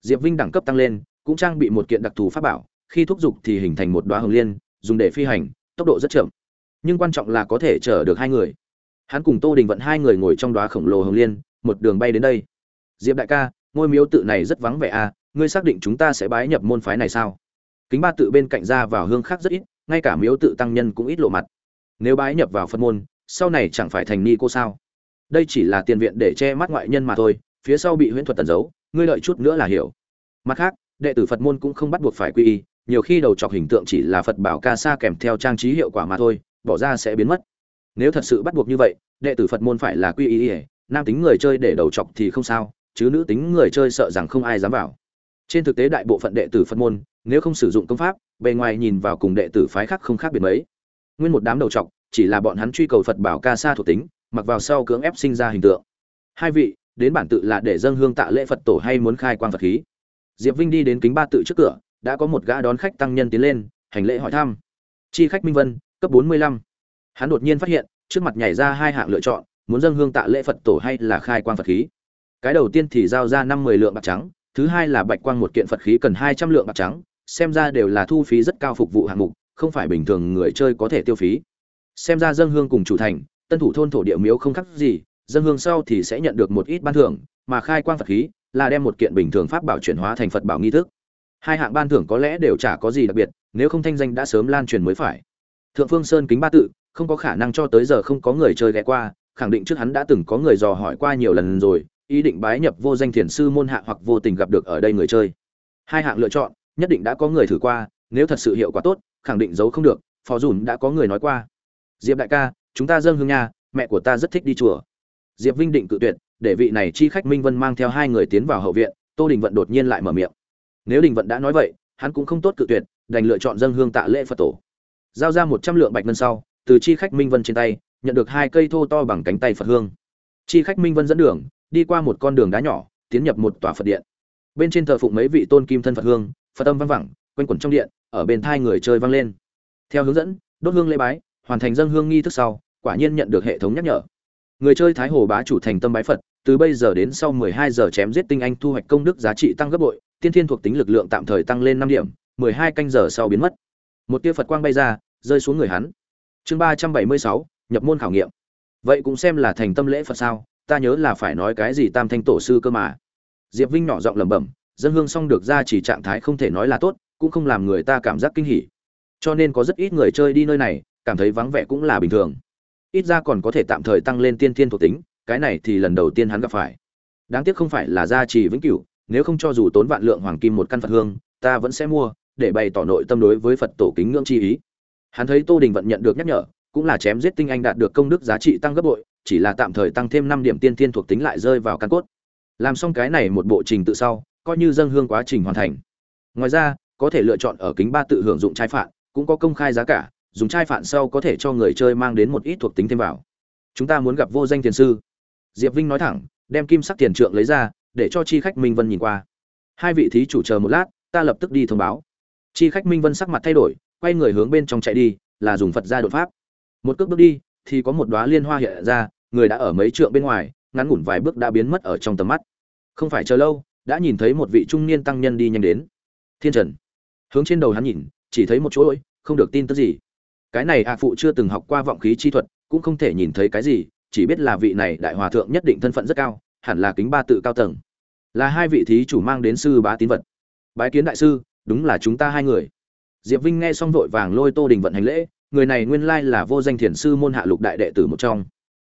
Diệp vinh đẳng cấp tăng lên, cũng trang bị một kiện đặc thù pháp bảo, khi thúc giục thì hình thành một đoá hồng liên, dùng để phi hành, tốc độ rất chậm. Nhưng quan trọng là có thể chở được hai người. Hắn cùng tô đình vận hai người ngồi trong đoá khổng lồ hồng liên một đường bay đến đây. Diệp đại ca, ngôi miếu tự này rất vắng vẻ à ngươi xác định chúng ta sẽ bái nhập môn phái này sao? Kính ba tự bên cạnh ra vào hương khác rất ít, ngay cả miếu tự tăng nhân cũng ít lộ mặt. Nếu bái nhập vào phân môn, sau này chẳng phải thành ni cô sao? Đây chỉ là tiền viện để che mắt ngoại nhân mà thôi, phía sau bị huyễn thuật tẩn giấu, ngươi lợi chút nữa là hiểu. Mặt khác, đệ tử phật môn cũng không bắt buộc phải quy y, nhiều khi đầu chọc hình tượng chỉ là phật bảo ca sa kèm theo trang trí hiệu quả mà thôi, bỏ ra sẽ biến mất. Nếu thật sự bắt buộc như vậy, đệ tử phật môn phải là quy y nam tính người chơi để đầu chọc thì không sao, chứ nữ tính người chơi sợ rằng không ai dám vào. Trên thực tế đại bộ phận đệ tử phật môn, nếu không sử dụng công pháp, bề ngoài nhìn vào cùng đệ tử phái khác không khác biệt mấy. Nguyên một đám đầu trọc chỉ là bọn hắn truy cầu phật bảo ca sa thuộc tính, mặc vào sau cưỡng ép sinh ra hình tượng. Hai vị, đến bản tự là để dâng hương tạ lễ phật tổ hay muốn khai quang phật khí? Diệp vinh đi đến kính ba tự trước cửa, đã có một gã đón khách tăng nhân tiến lên, hành lễ hỏi thăm. Chi khách minh vân, cấp bốn mươi lăm. Hắn đột nhiên phát hiện, trước mặt nhảy ra hai hạng lựa chọn muốn dâng hương tạ lễ phật tổ hay là khai quang phật khí? Cái đầu tiên thì giao ra năm mươi lượng bạc trắng, thứ hai là bạch quang một kiện phật khí cần hai trăm lượng bạc trắng, xem ra đều là thu phí rất cao phục vụ hạng mục, không phải bình thường người chơi có thể tiêu phí. Xem ra dâng hương cùng chủ thành, tân thủ thôn thổ địa miếu không khác gì, dâng hương sau thì sẽ nhận được một ít ban thưởng, mà khai quang phật khí là đem một kiện bình thường pháp bảo chuyển hóa thành phật bảo nghi thức. Hai hạng ban thưởng có lẽ đều chả có gì đặc biệt, nếu không thanh danh đã sớm lan truyền mới phải. Thượng phương sơn kính ba tự, không có khả năng cho tới giờ không có người chơi ghé qua khẳng định trước hắn đã từng có người dò hỏi qua nhiều lần rồi, ý định bái nhập vô danh thiền sư môn hạ hoặc vô tình gặp được ở đây người chơi. Hai hạng lựa chọn, nhất định đã có người thử qua, nếu thật sự hiệu quả tốt, khẳng định giấu không được, phó dùn đã có người nói qua. Diệp đại ca, chúng ta dâng hương nha, mẹ của ta rất thích đi chùa. Diệp vinh định cự tuyệt, để vị này chi khách minh vân mang theo hai người tiến vào hậu viện, tô đình vận đột nhiên lại mở miệng. Nếu đình vận đã nói vậy, hắn cũng không tốt cự tuyệt, đành lựa chọn dâng hương tạ lễ phật tổ. Giao ra một trăm lượng bạch ngân sau, từ chi khách minh vân trên tay nhận được hai cây thô to bằng cánh tay phật hương. Chi khách minh vân dẫn đường đi qua một con đường đá nhỏ tiến nhập một tòa phật điện. Bên trên thờ phụng mấy vị tôn kim thân phật hương phật âm vang vẳng quanh quẩn trong điện ở bên thai người chơi vang lên. Theo hướng dẫn đốt hương lễ bái hoàn thành dân hương nghi thức sau quả nhiên nhận được hệ thống nhắc nhở. Người chơi thái hồ bá chủ thành tâm bái phật từ bây giờ đến sau 12 giờ chém giết tinh anh thu hoạch công đức giá trị tăng gấp bội tiên thiên thuộc tính lực lượng tạm thời tăng lên 5 điểm 12 canh giờ sau biến mất. Một tia phật quang bay ra rơi xuống người hắn. Chương 376, nhập môn khảo nghiệm. Vậy cũng xem là thành tâm lễ phật sao, ta nhớ là phải nói cái gì tam thanh tổ sư cơ mà. Diệp vinh nhỏ giọng lẩm bẩm, dân hương xong được ra chỉ trạng thái không thể nói là tốt, cũng không làm người ta cảm giác kinh hỉ. Cho nên có rất ít người chơi đi nơi này, cảm thấy vắng vẻ cũng là bình thường. Ít ra còn có thể tạm thời tăng lên tiên thiên thuộc tính, cái này thì lần đầu tiên hắn gặp phải. Đáng tiếc không phải là gia trì vĩnh cửu, nếu không cho dù tốn vạn lượng hoàng kim một căn phật hương, ta vẫn sẽ mua, để bày tỏ nội tâm đối với phật tổ kính ngưỡng chi ý. Hắn thấy tô đình vận nhận được nhắc nhở cũng là chém giết tinh anh đạt được công đức giá trị tăng gấp bội, chỉ là tạm thời tăng thêm năm điểm tiên thiên thuộc tính lại rơi vào căn cốt. Làm xong cái này một bộ trình tự sau, coi như dâng hương quá trình hoàn thành. Ngoài ra, có thể lựa chọn ở kính ba tự hưởng dụng trai phạn, cũng có công khai giá cả, dùng trai phạn sau có thể cho người chơi mang đến một ít thuộc tính thêm vào. Chúng ta muốn gặp vô danh tiền sư. Diệp vinh nói thẳng, đem kim sắc tiền trượng lấy ra, để cho chi khách minh vân nhìn qua. Hai vị thí chủ chờ một lát, ta lập tức đi thông báo. Chi khách minh vân sắc mặt thay đổi, quay người hướng bên trong chạy đi, là dùng phật gia đột pháp một cước bước đi thì có một đóa liên hoa hiện ra người đã ở mấy trượng bên ngoài ngắn ngủn vài bước đã biến mất ở trong tầm mắt. Không phải chờ lâu đã nhìn thấy một vị trung niên tăng nhân đi nhanh đến. Thiên trần. Hướng trên đầu hắn nhìn chỉ thấy một chỗ ơi, không được tin tức gì. Cái này a phụ chưa từng học qua vọng khí chi thuật cũng không thể nhìn thấy cái gì chỉ biết là vị này đại hòa thượng nhất định thân phận rất cao hẳn là kính ba tự cao tầng. Là hai vị thí chủ mang đến sư bá tín vật. Bái kiến đại sư đúng là chúng ta hai người. Diệp vinh nghe xong vội vàng lôi tô đình vận hành lễ người này nguyên lai là vô danh thiền sư môn hạ lục đại đệ tử một trong.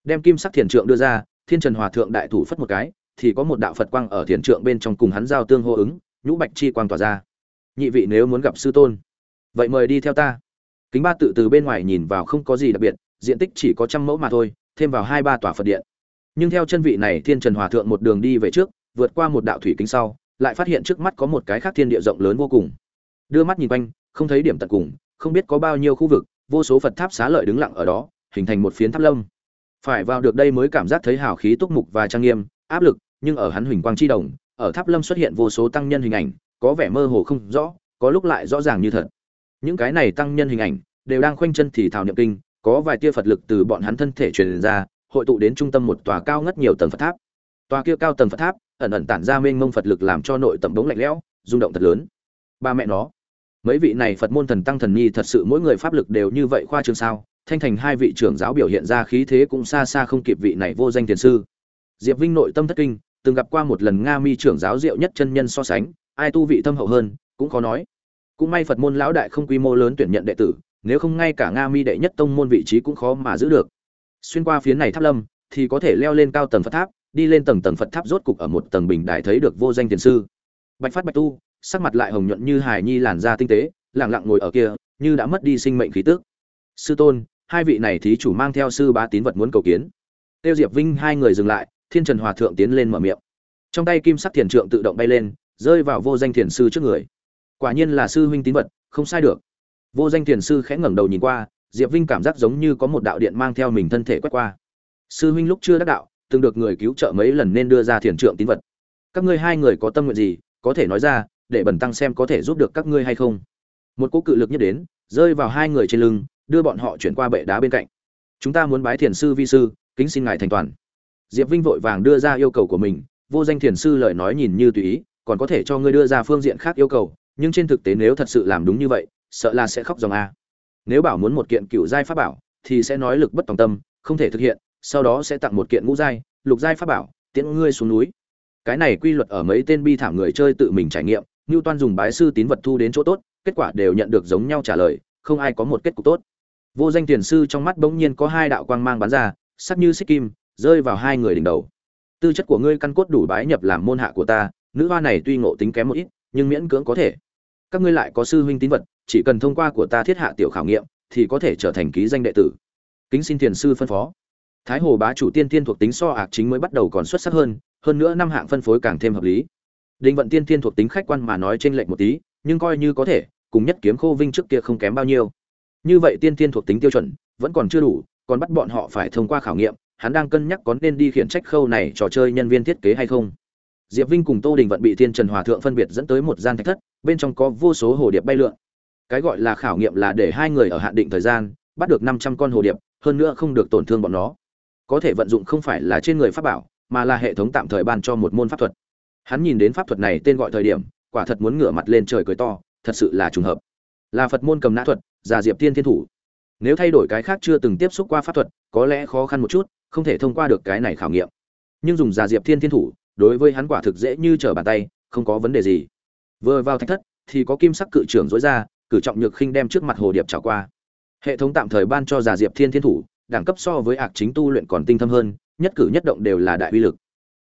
Đem kim sắc thiền trượng đưa ra, thiên trần hòa thượng đại thủ phất một cái, thì có một đạo phật quang ở thiền trượng bên trong cùng hắn giao tương hô ứng, nhũ bạch chi quang tỏa ra. Nhị vị nếu muốn gặp sư tôn, vậy mời đi theo ta. Kính ba tự từ bên ngoài nhìn vào không có gì đặc biệt, diện tích chỉ có trăm mẫu mà thôi, thêm vào hai ba tòa phật điện. Nhưng theo chân vị này thiên trần hòa thượng một đường đi về trước, vượt qua một đạo thủy kính sau, lại phát hiện trước mắt có một cái khác thiên địa rộng lớn vô cùng. Đưa mắt nhìn quanh, không thấy điểm tận cùng, không biết có bao nhiêu khu vực vô số phật tháp xá lợi đứng lặng ở đó, hình thành một phiến tháp lâm. Phải vào được đây mới cảm giác thấy hào khí túc mục và trang nghiêm, áp lực, nhưng ở hắn huỳnh quang chi đồng, ở tháp lâm xuất hiện vô số tăng nhân hình ảnh, có vẻ mơ hồ không rõ, có lúc lại rõ ràng như thật. Những cái này tăng nhân hình ảnh, đều đang khoanh chân thì thảo niệm kinh, có vài tia phật lực từ bọn hắn thân thể truyền ra, hội tụ đến trung tâm một tòa cao ngất nhiều tầng phật tháp. Tòa kia cao tầng phật tháp, ẩn ẩn tản ra mênh mông phật lực làm cho nội tầm bóng lạnh lẽo, rung động thật lớn. Ba mẹ nó mấy vị này phật môn thần tăng thần nhi thật sự mỗi người pháp lực đều như vậy khoa trương sao? Thanh thành hai vị trưởng giáo biểu hiện ra khí thế cũng xa xa không kịp vị này vô danh tiền sư. Diệp vinh nội tâm thất kinh, từng gặp qua một lần nga mi trưởng giáo diệu nhất chân nhân so sánh, ai tu vị thâm hậu hơn, cũng khó nói. Cũng may phật môn lão đại không quy mô lớn tuyển nhận đệ tử, nếu không ngay cả nga mi đệ nhất tông môn vị trí cũng khó mà giữ được. Xuyên qua phía này tháp lâm, thì có thể leo lên cao tầng phật tháp, đi lên tầng tầng phật tháp rốt cục ở một tầng bình đại thấy được vô danh tiền sư. Bạch phát bạch tu sắc mặt lại hồng nhuận như hài nhi làn da tinh tế lẳng lặng ngồi ở kia, như đã mất đi sinh mệnh khí tức. Sư tôn, hai vị này thí chủ mang theo sư bá tín vật muốn cầu kiến. Tiêu diệp vinh hai người dừng lại, thiên trần hòa thượng tiến lên mở miệng. Trong tay kim sắc thiền trượng tự động bay lên, rơi vào vô danh thiền sư trước người. Quả nhiên là sư huynh tín vật, không sai được. Vô danh thiền sư khẽ ngẩng đầu nhìn qua, diệp vinh cảm giác giống như có một đạo điện mang theo mình thân thể quét qua. Sư huynh lúc chưa đắc đạo, từng được người cứu trợ mấy lần nên đưa ra thiền trượng tín vật. Các ngươi hai người có tâm nguyện gì, có thể nói ra để bẩn tăng xem có thể giúp được các ngươi hay không. Một cỗ cự lực nhất đến, rơi vào hai người trên lưng, đưa bọn họ chuyển qua bệ đá bên cạnh. Chúng ta muốn bái thiền sư vi sư, kính xin ngài thành toàn. Diệp vinh vội vàng đưa ra yêu cầu của mình, vô danh thiền sư lời nói nhìn như tùy ý, còn có thể cho ngươi đưa ra phương diện khác yêu cầu, nhưng trên thực tế nếu thật sự làm đúng như vậy, sợ là sẽ khóc dòng a. Nếu bảo muốn một kiện cựu giai pháp bảo, thì sẽ nói lực bất tòng tâm, không thể thực hiện, sau đó sẽ tặng một kiện ngũ giai, lục giai pháp bảo, tiễn ngươi xuống núi. Cái này quy luật ở mấy tên bi thảm người chơi tự mình trải nghiệm Ngưu toan dùng bái sư tín vật thu đến chỗ tốt, kết quả đều nhận được giống nhau trả lời, không ai có một kết cục tốt. Vô danh tiền sư trong mắt bỗng nhiên có hai đạo quang mang bắn ra, sắc như xích kim, rơi vào hai người đỉnh đầu. Tư chất của ngươi căn cốt đủ bái nhập làm môn hạ của ta, nữ hoa này tuy ngộ tính kém một ít, nhưng miễn cưỡng có thể. Các ngươi lại có sư huynh tín vật, chỉ cần thông qua của ta thiết hạ tiểu khảo nghiệm, thì có thể trở thành ký danh đệ tử. Kính xin tiền sư phân phó. Thái hồ bá chủ tiên tiên thuộc tính so ạc chính mới bắt đầu còn xuất sắc hơn hơn nữa năm hạng phân phối càng thêm hợp lý. Đinh vận tiên tiên thuộc tính khách quan mà nói trên lệnh một tí, nhưng coi như có thể, cùng nhất kiếm khô vinh trước kia không kém bao nhiêu. Như vậy tiên tiên thuộc tính tiêu chuẩn, vẫn còn chưa đủ, còn bắt bọn họ phải thông qua khảo nghiệm, hắn đang cân nhắc có nên đi khiển trách khâu này trò chơi nhân viên thiết kế hay không. Diệp vinh cùng tô đình vận bị Tiên trần hòa thượng phân biệt dẫn tới một gian thạch thất, bên trong có vô số hồ điệp bay lượn. Cái gọi là khảo nghiệm là để hai người ở hạn định thời gian, bắt được năm trăm con hồ điệp, hơn nữa không được tổn thương bọn nó. Có thể vận dụng không phải là trên người pháp bảo, mà là hệ thống tạm thời ban cho một môn pháp thuật hắn nhìn đến pháp thuật này tên gọi thời điểm, quả thật muốn ngửa mặt lên trời cười to, thật sự là trùng hợp. Là phật môn cầm nã thuật già diệp tiên thiên thủ. Nếu thay đổi cái khác chưa từng tiếp xúc qua pháp thuật, có lẽ khó khăn một chút, không thể thông qua được cái này khảo nghiệm. Nhưng dùng già diệp thiên thiên thủ, đối với hắn quả thực dễ như trở bàn tay, không có vấn đề gì. Vừa vào thạch thất, thì có kim sắc cự trưởng dối ra, cử trọng nhược khinh đem trước mặt hồ điệp trào qua. Hệ thống tạm thời ban cho già diệp thiên thiên thủ, đẳng cấp so với ạc chính tu luyện còn tinh thâm hơn, nhất cử nhất động đều là đại uy lực.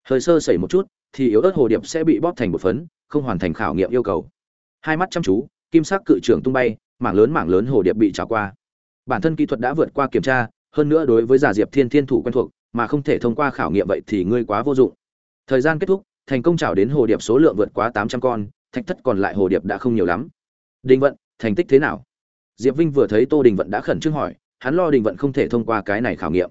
Hơi sơ sẩy một chút thì yếu ớt hồ điệp sẽ bị bóp thành một phấn, không hoàn thành khảo nghiệm yêu cầu. Hai mắt chăm chú, kim sắc cự trưởng tung bay, mảng lớn mảng lớn hồ điệp bị trào qua. Bản thân kỹ thuật đã vượt qua kiểm tra, hơn nữa đối với giả diệp thiên thiên thủ quen thuộc, mà không thể thông qua khảo nghiệm vậy thì ngươi quá vô dụng. Thời gian kết thúc, thành công trào đến hồ điệp số lượng vượt quá tám trăm con, thạch thất còn lại hồ điệp đã không nhiều lắm. Đình vận, thành tích thế nào? Diệp vinh vừa thấy tô đình vận đã khẩn trương hỏi, hắn lo đình vận không thể thông qua cái này khảo nghiệm.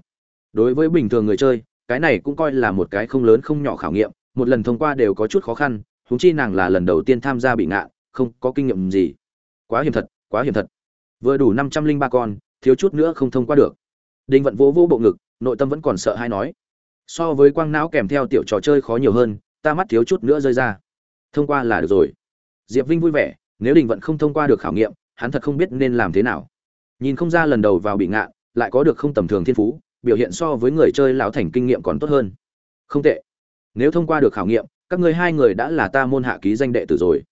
Đối với bình thường người chơi, cái này cũng coi là một cái không lớn không nhỏ khảo nghiệm một lần thông qua đều có chút khó khăn húng chi nàng là lần đầu tiên tham gia bị ngạ, không có kinh nghiệm gì. Quá hiểm thật, quá hiểm thật. Vừa đủ năm trăm linh ba con, thiếu chút nữa không thông qua được. Đinh vận vỗ vỗ bộ ngực, nội tâm vẫn còn sợ hay nói. So với quang não kèm theo tiểu trò chơi khó nhiều hơn, ta mắt thiếu chút nữa rơi ra. Thông qua là được rồi. Diệp vinh vui vẻ, nếu đình vận không thông qua được khảo nghiệm, hắn thật không biết nên làm thế nào. Nhìn không ra lần đầu vào bị ngạn lại có được không tầm thường thiên phú, biểu hiện so với người chơi lão thành kinh nghiệm còn tốt hơn. Không tệ nếu thông qua được khảo nghiệm, các ngươi hai người đã là ta môn hạ ký danh đệ tử rồi.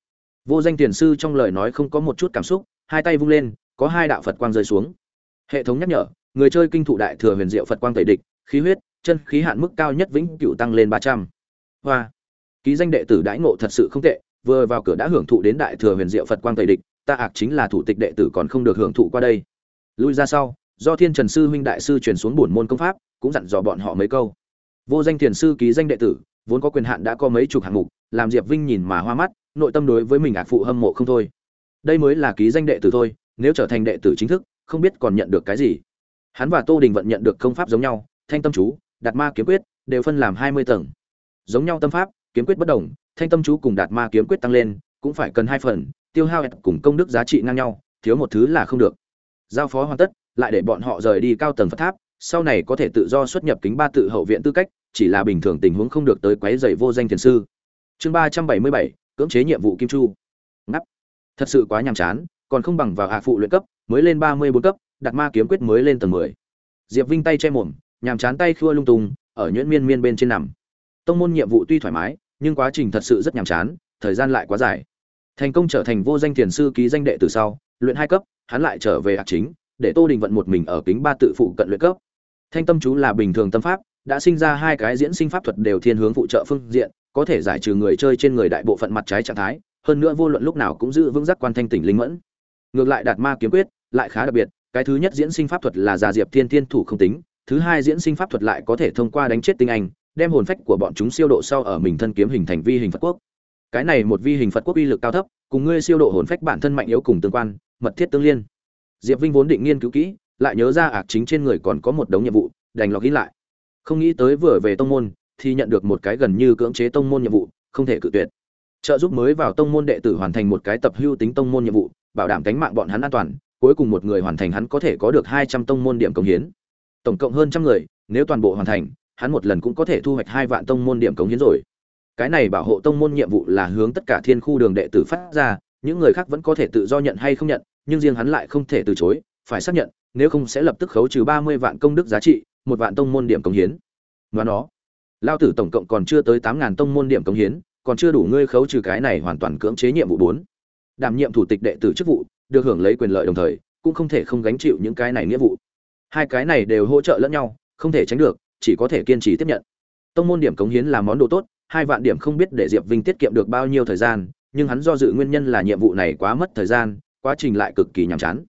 Vô danh tiền sư trong lời nói không có một chút cảm xúc, hai tay vung lên, có hai đạo phật quang rơi xuống. Hệ thống nhắc nhở, người chơi kinh thụ đại thừa huyền diệu phật quang tẩy địch, khí huyết, chân khí hạn mức cao nhất vĩnh cửu tăng lên ba trăm. Hoa. Ký danh đệ tử đãi ngộ thật sự không tệ, vừa vào cửa đã hưởng thụ đến đại thừa huyền diệu phật quang tẩy địch, ta ạc chính là thủ tịch đệ tử còn không được hưởng thụ qua đây. Lui ra sau, do thiên trần sư huynh đại sư truyền xuống bổn môn công pháp, cũng dặn dò bọn họ mấy câu vô danh thiền sư ký danh đệ tử, vốn có quyền hạn đã có mấy chục hạng mục, làm diệp vinh nhìn mà hoa mắt, nội tâm đối với mình ạc phụ hâm mộ không thôi. Đây mới là ký danh đệ tử thôi, nếu trở thành đệ tử chính thức, không biết còn nhận được cái gì. Hắn và tô đình vận nhận được công pháp giống nhau, thanh tâm chú, đạt ma kiếm quyết, đều phân làm hai mươi tầng. Giống nhau tâm pháp, kiếm quyết bất đồng, thanh tâm chú cùng đạt ma kiếm quyết tăng lên, cũng phải cần hai phần, tiêu hao cùng công đức giá trị ngang nhau, thiếu một thứ là không được. Giao phó hoàn tất, lại để bọn họ rời đi cao tầng phật tháp sau này có thể tự do xuất nhập kính ba tự hậu viện tư cách, chỉ là bình thường tình huống không được tới quấy dày vô danh thiền sư. Chương ba trăm bảy mươi bảy, cưỡng chế nhiệm vụ kim chu. Ngắp thật sự quá nhàm chán, còn không bằng vào hạ phụ luyện cấp, mới lên ba mươi bốn cấp, đặt ma kiếm quyết mới lên tầng mười. Diệp vinh tay che mồm, nhàm chán tay khua lung tung, ở nhuyễn miên miên bên trên nằm. Tông môn nhiệm vụ tuy thoải mái, nhưng quá trình thật sự rất nhàm chán, thời gian lại quá dài. Thành công trở thành vô danh thiền sư ký danh đệ từ sau, luyện hai cấp, hắn lại trở về hạt chính để tô đình vận một mình ở kính ba tự phụ cận luyện cấp. Thanh tâm chú là bình thường tâm pháp, đã sinh ra hai cái diễn sinh pháp thuật đều thiên hướng phụ trợ phương diện, có thể giải trừ người chơi trên người đại bộ phận mặt trái trạng thái, hơn nữa vô luận lúc nào cũng giữ vững giác quan thanh tỉnh linh mẫn. Ngược lại đạt ma kiếm quyết lại khá đặc biệt, cái thứ nhất diễn sinh pháp thuật là già diệp thiên thiên thủ không tính, thứ hai diễn sinh pháp thuật lại có thể thông qua đánh chết tinh anh, đem hồn phách của bọn chúng siêu độ sau ở mình thân kiếm hình thành vi hình phật quốc. Cái này một vi hình phật quốc uy lực cao thấp, cùng ngươi siêu độ hồn phách bản thân mạnh yếu cùng tương quan, mật thiết tương liên diệp vinh vốn định nghiên cứu kỹ, lại nhớ ra ạc chính trên người còn có một đống nhiệm vụ, đành lọc ghi lại. Không nghĩ tới vừa về tông môn, thì nhận được một cái gần như cưỡng chế tông môn nhiệm vụ, không thể cự tuyệt. Trợ giúp mới vào tông môn đệ tử hoàn thành một cái tập hưu tính tông môn nhiệm vụ, bảo đảm cánh mạng bọn hắn an toàn, cuối cùng một người hoàn thành hắn có thể có được hai trăm tông môn điểm cống hiến. Tổng cộng hơn trăm người, nếu toàn bộ hoàn thành, hắn một lần cũng có thể thu hoạch hai vạn tông môn điểm cống hiến rồi. Cái này bảo hộ tông môn nhiệm vụ là hướng tất cả thiên khu đường đệ tử phát ra những người khác vẫn có thể tự do nhận hay không nhận, nhưng riêng hắn lại không thể từ chối, phải xác nhận, nếu không sẽ lập tức khấu trừ ba mươi vạn công đức giá trị, một vạn tông môn điểm cống hiến. Và nó, lao tử tổng cộng còn chưa tới tám ngàn tông môn điểm cống hiến, còn chưa đủ ngươi khấu trừ cái này hoàn toàn cưỡng chế nhiệm vụ bốn. Đảm nhiệm thủ tịch đệ tử chức vụ, được hưởng lấy quyền lợi đồng thời, cũng không thể không gánh chịu những cái này nghĩa vụ. Hai cái này đều hỗ trợ lẫn nhau, không thể tránh được, chỉ có thể kiên trì tiếp nhận. Tông môn điểm cống hiến là món đồ tốt, hai vạn điểm không biết để diệp vinh tiết kiệm được bao nhiêu thời gian nhưng hắn do dự nguyên nhân là nhiệm vụ này quá mất thời gian, quá trình lại cực kỳ nhàm chán.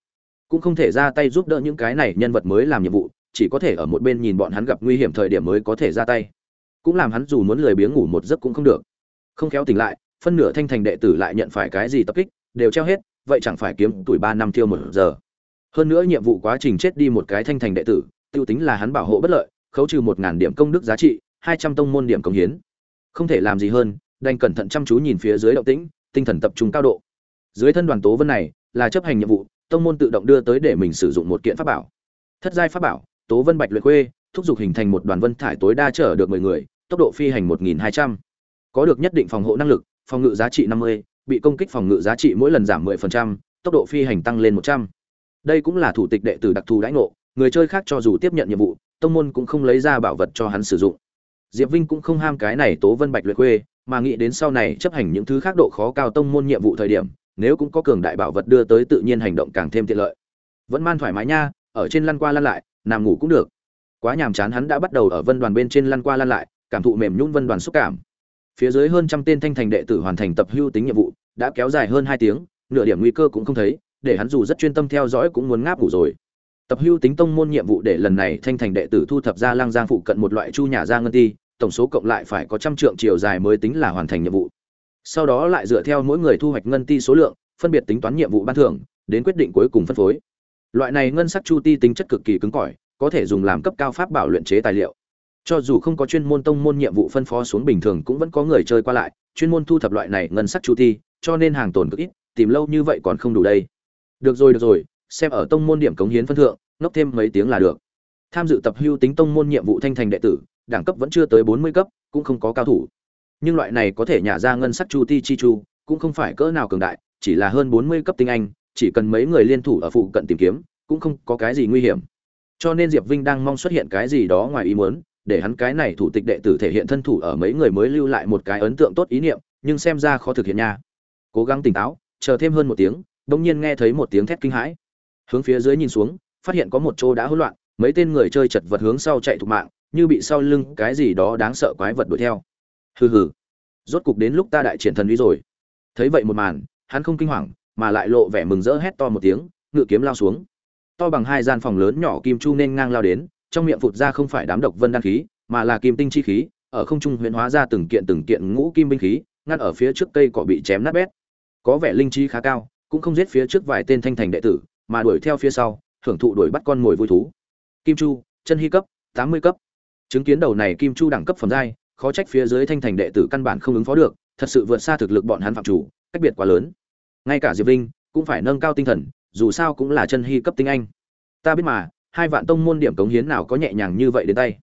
Cũng không thể ra tay giúp đỡ những cái này nhân vật mới làm nhiệm vụ, chỉ có thể ở một bên nhìn bọn hắn gặp nguy hiểm thời điểm mới có thể ra tay. Cũng làm hắn dù muốn lười biếng ngủ một giấc cũng không được. Không khéo tỉnh lại, phân nửa thanh thành đệ tử lại nhận phải cái gì tập kích, đều treo hết, vậy chẳng phải kiếm tuổi ba năm tiêu một giờ. Hơn nữa nhiệm vụ quá trình chết đi một cái thanh thành đệ tử, tiêu tính là hắn bảo hộ bất lợi, khấu trừ một ngàn điểm công đức giá trị, hai trăm tông môn điểm công hiến. Không thể làm gì hơn, đành cẩn thận chăm chú nhìn phía dưới động tĩnh tinh thần tập trung cao độ. Dưới thân đoàn tố vân này là chấp hành nhiệm vụ, tông môn tự động đưa tới để mình sử dụng một kiện pháp bảo. Thất giai pháp bảo, tố vân bạch luyện khuê, thúc giục hình thành một đoàn vân thải tối đa chở được mười người, tốc độ phi hành một nghìn hai trăm. Có được nhất định phòng hộ năng lực, phòng ngự giá trị năm mươi, bị công kích phòng ngự giá trị mỗi lần giảm mười phần trăm, tốc độ phi hành tăng lên một trăm. Đây cũng là thủ tịch đệ tử đặc thù đãi ngộ, người chơi khác cho dù tiếp nhận nhiệm vụ, tông môn cũng không lấy ra bảo vật cho hắn sử dụng. Diệp vinh cũng không ham cái này tố vân bạch luyện khuê mà nghĩ đến sau này chấp hành những thứ khác độ khó cao tông môn nhiệm vụ thời điểm, nếu cũng có cường đại bảo vật đưa tới tự nhiên hành động càng thêm tiện lợi. Vẫn man thoải mái nha, ở trên lăn qua lăn lại, nằm ngủ cũng được. Quá nhàm chán hắn đã bắt đầu ở vân đoàn bên trên lăn qua lăn lại, cảm thụ mềm nhún vân đoàn xúc cảm. Phía dưới hơn trăm tên thanh thành đệ tử hoàn thành tập hưu tính nhiệm vụ, đã kéo dài hơn hai tiếng, nửa điểm nguy cơ cũng không thấy, để hắn dù rất chuyên tâm theo dõi cũng muốn ngáp ngủ rồi. Tập hưu tính tông môn nhiệm vụ để lần này thanh thành đệ tử thu thập ra lang giang phụ cận một loại chu nhà ra ngân ti tổng số cộng lại phải có trăm trượng chiều dài mới tính là hoàn thành nhiệm vụ. Sau đó lại dựa theo mỗi người thu hoạch ngân ti số lượng, phân biệt tính toán nhiệm vụ ban thưởng, đến quyết định cuối cùng phân phối. Loại này ngân sắc chu ti tính chất cực kỳ cứng cỏi, có thể dùng làm cấp cao pháp bảo luyện chế tài liệu. Cho dù không có chuyên môn tông môn nhiệm vụ phân phó xuống bình thường cũng vẫn có người chơi qua lại, chuyên môn thu thập loại này ngân sắc chu ti, cho nên hàng tồn cực ít, tìm lâu như vậy còn không đủ đây. Được rồi được rồi, xem ở tông môn điểm cống hiến phân thượng nốc thêm mấy tiếng là được. Tham dự tập hưu tính tông môn nhiệm vụ thanh thành đệ tử đẳng cấp vẫn chưa tới bốn mươi cấp, cũng không có cao thủ. Nhưng loại này có thể nhả ra ngân sắc chu ti chi chu, cũng không phải cỡ nào cường đại, chỉ là hơn bốn mươi cấp tinh anh, chỉ cần mấy người liên thủ ở phụ cận tìm kiếm, cũng không có cái gì nguy hiểm. Cho nên diệp vinh đang mong xuất hiện cái gì đó ngoài ý muốn, để hắn cái này thủ tịch đệ tử thể hiện thân thủ ở mấy người mới lưu lại một cái ấn tượng tốt ý niệm, nhưng xem ra khó thực hiện nha. Cố gắng tỉnh táo, chờ thêm hơn một tiếng, bỗng nhiên nghe thấy một tiếng thét kinh hãi. Hướng phía dưới nhìn xuống, phát hiện có một chỗ đã hỗn loạn, mấy tên người chơi chật vật hướng sau chạy thục mạng như bị sau lưng cái gì đó đáng sợ quái vật đuổi theo. Hừ hừ. Rốt cục đến lúc ta đại triển thần uy rồi. Thấy vậy một màn, hắn không kinh hoàng, mà lại lộ vẻ mừng rỡ hét to một tiếng, ngự kiếm lao xuống. To bằng hai gian phòng lớn nhỏ kim chu nên ngang lao đến, trong miệng phụt ra không phải đám độc vân đan khí, mà là kim tinh chi khí, ở không trung huyễn hóa ra từng kiện từng kiện ngũ kim binh khí, ngăn ở phía trước cây cỏ bị chém nát bét. Có vẻ linh trí khá cao, cũng không giết phía trước vài tên thanh thành đệ tử, mà đuổi theo phía sau, hưởng thụ đuổi bắt con mồi vui thú. Kim chu, chân hy cấp, tám mươi cấp chứng kiến đầu này kim chu đẳng cấp phẩm giai, khó trách phía dưới thanh thành đệ tử căn bản không ứng phó được, thật sự vượt xa thực lực bọn hắn phạm chủ, cách biệt quá lớn. Ngay cả diệp linh cũng phải nâng cao tinh thần, dù sao cũng là chân hy cấp tinh anh. Ta biết mà, hai vạn tông môn điểm cống hiến nào có nhẹ nhàng như vậy đến tay.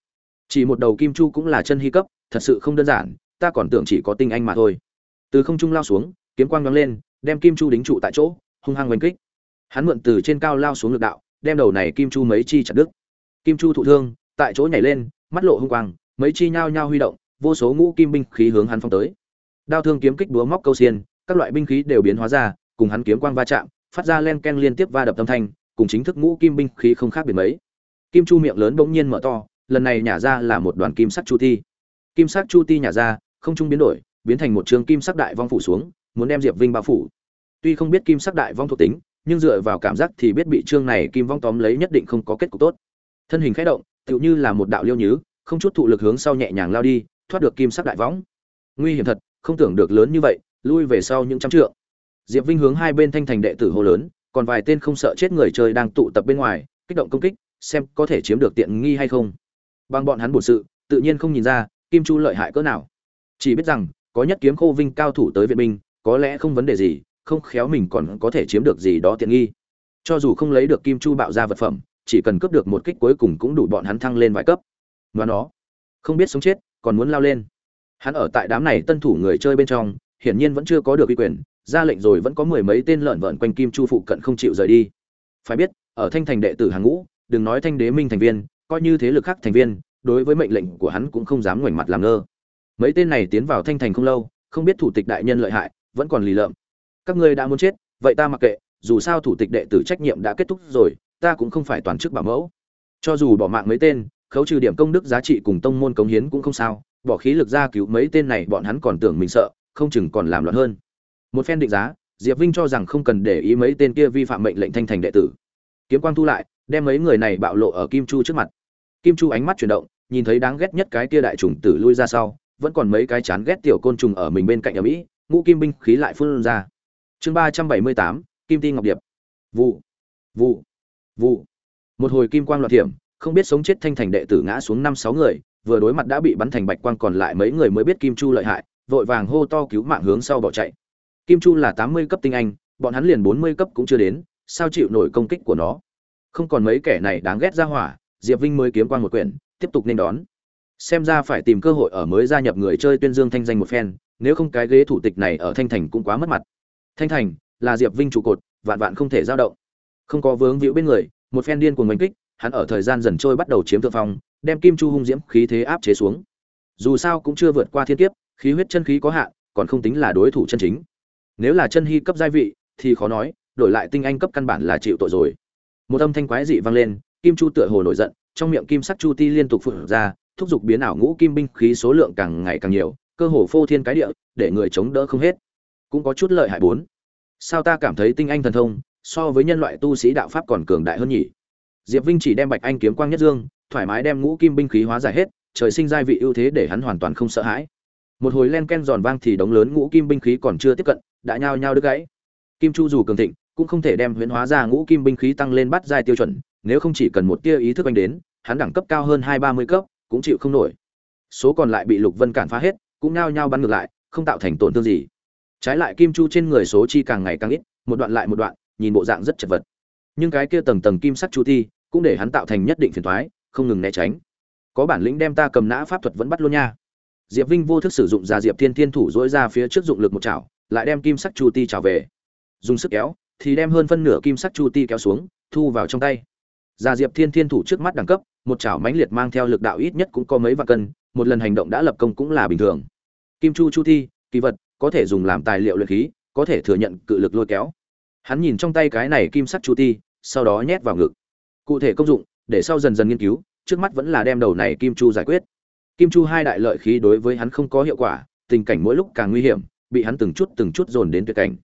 Chỉ một đầu kim chu cũng là chân hy cấp, thật sự không đơn giản, ta còn tưởng chỉ có tinh anh mà thôi. Từ không trung lao xuống, kiếm quang nhoáng lên, đem kim chu đính trụ tại chỗ, hung hăng oanh kích. Hắn mượn từ trên cao lao xuống lực đạo, đem đầu này kim chu mấy chi chặt đứt. Kim chu thụ thương, tại chỗ nhảy lên mắt lộ hung quang, mấy chi nhao nhao huy động, vô số ngũ kim binh khí hướng hắn phong tới. Đao thương kiếm kích búa móc câu xiên, các loại binh khí đều biến hóa ra, cùng hắn kiếm quang va chạm, phát ra len ken liên tiếp va đập âm thanh, cùng chính thức ngũ kim binh khí không khác biệt mấy. Kim chu miệng lớn bỗng nhiên mở to, lần này nhả ra là một đoàn kim sắc chu ti. Kim sắc chu ti nhả ra, không trung biến đổi, biến thành một trường kim sắc đại vong phủ xuống, muốn đem diệp vinh bao phủ. Tuy không biết kim sắc đại vong thuộc tính, nhưng dựa vào cảm giác thì biết bị trương này kim vong tóm lấy nhất định không có kết cục tốt. Thân hình khẽ động tựu như là một đạo liêu nhứ, không chút thụ lực hướng sau nhẹ nhàng lao đi, thoát được kim sắc đại võng. Nguy hiểm thật, không tưởng được lớn như vậy, lui về sau những trăm trượng. Diệp vinh hướng hai bên thanh thành đệ tử hô lớn, còn vài tên không sợ chết người chơi đang tụ tập bên ngoài, kích động công kích, xem có thể chiếm được tiện nghi hay không. Bằng bọn hắn bổn sự, tự nhiên không nhìn ra, kim chu lợi hại cỡ nào. Chỉ biết rằng, có nhất kiếm khô vinh cao thủ tới viện binh, có lẽ không vấn đề gì, không khéo mình còn có thể chiếm được gì đó tiện nghi. Cho dù không lấy được kim chu bạo ra vật phẩm chỉ cần cướp được một kích cuối cùng cũng đủ bọn hắn thăng lên vài cấp. Và nó, không biết sống chết, còn muốn lao lên. Hắn ở tại đám này tân thủ người chơi bên trong, hiển nhiên vẫn chưa có được uy quyền, ra lệnh rồi vẫn có mười mấy tên lợn vợn quanh kim chu phụ cận không chịu rời đi. Phải biết, ở thanh thành đệ tử hàng ngũ, đừng nói thanh đế minh thành viên, coi như thế lực khác thành viên, đối với mệnh lệnh của hắn cũng không dám ngoảnh mặt làm ngơ. Mấy tên này tiến vào thanh thành không lâu, không biết thủ tịch đại nhân lợi hại, vẫn còn lì lợm. Các ngươi đã muốn chết, vậy ta mặc kệ, dù sao thủ tịch đệ tử trách nhiệm đã kết thúc rồi ta cũng không phải toàn chức bảo mẫu. Cho dù bỏ mạng mấy tên, khấu trừ điểm công đức giá trị cùng tông môn cống hiến cũng không sao, bỏ khí lực ra cứu mấy tên này bọn hắn còn tưởng mình sợ, không chừng còn làm loạn hơn. Một phen định giá, diệp vinh cho rằng không cần để ý mấy tên kia vi phạm mệnh lệnh thanh thành đệ tử. Kiếm quang thu lại, đem mấy người này bạo lộ ở kim chu trước mặt. Kim chu ánh mắt chuyển động, nhìn thấy đáng ghét nhất cái kia đại trùng tử lui ra sau, vẫn còn mấy cái chán ghét tiểu côn trùng ở mình bên cạnh ở mỹ, ngũ kim binh khí lại phun ra. Chương ba trăm bảy mươi tám, kim ti ngọc điệp. Vụ. Vụ vụ. Một hồi kim quang loạt thiểm, không biết sống chết thanh thành đệ tử ngã xuống năm sáu người, vừa đối mặt đã bị bắn thành bạch quang còn lại mấy người mới biết kim chu lợi hại, vội vàng hô to cứu mạng hướng sau bỏ chạy. Kim chu là tám mươi cấp tinh anh, bọn hắn liền bốn mươi cấp cũng chưa đến, sao chịu nổi công kích của nó? Không còn mấy kẻ này đáng ghét ra hỏa, diệp vinh mới kiếm quan một quyển, tiếp tục nên đón. Xem ra phải tìm cơ hội ở mới gia nhập người chơi tuyên dương thanh danh một phen, nếu không cái ghế thủ tịch này ở thanh thành cũng quá mất mặt. Thanh thành là diệp vinh trụ cột, vạn vạn không thể dao động không có vướng víu bên người, một phen điên cuồng đánh kích, hắn ở thời gian dần trôi bắt đầu chiếm thượng phong, đem kim chu hung diễm khí thế áp chế xuống. Dù sao cũng chưa vượt qua thiên kiếp, khí huyết chân khí có hạn, còn không tính là đối thủ chân chính. Nếu là chân hy cấp giai vị, thì khó nói, đổi lại tinh anh cấp căn bản là chịu tội rồi. Một âm thanh quái dị vang lên, kim chu tựa hồ nổi giận, trong miệng kim sắc chu ti liên tục phượng ra, thúc giục biến ảo ngũ kim binh khí số lượng càng ngày càng nhiều, cơ hồ phô thiên cái địa, để người chống đỡ không hết. Cũng có chút lợi hại bốn. Sao ta cảm thấy tinh anh thần thông so với nhân loại tu sĩ đạo pháp còn cường đại hơn nhỉ. Diệp vinh chỉ đem bạch anh kiếm quang nhất dương, thoải mái đem ngũ kim binh khí hóa giải hết, trời sinh giai vị ưu thế để hắn hoàn toàn không sợ hãi. Một hồi len ken giòn vang thì đống lớn ngũ kim binh khí còn chưa tiếp cận, đã nhao nhao đứt gãy. Kim chu dù cường thịnh, cũng không thể đem huyễn hóa ra ngũ kim binh khí tăng lên bắt giai tiêu chuẩn, nếu không chỉ cần một tia ý thức anh đến, hắn đẳng cấp cao hơn hai ba mươi cấp, cũng chịu không nổi. Số còn lại bị lục vân cản phá hết, cũng nhao nhao bắn ngược lại, không tạo thành tổn thương gì. Trái lại kim chu trên người số chi càng ngày càng ít, một đoạn lại một đoạn nhìn bộ dạng rất chật vật. Nhưng cái kia tầng tầng kim sắc chu thi cũng để hắn tạo thành nhất định phiền toái không ngừng né tránh. Có bản lĩnh đem ta cầm nã pháp thuật vẫn bắt luôn nha. Diệp vinh vô thức sử dụng ra diệp thiên thiên thủ dỗi ra phía trước dụng lực một chảo lại đem kim sắc chu ti trào về. Dùng sức kéo thì đem hơn phân nửa kim sắc chu ti kéo xuống thu vào trong tay. Gia Diệp Thiên Thiên thủ trước mắt đẳng cấp, một chảo mãnh liệt mang theo lực đạo ít nhất cũng có mấy vạn cân, một lần hành động đã lập công cũng là bình thường. Kim Chu Chu Thi, kỳ vật, có thể dùng làm tài liệu luyện khí, có thể thừa nhận cự lực lôi kéo. Hắn nhìn trong tay cái này kim sắt Chu ti, sau đó nhét vào ngực. Cụ thể công dụng, để sau dần dần nghiên cứu, trước mắt vẫn là đem đầu này Kim Chu giải quyết. Kim Chu hai đại lợi khí đối với hắn không có hiệu quả, tình cảnh mỗi lúc càng nguy hiểm, bị hắn từng chút từng chút dồn đến tuyệt cảnh.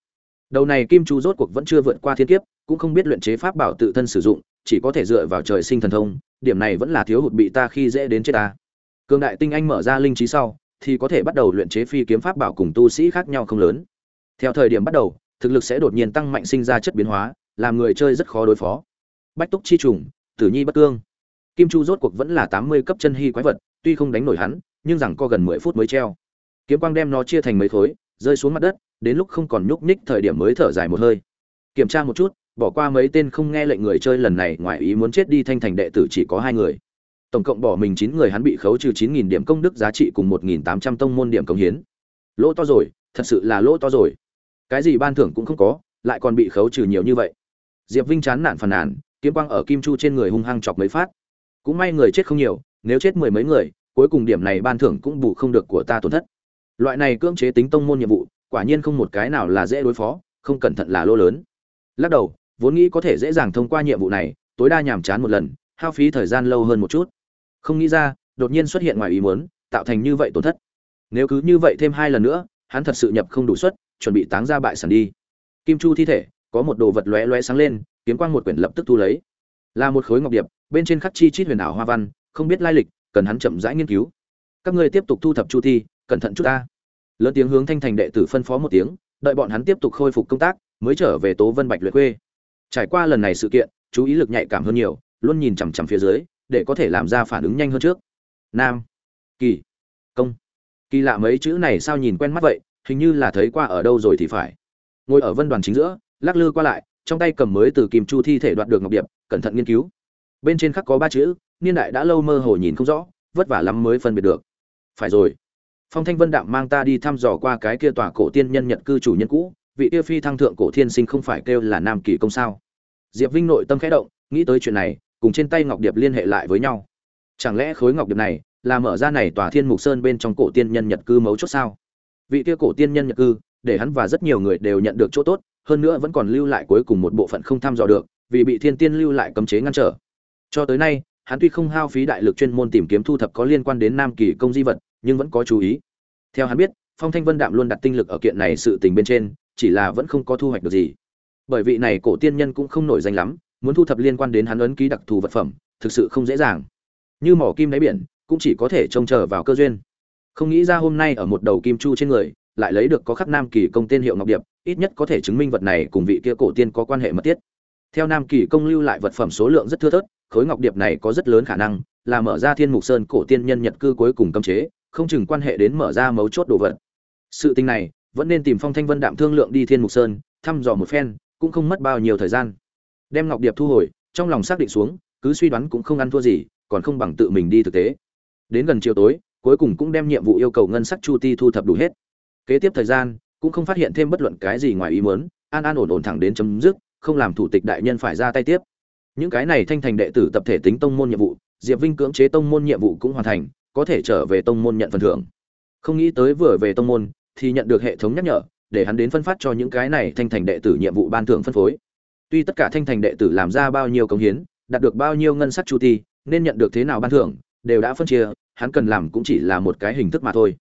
Đầu này Kim Chu rốt cuộc vẫn chưa vượt qua thiên kiếp, cũng không biết luyện chế pháp bảo tự thân sử dụng, chỉ có thể dựa vào trời sinh thần thông, điểm này vẫn là thiếu hụt bị ta khi dễ đến chết ta. Cường đại tinh anh mở ra linh trí sau, thì có thể bắt đầu luyện chế phi kiếm pháp bảo cùng tu sĩ khác nhau không lớn. Theo thời điểm bắt đầu, thực lực sẽ đột nhiên tăng mạnh sinh ra chất biến hóa, làm người chơi rất khó đối phó. Bách túc chi trùng, tử nhi bất cương. Kim Chu rốt cuộc vẫn là 80 cấp chân hy quái vật, tuy không đánh nổi hắn, nhưng rằng co gần 10 phút mới treo. Kiếm quang đem nó chia thành mấy khối, rơi xuống mặt đất, đến lúc không còn nhúc nhích thời điểm mới thở dài một hơi. Kiểm tra một chút, bỏ qua mấy tên không nghe lệnh người chơi lần này ngoài ý muốn chết đi thanh thành đệ tử chỉ có hai người tổng cộng bỏ mình chín người hắn bị khấu trừ chín nghìn điểm công đức giá trị cùng một nghìn tám trăm tông môn điểm công hiến lỗ to rồi thật sự là lỗ to rồi cái gì ban thưởng cũng không có, lại còn bị khấu trừ nhiều như vậy. Diệp vinh chán nản phàn nàn, kiếm quang ở kim chu trên người hung hăng chọc mấy phát. Cũng may người chết không nhiều, nếu chết mười mấy người, cuối cùng điểm này ban thưởng cũng bù không được của ta tổn thất. Loại này cưỡng chế tính tông môn nhiệm vụ, quả nhiên không một cái nào là dễ đối phó, không cẩn thận là lỗ lớn. Lắc đầu, vốn nghĩ có thể dễ dàng thông qua nhiệm vụ này, tối đa nhàm chán một lần, hao phí thời gian lâu hơn một chút. Không nghĩ ra, đột nhiên xuất hiện ngoài ý muốn, tạo thành như vậy tổn thất. Nếu cứ như vậy thêm hai lần nữa, hắn thật sự nhập không đủ suất chuẩn bị táng ra bại sản đi. Kim chu thi thể, có một đồ vật lóe lóe sáng lên, kiếm quang một quyển lập tức thu lấy. Là một khối ngọc điệp, bên trên khắc chi chít huyền ảo hoa văn, không biết lai lịch, cần hắn chậm rãi nghiên cứu. Các ngươi tiếp tục thu thập chu thi, cẩn thận chút ta. Lớn tiếng hướng thanh thành đệ tử phân phó một tiếng, đợi bọn hắn tiếp tục khôi phục công tác, mới trở về tố vân bạch luyện quê. Trải qua lần này sự kiện, chú ý lực nhạy cảm hơn nhiều, luôn nhìn chằm chằm phía dưới, để có thể làm ra phản ứng nhanh hơn trước. Nam. Kỳ. Công. Kỳ lạ mấy chữ này sao nhìn quen mắt vậy hình như là thấy qua ở đâu rồi thì phải. Ngồi ở vân đoàn chính giữa, lắc lư qua lại, trong tay cầm mới từ kim chu thi thể đoạt được ngọc điệp, cẩn thận nghiên cứu. Bên trên khắc có ba chữ, niên đại đã lâu mơ hồ nhìn không rõ, vất vả lắm mới phân biệt được. Phải rồi. Phong thanh vân đạm mang ta đi thăm dò qua cái kia tòa cổ tiên nhân nhật cư chủ nhân cũ, vị kia phi thăng thượng cổ thiên sinh không phải kêu là nam kỳ công sao? Diệp vinh nội tâm khẽ động, nghĩ tới chuyện này, cùng trên tay ngọc điệp liên hệ lại với nhau. Chẳng lẽ khối ngọc điệp này là mở ra này tòa thiên mục sơn bên trong cổ tiên nhân nhật cư mấu chốt sao? Vị kia cổ tiên nhân nhập cư, để hắn và rất nhiều người đều nhận được chỗ tốt, hơn nữa vẫn còn lưu lại cuối cùng một bộ phận không thăm dò được, vì bị thiên tiên lưu lại cấm chế ngăn trở. Cho tới nay, hắn tuy không hao phí đại lực chuyên môn tìm kiếm thu thập có liên quan đến nam kỳ công di vật, nhưng vẫn có chú ý. Theo hắn biết, phong thanh vân đạm luôn đặt tinh lực ở kiện này sự tình bên trên, chỉ là vẫn không có thu hoạch được gì. Bởi vị này cổ tiên nhân cũng không nổi danh lắm, muốn thu thập liên quan đến hắn ấn ký đặc thù vật phẩm, thực sự không dễ dàng. Như mỏ kim đáy biển, cũng chỉ có thể trông chờ vào cơ duyên không nghĩ ra hôm nay ở một đầu kim chu trên người, lại lấy được có khắc nam kỳ công tên hiệu ngọc điệp, ít nhất có thể chứng minh vật này cùng vị kia cổ tiên có quan hệ mật thiết. Theo nam kỳ công lưu lại vật phẩm số lượng rất thưa thớt, khối ngọc điệp này có rất lớn khả năng là mở ra thiên mục sơn cổ tiên nhân nhật cư cuối cùng cấm chế, không chừng quan hệ đến mở ra mấu chốt đồ vật. Sự tình này vẫn nên tìm phong thanh vân đạm thương lượng đi thiên mục sơn, thăm dò một phen, cũng không mất bao nhiêu thời gian. Đem ngọc điệp thu hồi, trong lòng xác định xuống, cứ suy đoán cũng không ăn thua gì, còn không bằng tự mình đi thực tế. Đến gần chiều tối cuối cùng cũng đem nhiệm vụ yêu cầu ngân sắc chu ti thu thập đủ hết. Kế tiếp thời gian, cũng không phát hiện thêm bất luận cái gì ngoài ý muốn, an an ổn ổn thẳng đến chấm dứt, không làm thủ tịch đại nhân phải ra tay tiếp. Những cái này thanh thành đệ tử tập thể tính tông môn nhiệm vụ, diệp vinh cưỡng chế tông môn nhiệm vụ cũng hoàn thành, có thể trở về tông môn nhận phần thưởng. Không nghĩ tới vừa về tông môn, thì nhận được hệ thống nhắc nhở, để hắn đến phân phát cho những cái này thanh thành đệ tử nhiệm vụ ban thưởng phân phối. Tuy tất cả thanh thành đệ tử làm ra bao nhiêu công hiến, đạt được bao nhiêu ngân sách chu ti, nên nhận được thế nào ban thưởng, đều đã phân chia hắn cần làm cũng chỉ là một cái hình thức mà thôi.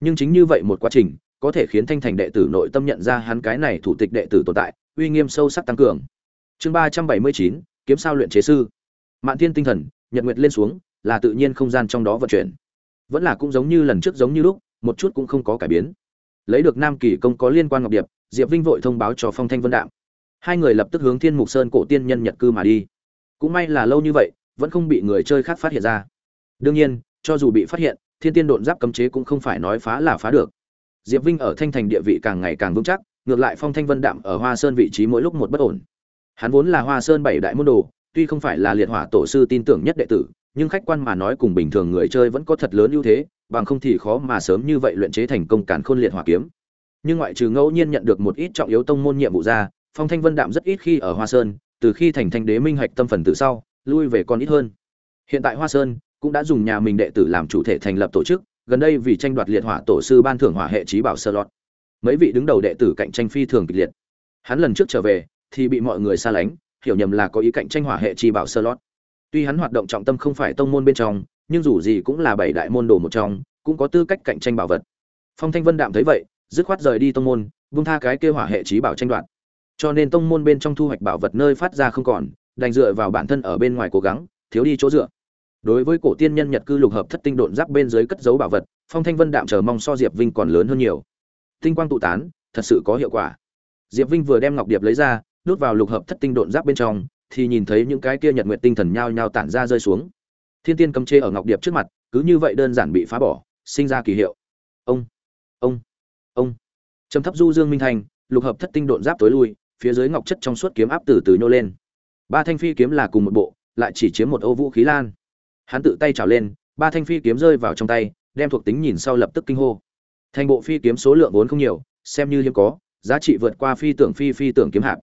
Nhưng chính như vậy một quá trình, có thể khiến thanh thành đệ tử nội tâm nhận ra hắn cái này thủ tịch đệ tử tồn tại, uy nghiêm sâu sắc tăng cường. Chương ba trăm bảy mươi chín, kiếm sao luyện chế sư. Mạn thiên tinh thần, nhật nguyệt lên xuống, là tự nhiên không gian trong đó vận chuyển. Vẫn là cũng giống như lần trước giống như lúc, một chút cũng không có cải biến. Lấy được nam kỳ công có liên quan ngọc điệp, diệp vinh vội thông báo cho phong thanh vân đạm. Hai người lập tức hướng thiên mục sơn cổ tiên nhân nhật cư mà đi. Cũng may là lâu như vậy, vẫn không bị người chơi khác phát hiện ra. Đương nhiên cho dù bị phát hiện, thiên tiên độn giáp cấm chế cũng không phải nói phá là phá được. Diệp vinh ở thanh thành địa vị càng ngày càng vững chắc, ngược lại phong thanh vân đạm ở hoa sơn vị trí mỗi lúc một bất ổn. Hắn vốn là hoa sơn bảy đại môn đồ, tuy không phải là liệt hỏa tổ sư tin tưởng nhất đệ tử, nhưng khách quan mà nói cùng bình thường người chơi vẫn có thật lớn ưu thế, bằng không thì khó mà sớm như vậy luyện chế thành công cản khôn liệt hỏa kiếm. Nhưng ngoại trừ ngẫu nhiên nhận được một ít trọng yếu tông môn nhiệm vụ ra, phong thanh vân đạm rất ít khi ở hoa sơn, từ khi thành thanh đế minh hạch tâm phần tự sau, lui về còn ít hơn. Hiện tại hoa sơn cũng đã dùng nhà mình đệ tử làm chủ thể thành lập tổ chức, gần đây vì tranh đoạt liệt hỏa tổ sư ban thưởng hỏa hệ trí bảo sơ lọt mấy vị đứng đầu đệ tử cạnh tranh phi thường kịch liệt. Hắn lần trước trở về, thì bị mọi người xa lánh, hiểu nhầm là có ý cạnh tranh hỏa hệ chi bảo sơ lót. Tuy hắn hoạt động trọng tâm không phải tông môn bên trong, nhưng dù gì cũng là bảy đại môn đồ một trong, cũng có tư cách cạnh tranh bảo vật. Phong thanh vân đạm thấy vậy, dứt khoát rời đi tông môn vung tha cái kêu hỏa hệ trí bảo tranh đoạt. Cho nên tông môn bên trong thu hoạch bảo vật nơi phát ra không còn, đành dựa vào bản thân ở bên ngoài cố gắng, thiếu đi chỗ dựa đối với cổ tiên nhân nhật cư lục hợp thất tinh độn giáp bên dưới cất giấu bảo vật, phong thanh vân đạm chờ mong so diệp vinh còn lớn hơn nhiều. Tinh quang tụ tán, thật sự có hiệu quả. Diệp vinh vừa đem ngọc điệp lấy ra đút vào lục hợp thất tinh độn giáp bên trong, thì nhìn thấy những cái kia nhật nguyện tinh thần nhao nhao tản ra rơi xuống. Thiên tiên cầm chê ở ngọc điệp trước mặt, cứ như vậy đơn giản bị phá bỏ, sinh ra kỳ hiệu. Ông ông ông. Trầm thấp du dương minh thành, lục hợp thất tinh độn giáp tối lui, phía dưới ngọc chất trong suốt kiếm áp từ từ nhô lên. Ba thanh phi kiếm là cùng một bộ, lại chỉ chiếm một ô vũ khí lan hắn tự tay trào lên, ba thanh phi kiếm rơi vào trong tay, đem thuộc tính nhìn sau lập tức kinh hô. Thành bộ phi kiếm số lượng vốn không nhiều, xem như hiếm có, giá trị vượt qua phi tưởng phi phi tưởng kiếm hạp.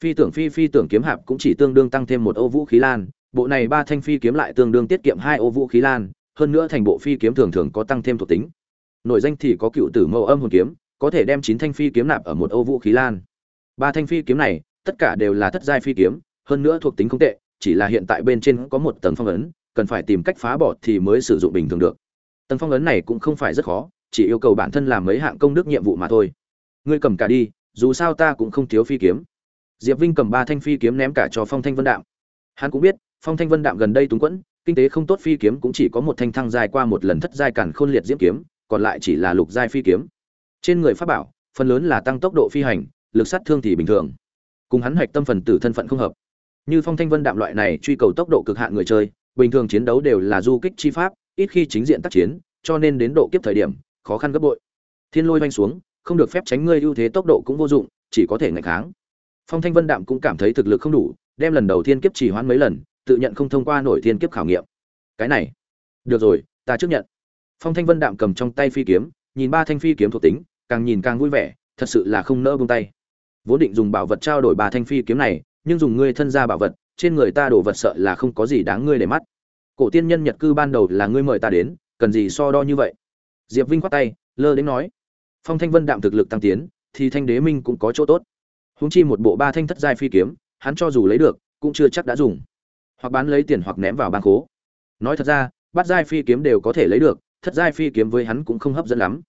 Phi tưởng phi phi tưởng kiếm hạp cũng chỉ tương đương tăng thêm một ô vũ khí lan, bộ này ba thanh phi kiếm lại tương đương tiết kiệm hai ô vũ khí lan, hơn nữa thành bộ phi kiếm thường thường có tăng thêm thuộc tính. Nội danh thì có cựu tử mẫu âm hồn kiếm, có thể đem chín thanh phi kiếm nạp ở một ô vũ khí lan. Ba thanh phi kiếm này, tất cả đều là thất giai phi kiếm, hơn nữa thuộc tính không tệ, chỉ là hiện tại bên trên có một tầng phong ấn cần phải tìm cách phá bỏ thì mới sử dụng bình thường được. Tầng phong ấn này cũng không phải rất khó, chỉ yêu cầu bản thân làm mấy hạng công đức nhiệm vụ mà thôi. Ngươi cầm cả đi, dù sao ta cũng không thiếu phi kiếm. Diệp vinh cầm ba thanh phi kiếm ném cả cho phong thanh vân đạm. Hắn cũng biết, phong thanh vân đạm gần đây túng quẫn, kinh tế không tốt phi kiếm cũng chỉ có một thanh thăng dài qua một lần thất giai cản khôn liệt diễm kiếm, còn lại chỉ là lục giai phi kiếm. Trên người pháp bảo, phần lớn là tăng tốc độ phi hành, lực sát thương thì bình thường. Cùng hắn hoạch tâm phần tử thân phận không hợp. Như phong thanh vân đạm loại này truy cầu tốc độ cực hạn người chơi bình thường chiến đấu đều là du kích chi pháp, ít khi chính diện tác chiến, cho nên đến độ kiếp thời điểm, khó khăn gấp bội. Thiên lôi vanh xuống, không được phép tránh ngươi ưu thế tốc độ cũng vô dụng, chỉ có thể ngạch kháng. Phong thanh vân đạm cũng cảm thấy thực lực không đủ, đem lần đầu thiên kiếp chỉ hoãn mấy lần, tự nhận không thông qua nổi thiên kiếp khảo nghiệm. Cái này, được rồi, ta chấp nhận. Phong thanh vân đạm cầm trong tay phi kiếm, nhìn ba thanh phi kiếm thuộc tính, càng nhìn càng vui vẻ, thật sự là không nỡ buông tay. Vốn định dùng bảo vật trao đổi ba thanh phi kiếm này, nhưng dùng ngươi thân ra bảo vật trên người ta đổ vật sợ là không có gì đáng ngươi để mắt. Cổ tiên nhân nhật cư ban đầu là ngươi mời ta đến, cần gì so đo như vậy? Diệp vinh khoát tay, lơ đến nói. Phong thanh vân đạm thực lực tăng tiến, thì thanh đế minh cũng có chỗ tốt. Húng chi một bộ ba thanh thất giai phi kiếm, hắn cho dù lấy được, cũng chưa chắc đã dùng. Hoặc bán lấy tiền hoặc ném vào bang khố. Nói thật ra, bát giai phi kiếm đều có thể lấy được, thất giai phi kiếm với hắn cũng không hấp dẫn lắm.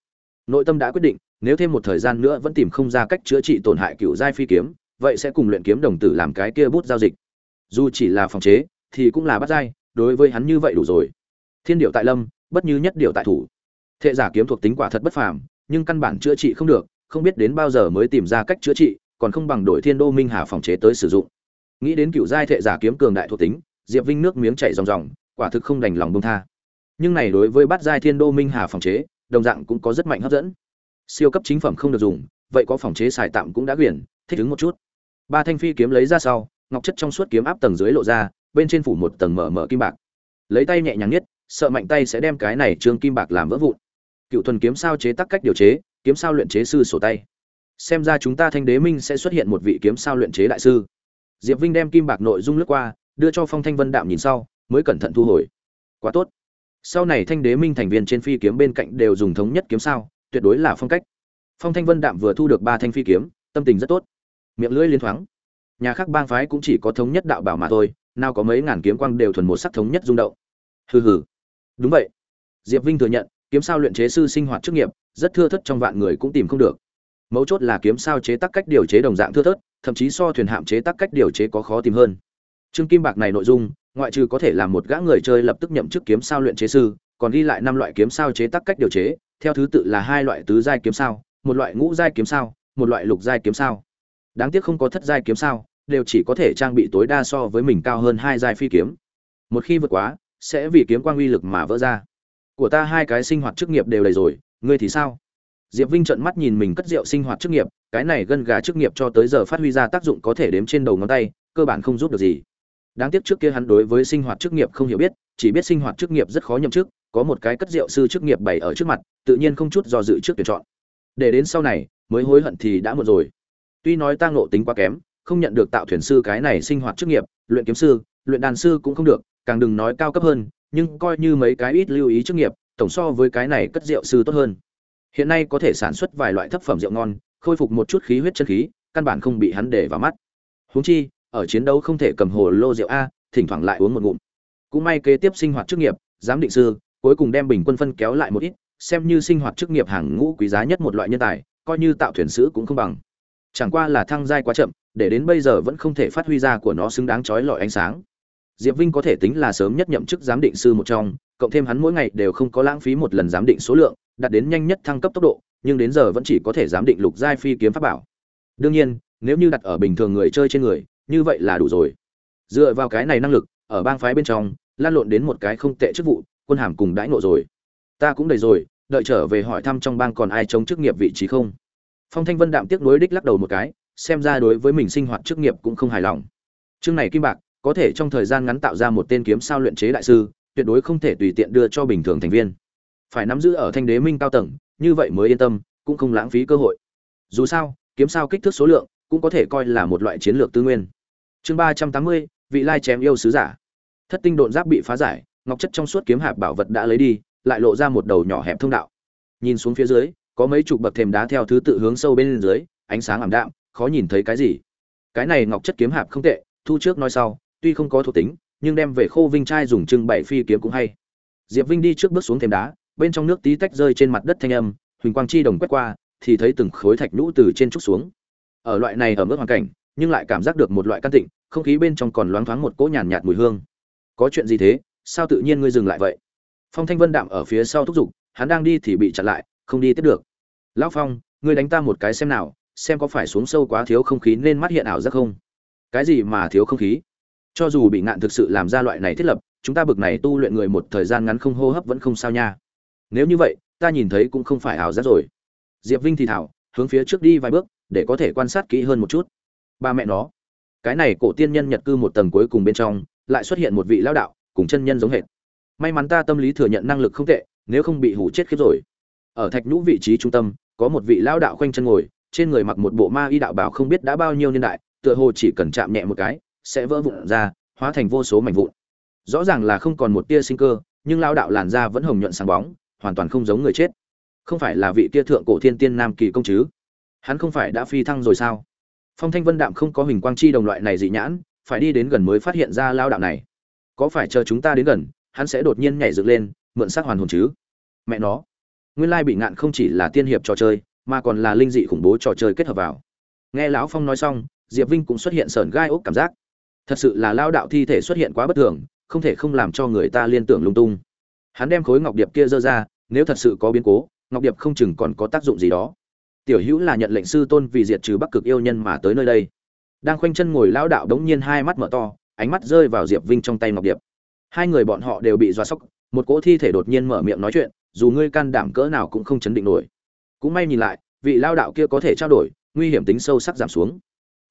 Nội tâm đã quyết định, nếu thêm một thời gian nữa vẫn tìm không ra cách chữa trị tổn hại cựu giai phi kiếm, vậy sẽ cùng luyện kiếm đồng tử làm cái kia bút giao dịch dù chỉ là phòng chế, thì cũng là bát giai, đối với hắn như vậy đủ rồi. Thiên điệu tại lâm, bất như nhất điệu tại thủ. Thệ giả kiếm thuộc tính quả thật bất phàm, nhưng căn bản chữa trị không được, không biết đến bao giờ mới tìm ra cách chữa trị, còn không bằng đổi thiên đô minh hà phòng chế tới sử dụng. Nghĩ đến cựu giai thệ giả kiếm cường đại thuộc tính, diệp vinh nước miếng chảy ròng ròng, quả thực không đành lòng bông tha. Nhưng này đối với bát giai thiên đô minh hà phòng chế, đồng dạng cũng có rất mạnh hấp dẫn. Siêu cấp chính phẩm không được dùng, vậy có phòng chế xài tạm cũng đã quyển, thích ứng một chút. Ba thanh phi kiếm lấy ra sau ngọc chất trong suốt kiếm áp tầng dưới lộ ra, bên trên phủ một tầng mở mở kim bạc. Lấy tay nhẹ nhàng nhất, sợ mạnh tay sẽ đem cái này trương kim bạc làm vỡ vụn. Cựu thuần kiếm sao chế tác cách điều chế, kiếm sao luyện chế sư sổ tay. Xem ra chúng ta thanh đế minh sẽ xuất hiện một vị kiếm sao luyện chế đại sư. Diệp vinh đem kim bạc nội dung lướt qua, đưa cho phong thanh vân đạm nhìn sau, mới cẩn thận thu hồi. Quá tốt. Sau này thanh đế minh thành viên trên phi kiếm bên cạnh đều dùng thống nhất kiếm sao, tuyệt đối là phong cách. Phong thanh vân đạm vừa thu được ba thanh phi kiếm, tâm tình rất tốt. Miệng lưỡi liên thoáng nhà khác bang phái cũng chỉ có thống nhất đạo bảo mà thôi, nào có mấy ngàn kiếm quang đều thuần một sắc thống nhất rung động. Hừ hừ. Đúng vậy. Diệp vinh thừa nhận, kiếm sao luyện chế sư sinh hoạt chức nghiệp, rất thưa thất trong vạn người cũng tìm không được. Mấu chốt là kiếm sao chế tác cách điều chế đồng dạng thưa thớt, thậm chí so thuyền hạm chế tác cách điều chế có khó tìm hơn. Trương kim bạc này nội dung, ngoại trừ có thể làm một gã người chơi lập tức nhậm chức kiếm sao luyện chế sư, còn ghi lại năm loại kiếm sao chế tác cách điều chế, theo thứ tự là hai loại tứ giai kiếm sao, một loại ngũ giai kiếm sao, một loại lục giai kiếm sao. Đáng tiếc không có thất giai kiếm sao đều chỉ có thể trang bị tối đa so với mình cao hơn hai giai phi kiếm. Một khi vượt quá, sẽ vì kiếm quang uy lực mà vỡ ra. Của ta hai cái sinh hoạt chức nghiệp đều đầy rồi, ngươi thì sao? Diệp vinh trợn mắt nhìn mình cất rượu sinh hoạt chức nghiệp, cái này gân gà chức nghiệp cho tới giờ phát huy ra tác dụng có thể đếm trên đầu ngón tay, cơ bản không giúp được gì. Đáng tiếc trước kia hắn đối với sinh hoạt chức nghiệp không hiểu biết, chỉ biết sinh hoạt chức nghiệp rất khó nhậm chức, có một cái cất rượu sư chức nghiệp bày ở trước mặt, tự nhiên không chút do dự trước tuyển chọn. Để đến sau này, mới hối hận thì đã muộn rồi. Tuy nói ta ngộ tính quá kém không nhận được tạo thuyền sư cái này sinh hoạt chức nghiệp, luyện kiếm sư, luyện đàn sư cũng không được, càng đừng nói cao cấp hơn, nhưng coi như mấy cái ít lưu ý chức nghiệp, tổng so với cái này cất rượu sư tốt hơn. Hiện nay có thể sản xuất vài loại thấp phẩm rượu ngon, khôi phục một chút khí huyết chân khí, căn bản không bị hắn để vào mắt. Huống chi, ở chiến đấu không thể cầm hồ lô rượu a, thỉnh thoảng lại uống một ngụm. Cũng may kế tiếp sinh hoạt chức nghiệp, giám định sư, cuối cùng đem bình quân phân kéo lại một ít, xem như sinh hoạt chức nghiệp hàng ngũ quý giá nhất một loại nhân tài, coi như tạo thuyền sư cũng không bằng chẳng qua là thăng giai quá chậm, để đến bây giờ vẫn không thể phát huy ra của nó xứng đáng trói lọi ánh sáng. Diệp vinh có thể tính là sớm nhất nhậm chức giám định sư một trong, cộng thêm hắn mỗi ngày đều không có lãng phí một lần giám định số lượng, đạt đến nhanh nhất thăng cấp tốc độ, nhưng đến giờ vẫn chỉ có thể giám định lục giai phi kiếm pháp bảo. Đương nhiên, nếu như đặt ở bình thường người chơi trên người, như vậy là đủ rồi. Dựa vào cái này năng lực, ở bang phái bên trong, lan lộn đến một cái không tệ chức vụ, quân hàm cùng đãi nộ rồi. Ta cũng đầy rồi, đợi trở về hỏi thăm trong bang còn ai chống chức nghiệp vị trí không? Phong thanh vân đạm tiếc nuối đích lắc đầu một cái, xem ra đối với mình sinh hoạt chức nghiệp cũng không hài lòng. Chương này kim bạc, có thể trong thời gian ngắn tạo ra một tên kiếm sao luyện chế đại sư, tuyệt đối không thể tùy tiện đưa cho bình thường thành viên. Phải nắm giữ ở thanh đế minh cao tầng, như vậy mới yên tâm, cũng không lãng phí cơ hội. Dù sao, kiếm sao kích thước số lượng cũng có thể coi là một loại chiến lược tư nguyên. Chương ba trăm tám mươi, vị lai chém yêu sứ giả. Thất tinh độn giáp bị phá giải, ngọc chất trong suốt kiếm hạp bảo vật đã lấy đi, lại lộ ra một đầu nhỏ hẹp thông đạo. Nhìn xuống phía dưới có mấy chục bậc thềm đá theo thứ tự hướng sâu bên dưới, ánh sáng ảm đạm, khó nhìn thấy cái gì. Cái này ngọc chất kiếm hạp không tệ, thu trước nói sau, tuy không có thuộc tính, nhưng đem về khô vinh trai dùng trưng bày phi kiếm cũng hay. Diệp vinh đi trước bước xuống thềm đá, bên trong nước tí tách rơi trên mặt đất thanh âm, huỳnh quang chi đồng quét qua, thì thấy từng khối thạch nhũ từ trên trúc xuống. Ở loại này ở mức hoàn cảnh, nhưng lại cảm giác được một loại căn tịnh, không khí bên trong còn loáng thoáng một cỗ nhàn nhạt mùi hương. Có chuyện gì thế? Sao tự nhiên ngươi dừng lại vậy? Phong thanh vân đạm ở phía sau thúc giục, hắn đang đi thì bị chặn lại, không đi tiếp được lão phong, ngươi đánh ta một cái xem nào, xem có phải xuống sâu quá thiếu không khí nên mắt hiện ảo giác không? Cái gì mà thiếu không khí? Cho dù bị ngạn thực sự làm ra loại này thiết lập, chúng ta bực này tu luyện người một thời gian ngắn không hô hấp vẫn không sao nha. Nếu như vậy, ta nhìn thấy cũng không phải ảo giác rồi. Diệp vinh thì thảo, hướng phía trước đi vài bước, để có thể quan sát kỹ hơn một chút. Ba mẹ nó. Cái này cổ tiên nhân nhật cư một tầng cuối cùng bên trong, lại xuất hiện một vị lão đạo, cùng chân nhân giống hệt. May mắn ta tâm lý thừa nhận năng lực không tệ, nếu không bị hủ chết khiếp rồi. Ở thạch nhũ vị trí trung tâm có một vị lão đạo khoanh chân ngồi, trên người mặc một bộ ma y đạo bảo không biết đã bao nhiêu niên đại, tựa hồ chỉ cần chạm nhẹ một cái, sẽ vỡ vụn ra, hóa thành vô số mảnh vụn. Rõ ràng là không còn một tia sinh cơ, nhưng lão đạo làn da vẫn hồng nhuận sáng bóng, hoàn toàn không giống người chết. Không phải là vị tia thượng cổ thiên tiên nam kỳ công chứ? Hắn không phải đã phi thăng rồi sao? Phong thanh vân đạm không có hình quang chi đồng loại này dị nhãn, phải đi đến gần mới phát hiện ra lao đạo này. Có phải chờ chúng ta đến gần, hắn sẽ đột nhiên nhảy dựng lên, mượn xác hoàn hồn chứ? Mẹ nó! Nguyên lai bị ngạn không chỉ là tiên hiệp trò chơi, mà còn là linh dị khủng bố trò chơi kết hợp vào. Nghe lão phong nói xong, diệp vinh cũng xuất hiện sờn gai ốc cảm giác. Thật sự là lao đạo thi thể xuất hiện quá bất thường, không thể không làm cho người ta liên tưởng lung tung. Hắn đem khối ngọc điệp kia dơ ra, nếu thật sự có biến cố, ngọc điệp không chừng còn có tác dụng gì đó. Tiểu hữu là nhận lệnh sư tôn vì diệt trừ bắc cực yêu nhân mà tới nơi đây. Đang khoanh chân ngồi lão đạo đống nhiên hai mắt mở to, ánh mắt rơi vào diệp vinh trong tay ngọc điệp. Hai người bọn họ đều bị doa sốc, một cỗ thi thể đột nhiên mở miệng nói chuyện dù ngươi can đảm cỡ nào cũng không chấn định nổi. Cũng may nhìn lại, vị lao đạo kia có thể trao đổi, nguy hiểm tính sâu sắc giảm xuống.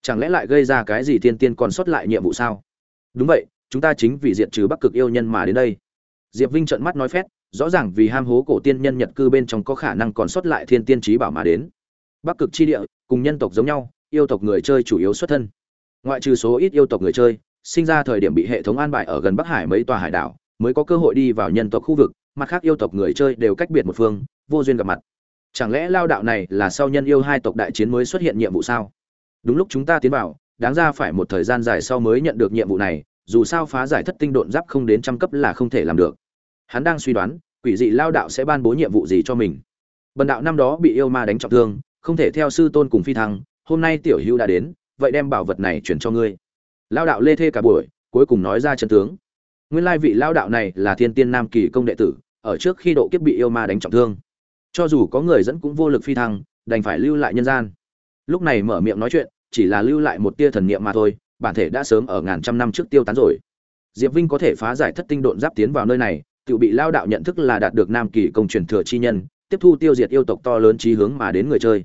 Chẳng lẽ lại gây ra cái gì tiên tiên còn sót lại nhiệm vụ sao? Đúng vậy, chúng ta chính vì diệt trừ bắc cực yêu nhân mà đến đây. Diệp vinh trợn mắt nói phét, rõ ràng vì ham hố cổ tiên nhân nhật cư bên trong có khả năng còn sót lại thiên tiên trí bảo mà đến. Bắc cực chi địa, cùng nhân tộc giống nhau, yêu tộc người chơi chủ yếu xuất thân. Ngoại trừ số ít yêu tộc người chơi, sinh ra thời điểm bị hệ thống an bài ở gần bắc hải mấy tòa hải đảo, mới có cơ hội đi vào nhân tộc khu vực mặt khác yêu tộc người chơi đều cách biệt một phương, vô duyên gặp mặt. Chẳng lẽ lao đạo này là sau nhân yêu hai tộc đại chiến mới xuất hiện nhiệm vụ sao? Đúng lúc chúng ta tiến vào, đáng ra phải một thời gian dài sau mới nhận được nhiệm vụ này, dù sao phá giải thất tinh độn giáp không đến trăm cấp là không thể làm được. Hắn đang suy đoán, quỷ dị lao đạo sẽ ban bố nhiệm vụ gì cho mình. Bần đạo năm đó bị yêu ma đánh trọng thương, không thể theo sư tôn cùng phi thăng, hôm nay tiểu hữu đã đến, vậy đem bảo vật này chuyển cho ngươi. Lao đạo lê thê cả buổi, cuối cùng nói ra chân tướng nguyên lai vị lao đạo này là thiên tiên nam kỳ công đệ tử, ở trước khi độ kiếp bị yêu ma đánh trọng thương. Cho dù có người dẫn cũng vô lực phi thăng, đành phải lưu lại nhân gian. Lúc này mở miệng nói chuyện, chỉ là lưu lại một tia thần niệm mà thôi, bản thể đã sớm ở ngàn trăm năm trước tiêu tán rồi. Diệp vinh có thể phá giải thất tinh độn giáp tiến vào nơi này, tự bị lao đạo nhận thức là đạt được nam kỳ công truyền thừa chi nhân, tiếp thu tiêu diệt yêu tộc to lớn trí hướng mà đến người chơi.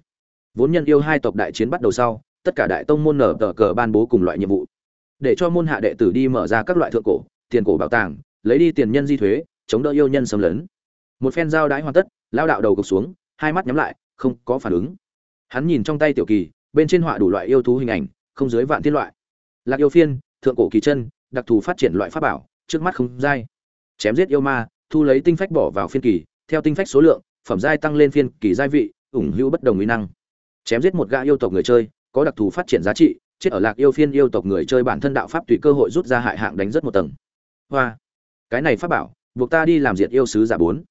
Vốn nhân yêu hai tộc đại chiến bắt đầu sau, tất cả đại tông môn nở tờ cờ ban bố cùng loại nhiệm vụ. Để cho môn hạ đệ tử đi mở ra các loại thượng cổ tiền cổ bảo tàng, lấy đi tiền nhân di thuế, chống đỡ yêu nhân xâm lấn. Một phen giao đãi hoàn tất lao đạo đầu gục xuống, hai mắt nhắm lại, không có phản ứng. Hắn nhìn trong tay tiểu kỳ, bên trên họa đủ loại yêu thú hình ảnh, không dưới vạn thiên loại. Lạc yêu phiên, thượng cổ kỳ chân, đặc thù phát triển loại pháp bảo, trước mắt không dai. Chém giết yêu ma, thu lấy tinh phách bỏ vào phiên kỳ, theo tinh phách số lượng, phẩm giai tăng lên phiên kỳ giai vị, ủng hữu bất đồng uy năng. Chém giết một gã yêu tộc người chơi, có đặc thù phát triển giá trị, chết ở lạc yêu phiên yêu tộc người chơi bản thân đạo pháp tùy cơ hội rút ra hại hạng đánh rất một tầng hoa. Cái này pháp bảo, buộc ta đi làm diệt yêu sứ giả bốn.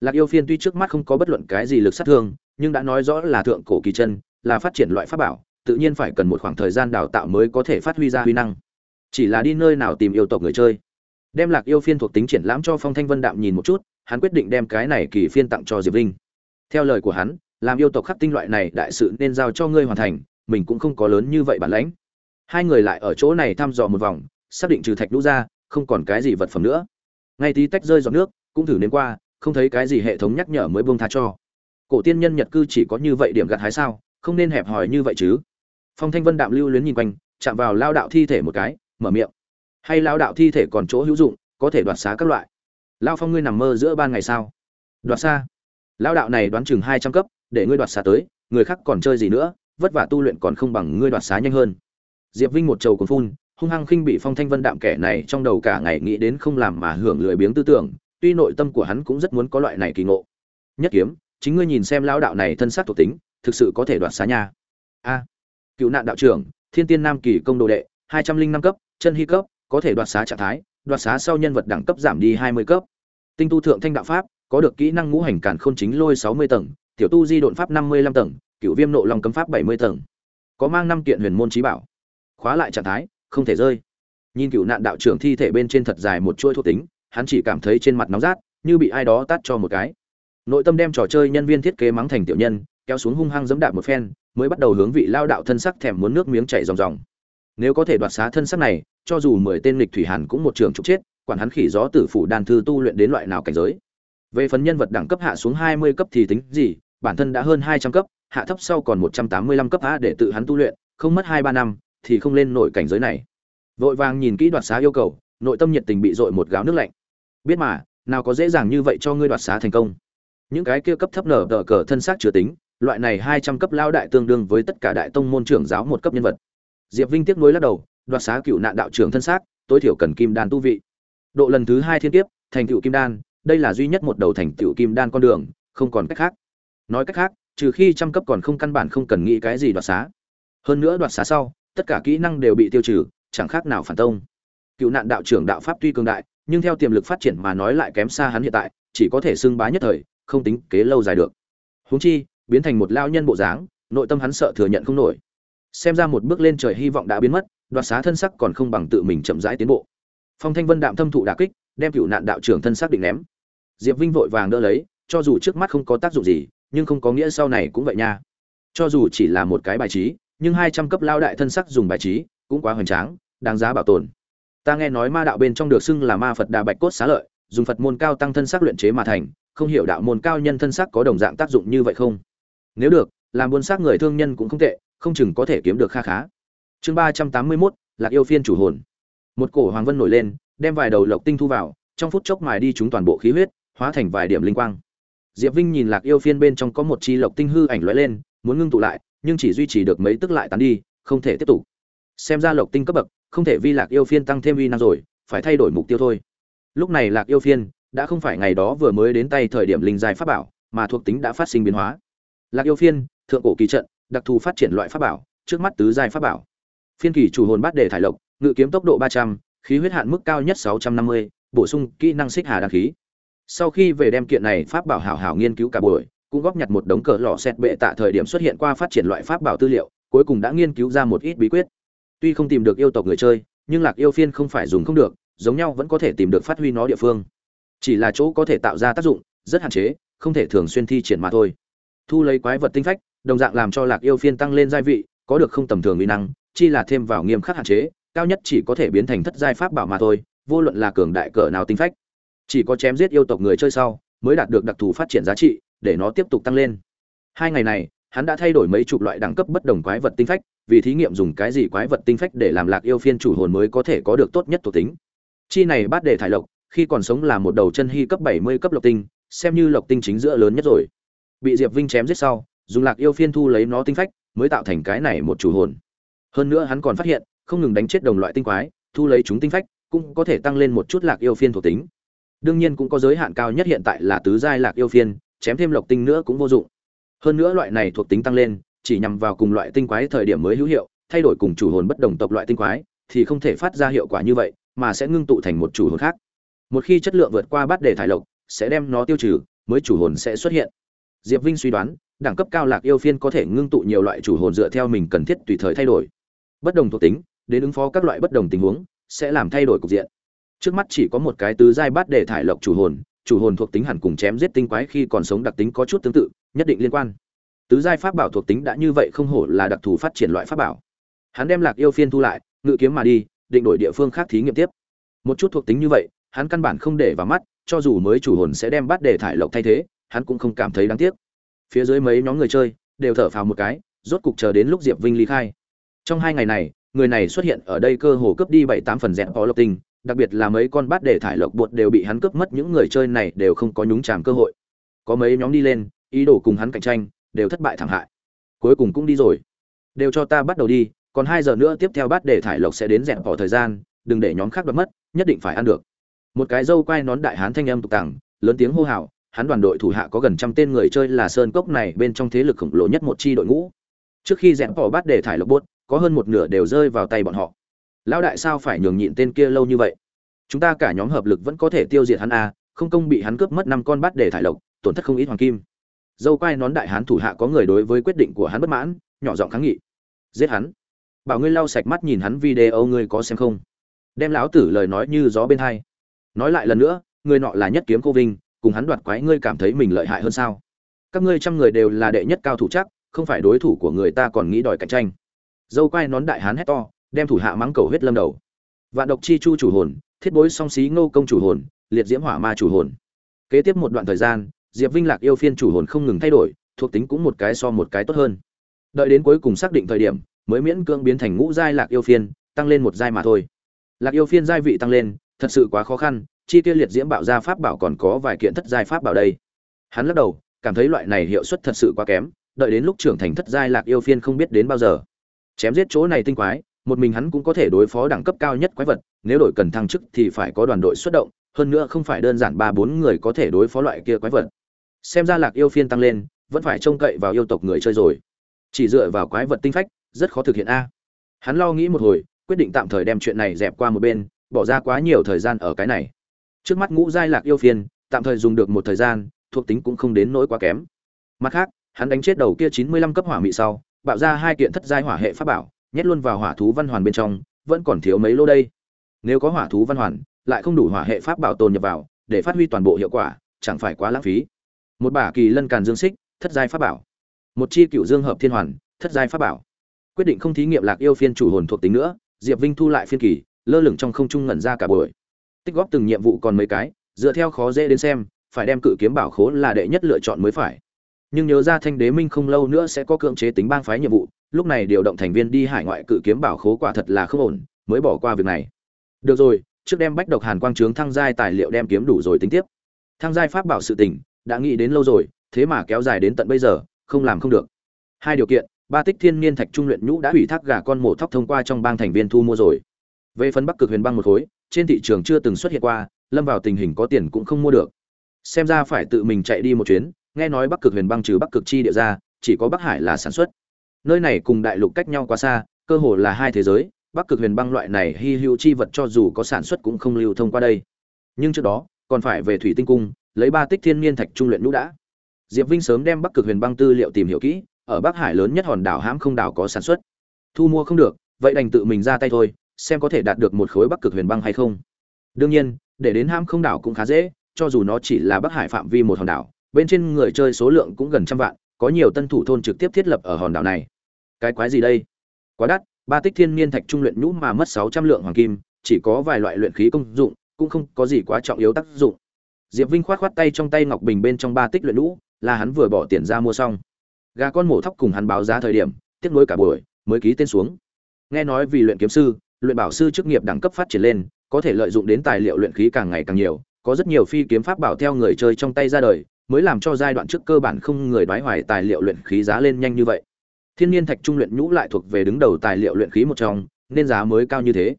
Lạc yêu phiên tuy trước mắt không có bất luận cái gì lực sát thương, nhưng đã nói rõ là thượng cổ kỳ chân, là phát triển loại pháp bảo, tự nhiên phải cần một khoảng thời gian đào tạo mới có thể phát huy ra huy năng. Chỉ là đi nơi nào tìm yêu tộc người chơi. Đem lạc yêu phiên thuộc tính triển lãm cho phong thanh vân đạm nhìn một chút, hắn quyết định đem cái này kỳ phiên tặng cho diệp linh theo lời của hắn, làm yêu tộc khắc tinh loại này đại sự nên giao cho ngươi hoàn thành, mình cũng không có lớn như vậy bản lãnh. Hai người lại ở chỗ này thăm dò một vòng, xác định trừ thạch lũ ra không còn cái gì vật phẩm nữa. Ngay tí tách rơi giọt nước, cũng thử đến qua, không thấy cái gì hệ thống nhắc nhở mới buông tha cho. Cổ tiên nhân nhật cư chỉ có như vậy điểm gặt hái sao, không nên hẹp hòi như vậy chứ. Phong thanh vân đạm lưu luyến nhìn quanh, chạm vào lao đạo thi thể một cái, mở miệng. Hay lao đạo thi thể còn chỗ hữu dụng, có thể đoạt xá các loại. Lao phong ngươi nằm mơ giữa ban ngày sao? Đoạt xa lao đạo này đoán chừng hai trăm cấp, để ngươi đoạt xá tới, người khác còn chơi gì nữa, vất vả tu luyện còn không bằng ngươi đoạt xá nhanh hơn. Diệp vinh một trầu còn phun hung hăng khinh bị phong thanh vân đạm kẻ này trong đầu cả ngày nghĩ đến không làm mà hưởng lười biếng tư tưởng, tuy nội tâm của hắn cũng rất muốn có loại này kỳ ngộ. Nhất kiếm, chính ngươi nhìn xem lão đạo này thân sát thuộc tính, thực sự có thể đoạt xá nha. A. Cựu nạn đạo trưởng, thiên tiên nam kỳ công đồ đệ, hai trăm linh năm cấp, chân hy cấp, có thể đoạt xá trạng thái, đoạt xá sau nhân vật đẳng cấp giảm đi hai mươi cấp. Tinh tu thượng thanh đạo pháp, có được kỹ năng ngũ hành cản khôn chính lôi sáu mươi tầng, tiểu tu di độn pháp năm mươi lăm tầng cựu viêm nộ long cấm pháp bảy mươi tầng. Có mang năm kiện huyền môn trí bảo. Khóa lại trạng thái không thể rơi. Nhìn cựu nạn đạo trưởng thi thể bên trên thật dài một chuỗi thuộc tính, hắn chỉ cảm thấy trên mặt nóng rát, như bị ai đó tát cho một cái. Nội tâm đem trò chơi nhân viên thiết kế mắng thành tiểu nhân, kéo xuống hung hăng dẫm đạp một phen, mới bắt đầu hướng vị lao đạo thân sắc thèm muốn nước miếng chảy ròng ròng. Nếu có thể đoạt xá thân sắc này, cho dù mười tên lịch thủy hàn cũng một trường trục chết, quản hắn khỉ gió tử phủ đàn thư tu luyện đến loại nào cảnh giới. Về phần nhân vật đẳng cấp hạ xuống hai mươi cấp thì tính gì, bản thân đã hơn hai trăm cấp, hạ thấp sau còn một trăm tám mươi lăm cấp á để tự hắn tu luyện, không mất hai ba năm thì không lên nổi cảnh giới này. Vội vàng nhìn kỹ đoạt xá yêu cầu, nội tâm nhiệt tình bị dội một gáo nước lạnh. Biết mà, nào có dễ dàng như vậy cho ngươi đoạt xá thành công. Những cái kia cấp thấp nở đỡ cờ thân xác chưa tính, loại này hai trăm cấp lao đại tương đương với tất cả đại tông môn trưởng giáo một cấp nhân vật. Diệp vinh tiếc nuối lắc đầu, đoạt xá cựu nạn đạo trưởng thân xác, tối thiểu cần kim đan tu vị. Độ lần thứ hai thiên kiếp, thành tựu kim đan, đây là duy nhất một đầu thành tựu kim đan con đường, không còn cách khác. Nói cách khác, trừ khi trăm cấp còn không căn bản không cần nghĩ cái gì đoạt xá. Hơn nữa đoạt xá sau tất cả kỹ năng đều bị tiêu trừ, chẳng khác nào phản tông. Cựu nạn đạo trưởng đạo pháp tuy cường đại, nhưng theo tiềm lực phát triển mà nói lại kém xa hắn hiện tại, chỉ có thể xưng bá nhất thời, không tính kế lâu dài được. Huống chi, biến thành một lao nhân bộ dáng, nội tâm hắn sợ thừa nhận không nổi. Xem ra một bước lên trời hy vọng đã biến mất, đoạt xá thân sắc còn không bằng tự mình chậm rãi tiến bộ. Phong thanh vân đạm thâm thụ đà kích, đem cựu nạn đạo trưởng thân sắc định ném. Diệp vinh vội vàng đỡ lấy, cho dù trước mắt không có tác dụng gì, nhưng không có nghĩa sau này cũng vậy nha. Cho dù chỉ là một cái bài trí nhưng hai trăm cấp lao đại thân sắc dùng bài trí cũng quá hoành tráng, đáng giá bảo tồn. Ta nghe nói ma đạo bên trong được xưng là ma phật đà bạch cốt xá lợi, dùng phật môn cao tăng thân sắc luyện chế mà thành, không hiểu đạo môn cao nhân thân sắc có đồng dạng tác dụng như vậy không? Nếu được, làm buôn xác người thương nhân cũng không tệ, không chừng có thể kiếm được kha khá. Chương ba trăm tám mươi mốt, lạc yêu phiên chủ hồn. Một cổ hoàng vân nổi lên, đem vài đầu lộc tinh thu vào, trong phút chốc mài đi chúng toàn bộ khí huyết, hóa thành vài điểm linh quang. Diệp vinh nhìn lạc yêu phiên bên trong có một chi lộc tinh hư ảnh lóe lên, muốn ngưng tụ lại nhưng chỉ duy trì được mấy tức lại tán đi, không thể tiếp tục. Xem ra lộc tinh cấp bậc, không thể vi lạc yêu phiên tăng thêm uy năng rồi, phải thay đổi mục tiêu thôi. Lúc này lạc yêu phiên đã không phải ngày đó vừa mới đến tay thời điểm linh giai pháp bảo, mà thuộc tính đã phát sinh biến hóa. Lạc yêu phiên, thượng cổ kỳ trận, đặc thù phát triển loại pháp bảo, trước mắt tứ giai pháp bảo. Phiên kỳ chủ hồn bát đề thải lộc, ngự kiếm tốc độ ba trăm, khí huyết hạn mức cao nhất sáu trăm năm mươi, bổ sung kỹ năng xích hà đăng khí. Sau khi về đem kiện này pháp bảo hảo hảo nghiên cứu cả buổi cũng góp nhặt một đống cờ lò xét bệ tạ thời điểm xuất hiện qua phát triển loại pháp bảo tư liệu, cuối cùng đã nghiên cứu ra một ít bí quyết. Tuy không tìm được yêu tộc người chơi, nhưng lạc yêu phiên không phải dùng không được, giống nhau vẫn có thể tìm được phát huy nó địa phương. Chỉ là chỗ có thể tạo ra tác dụng, rất hạn chế, không thể thường xuyên thi triển mà thôi. Thu lấy quái vật tinh phách, đồng dạng làm cho lạc yêu phiên tăng lên gia vị, có được không tầm thường uy năng, chi là thêm vào nghiêm khắc hạn chế, cao nhất chỉ có thể biến thành thất giai pháp bảo mà thôi, vô luận là cường đại cỡ nào tinh phách. Chỉ có chém giết yêu tộc người chơi sau, mới đạt được đặc thù phát triển giá trị để nó tiếp tục tăng lên. Hai ngày này, hắn đã thay đổi mấy chục loại đẳng cấp bất đồng quái vật tinh phách, vì thí nghiệm dùng cái gì quái vật tinh phách để làm lạc yêu phiên chủ hồn mới có thể có được tốt nhất thuộc tính. Chi này bát để thải lộc, khi còn sống là một đầu chân hy cấp bảy mươi cấp lộc tinh, xem như lộc tinh chính giữa lớn nhất rồi. Bị diệp vinh chém giết sau, dùng lạc yêu phiên thu lấy nó tinh phách, mới tạo thành cái này một chủ hồn. Hơn nữa hắn còn phát hiện, không ngừng đánh chết đồng loại tinh quái, thu lấy chúng tinh phách, cũng có thể tăng lên một chút lạc yêu phiên thuộc tính. Đương nhiên cũng có giới hạn cao nhất hiện tại là tứ giai lạc yêu phiên chém thêm lộc tinh nữa cũng vô dụng. Hơn nữa loại này thuộc tính tăng lên, chỉ nhằm vào cùng loại tinh quái thời điểm mới hữu hiệu, thay đổi cùng chủ hồn bất đồng tộc loại tinh quái, thì không thể phát ra hiệu quả như vậy, mà sẽ ngưng tụ thành một chủ hồn khác. Một khi chất lượng vượt qua bát đề thải lộc, sẽ đem nó tiêu trừ, mới chủ hồn sẽ xuất hiện. Diệp vinh suy đoán, đẳng cấp cao lạc yêu phiên có thể ngưng tụ nhiều loại chủ hồn dựa theo mình cần thiết tùy thời thay đổi. Bất đồng thuộc tính, đến ứng phó các loại bất đồng tình huống, sẽ làm thay đổi cục diện. Trước mắt chỉ có một cái tứ giai bát để thải lộc chủ hồn chủ hồn thuộc tính hẳn cùng chém giết tinh quái khi còn sống đặc tính có chút tương tự, nhất định liên quan. Tứ giai pháp bảo thuộc tính đã như vậy không hổ là đặc thù phát triển loại pháp bảo. Hắn đem lạc yêu phiên thu lại, ngự kiếm mà đi, định đổi địa phương khác thí nghiệm tiếp. Một chút thuộc tính như vậy, hắn căn bản không để vào mắt, cho dù mới chủ hồn sẽ đem bắt để thải lộc thay thế, hắn cũng không cảm thấy đáng tiếc. Phía dưới mấy nhóm người chơi, đều thở phào một cái, rốt cục chờ đến lúc diệp vinh ly khai. Trong hai ngày này, người này xuất hiện ở đây cơ hồ cướp đi bảy tám phần rèn có lộc tinh đặc biệt là mấy con bát để thải lộc bột đều bị hắn cướp mất, những người chơi này đều không có nhúng chàm cơ hội. Có mấy nhóm đi lên, ý đồ cùng hắn cạnh tranh, đều thất bại thảm hại. Cuối cùng cũng đi rồi. Đều cho ta bắt đầu đi, còn hai giờ nữa tiếp theo bát để thải lộc sẽ đến dẹp bỏ thời gian, đừng để nhóm khác đoạt mất, nhất định phải ăn được. Một cái dâu quai nón đại hán thanh âm tục tàng lớn tiếng hô hào, hắn đoàn đội thủ hạ có gần trăm tên người chơi là sơn cốc này bên trong thế lực khổng lồ nhất một chi đội ngũ. Trước khi dẹp bỏ bát để thải lộc bốt có hơn một nửa đều rơi vào tay bọn họ lão đại sao phải nhường nhịn tên kia lâu như vậy? Chúng ta cả nhóm hợp lực vẫn có thể tiêu diệt hắn a không công bị hắn cướp mất năm con bát để thải lộc, tổn thất không ít hoàng kim. Dâu quai nón đại hán thủ hạ có người đối với quyết định của hắn bất mãn, nhỏ giọng kháng nghị. Giết hắn. Bảo ngươi lau sạch mắt nhìn hắn video ngươi có xem không? Đem lão tử lời nói như gió bên hai. Nói lại lần nữa, người nọ là nhất kiếm cô vinh, cùng hắn đoạt quái ngươi cảm thấy mình lợi hại hơn sao? Các ngươi trăm người đều là đệ nhất cao thủ chắc, không phải đối thủ của người ta còn nghĩ đòi cạnh tranh. Dâu quai nón đại hán hét to đem thủ hạ mắng cầu huyết lâm đầu. Vạn độc chi chu chủ hồn, thiết bối song xí ngô công chủ hồn, liệt diễm hỏa ma chủ hồn. Kế tiếp một đoạn thời gian, diệp vinh lạc yêu phiên chủ hồn không ngừng thay đổi, thuộc tính cũng một cái so một cái tốt hơn. Đợi đến cuối cùng xác định thời điểm, mới miễn cưỡng biến thành ngũ giai lạc yêu phiên, tăng lên một giai mà thôi. Lạc yêu phiên giai vị tăng lên, thật sự quá khó khăn, chi tiêu liệt diễm bạo gia pháp bảo còn có vài kiện thất giai pháp bảo đây. Hắn lắc đầu, cảm thấy loại này hiệu suất thật sự quá kém, đợi đến lúc trưởng thành thất giai lạc yêu phiên không biết đến bao giờ. Chém giết chỗ này tinh quái một mình hắn cũng có thể đối phó đẳng cấp cao nhất quái vật, nếu đổi cần thăng chức thì phải có đoàn đội xuất động, hơn nữa không phải đơn giản ba bốn người có thể đối phó loại kia quái vật. Xem ra lạc yêu phiên tăng lên, vẫn phải trông cậy vào yêu tộc người chơi rồi. Chỉ dựa vào quái vật tinh phách, rất khó thực hiện a. Hắn lo nghĩ một hồi, quyết định tạm thời đem chuyện này dẹp qua một bên, bỏ ra quá nhiều thời gian ở cái này. Trước mắt ngũ giai lạc yêu phiên, tạm thời dùng được một thời gian, thuộc tính cũng không đến nỗi quá kém. Mặt khác, hắn đánh chết đầu kia chín mươi lăm cấp hỏa mị sau, bạo ra hai kiện thất giai hỏa hệ pháp bảo nhét luôn vào hỏa thú văn hoàn bên trong, vẫn còn thiếu mấy lô đây. Nếu có hỏa thú văn hoàn, lại không đủ hỏa hệ pháp bảo tồn nhập vào, để phát huy toàn bộ hiệu quả, chẳng phải quá lãng phí. Một bả kỳ lân càn dương xích, thất giai pháp bảo. Một chi cựu dương hợp thiên hoàn, thất giai pháp bảo. Quyết định không thí nghiệm lạc yêu phiên chủ hồn thuộc tính nữa, diệp vinh thu lại phiên kỳ, lơ lửng trong không trung ngẩn ra cả buổi. Tích góp từng nhiệm vụ còn mấy cái, dựa theo khó dễ đến xem, phải đem cự kiếm bảo khố là đệ nhất lựa chọn mới phải. Nhưng nhớ ra thanh đế minh không lâu nữa sẽ có cưỡng chế tính bang phái nhiệm vụ lúc này điều động thành viên đi hải ngoại cự kiếm bảo khố quả thật là không ổn, mới bỏ qua việc này. Được rồi, trước đem bách độc hàn quang trướng thăng giai tài liệu đem kiếm đủ rồi tính tiếp. Thăng giai pháp bảo sự tình, đã nghĩ đến lâu rồi, thế mà kéo dài đến tận bây giờ, không làm không được. Hai điều kiện, ba tích thiên niên thạch trung luyện nhũ đã ủy thác gà con mổ thóc thông qua trong bang thành viên thu mua rồi. Về phần bắc cực huyền băng một khối, trên thị trường chưa từng xuất hiện qua, lâm vào tình hình có tiền cũng không mua được. Xem ra phải tự mình chạy đi một chuyến, nghe nói bắc cực huyền băng trừ bắc cực chi địa ra, chỉ có bắc hải là sản xuất nơi này cùng đại lục cách nhau quá xa, cơ hồ là hai thế giới, bắc cực huyền băng loại này hy hữu chi vật cho dù có sản xuất cũng không lưu thông qua đây. Nhưng trước đó, còn phải về thủy tinh cung, lấy ba tích thiên niên thạch trung luyện lũ đã. Diệp vinh sớm đem bắc cực huyền băng tư liệu tìm hiểu kỹ, ở bắc hải lớn nhất hòn đảo hãm không đảo có sản xuất. Thu mua không được, vậy đành tự mình ra tay thôi, xem có thể đạt được một khối bắc cực huyền băng hay không. Đương nhiên, để đến hãm không đảo cũng khá dễ, cho dù nó chỉ là bắc hải phạm vi một hòn đảo, bên trên người chơi số lượng cũng gần trăm vạn, có nhiều tân thủ thôn trực tiếp thiết lập ở hòn đảo này cái quái gì đây? Quá đắt, ba tích thiên niên thạch trung luyện nhũ mà mất sáu trăm lượng hoàng kim, chỉ có vài loại luyện khí công dụng, cũng không có gì quá trọng yếu tác dụng. Diệp vinh khoát khoát tay trong tay ngọc bình bên trong ba tích luyện nhũ, là hắn vừa bỏ tiền ra mua xong. Gà con mổ thóc cùng hắn báo giá thời điểm, tiếc nối cả buổi, mới ký tên xuống. Nghe nói vì luyện kiếm sư, luyện bảo sư chức nghiệp đẳng cấp phát triển lên, có thể lợi dụng đến tài liệu luyện khí càng ngày càng nhiều, có rất nhiều phi kiếm pháp bảo theo người chơi trong tay ra đời, mới làm cho giai đoạn trước cơ bản không người đoái hoài tài liệu luyện khí giá lên nhanh như vậy thiên nhiên thạch trung luyện nhũ lại thuộc về đứng đầu tài liệu luyện khí một trong, nên giá mới cao như thế.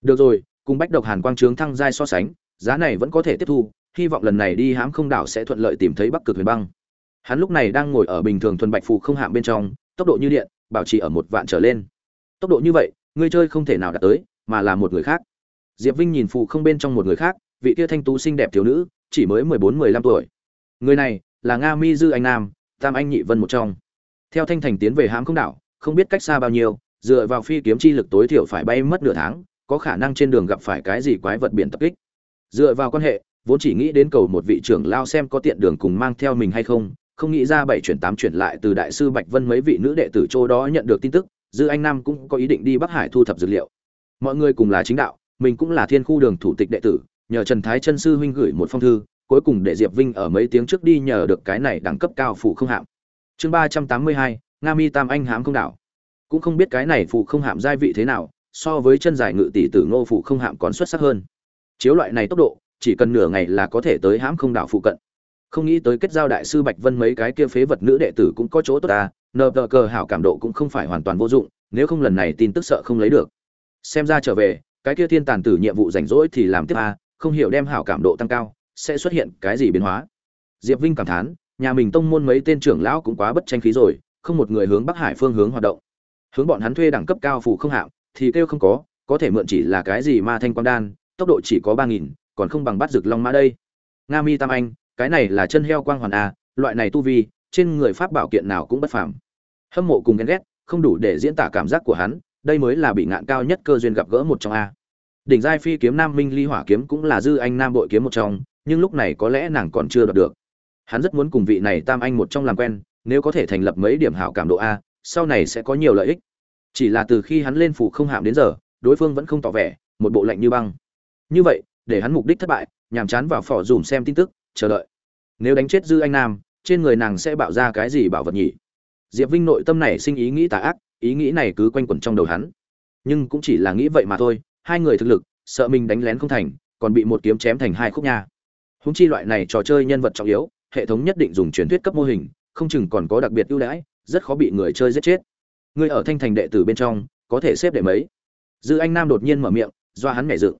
Được rồi, cùng bách độc hàn quang trướng thăng giai so sánh, giá này vẫn có thể tiếp thu, hy vọng lần này đi hãm không đảo sẽ thuận lợi tìm thấy bắc cực huyền băng. Hắn lúc này đang ngồi ở bình thường thuần bạch phù không hạm bên trong, tốc độ như điện, bảo trì ở một vạn trở lên. Tốc độ như vậy, người chơi không thể nào đạt tới, mà là một người khác. Diệp vinh nhìn phù không bên trong một người khác, vị kia thanh tú xinh đẹp thiếu nữ, chỉ mới mười bốn, mười lăm tuổi. Người này là nga mi dư anh nam, tam anh nhị vân một trong theo thanh thành tiến về hãm không đảo, không biết cách xa bao nhiêu, dựa vào phi kiếm chi lực tối thiểu phải bay mất nửa tháng, có khả năng trên đường gặp phải cái gì quái vật biển tập kích. Dựa vào quan hệ, vốn chỉ nghĩ đến cầu một vị trưởng lao xem có tiện đường cùng mang theo mình hay không không nghĩ ra bảy chuyển tám chuyển lại từ đại sư bạch vân mấy vị nữ đệ tử châu đó nhận được tin tức, dư anh nam cũng có ý định đi bắc hải thu thập dược liệu. Mọi người cùng là chính đạo, mình cũng là thiên khu đường thủ tịch đệ tử, nhờ trần thái chân sư huynh gửi một phong thư, cuối cùng để diệp vinh ở mấy tiếng trước đi nhờ được cái này đẳng cấp cao phụ không hạm chương ba trăm tám mươi hai, nga mi tam anh hám không đảo. Cũng không biết cái này phụ không hạm giai vị thế nào, so với chân dài ngự tỷ tử ngô phụ không hạm còn xuất sắc hơn. Chiếu loại này tốc độ, chỉ cần nửa ngày là có thể tới hãm không đảo phụ cận. Không nghĩ tới kết giao đại sư bạch vân mấy cái kia phế vật nữ đệ tử cũng có chỗ tốt ta nờ tờ cờ hảo cảm độ cũng không phải hoàn toàn vô dụng, nếu không lần này tin tức sợ không lấy được. Xem ra trở về, cái kia thiên tàn tử nhiệm vụ rảnh rỗi thì làm tiếp a không hiểu đem hảo cảm độ tăng cao, sẽ xuất hiện cái gì biến hóa. Diệp vinh cảm thán nhà mình tông môn mấy tên trưởng lão cũng quá bất tranh khí rồi, không một người hướng bắc hải phương hướng hoạt động. Hướng bọn hắn thuê đẳng cấp cao phủ không hạng, thì kêu không có có thể mượn chỉ là cái gì ma thanh quang đan, tốc độ chỉ có ba nghìn, còn không bằng bắt rực long mã đây. Nga mi tam anh, cái này là chân heo quang hoàn a loại này tu vi, trên người pháp bảo kiện nào cũng bất phàm. Hâm mộ cùng ghen ghét, không đủ để diễn tả cảm giác của hắn, đây mới là bị ngạn cao nhất cơ duyên gặp gỡ một trong a. Đỉnh giai phi kiếm nam minh ly hỏa kiếm cũng là dư anh nam bội kiếm một trong, nhưng lúc này có lẽ nàng còn chưa đoạt được hắn rất muốn cùng vị này tam anh một trong làm quen, nếu có thể thành lập mấy điểm hảo cảm độ a, sau này sẽ có nhiều lợi ích. Chỉ là từ khi hắn lên phủ không hạm đến giờ, đối phương vẫn không tỏ vẻ, một bộ lạnh như băng. Như vậy, để hắn mục đích thất bại, nhàm chán vào phỏ dùm xem tin tức, chờ đợi. Nếu đánh chết dư anh nam, trên người nàng sẽ bạo ra cái gì bảo vật nhỉ? Diệp vinh nội tâm này sinh ý nghĩ tà ác, ý nghĩ này cứ quanh quẩn trong đầu hắn. Nhưng cũng chỉ là nghĩ vậy mà thôi, hai người thực lực, sợ mình đánh lén không thành, còn bị một kiếm chém thành hai khúc nha. Húng chi loại này trò chơi nhân vật trọng yếu hệ thống nhất định dùng truyền thuyết cấp mô hình, không chừng còn có đặc biệt ưu đãi, rất khó bị người chơi giết chết. Người ở thanh thành đệ tử bên trong, có thể xếp đệ mấy? Dư anh nam đột nhiên mở miệng, do hắn nhảy dựng.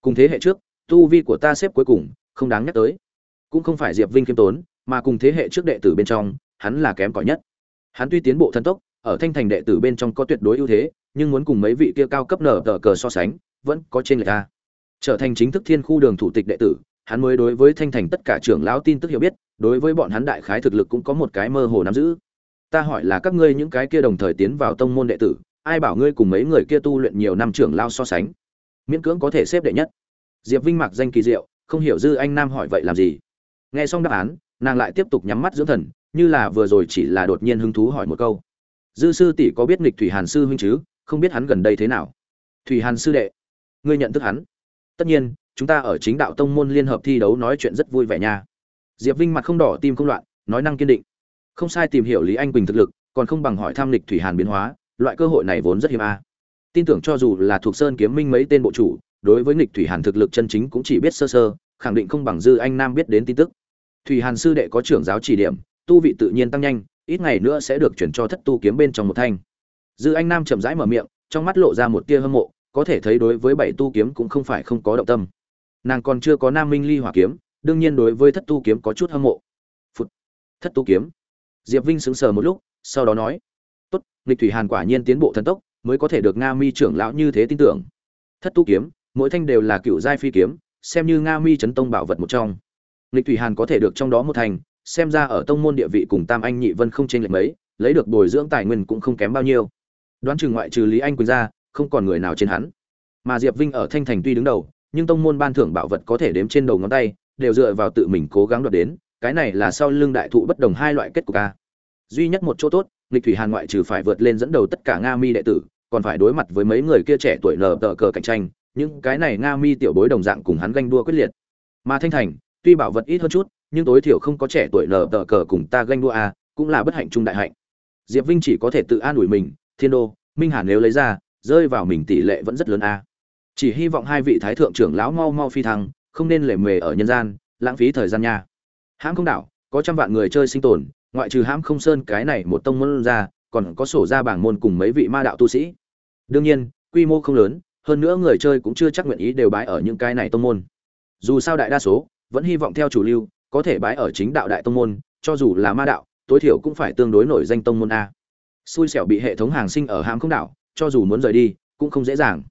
Cùng thế hệ trước, tu vi của ta xếp cuối cùng, không đáng nhắc tới. Cũng không phải diệp vinh khiêm tốn, mà cùng thế hệ trước đệ tử bên trong, hắn là kém cỏi nhất. Hắn tuy tiến bộ thần tốc, ở thanh thành đệ tử bên trong có tuyệt đối ưu thế, nhưng muốn cùng mấy vị kia cao cấp nở tờ cờ so sánh, vẫn có trên người ta trở thành chính thức thiên khu đường thủ tịch đệ tử, hắn mới đối với thanh thành tất cả trưởng lão tin tức hiểu biết đối với bọn hắn đại khái thực lực cũng có một cái mơ hồ nắm giữ. Ta hỏi là các ngươi những cái kia đồng thời tiến vào tông môn đệ tử, ai bảo ngươi cùng mấy người kia tu luyện nhiều năm trưởng lao so sánh? Miễn cưỡng có thể xếp đệ nhất. Diệp vinh mặc danh kỳ diệu, không hiểu dư anh nam hỏi vậy làm gì? Nghe xong đáp án, nàng lại tiếp tục nhắm mắt dưỡng thần, như là vừa rồi chỉ là đột nhiên hứng thú hỏi một câu. Dư sư tỷ có biết nghịch thủy hàn sư huynh chứ? Không biết hắn gần đây thế nào? Thủy hàn sư đệ, ngươi nhận thức hắn. Tất nhiên, chúng ta ở chính đạo tông môn liên hợp thi đấu nói chuyện rất vui vẻ nha diệp vinh mặt không đỏ, tim không loạn, nói năng kiên định. Không sai tìm hiểu lý anh quỳnh thực lực, còn không bằng hỏi tham lịch thủy hàn biến hóa, loại cơ hội này vốn rất hiếm a. Tin tưởng cho dù là thuộc sơn kiếm minh mấy tên bộ chủ, đối với nghịch thủy hàn thực lực chân chính cũng chỉ biết sơ sơ, khẳng định không bằng dư anh nam biết đến tin tức. Thủy hàn sư đệ có trưởng giáo chỉ điểm, tu vị tự nhiên tăng nhanh, ít ngày nữa sẽ được chuyển cho thất tu kiếm bên trong một thanh. Dư anh nam chậm rãi mở miệng, trong mắt lộ ra một tia hâm mộ, có thể thấy đối với bảy tu kiếm cũng không phải không có động tâm. Nàng còn chưa có nam minh ly hỏa kiếm đương nhiên đối với thất tu kiếm có chút hâm mộ. Phụt. thất tu kiếm. Diệp vinh sững sờ một lúc, sau đó nói, tốt, nghịch thủy hàn quả nhiên tiến bộ thần tốc, mới có thể được nga mi trưởng lão như thế tin tưởng. Thất tu kiếm, mỗi thanh đều là cựu giai phi kiếm, xem như nga mi chấn tông bảo vật một trong. Nghịch thủy hàn có thể được trong đó một thành, xem ra ở tông môn địa vị cùng tam anh nhị vân không chênh lệch mấy, lấy được bồi dưỡng tài nguyên cũng không kém bao nhiêu. Đoán chừng ngoại trừ lý anh quỳnh ra, không còn người nào trên hắn. Mà diệp vinh ở thanh thành tuy đứng đầu, nhưng tông môn ban thưởng bảo vật có thể đếm trên đầu ngón tay đều dựa vào tự mình cố gắng đoạt đến, cái này là sau lưng đại thụ bất đồng hai loại kết cục a. Duy nhất một chỗ tốt, nghịch thủy hàn ngoại trừ phải vượt lên dẫn đầu tất cả nga mi đệ tử, còn phải đối mặt với mấy người kia trẻ tuổi nở tờ cờ cạnh tranh, những cái này nga mi tiểu bối đồng dạng cùng hắn ganh đua quyết liệt. Mà thanh thành, tuy bảo vật ít hơn chút, nhưng tối thiểu không có trẻ tuổi nở tờ cờ cùng ta ganh đua a, cũng là bất hạnh trung đại hạnh. Diệp vinh chỉ có thể tự an ủi mình, thiên đô, minh hàn nếu lấy ra, rơi vào mình tỷ lệ vẫn rất lớn a. Chỉ hy vọng hai vị thái thượng trưởng lão mau mau phi thăng không nên lề mề ở nhân gian, lãng phí thời gian nha. Hãm không đảo, có trăm vạn người chơi sinh tồn, ngoại trừ hãm không sơn cái này một tông môn ra, còn có sổ ra bảng môn cùng mấy vị ma đạo tu sĩ. Đương nhiên, quy mô không lớn, hơn nữa người chơi cũng chưa chắc nguyện ý đều bái ở những cái này tông môn. Dù sao đại đa số, vẫn hy vọng theo chủ lưu, có thể bái ở chính đạo đại tông môn, cho dù là ma đạo, tối thiểu cũng phải tương đối nổi danh tông môn a. Xui xẻo bị hệ thống hàng sinh ở hãm không đảo, cho dù muốn rời đi, cũng không dễ dàng.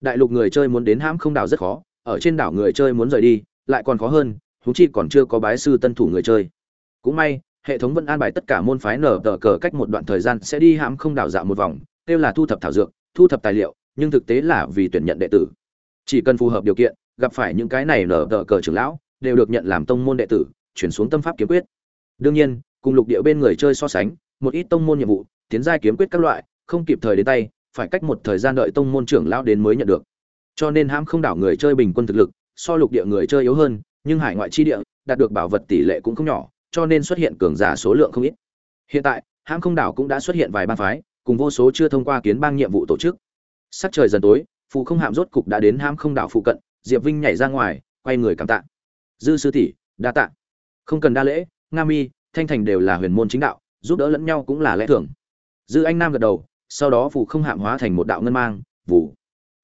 Đại lục người chơi muốn đến hãm không đảo rất khó ở trên đảo người chơi muốn rời đi, lại còn khó hơn chúng chi còn chưa có bái sư tân thủ người chơi. Cũng may, hệ thống vẫn an bài tất cả môn phái nở tờ cờ cách một đoạn thời gian sẽ đi hãm không đảo dạo một vòng, kêu là thu thập thảo dược, thu thập tài liệu, nhưng thực tế là vì tuyển nhận đệ tử. Chỉ cần phù hợp điều kiện, gặp phải những cái này nở tờ cờ trưởng lão, đều được nhận làm tông môn đệ tử, chuyển xuống tâm pháp kiếm quyết. Đương nhiên, cùng lục địa bên người chơi so sánh, một ít tông môn nhiệm vụ, tiến giai kiếm quyết các loại, không kịp thời đến tay, phải cách một thời gian đợi tông môn trưởng lão đến mới nhận được cho nên hãm không đảo người chơi bình quân thực lực, so lục địa người chơi yếu hơn, nhưng hải ngoại chi địa, đạt được bảo vật tỷ lệ cũng không nhỏ, cho nên xuất hiện cường giả số lượng không ít. Hiện tại, hãm không đảo cũng đã xuất hiện vài bang phái, cùng vô số chưa thông qua kiến bang nhiệm vụ tổ chức. Sắc trời dần tối, phù không hạm rốt cục đã đến hãm không đảo phụ cận, diệp vinh nhảy ra ngoài, quay người cảm tạ. Dư sư tỷ, đa tạ. Không cần đa lễ, nga mi, thanh thành đều là huyền môn chính đạo, giúp đỡ lẫn nhau cũng là lẽ thường. Dư anh nam gật đầu, sau đó phù không hạm hóa thành một đạo ngân mang vụ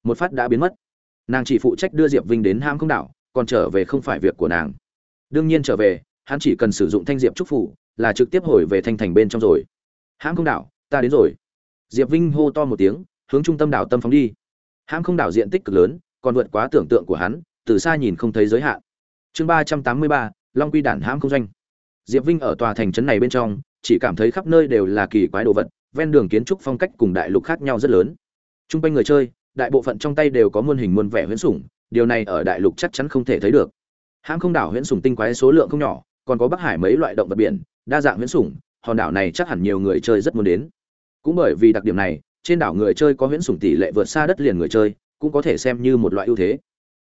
một phát đã biến mất nàng chỉ phụ trách đưa diệp vinh đến ham không đảo, còn trở về không phải việc của nàng. Đương nhiên trở về, hắn chỉ cần sử dụng thanh diệp trúc phủ là trực tiếp hồi về thanh thành bên trong rồi. Hãm không đảo, ta đến rồi. Diệp vinh hô to một tiếng, hướng trung tâm đảo tâm phóng đi. Hãm không đảo diện tích cực lớn, còn vượt quá tưởng tượng của hắn, từ xa nhìn không thấy giới hạn. Chương ba trăm tám mươi ba, long quy đản hãm không doanh. Diệp vinh ở tòa thành trấn này bên trong, chỉ cảm thấy khắp nơi đều là kỳ quái đồ vật, ven đường kiến trúc phong cách cùng đại lục khác nhau rất lớn. T r u n g quanh người chơi đại bộ phận trong tay đều có muôn hình muôn vẻ huyễn sủng, điều này ở đại lục chắc chắn không thể thấy được. Hãng không đảo huyễn sủng tinh quái số lượng không nhỏ, còn có bắc hải mấy loại động vật biển, đa dạng huyễn sủng, hòn đảo này chắc hẳn nhiều người chơi rất muốn đến. Cũng bởi vì đặc điểm này, trên đảo người chơi có huyễn sủng tỷ lệ vượt xa đất liền người chơi, cũng có thể xem như một loại ưu thế.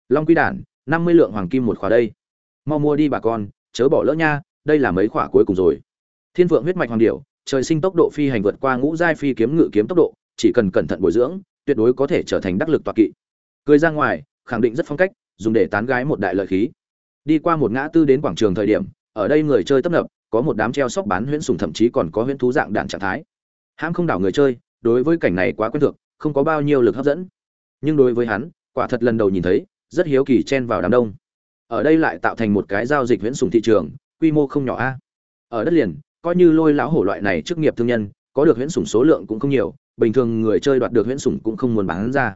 Long quy đản, năm mươi lượng hoàng kim một khóa đây. Mau mua đi bà con, chớ bỏ lỡ nha, đây là mấy khóa cuối cùng rồi. Thiên vượng huyết mạch hoàng điểu, trời sinh tốc độ phi hành vượt qua ngũ giai phi kiếm ngự kiếm tốc độ, chỉ cần cẩn thận bồi dưỡng tuyệt đối có thể trở thành đắc lực tọa kỵ. Cười ra ngoài, khẳng định rất phong cách, dùng để tán gái một đại lợi khí. Đi qua một ngã tư đến quảng trường thời điểm, ở đây người chơi tấp nập, có một đám treo sóc bán huyễn sùng thậm chí còn có huyễn thú dạng đạn trạng thái. Hãm không đảo người chơi, đối với cảnh này quá quen thuộc, không có bao nhiêu lực hấp dẫn. Nhưng đối với hắn, quả thật lần đầu nhìn thấy, rất hiếu kỳ chen vào đám đông. Ở đây lại tạo thành một cái giao dịch huyễn sùng thị trường, quy mô không nhỏ a. Ở đất liền, coi như lôi lão hổ loại này chức nghiệp thương nhân, có được huyễn sủng số lượng cũng không nhiều bình thường người chơi đoạt được huyễn sủng cũng không muốn bán ra.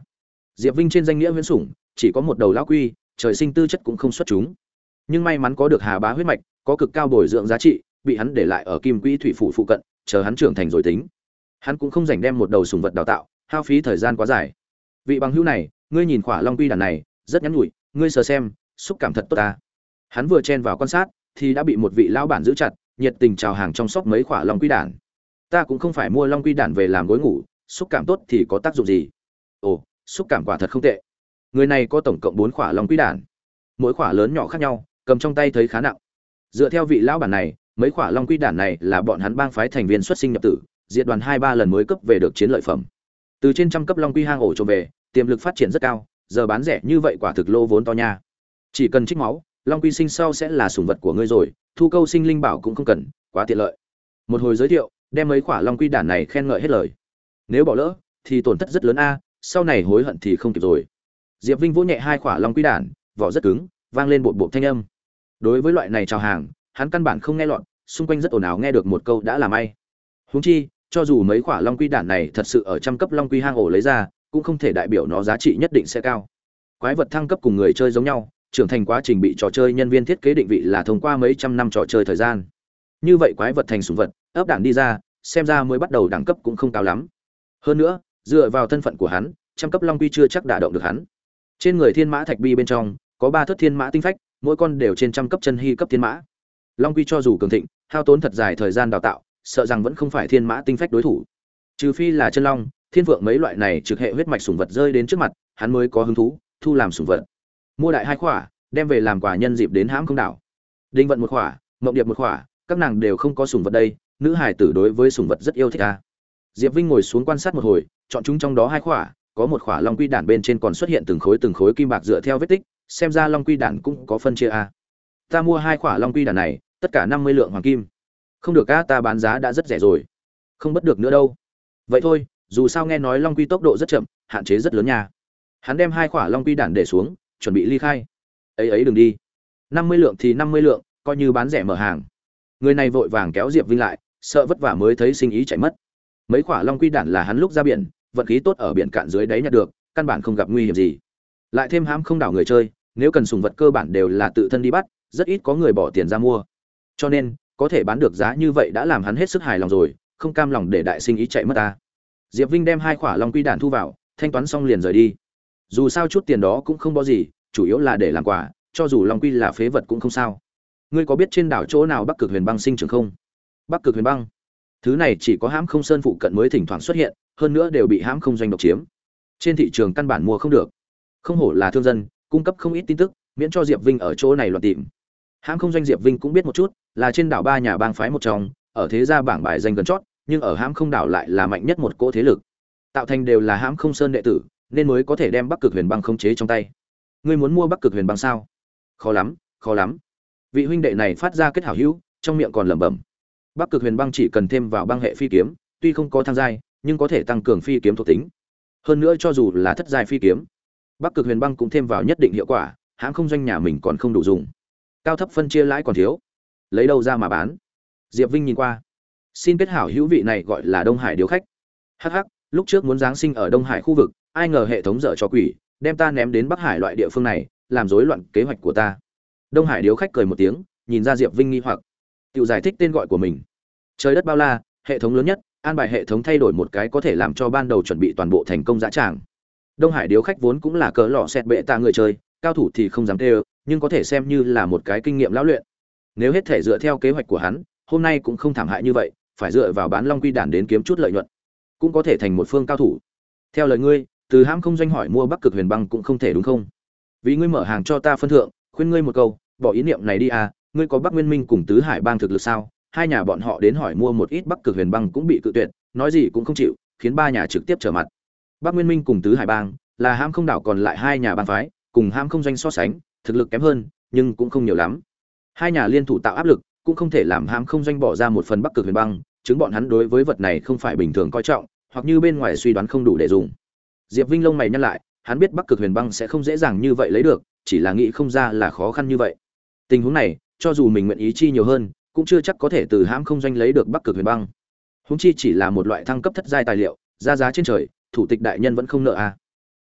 Diệp vinh trên danh nghĩa huyễn sủng, chỉ có một đầu lão quy, trời sinh tư chất cũng không xuất chúng. Nhưng may mắn có được hà bá huyết mạch, có cực cao bồi dưỡng giá trị, bị hắn để lại ở kim quỹ thủy phủ phụ cận, chờ hắn trưởng thành rồi tính. Hắn cũng không dành đem một đầu sùng vật đào tạo, hao phí thời gian quá dài. Vị bằng hữu này, ngươi nhìn khỏa long quy đàn này, rất nhắn nhủi, ngươi sờ xem, xúc cảm thật tốt ta. Hắn vừa chen vào quan sát, thì đã bị một vị lão bản giữ chặt, nhiệt tình chào hàng trong sóc mấy khỏa long quy đản ta cũng không phải mua long quy đản về làm gối ngủ, xúc cảm tốt thì có tác dụng gì? Ồ, xúc cảm quả thật không tệ. Người này có tổng cộng bốn khỏa long quy đản. Mỗi khỏa lớn nhỏ khác nhau, cầm trong tay thấy khá nặng. Dựa theo vị lão bản này, mấy khỏa long quy đản này là bọn hắn bang phái thành viên xuất sinh nhập tử, diệt đoàn hai ba lần mới cấp về được chiến lợi phẩm. Từ trên trăm cấp long quy hang ổ trộm về, tiềm lực phát triển rất cao, giờ bán rẻ như vậy quả thực lô vốn to nha. Chỉ cần trích máu, long quy sinh sau sẽ là sủng vật của ngươi rồi, thu câu sinh linh bảo cũng không cần, quá tiện lợi. Một hồi giới thiệu đem mấy quả long quy đản này khen ngợi hết lời. Nếu bỏ lỡ, thì tổn thất rất lớn a, sau này hối hận thì không kịp rồi. Diệp vinh vỗ nhẹ hai quả long quy đản, vỏ rất cứng, vang lên bột bộ thanh âm. Đối với loại này chào hàng, hắn căn bản không nghe lọt, xung quanh rất ồn ào nghe được một câu đã làm may. Huống chi, cho dù mấy quả long quy đản này thật sự ở trăm cấp long quy hang ổ lấy ra, cũng không thể đại biểu nó giá trị nhất định sẽ cao. Quái vật thăng cấp cùng người chơi giống nhau, trưởng thành quá trình bị trò chơi nhân viên thiết kế định vị là thông qua mấy trăm năm trò chơi thời gian. Như vậy quái vật thành sủng vật ấp đảng đi ra, xem ra mới bắt đầu đẳng cấp cũng không cao lắm. Hơn nữa, dựa vào thân phận của hắn, trăm cấp long quy chưa chắc đả động được hắn. Trên người thiên mã thạch bi bên trong, có ba thất thiên mã tinh phách, mỗi con đều trên trăm cấp chân hy cấp thiên mã. Long quy cho dù cường thịnh, hao tốn thật dài thời gian đào tạo, sợ rằng vẫn không phải thiên mã tinh phách đối thủ. Trừ phi là chân long, thiên vượng mấy loại này trực hệ huyết mạch sủng vật rơi đến trước mặt, hắn mới có hứng thú, thu làm sủng vật. Mua đại hai khỏa, đem về làm quà nhân dịp đến hãm không đảo. Đinh vận một khỏa, mộng điệp một khỏa, các nàng đều không có sủng vật đây nữ hải tử đối với sùng vật rất yêu thích a. Diệp vinh ngồi xuống quan sát một hồi, chọn chúng trong đó hai khỏa, có một khỏa long quy đản bên trên còn xuất hiện từng khối từng khối kim bạc dựa theo vết tích, xem ra long quy đản cũng có phân chia a. Ta mua hai khỏa long quy đản này, tất cả năm mươi lượng hoàng kim. Không được a, ta bán giá đã rất rẻ rồi. Không bất được nữa đâu. Vậy thôi, dù sao nghe nói long quy tốc độ rất chậm, hạn chế rất lớn nha. Hắn đem hai khỏa long quy đản để xuống, chuẩn bị ly khai. Ấy ấy đừng đi. Năm mươi lượng thì năm mươi lượng, coi như bán rẻ mở hàng. Người này vội vàng kéo diệp vinh lại sợ vất vả mới thấy sinh ý chạy mất. Mấy quả long quy đản là hắn lúc ra biển, vận khí tốt ở biển cạn dưới đáy nhặt được, căn bản không gặp nguy hiểm gì. Lại thêm hãm không đảo người chơi, nếu cần sùng vật cơ bản đều là tự thân đi bắt, rất ít có người bỏ tiền ra mua. Cho nên, có thể bán được giá như vậy đã làm hắn hết sức hài lòng rồi, không cam lòng để đại sinh ý chạy mất ta. Diệp vinh đem hai quả long quy đản thu vào, thanh toán xong liền rời đi. Dù sao chút tiền đó cũng không có gì, chủ yếu là để làm quà, cho dù long quy là phế vật cũng không sao. Ngươi có biết trên đảo chỗ nào bắc cực huyền băng sinh trưởng không? Bắc cực huyền băng. Thứ này chỉ có hãm không sơn phụ cận mới thỉnh thoảng xuất hiện, hơn nữa đều bị hãm không doanh độc chiếm. Trên thị trường căn bản mua không được. Không hổ là thương dân, cung cấp không ít tin tức, miễn cho diệp vinh ở chỗ này loạt tìm. Hãm không doanh diệp vinh cũng biết một chút, là trên đảo ba nhà bang phái một trong, ở thế gia bảng bài danh gần chót, nhưng ở hãm không đảo lại là mạnh nhất một cỗ thế lực. Tạo thành đều là hãm không sơn đệ tử, nên mới có thể đem bắc cực huyền băng khống chế trong tay. Ngươi muốn mua bắc cực huyền băng sao? Khó lắm khó lắm. Vị huynh đệ này phát ra kết hảo hữu, trong miệng còn lẩm bẩm bắc cực huyền băng chỉ cần thêm vào băng hệ phi kiếm, tuy không có thang giai, nhưng có thể tăng cường phi kiếm thuộc tính. Hơn nữa cho dù là thất giai phi kiếm, bắc cực huyền băng cũng thêm vào nhất định hiệu quả, hãng không doanh nhà mình còn không đủ dùng. Cao thấp phân chia lãi còn thiếu. Lấy đâu ra mà bán? Diệp vinh nhìn qua. Xin kết hảo hữu vị này gọi là đông hải điếu khách. Hh lúc trước muốn giáng sinh ở đông hải khu vực, ai ngờ hệ thống dở cho quỷ, đem ta ném đến bắc hải loại địa phương này, làm rối loạn kế hoạch của ta. Đông hải điếu khách cười một tiếng, nhìn ra diệp vinh nghi hoặc tự giải thích tên gọi của mình. Trời đất bao la, hệ thống lớn nhất, an bài hệ thống thay đổi một cái có thể làm cho ban đầu chuẩn bị toàn bộ thành công dã tràng. Đông hải điếu khách vốn cũng là cỡ lọ xẹt bệ tạ người chơi, cao thủ thì không dám tê nhưng có thể xem như là một cái kinh nghiệm lão luyện. Nếu hết thể dựa theo kế hoạch của hắn, hôm nay cũng không thảm hại như vậy, phải dựa vào bán long quy đản đến kiếm chút lợi nhuận, cũng có thể thành một phương cao thủ. Theo lời ngươi, từ hãm không doanh hỏi mua bắc cực huyền băng cũng không thể đúng không? Vì ngươi mở hàng cho ta phân thượng, khuyên ngươi một câu, bỏ ý niệm này đi à ngươi có bắc nguyên minh cùng tứ hải bang thực lực sao? Hai nhà bọn họ đến hỏi mua một ít bắc cực huyền băng cũng bị cự tuyệt, nói gì cũng không chịu, khiến ba nhà trực tiếp trở mặt. Bắc nguyên minh cùng tứ hải bang là ham không đảo còn lại hai nhà bang phái, cùng ham không doanh so sánh, thực lực kém hơn, nhưng cũng không nhiều lắm. Hai nhà liên thủ tạo áp lực cũng không thể làm ham không doanh bỏ ra một phần bắc cực huyền băng, chứng bọn hắn đối với vật này không phải bình thường coi trọng, hoặc như bên ngoài suy đoán không đủ để dùng. Diệp vinh lông mày nhăn lại, hắn biết bắc cực huyền băng sẽ không dễ dàng như vậy lấy được, chỉ là nghĩ không ra là khó khăn như vậy. Tình huống này cho dù mình nguyện ý chi nhiều hơn, cũng chưa chắc có thể từ hãm không doanh lấy được bắc cực huyền băng. Húng chi chỉ là một loại thăng cấp thất giai tài liệu, ra giá trên trời, thủ tịch đại nhân vẫn không nợ à.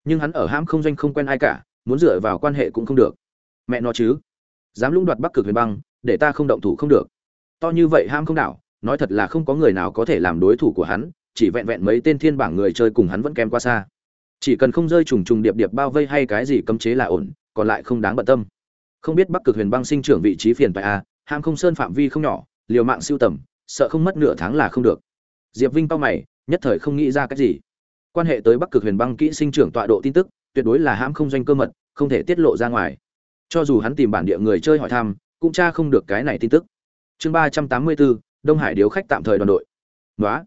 Nhưng hắn ở hãm không doanh không quen ai cả, muốn dựa vào quan hệ cũng không được. Mẹ nó chứ. Dám lũng đoạt bắc cực huyền băng, để ta không động thủ không được. To như vậy ham không đảo, nói thật là không có người nào có thể làm đối thủ của hắn, chỉ vẹn vẹn mấy tên thiên bảng người chơi cùng hắn vẫn kém qua xa. Chỉ cần không rơi trùng trùng điệp điệp bao vây hay cái gì cấm chế là ổn, còn lại không đáng bận tâm không biết bắc cực huyền băng sinh trưởng vị trí phiền phải à ham không sơn phạm vi không nhỏ, liều mạng siêu tầm, sợ không mất nửa tháng là không được. Diệp vinh bao mày, nhất thời không nghĩ ra cái gì. Quan hệ tới bắc cực huyền băng kỹ sinh trưởng tọa độ tin tức, tuyệt đối là hãm không doanh cơ mật, không thể tiết lộ ra ngoài. Cho dù hắn tìm bản địa người chơi hỏi thăm, cũng tra không được cái này tin tức. Chương ba trăm tám mươi bốn, đông hải điếu khách tạm thời đoàn đội. Nói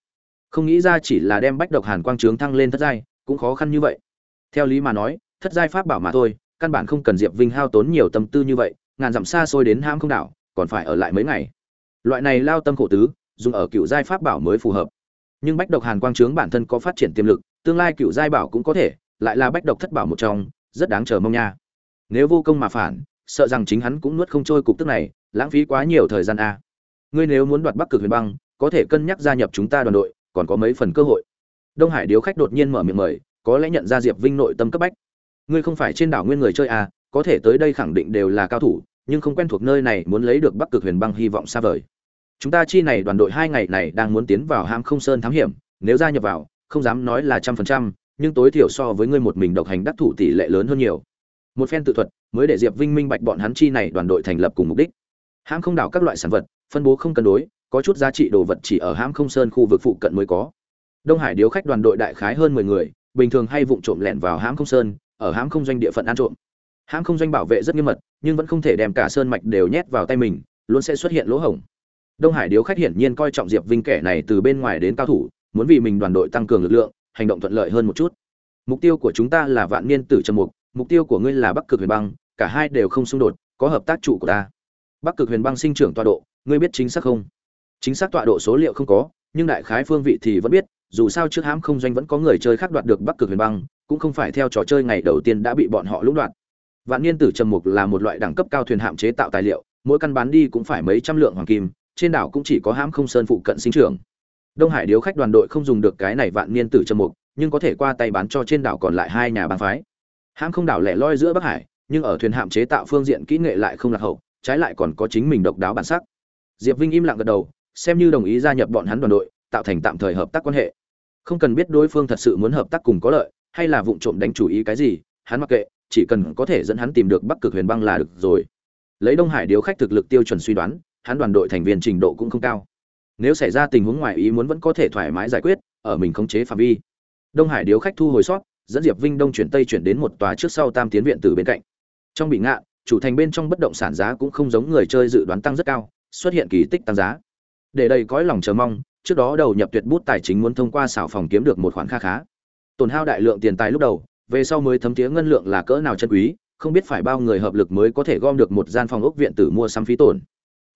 không nghĩ ra chỉ là đem bách độc hàn quang trướng thăng lên thất giai, cũng khó khăn như vậy. Theo lý mà nói, thất giai pháp bảo mà thôi căn bản không cần diệp vinh hao tốn nhiều tâm tư như vậy, ngàn dặm xa xôi đến ham không đảo, còn phải ở lại mấy ngày. Loại này lao tâm khổ tứ, dùng ở cựu giai pháp bảo mới phù hợp. Nhưng bách độc hàn quang trướng bản thân có phát triển tiềm lực, tương lai cựu giai bảo cũng có thể, lại là bách độc thất bảo một trong, rất đáng chờ mong nha. Nếu vô công mà phản, sợ rằng chính hắn cũng nuốt không trôi cục tức này, lãng phí quá nhiều thời gian a. Ngươi nếu muốn đoạt bắc cực huyền băng, có thể cân nhắc gia nhập chúng ta đoàn đội, còn có mấy phần cơ hội. Đông hải điếu khách đột nhiên mở miệng mời, có lẽ nhận ra diệp vinh nội tâm cấp bách ngươi không phải trên đảo nguyên người chơi à có thể tới đây khẳng định đều là cao thủ, nhưng không quen thuộc nơi này muốn lấy được bắc cực huyền băng hy vọng xa vời. Chúng ta chi này đoàn đội hai ngày này đang muốn tiến vào ham không sơn thám hiểm, nếu gia nhập vào, không dám nói là trăm phần trăm, nhưng tối thiểu so với ngươi một mình độc hành đắc thủ tỷ lệ lớn hơn nhiều. Một phen tự thuật mới để diệp vinh minh bạch bọn hắn chi này đoàn đội thành lập cùng mục đích. Hãng không đảo các loại sản vật, phân bố không cân đối, có chút giá trị đồ vật chỉ ở hãng không sơn khu vực phụ cận mới có. Đông hải điếu khách đoàn đội đại khái hơn mười người, bình thường hay vụng trộm lẻn vào hãng không sơn ở hãng không doanh địa phận ăn trộm. Hãng không doanh bảo vệ rất nghiêm mật, nhưng vẫn không thể đem cả sơn mạch đều nhét vào tay mình, luôn sẽ xuất hiện lỗ hổng. Đông hải điếu khách hiển nhiên coi trọng diệp vinh kẻ này từ bên ngoài đến cao thủ, muốn vì mình đoàn đội tăng cường lực lượng, hành động thuận lợi hơn một chút. Mục tiêu của chúng ta là vạn niên tử trầm mục mục tiêu của ngươi là bắc cực huyền băng, cả hai đều không xung đột, có hợp tác trụ của ta. Bắc cực huyền băng sinh trưởng tọa độ, ngươi biết chính xác không? Chính xác tọa độ số liệu không có, nhưng đại khái phương vị thì vẫn biết, dù sao trước hãm không doanh vẫn có người chơi khác đoạt được bắc cực huyền băng cũng không phải theo trò chơi ngày đầu tiên đã bị bọn họ lũng đoạn. Vạn niên tử trầm mục là một loại đẳng cấp cao thuyền hạm chế tạo tài liệu, mỗi căn bán đi cũng phải mấy trăm lượng hoàng kim, trên đảo cũng chỉ có hãm không sơn phụ cận sinh trưởng. Đông hải điếu khách đoàn đội không dùng được cái này vạn niên tử trầm mục, nhưng có thể qua tay bán cho trên đảo còn lại hai nhà bang phái. Hãm không đảo lẻ loi giữa bắc hải, nhưng ở thuyền hạm chế tạo phương diện kỹ nghệ lại không lạc hậu, trái lại còn có chính mình độc đáo bản sắc. Diệp vinh im lặng gật đầu, xem như đồng ý gia nhập bọn hắn đoàn đội, tạo thành tạm thời hợp tác quan hệ. Không cần biết đối phương thật sự muốn hợp tác cùng có lợi hay là vụng trộm đánh chủ ý cái gì, hắn mặc kệ, chỉ cần có thể dẫn hắn tìm được bắc cực huyền băng là được rồi. Lấy đông hải điếu khách thực lực tiêu chuẩn suy đoán, hắn đoàn đội thành viên trình độ cũng không cao. Nếu xảy ra tình huống ngoài ý muốn vẫn có thể thoải mái giải quyết, ở mình khống chế phạm vi. Đông hải điếu khách thu hồi sót, dẫn diệp vinh đông chuyển tây chuyển đến một tòa trước sau tam tiến viện từ bên cạnh. Trong bị ngạ, chủ thành bên trong bất động sản giá cũng không giống người chơi dự đoán tăng rất cao, xuất hiện kỳ tích tăng giá. Để đầy cõi lòng chờ mong, trước đó đầu nhập tuyệt bút tài chính muốn thông qua xảo phòng kiếm được một khoản kha khá tổn hao đại lượng tiền tài lúc đầu, về sau mới thấm tía ngân lượng là cỡ nào chân quý, không biết phải bao người hợp lực mới có thể gom được một gian phòng ốc viện tử mua sắm phí tổn.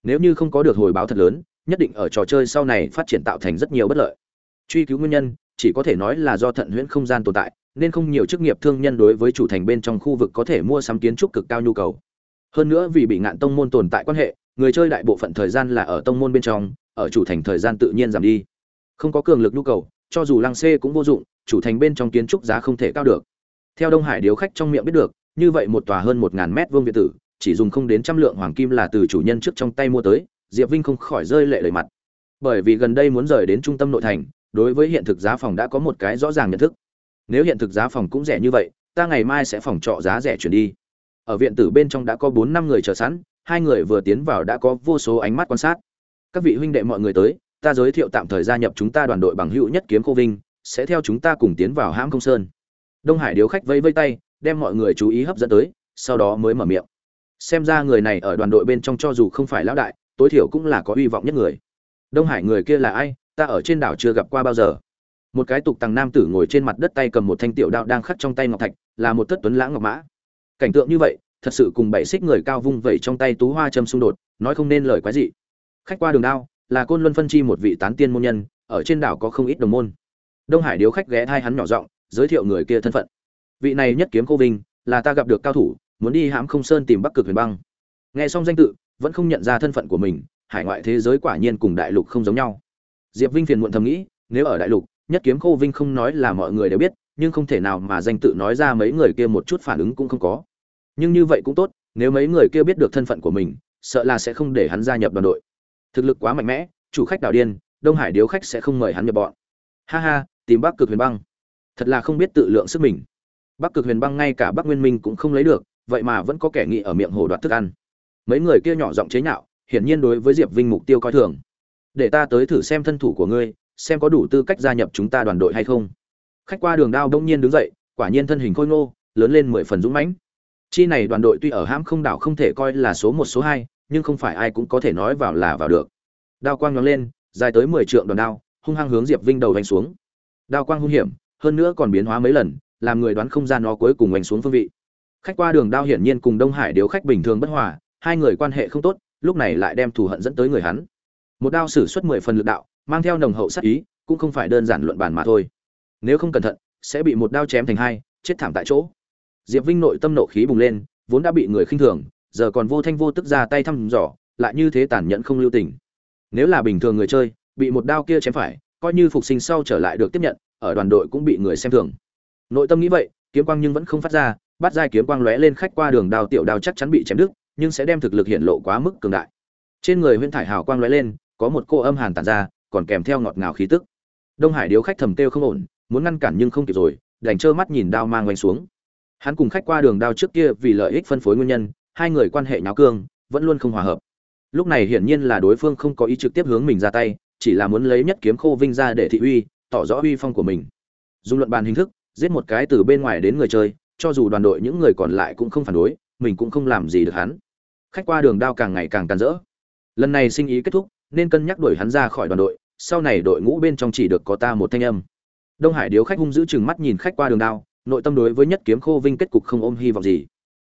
Nếu như không có được hồi báo thật lớn, nhất định ở trò chơi sau này phát triển tạo thành rất nhiều bất lợi. Truy cứu nguyên nhân, chỉ có thể nói là do thận huyễn không gian tồn tại, nên không nhiều chức nghiệp thương nhân đối với chủ thành bên trong khu vực có thể mua sắm kiến trúc cực cao nhu cầu. Hơn nữa vì bị ngạn tông môn tồn tại quan hệ, người chơi đại bộ phận thời gian là ở tông môn bên trong, ở chủ thành thời gian tự nhiên giảm đi. Không có cường lực nhu cầu, cho dù lăng xê cũng vô dụng chủ thành bên trong kiến trúc giá không thể cao được. Theo đông hải điếu khách trong miệng biết được, như vậy một tòa hơn một ngàn mét vuông viện tử, chỉ dùng không đến trăm lượng hoàng kim là từ chủ nhân trước trong tay mua tới, diệp vinh không khỏi rơi lệ đầy mặt. Bởi vì gần đây muốn rời đến trung tâm nội thành, đối với hiện thực giá phòng đã có một cái rõ ràng nhận thức. Nếu hiện thực giá phòng cũng rẻ như vậy, ta ngày mai sẽ phòng trọ giá rẻ chuyển đi. Ở viện tử bên trong đã có bốn năm người chờ sẵn, hai người vừa tiến vào đã có vô số ánh mắt quan sát. Các vị huynh đệ mọi người tới, ta giới thiệu tạm thời gia nhập chúng ta đoàn đội bằng hữu nhất kiếm cô vinh sẽ theo chúng ta cùng tiến vào hãm công sơn. Đông hải điếu khách vẫy vây tay, đem mọi người chú ý hấp dẫn tới, sau đó mới mở miệng. Xem ra người này ở đoàn đội bên trong cho dù không phải lão đại, tối thiểu cũng là có hy vọng nhất người. Đông hải người kia là ai, ta ở trên đảo chưa gặp qua bao giờ. Một cái tục tằng nam tử ngồi trên mặt đất tay cầm một thanh tiểu đạo đang khắc trong tay ngọc thạch, là một thất tuấn lãng ngọc mã. Cảnh tượng như vậy, thật sự cùng bảy xích người cao vung vẩy trong tay tú hoa châm xung đột, nói không nên lời quái gì khách qua đường đao, là côn luân phân chi một vị tán tiên môn nhân, ở trên đảo có không ít đồng môn đông hải điếu khách ghé thai hắn nhỏ giọng, giới thiệu người kia thân phận. Vị này nhất kiếm cô vinh, là ta gặp được cao thủ, muốn đi hãm không sơn tìm bắc cực huyền băng. Nghe xong danh tự, vẫn không nhận ra thân phận của mình, hải ngoại thế giới quả nhiên cùng đại lục không giống nhau. Diệp vinh phiền muộn thầm nghĩ, nếu ở đại lục, nhất kiếm khô vinh không nói là mọi người đều biết, nhưng không thể nào mà danh tự nói ra mấy người kia một chút phản ứng cũng không có. Nhưng như vậy cũng tốt, nếu mấy người kia biết được thân phận của mình, sợ là sẽ không để hắn gia nhập đoàn đội. Thực lực quá mạnh mẽ, chủ khách đảo điên, đông hải điếu khách sẽ không mời hắn nhập bọn. Ha ha tìm bắc cực huyền băng. Thật là không biết tự lượng sức mình. Bắc cực huyền băng ngay cả bắc nguyên minh cũng không lấy được, vậy mà vẫn có kẻ nghĩ ở miệng hồ đoạt thức ăn. Mấy người kia nhỏ giọng chế nhạo, hiển nhiên đối với diệp vinh mục tiêu coi thường. Để ta tới thử xem thân thủ của ngươi, xem có đủ tư cách gia nhập chúng ta đoàn đội hay không. Khách qua đường đao đông nhiên đứng dậy, quả nhiên thân hình khôi ngô, lớn lên mười phần dũng mãnh. Chi này đoàn đội tuy ở hãm không đảo không thể coi là số một, số hai, nhưng không phải ai cũng có thể nói vào là vào được. Đao quang nhóng lên, dài tới mười trượng đòn đao, hung hăng hướng diệp vinh đầu đánh xuống đao quang hung hiểm, hơn nữa còn biến hóa mấy lần, làm người đoán không ra nó cuối cùng đánh xuống phương vị. Khách qua đường đao hiển nhiên cùng đông hải điếu khách bình thường bất hòa, hai người quan hệ không tốt, lúc này lại đem thù hận dẫn tới người hắn. Một đao sử xuất mười phần lực đạo, mang theo nồng hậu sát ý, cũng không phải đơn giản luận bàn mà thôi. Nếu không cẩn thận, sẽ bị một đao chém thành hai, chết thảm tại chỗ. Diệp vinh nội tâm nộ khí bùng lên, vốn đã bị người khinh thường, giờ còn vô thanh vô tức ra tay thăm dò, lại như thế tàn nhẫn không lưu tình. Nếu là bình thường người chơi, bị một đao kia chém phải coi như phục sinh sau trở lại được tiếp nhận, ở đoàn đội cũng bị người xem thường. Nội tâm nghĩ vậy, kiếm quang nhưng vẫn không phát ra, bắt giai kiếm quang lóe lên khách qua đường đao tiểu đao chắc chắn bị chém đứt, nhưng sẽ đem thực lực hiện lộ quá mức cường đại. Trên người huyễn thải hào quang lóe lên, có một cô âm hàn tản ra, còn kèm theo ngọt ngào khí tức. Đông hải điếu khách thầm kêu không ổn, muốn ngăn cản nhưng không kịp rồi, đành trơ mắt nhìn đao mang quanh xuống. Hắn cùng khách qua đường đao trước kia vì lợi ích phân phối nguyên nhân, hai người quan hệ nháo cương, vẫn luôn không hòa hợp. Lúc này hiển nhiên là đối phương không có ý trực tiếp hướng mình ra tay chỉ là muốn lấy nhất kiếm khô vinh ra để thị uy, tỏ rõ uy phong của mình. Dùng luận bàn hình thức, giết một cái từ bên ngoài đến người chơi, cho dù đoàn đội những người còn lại cũng không phản đối, mình cũng không làm gì được hắn. Khách qua đường đao càng ngày càng tàn rỡ. Lần này sinh ý kết thúc, nên cân nhắc đuổi hắn ra khỏi đoàn đội, sau này đội ngũ bên trong chỉ được có ta một thanh âm. Đông hải điếu khách hung giữ chừng mắt nhìn khách qua đường đao, nội tâm đối với nhất kiếm khô vinh kết cục không ôm hy vọng gì.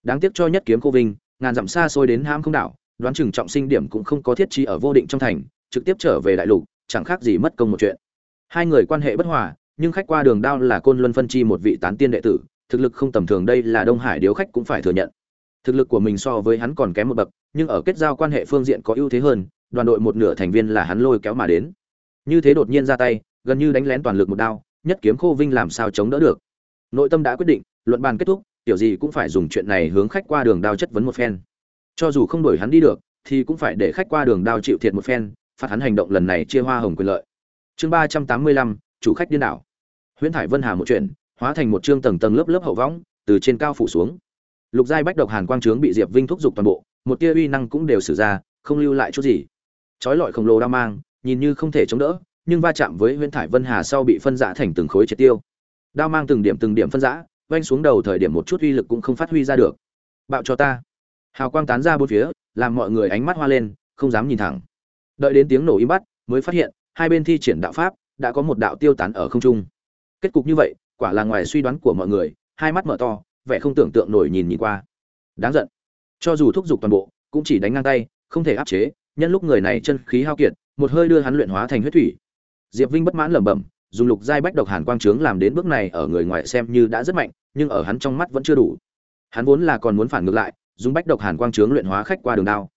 Đáng tiếc cho nhất kiếm khô vinh, ngàn dặm xa xôi đến ham không đảo, đoán chừng trọng sinh điểm cũng không có thiết trí ở vô định trong thành trực tiếp trở về đại lục, chẳng khác gì mất công một chuyện. Hai người quan hệ bất hòa, nhưng khách qua đường đao là côn luân phân chi một vị tán tiên đệ tử, thực lực không tầm thường đây là đông hải điếu khách cũng phải thừa nhận. Thực lực của mình so với hắn còn kém một bậc, nhưng ở kết giao quan hệ phương diện có ưu thế hơn, đoàn đội một nửa thành viên là hắn lôi kéo mà đến. Như thế đột nhiên ra tay, gần như đánh lén toàn lực một đao, nhất kiếm khô vinh làm sao chống đỡ được. Nội tâm đã quyết định, luận bàn kết thúc, tiểu gì cũng phải dùng chuyện này hướng khách qua đường đao chất vấn một phen. Cho dù không đổi hắn đi được, thì cũng phải để khách qua đường đao chịu thiệt một phen phạt hắn hành động lần này chia hoa hồng quyền lợi. Chương ba trăm tám mươi lăm, chủ khách điên đảo. Huyễn thải vân hà một chuyện, hóa thành một chương tầng tầng lớp lớp hậu võng, từ trên cao phủ xuống. Lục giai bách độc hàn quang trướng bị diệp vinh thúc giục toàn bộ, một tia uy năng cũng đều sử ra, không lưu lại chút gì. Chói lọi khổng lồ đao mang, nhìn như không thể chống đỡ, nhưng va chạm với huyễn thải vân hà sau bị phân rã thành từng khối triệt tiêu. Đao mang từng điểm từng điểm phân rã vanh xuống đầu thời điểm một chút uy lực cũng không phát huy ra được. Bạo cho ta. Hào quang tán ra bốn phía, làm mọi người ánh mắt hoa lên, không dám nhìn thẳng đợi đến tiếng nổ im bắt, mới phát hiện, hai bên thi triển đạo pháp, đã có một đạo tiêu tán ở không trung. Kết cục như vậy, quả là ngoài suy đoán của mọi người, hai mắt mở to, vẻ không tưởng tượng nổi nhìn nhìn qua. Đáng giận. Cho dù thúc giục toàn bộ, cũng chỉ đánh ngang tay, không thể áp chế, nhân lúc người này chân khí hao kiệt, một hơi đưa hắn luyện hóa thành huyết thủy. Diệp vinh bất mãn lẩm bẩm, dùng lục giai bách độc hàn quang trướng làm đến bước này ở người ngoài xem như đã rất mạnh, nhưng ở hắn trong mắt vẫn chưa đủ. Hắn vốn là còn muốn phản ngược lại, dùng bách độc hàn quang trướng luyện hóa khách qua đường đao.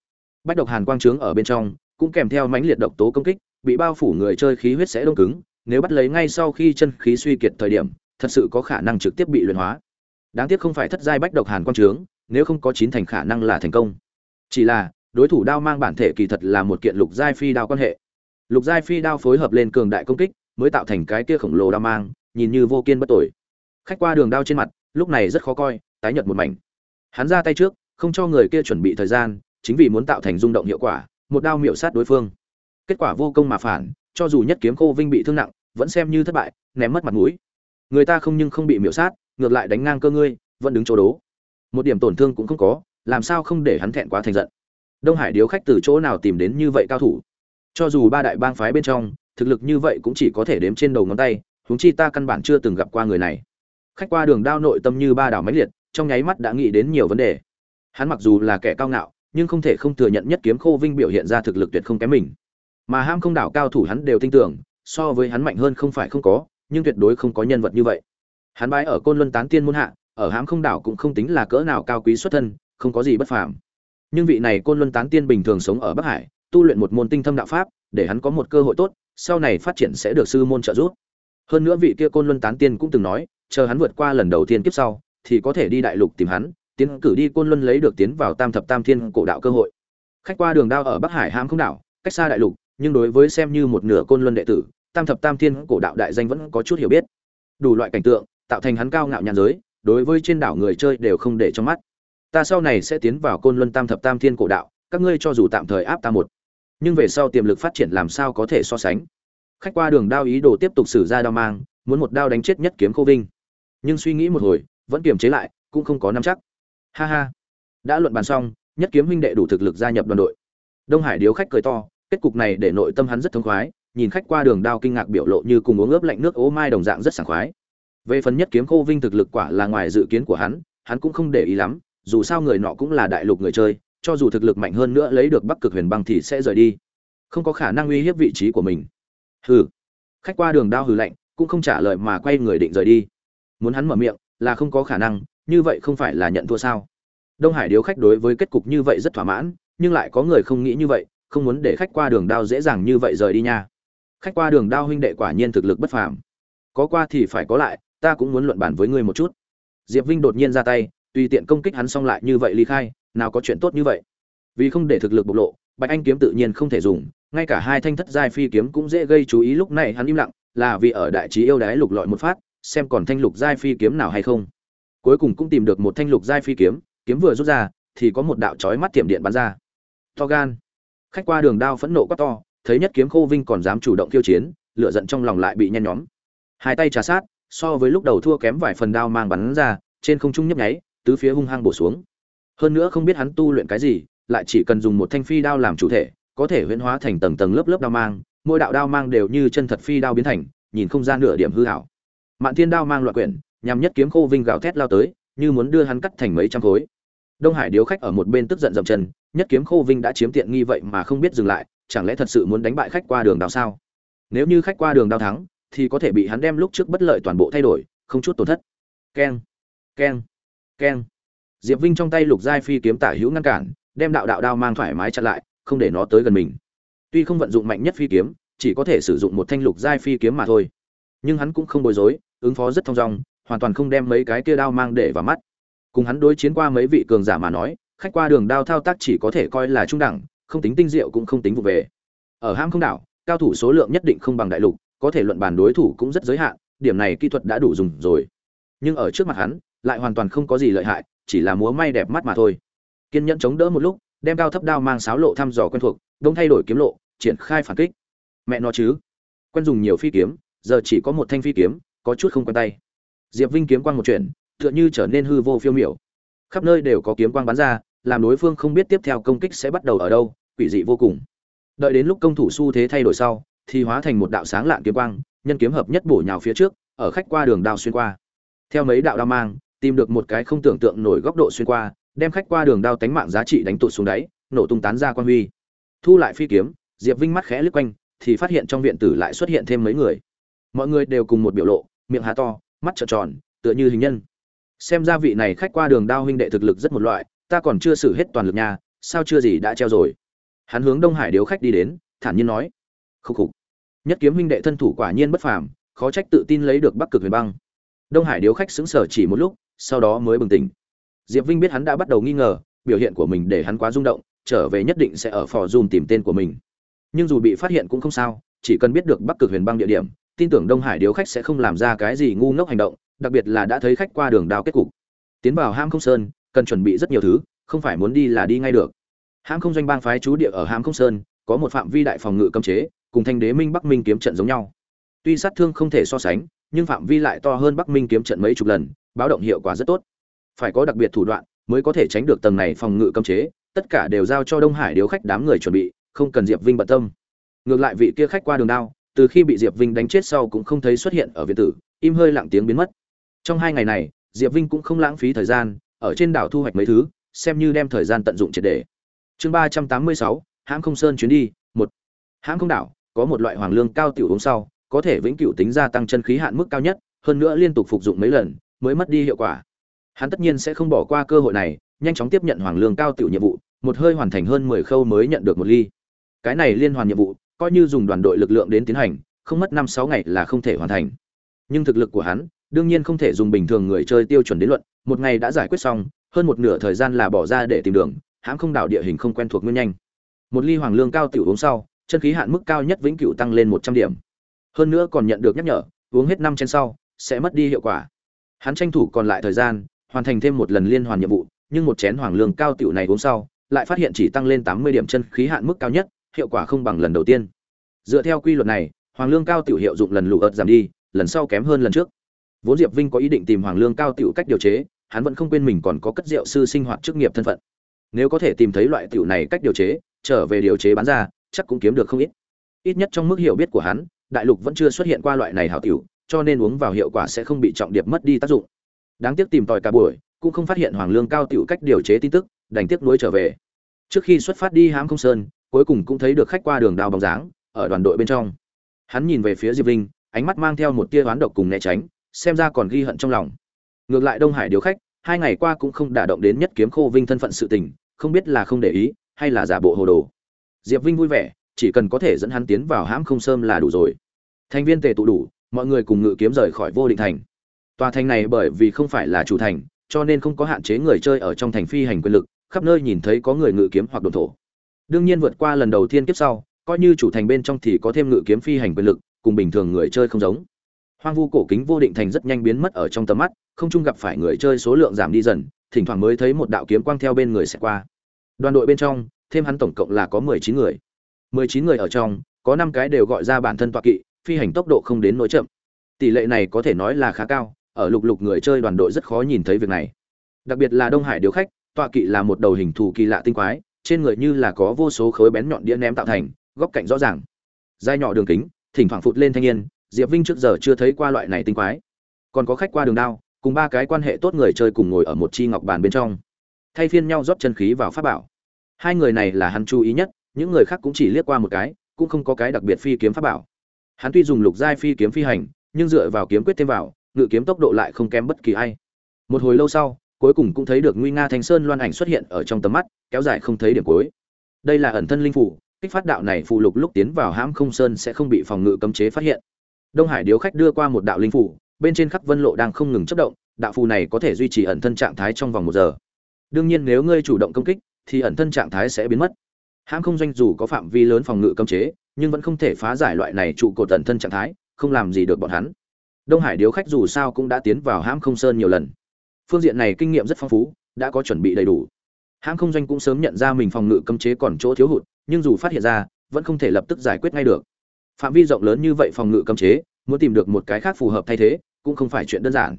Bách độc hàn quang trướng ở bên trong cũng kèm theo mãnh liệt độc tố công kích, bị bao phủ người chơi khí huyết sẽ đông cứng, nếu bắt lấy ngay sau khi chân khí suy kiệt thời điểm, thật sự có khả năng trực tiếp bị luyện hóa. Đáng tiếc không phải thất giai bách độc hàn quang trướng, nếu không có chín thành khả năng là thành công. Chỉ là, đối thủ đao mang bản thể kỳ thật là một kiện lục giai phi đao quan hệ. Lục giai phi đao phối hợp lên cường đại công kích, mới tạo thành cái kia khổng lồ đao mang, nhìn như vô kiên bất tồi. khách qua đường đao trên mặt, lúc này rất khó coi, tái nhợt một mảnh. Hắn ra tay trước, không cho người kia chuẩn bị thời gian, chính vì muốn tạo thành rung động hiệu quả một đao miệu sát đối phương. Kết quả vô công mà phản, cho dù nhất kiếm khô vinh bị thương nặng, vẫn xem như thất bại, ném mất mặt mũi. Người ta không nhưng không bị miểu sát, ngược lại đánh ngang cơ ngươi, vẫn đứng chỗ đố. Một điểm tổn thương cũng không có, làm sao không để hắn thẹn quá thành giận. Đông hải điếu khách từ chỗ nào tìm đến như vậy cao thủ? Cho dù ba đại bang phái bên trong, thực lực như vậy cũng chỉ có thể đếm trên đầu ngón tay, huống chi ta căn bản chưa từng gặp qua người này. Khách qua đường đao nội tâm như ba đảo máy liệt, trong nháy mắt đã nghĩ đến nhiều vấn đề. Hắn mặc dù là kẻ cao ngạo nhưng không thể không thừa nhận nhất kiếm khô vinh biểu hiện ra thực lực tuyệt không kém mình. Mà ham không đảo cao thủ hắn đều tin tưởng, so với hắn mạnh hơn không phải không có, nhưng tuyệt đối không có nhân vật như vậy. Hắn bái ở côn luân tán tiên môn hạ, ở hám không đảo cũng không tính là cỡ nào cao quý xuất thân, không có gì bất phàm. Nhưng vị này côn luân tán tiên bình thường sống ở bắc hải, tu luyện một môn tinh thâm đạo pháp, để hắn có một cơ hội tốt, sau này phát triển sẽ được sư môn trợ giúp. Hơn nữa vị kia côn luân tán tiên cũng từng nói, chờ hắn vượt qua lần đầu tiên kiếp sau, thì có thể đi đại lục tìm hắn tiến cử đi côn luân lấy được tiến vào tam thập tam thiên cổ đạo cơ hội. Khách qua đường đao ở bắc hải ham không đảo, cách xa đại lục, nhưng đối với xem như một nửa côn luân đệ tử, tam thập tam thiên cổ đạo đại danh vẫn có chút hiểu biết. Đủ loại cảnh tượng, tạo thành hắn cao ngạo nhàn giới, đối với trên đảo người chơi đều không để trong mắt. Ta sau này sẽ tiến vào côn luân tam thập tam thiên cổ đạo, các ngươi cho dù tạm thời áp ta một, nhưng về sau tiềm lực phát triển làm sao có thể so sánh. Khách qua đường đao ý đồ tiếp tục xử ra đao mang, muốn một đao đánh chết nhất kiếm khô vinh. Nhưng suy nghĩ một hồi, vẫn kiềm chế lại, cũng không có nắm chắc ha ha. Đã luận bàn xong, nhất kiếm huynh đệ đủ thực lực gia nhập đoàn đội. Đông hải điếu khách cười to, kết cục này để nội tâm hắn rất thông khoái, nhìn khách qua đường đao kinh ngạc biểu lộ như cùng uống ướp lạnh nước ố mai đồng dạng rất sảng khoái. Về phần nhất kiếm khô vinh thực lực quả là ngoài dự kiến của hắn hắn cũng không để ý lắm, dù sao người nọ cũng là đại lục người chơi, cho dù thực lực mạnh hơn nữa lấy được bắc cực huyền băng thì sẽ rời đi. Không có khả năng uy hiếp vị trí của mình. Hừ. Khách qua đường đao hừ lạnh, cũng không trả lời mà quay người định rời đi. Muốn hắn mở miệng là không có khả năng như vậy không phải là nhận thua sao? Đông hải điếu khách đối với kết cục như vậy rất thỏa mãn, nhưng lại có người không nghĩ như vậy, không muốn để khách qua đường đao dễ dàng như vậy rời đi nha. Khách qua đường đao huynh đệ quả nhiên thực lực bất phàm. Có qua thì phải có lại, ta cũng muốn luận bản với ngươi một chút. Diệp vinh đột nhiên ra tay, tùy tiện công kích hắn xong lại như vậy ly khai, nào có chuyện tốt như vậy. Vì không để thực lực bộc lộ, bạch anh kiếm tự nhiên không thể dùng, ngay cả hai thanh thất giai phi kiếm cũng dễ gây chú ý, lúc này hắn im lặng, là vì ở đại trí yêu đái lục lọi một phát, xem còn thanh lục giai phi kiếm nào hay không cuối cùng cũng tìm được một thanh lục giai phi kiếm kiếm vừa rút ra, thì có một đạo chói mắt tiềm điện bắn ra. To gan. Khách qua đường đao phẫn nộ quá to, thấy nhất kiếm khô vinh còn dám chủ động khiêu chiến, lửa giận trong lòng lại bị nhen nhóm. Hai tay trà sát, so với lúc đầu thua kém vài phần đao mang bắn ra, trên không trung nhấp nháy, tứ phía hung hăng bổ xuống. Hơn nữa không biết hắn tu luyện cái gì, lại chỉ cần dùng một thanh phi đao làm chủ thể, có thể huyễn hóa thành tầng tầng lớp lớp đao mang, mỗi đạo đao mang đều như chân thật phi đao biến thành, nhìn không gian nửa điểm hư hảo. Mạn thiên đao mang loại quyển nhằm nhất kiếm khô vinh gào thét lao tới, như muốn đưa hắn cắt thành mấy trăm khối. Đông hải điếu khách ở một bên tức giận dậm chân, nhất kiếm khô vinh đã chiếm tiện nghi vậy mà không biết dừng lại, chẳng lẽ thật sự muốn đánh bại khách qua đường đào sao? Nếu như khách qua đường đào thắng, thì có thể bị hắn đem lúc trước bất lợi toàn bộ thay đổi, không chút tổn thất. Keng keng keng. Diệp vinh trong tay lục giai phi kiếm tả hữu ngăn cản, đem đạo đạo đao mang thoải mái chặn lại, không để nó tới gần mình. Tuy không vận dụng mạnh nhất phi kiếm, chỉ có thể sử dụng một thanh lục giai phi kiếm mà thôi. Nhưng hắn cũng không bối rối, ứng phó rất thong dong hoàn toàn không đem mấy cái kia đao mang để vào mắt. Cùng hắn đối chiến qua mấy vị cường giả mà nói, khách qua đường đao thao tác chỉ có thể coi là trung đẳng, không tính tinh diệu cũng không tính vụ về. Ở ham không đảo, cao thủ số lượng nhất định không bằng đại lục, có thể luận bàn đối thủ cũng rất giới hạn, điểm này kỹ thuật đã đủ dùng rồi. Nhưng ở trước mặt hắn, lại hoàn toàn không có gì lợi hại, chỉ là múa may đẹp mắt mà thôi. Kiên nhẫn chống đỡ một lúc, đem cao thấp đao mang sáo lộ thăm dò quen thuộc, đông thay đổi kiếm lộ, triển khai phản kích. Mẹ nó chứ. Quen dùng nhiều phi kiếm, giờ chỉ có một thanh phi kiếm, có chút không quen tay diệp vinh kiếm quang một chuyện, tựa như trở nên hư vô phiêu miểu. Khắp nơi đều có kiếm quang bắn ra, làm đối phương không biết tiếp theo công kích sẽ bắt đầu ở đâu, quỷ dị vô cùng. Đợi đến lúc công thủ xu thế thay đổi sau, thì hóa thành một đạo sáng lạng kiếm quang, nhân kiếm hợp nhất bổ nhào phía trước, ở khách qua đường đao xuyên qua. Theo mấy đạo đao mang, tìm được một cái không tưởng tượng nổi góc độ xuyên qua, đem khách qua đường đao tánh mạng giá trị đánh tụt xuống đáy, nổ tung tán ra quan huy. Thu lại phi kiếm, diệp vinh mắt khẽ lướt quanh, thì phát hiện trong viện tử lại xuất hiện thêm mấy người. Mọi người đều cùng một biểu lộ, miệng há to mắt trợn tròn, tựa như hình nhân. Xem ra vị này khách qua đường đao huynh đệ thực lực rất một loại, ta còn chưa xử hết toàn lực nha, sao chưa gì đã treo rồi. Hắn hướng đông hải điếu khách đi đến, thản nhiên nói. Khúc khục. Nhất kiếm huynh đệ thân thủ quả nhiên bất phàm, khó trách tự tin lấy được bắc cực huyền băng. Đông hải điếu khách xứng sở chỉ một lúc, sau đó mới bừng tỉnh. Diệp vinh biết hắn đã bắt đầu nghi ngờ, biểu hiện của mình để hắn quá rung động, trở về nhất định sẽ ở phò dùm tìm tên của mình. Nhưng dù bị phát hiện cũng không sao, chỉ cần biết được bắc cực huyền băng địa điểm tin tưởng đông hải điếu khách sẽ không làm ra cái gì ngu ngốc hành động, đặc biệt là đã thấy khách qua đường đao kết cục. Tiến vào ham không sơn, cần chuẩn bị rất nhiều thứ, không phải muốn đi là đi ngay được. Ham không doanh bang phái chú địa ở ham không sơn, có một phạm vi đại phòng ngự cấm chế, cùng thanh đế minh bắc minh kiếm trận giống nhau. Tuy sát thương không thể so sánh, nhưng phạm vi lại to hơn bắc minh kiếm trận mấy chục lần, báo động hiệu quả rất tốt. Phải có đặc biệt thủ đoạn, mới có thể tránh được tầng này phòng ngự cấm chế, tất cả đều giao cho đông hải điếu khách đám người chuẩn bị, không cần diệp vinh bận tâm. Ngược lại vị kia khách qua đường đao từ khi bị diệp vinh đánh chết sau cũng không thấy xuất hiện ở viện tử, im hơi lặng tiếng biến mất. Trong hai ngày này, diệp vinh cũng không lãng phí thời gian, ở trên đảo thu hoạch mấy thứ, xem như đem thời gian tận dụng triệt để. Chương ba trăm tám mươi sáu hãng không sơn chuyến đi, một. Hãng không đảo, có một loại hoàng lương cao tiểu uống sau, có thể vĩnh cửu tính gia tăng chân khí hạn mức cao nhất, hơn nữa liên tục phục dụng mấy lần, mới mất đi hiệu quả. Hắn tất nhiên sẽ không bỏ qua cơ hội này, nhanh chóng tiếp nhận hoàng lương cao tiểu nhiệm vụ, một hơi hoàn thành hơn mười khâu mới nhận được một ly. Cái này liên hoàn nhiệm vụ coi như dùng đoàn đội lực lượng đến tiến hành, không mất năm sáu ngày là không thể hoàn thành. Nhưng thực lực của hắn, đương nhiên không thể dùng bình thường người chơi tiêu chuẩn đến luận, một ngày đã giải quyết xong, hơn một nửa thời gian là bỏ ra để tìm đường hãm không đảo địa hình không quen thuộc nguyên nhanh. Một ly hoàng lương cao tiểu uống sau, chân khí hạn mức cao nhất vĩnh cửu tăng lên một trăm điểm. Hơn nữa còn nhận được nhắc nhở, uống hết năm chén sau, sẽ mất đi hiệu quả. Hắn tranh thủ còn lại thời gian, hoàn thành thêm một lần liên hoàn nhiệm vụ, nhưng một chén hoàng lương cao tiểu này uống sau, lại phát hiện chỉ tăng lên tám mươi điểm chân khí hạn mức cao nhất hiệu quả không bằng lần đầu tiên. Dựa theo quy luật này, hoàng lương cao tiểu hiệu dụng lần lụ ợt giảm đi, lần sau kém hơn lần trước. Vốn diệp vinh có ý định tìm hoàng lương cao tiểu cách điều chế, hắn vẫn không quên mình còn có cất rượu sư sinh hoạt chức nghiệp thân phận. Nếu có thể tìm thấy loại tiểu này cách điều chế, trở về điều chế bán ra, chắc cũng kiếm được không ít. Ít nhất trong mức hiểu biết của hắn, đại lục vẫn chưa xuất hiện qua loại này hảo tiểu, cho nên uống vào hiệu quả sẽ không bị trọng điệp mất đi tác dụng. Đáng tiếc tìm tòi cả buổi, cũng không phát hiện hoàng lương cao tiểu cách điều chế tin tức, đành tiếc nuối trở về. Trước khi xuất phát đi hãm không sơn cuối cùng cũng thấy được khách qua đường đào bóng dáng, ở đoàn đội bên trong. Hắn nhìn về phía diệp linh, ánh mắt mang theo một tia oán độc cùng né tránh, xem ra còn ghi hận trong lòng. Ngược lại đông hải điếu khách, hai ngày qua cũng không đả động đến nhất kiếm khô vinh thân phận sự tình, không biết là không để ý, hay là giả bộ hồ đồ. Diệp vinh vui vẻ, chỉ cần có thể dẫn hắn tiến vào hãm không sơm là đủ rồi. Thành viên tề tụ đủ, mọi người cùng ngự kiếm rời khỏi vô định thành. Tòa thành này bởi vì không phải là chủ thành, cho nên không có hạn chế người chơi ở trong thành phi hành quyền lực, khắp nơi nhìn thấy có người ngự kiếm hoặc đồn thổ đương nhiên vượt qua lần đầu tiên kiếp sau, coi như chủ thành bên trong thì có thêm ngự kiếm phi hành quyền lực, cùng bình thường người chơi không giống. Hoang vu cổ kính vô định thành rất nhanh biến mất ở trong tầm mắt, không chung gặp phải người chơi số lượng giảm đi dần, thỉnh thoảng mới thấy một đạo kiếm quang theo bên người sẽ qua. Đoàn đội bên trong, thêm hắn tổng cộng là có mười chín người. mười chín người ở trong, có năm cái đều gọi ra bản thân tọa kỵ, phi hành tốc độ không đến nỗi chậm. Tỷ lệ này có thể nói là khá cao, ở lục lục người chơi đoàn đội rất khó nhìn thấy việc này. Đặc biệt là đông hải điếu khách, tọa kỵ là một đầu hình thù kỳ lạ tinh quái trên người như là có vô số khối bén nhọn đĩa ném tạo thành, góc cạnh rõ ràng. Dai nhỏ đường kính, thỉnh thoảng phụt lên thanh niên, diệp vinh trước giờ chưa thấy qua loại này tinh quái. Còn có khách qua đường đao, cùng ba cái quan hệ tốt người chơi cùng ngồi ở một chi ngọc bàn bên trong. Thay phiên nhau rót chân khí vào pháp bảo. Hai người này là hắn chú ý nhất, những người khác cũng chỉ liếc qua một cái, cũng không có cái đặc biệt phi kiếm pháp bảo. Hắn tuy dùng lục giai phi kiếm phi hành, nhưng dựa vào kiếm quyết thêm vào, ngự kiếm tốc độ lại không kém bất kỳ ai. Một hồi lâu sau cuối cùng cũng thấy được nguy nga thanh sơn loan ảnh xuất hiện ở trong tầm mắt, kéo dài không thấy điểm cuối. Đây là ẩn thân linh phủ kích phát đạo này phụ lục lúc tiến vào hãm không sơn sẽ không bị phòng ngự cấm chế phát hiện. Đông hải điếu khách đưa qua một đạo linh phủ bên trên khắc vân lộ đang không ngừng chất động, đạo phù này có thể duy trì ẩn thân trạng thái trong vòng một giờ. Đương nhiên nếu ngươi chủ động công kích, thì ẩn thân trạng thái sẽ biến mất. Hãm không doanh dù có phạm vi lớn phòng ngự cấm chế, nhưng vẫn không thể phá giải loại này trụ cột ẩn thân trạng thái, không làm gì được bọn hắn. Đông hải điếu khách dù sao cũng đã tiến vào hãm không sơn nhiều lần phương diện này kinh nghiệm rất phong phú, đã có chuẩn bị đầy đủ. Hãng không doanh cũng sớm nhận ra mình phòng ngự cấm chế còn chỗ thiếu hụt, nhưng dù phát hiện ra, vẫn không thể lập tức giải quyết ngay được. Phạm vi rộng lớn như vậy phòng ngự cấm chế, muốn tìm được một cái khác phù hợp thay thế, cũng không phải chuyện đơn giản.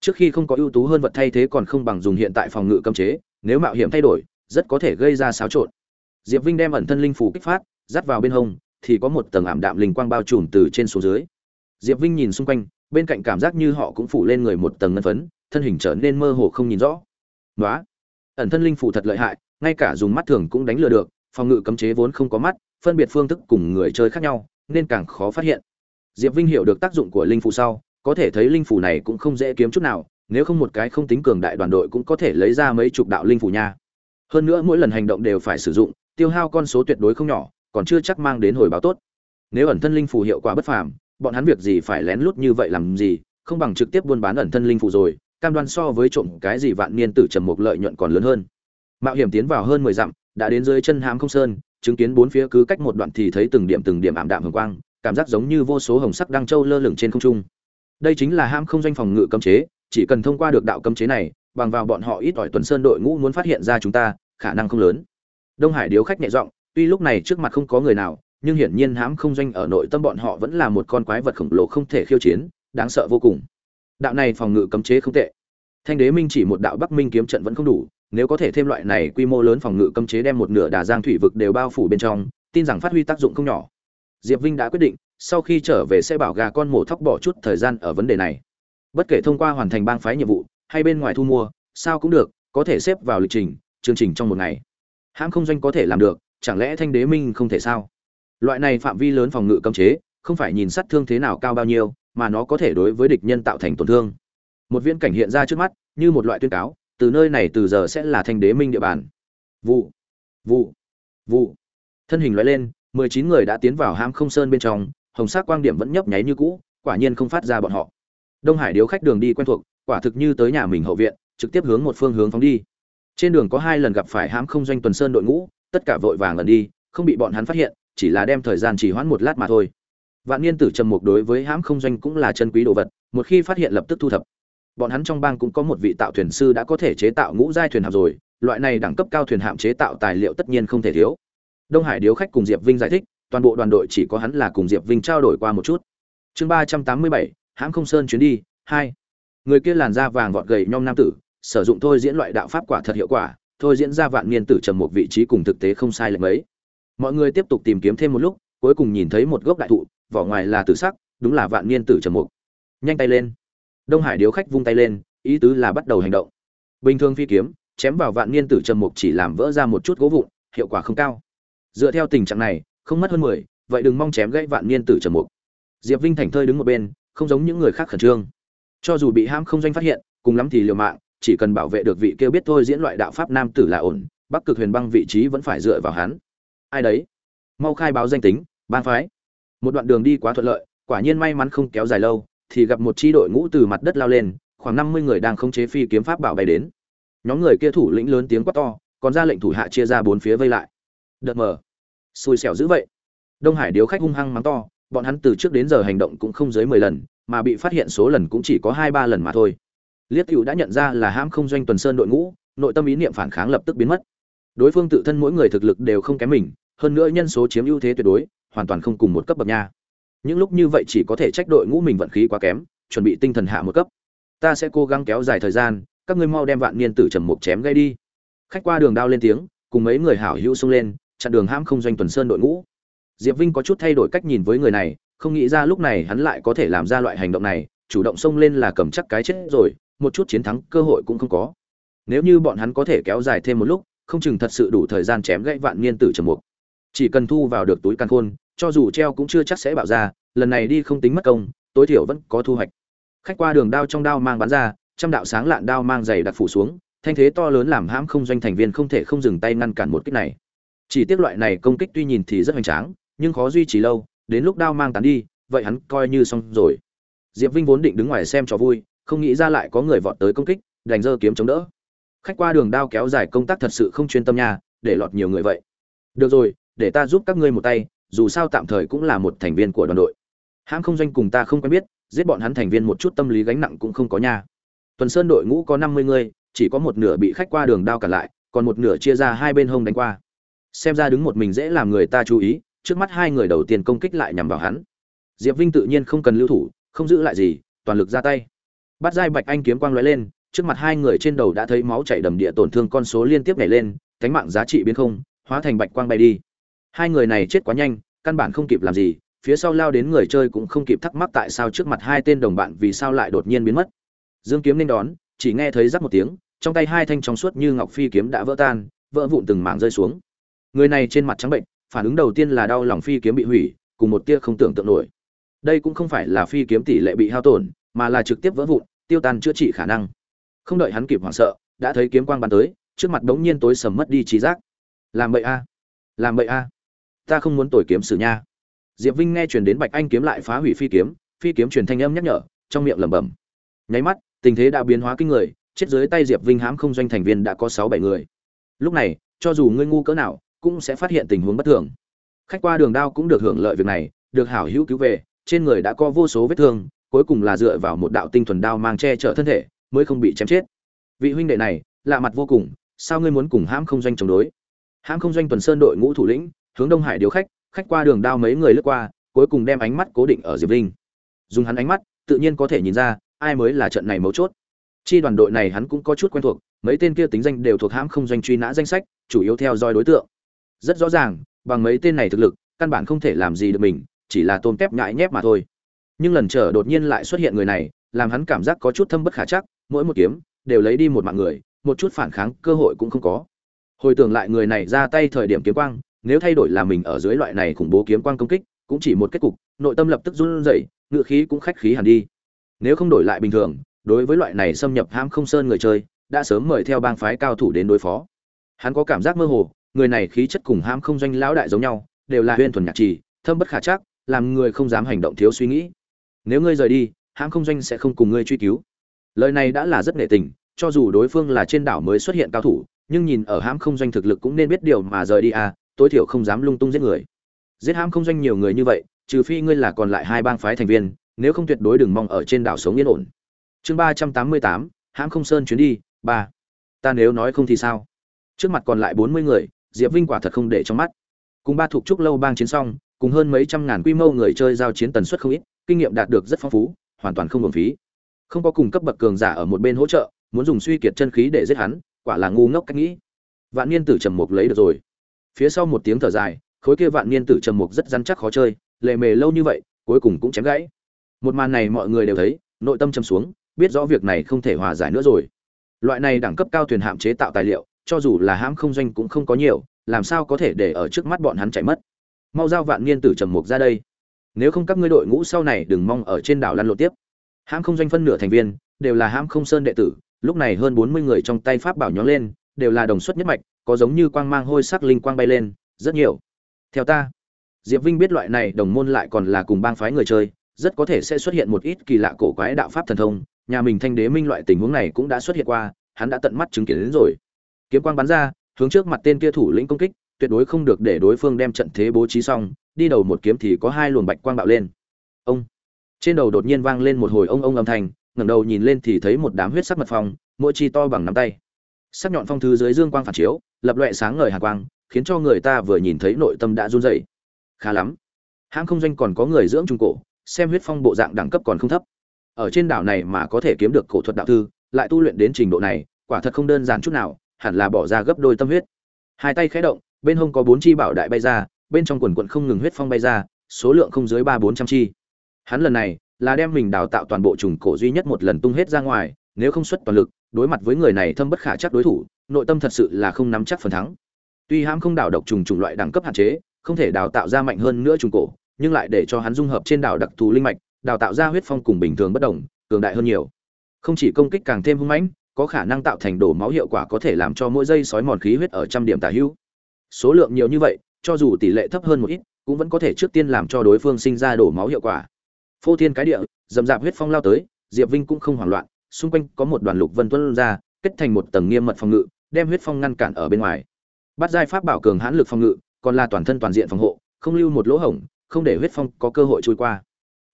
Trước khi không có ưu tú hơn vật thay thế còn không bằng dùng hiện tại phòng ngự cấm chế, nếu mạo hiểm thay đổi, rất có thể gây ra xáo trộn. Diệp vinh đem ẩn thân linh phủ kích phát, dắt vào bên hông, thì có một tầng ảm đạm linh quang bao trùm từ trên xuống dưới. Diệp vinh nhìn xung quanh, bên cạnh cảm giác như họ cũng phủ lên người một tầng ngân phấn thân hình trở nên mơ hồ không nhìn rõ. Nói ẩn thân linh phủ thật lợi hại, ngay cả dùng mắt thường cũng đánh lừa được, phòng ngự cấm chế vốn không có mắt, phân biệt phương thức cùng người chơi khác nhau, nên càng khó phát hiện. Diệp vinh hiểu được tác dụng của linh phủ sau, có thể thấy linh phủ này cũng không dễ kiếm chút nào, nếu không một cái không tính cường đại đoàn đội cũng có thể lấy ra mấy chục đạo linh phủ nha. Hơn nữa mỗi lần hành động đều phải sử dụng, tiêu hao con số tuyệt đối không nhỏ, còn chưa chắc mang đến hồi báo tốt. Nếu ẩn thân linh phủ hiệu quả bất phàm, bọn hắn việc gì phải lén lút như vậy làm gì, không bằng trực tiếp buôn bán ẩn thân linh phủ rồi cam đoan so với trộm cái gì vạn niên tử trầm một lợi nhuận còn lớn hơn. Mạo hiểm tiến vào hơn mười dặm, đã đến dưới chân hám không sơn, chứng kiến bốn phía cứ cách một đoạn thì thấy từng điểm từng điểm ảm đạm hồng quang, cảm giác giống như vô số hồng sắc đang trâu lơ lửng trên không trung. Đây chính là ham không doanh phòng ngự cấm chế, chỉ cần thông qua được đạo cấm chế này, bằng vào bọn họ ít ỏi tuần sơn đội ngũ muốn phát hiện ra chúng ta, khả năng không lớn. Đông hải điếu khách nhẹ giọng, tuy lúc này trước mặt không có người nào, nhưng hiển nhiên hãm không doanh ở nội tâm bọn họ vẫn là một con quái vật khổng lồ không thể khiêu chiến, đáng sợ vô cùng đạo này phòng ngự cấm chế không tệ. Thanh đế minh chỉ một đạo bắc minh kiếm trận vẫn không đủ, nếu có thể thêm loại này quy mô lớn phòng ngự cấm chế đem một nửa đà giang thủy vực đều bao phủ bên trong, tin rằng phát huy tác dụng không nhỏ. Diệp vinh đã quyết định, sau khi trở về sẽ bảo gà con mổ thóc bỏ chút thời gian ở vấn đề này. Bất kể thông qua hoàn thành bang phái nhiệm vụ, hay bên ngoài thu mua, sao cũng được, có thể xếp vào lịch trình, chương trình trong một ngày. Hãng không doanh có thể làm được, chẳng lẽ thanh đế minh không thể sao? Loại này phạm vi lớn phòng ngự cấm chế, không phải nhìn sát thương thế nào cao bao nhiêu mà nó có thể đối với địch nhân tạo thành tổn thương. Một viễn cảnh hiện ra trước mắt, như một loại tuyên cáo, từ nơi này từ giờ sẽ là thanh đế minh địa bàn. Vụ vụ vụ. Thân hình loại lên, mười chín người đã tiến vào hãm không sơn bên trong, hồng sắc quang điểm vẫn nhấp nháy như cũ, quả nhiên không phát ra bọn họ. Đông hải điếu khách đường đi quen thuộc, quả thực như tới nhà mình hậu viện, trực tiếp hướng một phương hướng phóng đi. Trên đường có hai lần gặp phải hãm không doanh tuần sơn đội ngũ, tất cả vội vàng lần đi, không bị bọn hắn phát hiện, chỉ là đem thời gian chỉ hoãn một lát mà thôi vạn niên tử trầm mục đối với hãm không doanh cũng là chân quý đồ vật, một khi phát hiện lập tức thu thập. Bọn hắn trong bang cũng có một vị tạo thuyền sư đã có thể chế tạo ngũ giai thuyền hạm rồi, loại này đẳng cấp cao thuyền hạm chế tạo tài liệu tất nhiên không thể thiếu. Đông hải điếu khách cùng diệp vinh giải thích, toàn bộ đoàn đội chỉ có hắn là cùng diệp vinh trao đổi qua một chút. Chương ba trăm tám mươi bảy, hãm không sơn chuyến đi, hai. Người kia làn da vàng vọt gầy nhom nam tử, sử dụng thôi diễn loại đạo pháp quả thật hiệu quả, thôi diễn ra vạn niên tử trầm một vị trí cùng thực tế không sai lệch mấy. Mọi người tiếp tục tìm kiếm thêm một lúc, cuối cùng nhìn thấy một gốc đại thụ vỏ ngoài là tử sắc, đúng là vạn niên tử trầm mục. Nhanh tay lên. Đông hải điếu khách vung tay lên, ý tứ là bắt đầu hành động. Bình thường phi kiếm, chém vào vạn niên tử trầm mục chỉ làm vỡ ra một chút gỗ vụn, hiệu quả không cao. Dựa theo tình trạng này, không mất hơn mười, vậy đừng mong chém gãy vạn niên tử trầm mục. Diệp vinh thành thơi đứng một bên, không giống những người khác khẩn trương. Cho dù bị ham không doanh phát hiện, cùng lắm thì liều mạng, chỉ cần bảo vệ được vị kêu biết thôi diễn loại đạo pháp nam tử là ổn, bắc cực huyền băng vị trí vẫn phải dựa vào hắn. Ai đấy? Mau khai báo danh tính, bang phái một đoạn đường đi quá thuận lợi, quả nhiên may mắn không kéo dài lâu, thì gặp một chi đội ngũ từ mặt đất lao lên, khoảng năm mươi người đang khống chế phi kiếm pháp bảo bay đến. Nhóm người kia thủ lĩnh lớn tiếng quát to, còn ra lệnh thủ hạ chia ra bốn phía vây lại. Đợt mờ. Xui xẻo dữ vậy. Đông hải điếu khách hung hăng mắng to, bọn hắn từ trước đến giờ hành động cũng không dưới mười lần, mà bị phát hiện số lần cũng chỉ có hai ba lần mà thôi. Liếc cựu đã nhận ra là hãm không doanh tuần sơn đội ngũ, nội tâm ý niệm phản kháng lập tức biến mất. Đối phương tự thân mỗi người thực lực đều không kém mình, hơn nữa nhân số chiếm ưu thế tuyệt đối hoàn toàn không cùng một cấp bậc nha. Những lúc như vậy chỉ có thể trách đội ngũ mình vận khí quá kém, chuẩn bị tinh thần hạ một cấp. Ta sẽ cố gắng kéo dài thời gian, các ngươi mau đem vạn niên tử trầm mục chém gây đi. Khách qua đường đao lên tiếng, cùng mấy người hảo hữu xông lên, chặn đường hãm không doanh tuần sơn đội ngũ. Diệp vinh có chút thay đổi cách nhìn với người này, không nghĩ ra lúc này hắn lại có thể làm ra loại hành động này, chủ động xông lên là cầm chắc cái chết rồi, một chút chiến thắng cơ hội cũng không có. Nếu như bọn hắn có thể kéo dài thêm một lúc, không chừng thật sự đủ thời gian chém gãy vạn niên tử trầm mục. Chỉ cần thu vào được túi căn khôn cho dù treo cũng chưa chắc sẽ bảo ra, lần này đi không tính mất công, tối thiểu vẫn có thu hoạch. Khách qua đường đao trong đao mang bắn ra, trăm đạo sáng lạn đao mang dày đặc phủ xuống, thanh thế to lớn làm hãm không doanh thành viên không thể không dừng tay ngăn cản một kích này. Chỉ tiếc loại này công kích tuy nhìn thì rất hoành tráng, nhưng khó duy trì lâu, đến lúc đao mang tán đi, vậy hắn coi như xong rồi. Diệp vinh vốn định đứng ngoài xem cho vui, không nghĩ ra lại có người vọt tới công kích, đành dơ kiếm chống đỡ. Khách qua đường đao kéo dài công tác thật sự không chuyên tâm nha, để lọt nhiều người vậy. Được rồi, để ta giúp các ngươi một tay dù sao tạm thời cũng là một thành viên của đoàn đội. Hãng không doanh cùng ta không quen biết, giết bọn hắn thành viên một chút tâm lý gánh nặng cũng không có nha. Tuần sơn đội ngũ có năm mươi người, chỉ có một nửa bị khách qua đường đao cản lại, còn một nửa chia ra hai bên hông đánh qua. Xem ra đứng một mình dễ làm người ta chú ý, trước mắt hai người đầu tiên công kích lại nhằm vào hắn. Diệp vinh tự nhiên không cần lưu thủ, không giữ lại gì, toàn lực ra tay. Bắt giai bạch anh kiếm quang lóe lên, trước mặt hai người trên đầu đã thấy máu chảy đầm địa tổn thương con số liên tiếp nhảy lên, cánh mạng giá trị biến không, hóa thành bạch quang bay đi hai người này chết quá nhanh, căn bản không kịp làm gì, phía sau lao đến người chơi cũng không kịp thắc mắc tại sao trước mặt hai tên đồng bạn vì sao lại đột nhiên biến mất. Dương kiếm nên đón, chỉ nghe thấy rắc một tiếng, trong tay hai thanh trong suốt như ngọc phi kiếm đã vỡ tan, vỡ vụn từng mảng rơi xuống. Người này trên mặt trắng bệnh, phản ứng đầu tiên là đau lòng phi kiếm bị hủy, cùng một tia không tưởng tượng nổi. Đây cũng không phải là phi kiếm tỷ lệ bị hao tổn, mà là trực tiếp vỡ vụn, tiêu tan chữa trị khả năng. Không đợi hắn kịp hoảng sợ, đã thấy kiếm quang bắn tới, trước mặt đống nhiên tối sầm mất đi trí giác. Làm bậy a, làm bậy a ta không muốn tồi kiếm sử nha. Diệp vinh nghe truyền đến bạch anh kiếm lại phá hủy phi kiếm phi kiếm truyền thanh âm nhắc nhở, trong miệng lẩm bẩm. Nháy mắt, tình thế đã biến hóa kinh người, chết dưới tay diệp vinh hãm không doanh thành viên đã có sáu bảy người. Lúc này, cho dù ngươi ngu cỡ nào, cũng sẽ phát hiện tình huống bất thường. Khách qua đường đao cũng được hưởng lợi việc này, được hảo hữu cứu về, trên người đã có vô số vết thương, cuối cùng là dựa vào một đạo tinh thuần đao mang che chở thân thể, mới không bị chém chết. Vị huynh đệ này, lạ mặt vô cùng, sao ngươi muốn cùng hãm không doanh chống đối? Hãm không doanh tuần sơn đội ngũ thủ lĩnh hướng đông hải điếu khách khách qua đường đao mấy người lướt qua, cuối cùng đem ánh mắt cố định ở diệp linh. Dùng hắn ánh mắt, tự nhiên có thể nhìn ra, ai mới là trận này mấu chốt. Chi đoàn đội này hắn cũng có chút quen thuộc, mấy tên kia tính danh đều thuộc hãm không doanh truy nã danh sách, chủ yếu theo dõi đối tượng. Rất rõ ràng, bằng mấy tên này thực lực, căn bản không thể làm gì được mình, chỉ là tôm tép nhại nhép mà thôi. Nhưng lần trở đột nhiên lại xuất hiện người này, làm hắn cảm giác có chút thâm bất khả chắc, mỗi một kiếm, đều lấy đi một mạng người, một chút phản kháng cơ hội cũng không có. Hồi tưởng lại người này ra tay thời điểm kiếm quang nếu thay đổi là mình ở dưới loại này khủng bố kiếm quang công kích, cũng chỉ một kết cục, nội tâm lập tức run rẩy, ngựa khí cũng khách khí hẳn đi. Nếu không đổi lại bình thường, đối với loại này xâm nhập ham không sơn người chơi, đã sớm mời theo bang phái cao thủ đến đối phó. Hắn có cảm giác mơ hồ, người này khí chất cùng ham không doanh lão đại giống nhau, đều là huyên thuần nhạc trì, thâm bất khả chắc, làm người không dám hành động thiếu suy nghĩ. Nếu ngươi rời đi hãng không doanh sẽ không cùng ngươi truy cứu. Lời này đã là rất nghệ tình, cho dù đối phương là trên đảo mới xuất hiện cao thủ, nhưng nhìn ở hãng không doanh thực lực cũng nên biết điều mà rời đi à tối thiểu không dám lung tung giết người. Giết ham không doanh nhiều người như vậy, trừ phi ngươi là còn lại hai bang phái thành viên, nếu không tuyệt đối đừng mong ở trên đảo sống yên ổn. Chương ba trăm tám mươi tám hãng không sơn chuyến đi, ba. Ta nếu nói không thì sao? Trước mặt còn lại bốn mươi người, diệp vinh quả thật không để trong mắt. Cùng ba thuộc trúc lâu bang chiến xong, cùng hơn mấy trăm ngàn quy mô người chơi giao chiến tần suất không ít, kinh nghiệm đạt được rất phong phú, hoàn toàn không hưởng phí. Không có cùng cấp bậc cường giả ở một bên hỗ trợ, muốn dùng suy kiệt chân khí để giết hắn, quả là ngu ngốc cách nghĩ. Vạn niên tử trầm mục lấy được rồi phía sau một tiếng thở dài, khối kia vạn niên tử trầm mục rất rắn chắc khó chơi, lề mề lâu như vậy, cuối cùng cũng chém gãy. Một màn này mọi người đều thấy, nội tâm châm xuống, biết rõ việc này không thể hòa giải nữa rồi. Loại này đẳng cấp cao thuyền hạm chế tạo tài liệu, cho dù là hãm không doanh cũng không có nhiều, làm sao có thể để ở trước mắt bọn hắn chạy mất. Mau giao vạn niên tử trầm mục ra đây. Nếu không các ngươi đội ngũ sau này đừng mong ở trên đảo lăn lộn tiếp. Hãm không doanh phân nửa thành viên, đều là hãm không sơn đệ tử, lúc này hơn bốn mươi người trong tay pháp bảo nhóm lên, đều là đồng xuất nhất mạch có giống như quang mang hôi sắc linh quang bay lên, rất nhiều. Theo ta, diệp vinh biết loại này đồng môn lại còn là cùng bang phái người chơi, rất có thể sẽ xuất hiện một ít kỳ lạ cổ quái đạo pháp thần thông. Nhà mình thanh đế minh loại tình huống này cũng đã xuất hiện qua, hắn đã tận mắt chứng kiến đến rồi. Kiếm quang bắn ra, hướng trước mặt tên kia thủ lĩnh công kích, tuyệt đối không được để đối phương đem trận thế bố trí xong, đi đầu một kiếm thì có hai luồng bạch quang bạo lên. Ông, trên đầu đột nhiên vang lên một hồi ông ông âm thanh, ngẩng đầu nhìn lên thì thấy một đám huyết sắc mật phong, mỗi chi to bằng nắm tay sắc nhọn phong thư dưới dương quang phản chiếu, lập loẹ sáng ngời hà quang, khiến cho người ta vừa nhìn thấy nội tâm đã run rẩy. Khá lắm. Hãng không doanh còn có người dưỡng trung cổ, xem huyết phong bộ dạng đẳng cấp còn không thấp. Ở trên đảo này mà có thể kiếm được cổ thuật đạo thư, lại tu luyện đến trình độ này, quả thật không đơn giản chút nào, hẳn là bỏ ra gấp đôi tâm huyết. Hai tay khẽ động, bên hông có bốn chi bảo đại bay ra, bên trong quần quận không ngừng huyết phong bay ra, số lượng không dưới ba bốn trăm chi. Hắn lần này là đem mình đào tạo toàn bộ trùng cổ duy nhất một lần tung hết ra ngoài nếu không xuất toàn lực, đối mặt với người này thâm bất khả chắc đối thủ, nội tâm thật sự là không nắm chắc phần thắng. Tuy hãm không đào độc trùng chủng loại đẳng cấp hạn chế, không thể đào tạo ra mạnh hơn nữa trùng cổ, nhưng lại để cho hắn dung hợp trên đảo đặc thù linh mạch, đào tạo ra huyết phong cùng bình thường bất đồng, cường đại hơn nhiều. Không chỉ công kích càng thêm hung mãnh, có khả năng tạo thành đổ máu hiệu quả có thể làm cho mỗi giây sói mòn khí huyết ở trăm điểm tả hữu. Số lượng nhiều như vậy, cho dù tỷ lệ thấp hơn một ít, cũng vẫn có thể trước tiên làm cho đối phương sinh ra đổ máu hiệu quả. Phô thiên cái địa, dầm dạp huyết phong lao tới, diệp vinh cũng không hoảng loạn xung quanh có một đoàn lục vân tuân ra, kết thành một tầng nghiêm mật phòng ngự, đem huyết phong ngăn cản ở bên ngoài. Bắt giai pháp bảo cường hãn lực phòng ngự, còn là toàn thân toàn diện phòng hộ, không lưu một lỗ hổng, không để huyết phong có cơ hội trôi qua.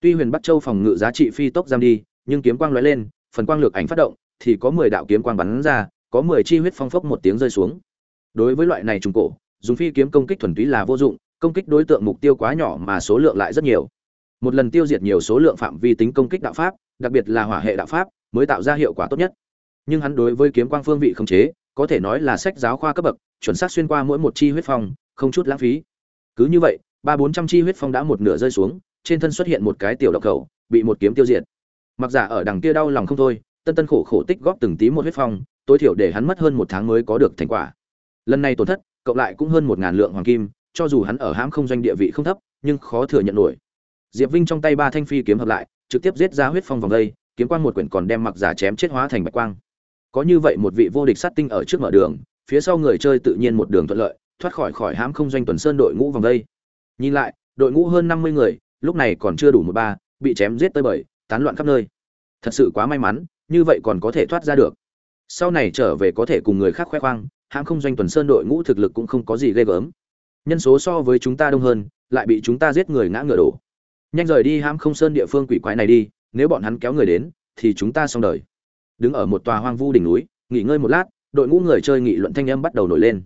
Tuy huyền bắc châu phòng ngự giá trị phi tốc giam đi, nhưng kiếm quang lóe lên, phần quang lược ảnh phát động, thì có mười đạo kiếm quang bắn ra, có mười chi huyết phong phốc một tiếng rơi xuống. Đối với loại này trùng cổ, dùng phi kiếm công kích thuần túy là vô dụng, công kích đối tượng mục tiêu quá nhỏ mà số lượng lại rất nhiều. Một lần tiêu diệt nhiều số lượng phạm vi tính công kích đạo pháp, đặc biệt là hỏa hệ đạo pháp mới tạo ra hiệu quả tốt nhất. Nhưng hắn đối với kiếm quang phương vị không chế, có thể nói là sách giáo khoa cấp bậc, chuẩn xác xuyên qua mỗi một chi huyết phong, không chút lãng phí. Cứ như vậy, ba bốn trăm chi huyết phong đã một nửa rơi xuống, trên thân xuất hiện một cái tiểu độc khẩu, bị một kiếm tiêu diệt. Mặc giả ở đằng kia đau lòng không thôi, tân tân khổ khổ tích góp từng tí một huyết phong, tối thiểu để hắn mất hơn một tháng mới có được thành quả. Lần này tổn thất, cộng lại cũng hơn một ngàn lượng hoàng kim, cho dù hắn ở hãm không doanh địa vị không thấp, nhưng khó thừa nhận nổi. Diệp vinh trong tay ba thanh phi kiếm hợp lại, trực tiếp giết ra huyết phong vòng đây kiếm quang một quyển còn đem mặc giả chém chết hóa thành bạch quang. Có như vậy một vị vô địch sát tinh ở trước mở đường, phía sau người chơi tự nhiên một đường thuận lợi, thoát khỏi khỏi hãm không doanh tuần sơn đội ngũ vòng đây. Nhìn lại, đội ngũ hơn năm mươi người, lúc này còn chưa đủ một ba, bị chém giết tới bời tán loạn khắp nơi. Thật sự quá may mắn, như vậy còn có thể thoát ra được. Sau này trở về có thể cùng người khác khoe khoang hãng không doanh tuần sơn đội ngũ thực lực cũng không có gì ghê gớm. Nhân số so với chúng ta đông hơn, lại bị chúng ta giết người ngã ngựa đổ. Nhanh rời đi hãm không sơn địa phương quỷ quái này đi nếu bọn hắn kéo người đến, thì chúng ta xong đời. Đứng ở một tòa hoang vu đỉnh núi, nghỉ ngơi một lát, đội ngũ người chơi nghị luận thanh âm bắt đầu nổi lên.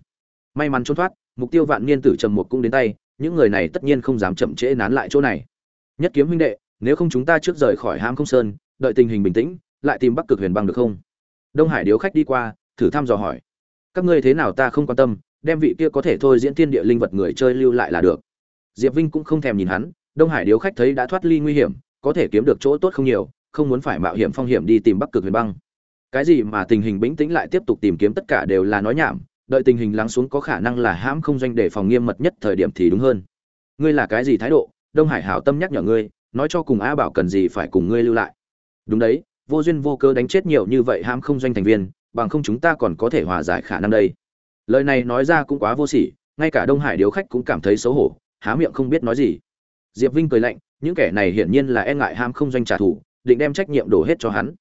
May mắn trốn thoát, mục tiêu vạn niên tử trầm một cũng đến tay, những người này tất nhiên không dám chậm trễ nán lại chỗ này. Nhất kiếm huynh đệ, nếu không chúng ta trước rời khỏi hãm không sơn, đợi tình hình bình tĩnh, lại tìm bắc cực huyền băng được không? Đông hải điếu khách đi qua, thử thăm dò hỏi. Các ngươi thế nào ta không quan tâm, đem vị kia có thể thôi diễn thiên địa linh vật người chơi lưu lại là được. Diệp vinh cũng không thèm nhìn hắn, đông hải điếu khách thấy đã thoát ly nguy hiểm có thể kiếm được chỗ tốt không nhiều, không muốn phải mạo hiểm phong hiểm đi tìm bắc cực huyền băng. Cái gì mà tình hình bình tĩnh lại tiếp tục tìm kiếm tất cả đều là nói nhảm, đợi tình hình lắng xuống có khả năng là hãm không doanh để phòng nghiêm mật nhất thời điểm thì đúng hơn. Ngươi là cái gì thái độ? Đông hải hảo tâm nhắc nhở ngươi, nói cho cùng a bảo cần gì phải cùng ngươi lưu lại. Đúng đấy, vô duyên vô cơ đánh chết nhiều như vậy hãm không doanh thành viên, bằng không chúng ta còn có thể hòa giải khả năng đây. Lời này nói ra cũng quá vô sỉ, ngay cả đông hải điếu khách cũng cảm thấy xấu hổ, há miệng không biết nói gì. Diệp vinh cười lạnh những kẻ này hiển nhiên là e ngại ham không doanh trả thù định đem trách nhiệm đổ hết cho hắn.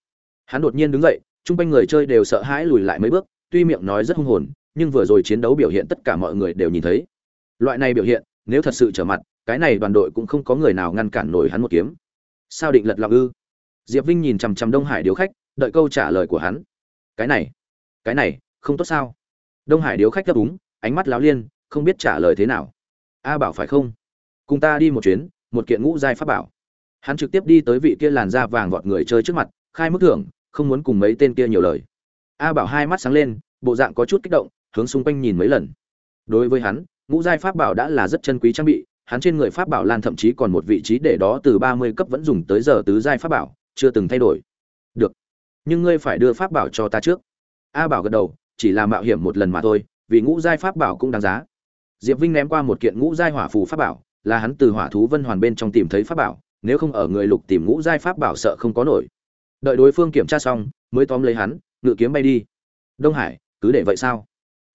Hắn đột nhiên đứng dậy chung quanh người chơi đều sợ hãi lùi lại mấy bước tuy miệng nói rất hung hồn nhưng vừa rồi chiến đấu biểu hiện tất cả mọi người đều nhìn thấy. Loại này biểu hiện nếu thật sự trở mặt cái này đoàn đội cũng không có người nào ngăn cản nổi hắn một kiếm. Sao định lật lọc ư? Diệp vinh nhìn chằm chằm đông hải điếu khách đợi câu trả lời của hắn. Cái này cái này không tốt sao? Đông hải điếu khách đáp ứng, ánh mắt láo liên không biết trả lời thế nào. A bảo phải không? Cùng ta đi một chuyến một kiện ngũ giai pháp bảo. Hắn trực tiếp đi tới vị kia làn da vàng vọt người chơi trước mặt, khai mức thưởng, không muốn cùng mấy tên kia nhiều lời. A bảo hai mắt sáng lên, bộ dạng có chút kích động, hướng xung quanh nhìn mấy lần. Đối với hắn, ngũ giai pháp bảo đã là rất chân quý trang bị, hắn trên người pháp bảo lan thậm chí còn một vị trí để đó từ ba mươi cấp vẫn dùng tới giờ tứ giai pháp bảo, chưa từng thay đổi. Được, nhưng ngươi phải đưa pháp bảo cho ta trước. A bảo gật đầu, chỉ là mạo hiểm một lần mà thôi, vì ngũ giai pháp bảo cũng đáng giá. Diệp vinh ném qua một kiện ngũ giai hỏa phù pháp bảo là hắn từ hỏa thú vân hoàn bên trong tìm thấy pháp bảo, nếu không ở người lục tìm ngũ giai pháp bảo sợ không có nổi. Đợi đối phương kiểm tra xong, mới tóm lấy hắn, ngự kiếm bay đi. Đông hải, cứ để vậy sao?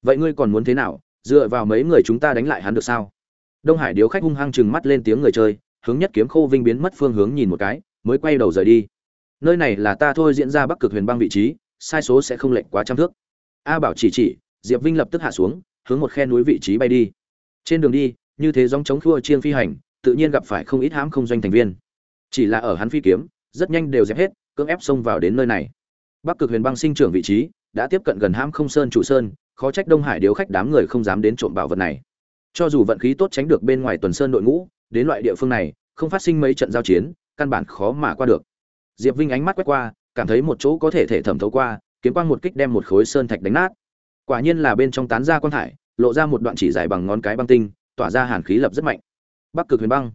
Vậy ngươi còn muốn thế nào, dựa vào mấy người chúng ta đánh lại hắn được sao? Đông hải điếu khách hung hăng chừng mắt lên tiếng người chơi, hướng nhất kiếm khô vinh biến mất phương hướng nhìn một cái, mới quay đầu rời đi. Nơi này là ta thôi diễn ra bắc cực huyền băng vị trí, sai số sẽ không lệch quá trăm thước. A bảo chỉ chỉ, diệp vinh lập tức hạ xuống, hướng một khe núi vị trí bay đi. Trên đường đi như thế dòng chống khua chiên phi hành, tự nhiên gặp phải không ít hãm không doanh thành viên. Chỉ là ở hắn phi kiếm, rất nhanh đều dẹp hết, cưỡng ép xông vào đến nơi này. Bắc cực huyền băng sinh trưởng vị trí, đã tiếp cận gần hãm không sơn chủ sơn, khó trách đông hải điếu khách đám người không dám đến trộm bảo vật này. Cho dù vận khí tốt tránh được bên ngoài tuần sơn đội ngũ, đến loại địa phương này, không phát sinh mấy trận giao chiến, căn bản khó mà qua được. Diệp vinh ánh mắt quét qua, cảm thấy một chỗ có thể thể thẩm thấu qua, kiếm quang một kích đem một khối sơn thạch đánh nát. Quả nhiên là bên trong tán ra quan thải, lộ ra một đoạn chỉ dài bằng ngón cái băng tinh tỏa ra hàn khí lập rất mạnh. Bắc cực huyền băng.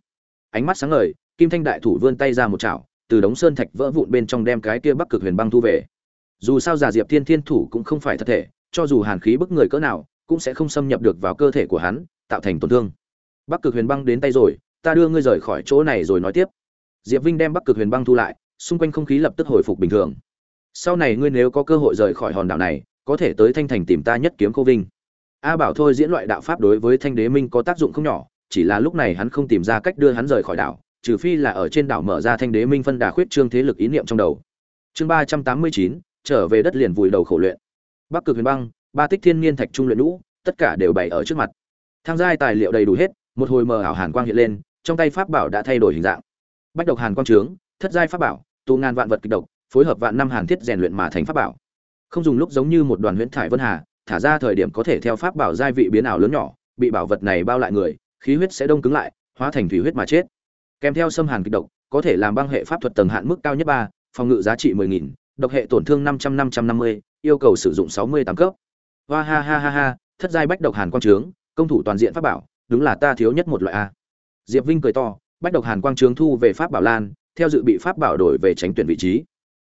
Ánh mắt sáng ngời, kim thanh đại thủ vươn tay ra một chảo, từ đống sơn thạch vỡ vụn bên trong đem cái kia bắc cực huyền băng thu về. Dù sao giả diệp thiên thiên thủ cũng không phải thật thể, cho dù hàn khí bức người cỡ nào, cũng sẽ không xâm nhập được vào cơ thể của hắn, tạo thành tổn thương. Bắc cực huyền băng đến tay rồi, ta đưa ngươi rời khỏi chỗ này rồi nói tiếp. Diệp vinh đem bắc cực huyền băng thu lại, xung quanh không khí lập tức hồi phục bình thường. Sau này ngươi nếu có cơ hội rời khỏi hòn đảo này, có thể tới thanh thành tìm ta nhất kiếm cô vinh a bảo thôi diễn loại đạo pháp đối với thanh đế minh có tác dụng không nhỏ, chỉ là lúc này hắn không tìm ra cách đưa hắn rời khỏi đảo, trừ phi là ở trên đảo mở ra thanh đế minh phân đà khuyết trương thế lực ý niệm trong đầu. Chương ba trăm tám mươi chín, trở về đất liền vùi đầu khổ luyện. Bắc cực huyền băng, ba tích thiên niên thạch trung luyện ngũ tất cả đều bày ở trước mặt. Thang giai tài liệu đầy đủ hết, một hồi mờ ảo hàn quang hiện lên, trong tay pháp bảo đã thay đổi hình dạng. Bách độc hàn quang trướng, thất giai pháp bảo, tu ngàn vạn vật kịch độc, phối hợp vạn năm hàn thiết rèn luyện mà thành pháp bảo. Không dùng lúc giống như một đoàn huyễn thải vân hà thả ra thời điểm có thể theo pháp bảo giai vị biến ảo lớn nhỏ, bị bảo vật này bao lại người, khí huyết sẽ đông cứng lại, hóa thành thủy huyết mà chết. Kèm theo xâm hàn kịch độc, có thể làm băng hệ pháp thuật tầng hạn mức cao nhất ba, phòng ngự giá trị mười nghìn, độc hệ tổn thương năm trăm năm trăm năm mươi, yêu cầu sử dụng sáu mươi tám cấp. Hoa ha ha ha ha, thất giai bách độc hàn quang trướng, công thủ toàn diện pháp bảo, đúng là ta thiếu nhất một loại a. Diệp vinh cười to, bách độc hàn quang trướng thu về pháp bảo lan, theo dự bị pháp bảo đổi về tránh tuyển vị trí.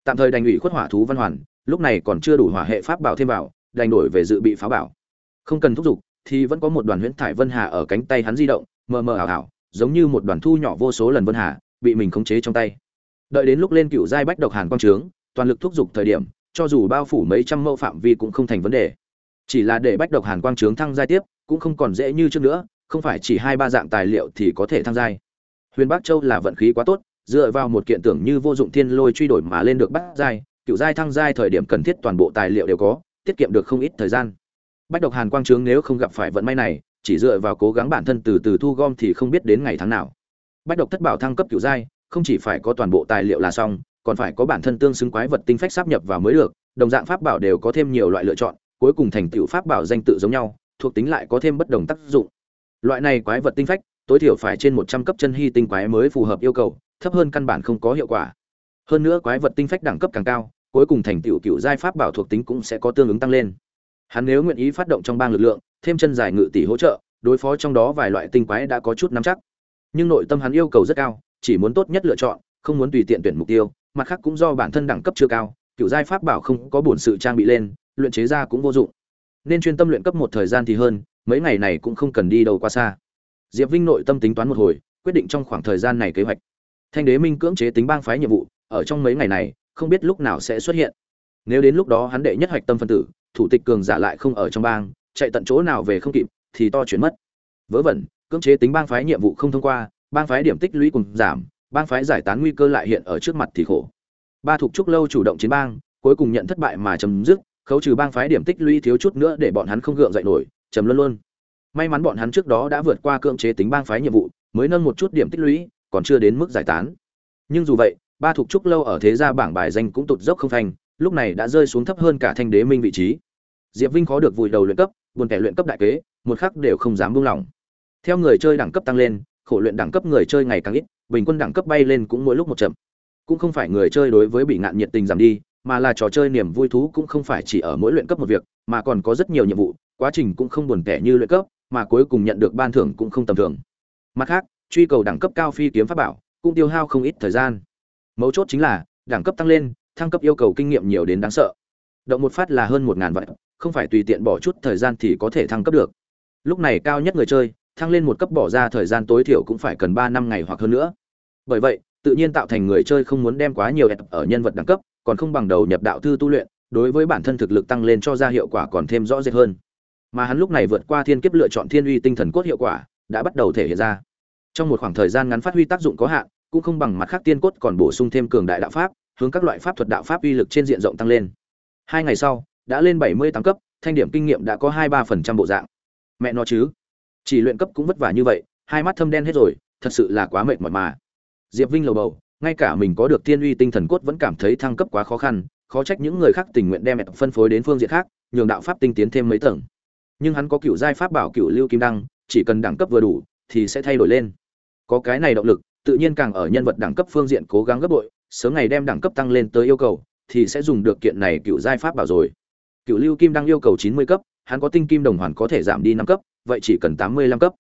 Tạm thời đành ủy khuất hỏa thú văn hoàn, lúc này còn chưa đủ hỏa hệ pháp bảo thêm vào đành đổi về dự bị pháo bảo. Không cần thúc giục, thì vẫn có một đoàn huyễn thải vân hà ở cánh tay hắn di động, mờ mờ ảo ảo, giống như một đoàn thu nhỏ vô số lần vân hà, bị mình khống chế trong tay. Đợi đến lúc lên cựu giai bách độc hàn quang trướng, toàn lực thúc giục thời điểm, cho dù bao phủ mấy trăm mẫu phạm vi cũng không thành vấn đề. Chỉ là để bách độc hàn quang trướng thăng giai tiếp, cũng không còn dễ như trước nữa, không phải chỉ hai ba dạng tài liệu thì có thể thăng giai. Huyền bắc châu là vận khí quá tốt, dựa vào một kiện tưởng như vô dụng thiên lôi truy đổi mà lên được bắt giai, cựu giai thăng giai thời điểm cần thiết toàn bộ tài liệu đều có tiết kiệm được không ít thời gian. Bách độc hàn quang trướng nếu không gặp phải vận may này, chỉ dựa vào cố gắng bản thân từ từ thu gom thì không biết đến ngày tháng nào. Bách độc thất bảo thăng cấp cửu giai, không chỉ phải có toàn bộ tài liệu là xong, còn phải có bản thân tương xứng quái vật tinh phách sáp nhập vào mới được, đồng dạng pháp bảo đều có thêm nhiều loại lựa chọn, cuối cùng thành tựu pháp bảo danh tự giống nhau, thuộc tính lại có thêm bất đồng tác dụng. Loại này quái vật tinh phách, tối thiểu phải trên một trăm cấp chân hy tinh quái mới phù hợp yêu cầu, thấp hơn căn bản không có hiệu quả. Hơn nữa quái vật tinh phách đẳng cấp càng cao cuối cùng thành tựu cựu giai pháp bảo thuộc tính cũng sẽ có tương ứng tăng lên. Hắn nếu nguyện ý phát động trong bang lực lượng, thêm chân dài ngự tỷ hỗ trợ, đối phó trong đó vài loại tinh quái đã có chút nắm chắc. Nhưng nội tâm hắn yêu cầu rất cao, chỉ muốn tốt nhất lựa chọn, không muốn tùy tiện tuyển mục tiêu, mặt khác cũng do bản thân đẳng cấp chưa cao cựu giai pháp bảo không có bổn sự trang bị lên, luyện chế ra cũng vô dụng. Nên chuyên tâm luyện cấp một thời gian thì hơn, mấy ngày này cũng không cần đi đâu quá xa. Diệp vinh nội tâm tính toán một hồi, quyết định trong khoảng thời gian này kế hoạch. Thanh đế minh cưỡng chế tính bang phái nhiệm vụ, ở trong mấy ngày này không biết lúc nào sẽ xuất hiện. Nếu đến lúc đó hắn đệ nhất hoạch tâm phân tử, thủ tịch cường giả lại không ở trong bang, chạy tận chỗ nào về không kịp, thì to chuyển mất. Vớ vẩn, cưỡng chế tính bang phái nhiệm vụ không thông qua, bang phái điểm tích lũy cùng giảm, bang phái giải tán nguy cơ lại hiện ở trước mặt thì khổ. Ba thuộc trúc lâu chủ động chiến bang, cuối cùng nhận thất bại mà chấm dứt, khấu trừ bang phái điểm tích lũy thiếu chút nữa để bọn hắn không gượng dậy nổi, chấm luôn luôn. May mắn bọn hắn trước đó đã vượt qua cưỡng chế tính bang phái nhiệm vụ, mới nâng một chút điểm tích lũy, còn chưa đến mức giải tán. Nhưng dù vậy ba thuộc trúc lâu ở thế gia bảng bài danh cũng tụt dốc không thành lúc này đã rơi xuống thấp hơn cả thanh đế minh vị trí. Diệp vinh khó được vùi đầu luyện cấp, buồn kẻ luyện cấp đại kế, một khắc đều không dám buông lỏng. Theo người chơi đẳng cấp tăng lên, khổ luyện đẳng cấp người chơi ngày càng ít, bình quân đẳng cấp bay lên cũng mỗi lúc một chậm. Cũng không phải người chơi đối với bị ngạn nhiệt tình giảm đi, mà là trò chơi niềm vui thú cũng không phải chỉ ở mỗi luyện cấp một việc, mà còn có rất nhiều nhiệm vụ, quá trình cũng không buồn tẻ như luyện cấp, mà cuối cùng nhận được ban thưởng cũng không tầm thường. Mặt khác, truy cầu đẳng cấp cao phi kiếm pháp bảo cũng tiêu hao không ít thời gian mấu chốt chính là, đẳng cấp tăng lên, thăng cấp yêu cầu kinh nghiệm nhiều đến đáng sợ. Động một phát là hơn một ngàn vạn, không phải tùy tiện bỏ chút thời gian thì có thể thăng cấp được. Lúc này cao nhất người chơi, thăng lên một cấp bỏ ra thời gian tối thiểu cũng phải cần ba năm ngày hoặc hơn nữa. Bởi vậy, tự nhiên tạo thành người chơi không muốn đem quá nhiều đẹp ở nhân vật đẳng cấp, còn không bằng đầu nhập đạo thư tu luyện, đối với bản thân thực lực tăng lên cho ra hiệu quả còn thêm rõ rệt hơn. Mà hắn lúc này vượt qua thiên kiếp lựa chọn thiên uy tinh thần cốt hiệu quả, đã bắt đầu thể hiện ra. Trong một khoảng thời gian ngắn phát huy tác dụng có hạn cũng không bằng mặt khác tiên cốt còn bổ sung thêm cường đại đạo pháp, hướng các loại pháp thuật đạo pháp uy lực trên diện rộng tăng lên. Hai ngày sau, đã lên bảy mươi tám cấp, thanh điểm kinh nghiệm đã có hai ba phần trăm bộ dạng. Mẹ nó chứ. Chỉ luyện cấp cũng vất vả như vậy, hai mắt thâm đen hết rồi, thật sự là quá mệt mỏi mà. Diệp vinh lầu bầu, ngay cả mình có được tiên uy tinh thần cốt vẫn cảm thấy thăng cấp quá khó khăn, khó trách những người khác tình nguyện đem phân phối đến phương diện khác, nhường đạo pháp tinh tiến thêm mấy tầng. Nhưng hắn có cựu giai pháp bảo cựu lưu kim đăng, chỉ cần đẳng cấp vừa đủ, thì sẽ thay đổi lên. Có cái này động lực tự nhiên càng ở nhân vật đẳng cấp phương diện cố gắng gấp bội, sớm ngày đem đẳng cấp tăng lên tới yêu cầu, thì sẽ dùng được kiện này cựu giai pháp bảo rồi. Cựu lưu kim đang yêu cầu chín mươi cấp, hắn có tinh kim đồng hoàn có thể giảm đi năm cấp, vậy chỉ cần tám mươi lăm cấp.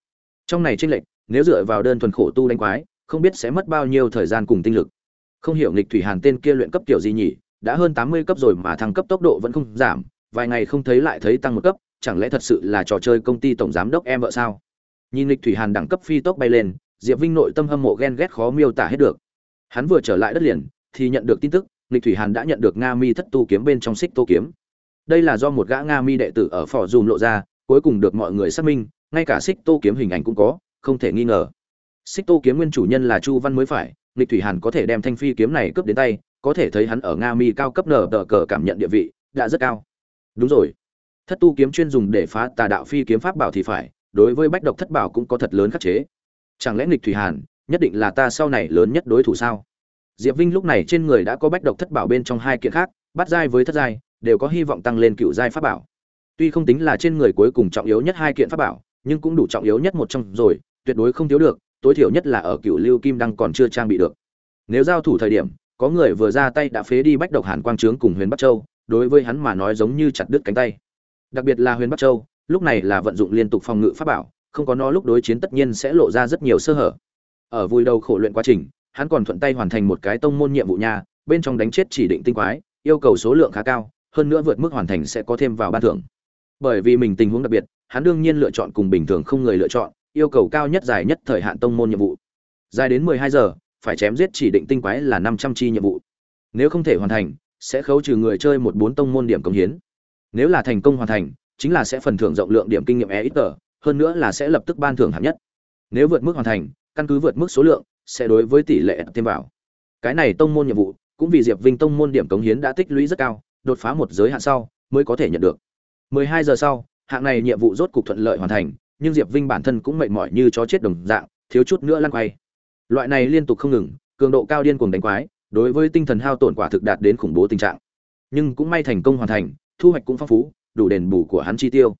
Trong này chênh lệch, nếu dựa vào đơn thuần khổ tu đánh quái, không biết sẽ mất bao nhiêu thời gian cùng tinh lực. Không hiểu nghịch thủy hàn tên kia luyện cấp kiểu gì nhỉ, đã hơn tám mươi cấp rồi mà thăng cấp tốc độ vẫn không giảm, vài ngày không thấy lại thấy tăng một cấp, chẳng lẽ thật sự là trò chơi công ty tổng giám đốc em vợ sao? Nhìn nghịch thủy hàn đẳng cấp phi tốc bay lên diệp vinh nội tâm hâm mộ ghen ghét khó miêu tả hết được. Hắn vừa trở lại đất liền, thì nhận được tin tức, lịch thủy hàn đã nhận được nga mi thất tu kiếm bên trong xích tô kiếm. Đây là do một gã nga mi đệ tử ở phò dùm lộ ra, cuối cùng được mọi người xác minh, ngay cả xích tô kiếm hình ảnh cũng có, không thể nghi ngờ. Xích tô kiếm nguyên chủ nhân là chu văn mới phải, lịch thủy hàn có thể đem thanh phi kiếm này cướp đến tay, có thể thấy hắn ở nga mi cao cấp nở tờ cờ cảm nhận địa vị, đã rất cao. Đúng rồi. Thất tu kiếm chuyên dùng để phá tà đạo phi kiếm pháp bảo thì phải, đối với bách độc thất bảo cũng có thật lớn khắc chế chẳng lẽ nghịch thủy hàn, nhất định là ta sau này lớn nhất đối thủ sao? Diệp vinh lúc này trên người đã có bách độc thất bảo bên trong hai kiện khác, bắt giai với thất giai, đều có hy vọng tăng lên cựu giai pháp bảo. Tuy không tính là trên người cuối cùng trọng yếu nhất hai kiện pháp bảo, nhưng cũng đủ trọng yếu nhất một trong rồi, tuyệt đối không thiếu được, tối thiểu nhất là ở cựu lưu kim đăng còn chưa trang bị được. Nếu giao thủ thời điểm, có người vừa ra tay đã phế đi bách độc hàn quang trướng cùng huyền bắc châu, đối với hắn mà nói giống như chặt đứt cánh tay. Đặc biệt là huyền bắc châu, lúc này là vận dụng liên tục phòng ngự pháp bảo không có nó lúc đối chiến tất nhiên sẽ lộ ra rất nhiều sơ hở. Ở vui đầu khổ luyện quá trình, hắn còn thuận tay hoàn thành một cái tông môn nhiệm vụ nha, bên trong đánh chết chỉ định tinh quái, yêu cầu số lượng khá cao, hơn nữa vượt mức hoàn thành sẽ có thêm vào ban thưởng. Bởi vì mình tình huống đặc biệt, hắn đương nhiên lựa chọn cùng bình thường không người lựa chọn, yêu cầu cao nhất dài nhất thời hạn tông môn nhiệm vụ. Dài đến mười hai giờ, phải chém giết chỉ định tinh quái là năm trăm chi nhiệm vụ. Nếu không thể hoàn thành, sẽ khấu trừ người chơi một bốn tông môn điểm công hiến. Nếu là thành công hoàn thành, chính là sẽ phần thưởng rộng lượng điểm kinh nghiệm e ít tờ hơn nữa là sẽ lập tức ban thưởng hạng nhất. Nếu vượt mức hoàn thành, căn cứ vượt mức số lượng, sẽ đối với tỷ lệ thêm vào. Cái này tông môn nhiệm vụ, cũng vì diệp vinh tông môn điểm cống hiến đã tích lũy rất cao, đột phá một giới hạn sau, mới có thể nhận được. 12 giờ sau, hạng này nhiệm vụ rốt cục thuận lợi hoàn thành, nhưng diệp vinh bản thân cũng mệt mỏi như chó chết đồng dạng, thiếu chút nữa lăn quay. Loại này liên tục không ngừng, cường độ cao điên cuồng đánh quái, đối với tinh thần hao tổn quả thực đạt đến khủng bố tình trạng. Nhưng cũng may thành công hoàn thành, thu hoạch cũng phong phú, đủ đền bù của hắn chi tiêu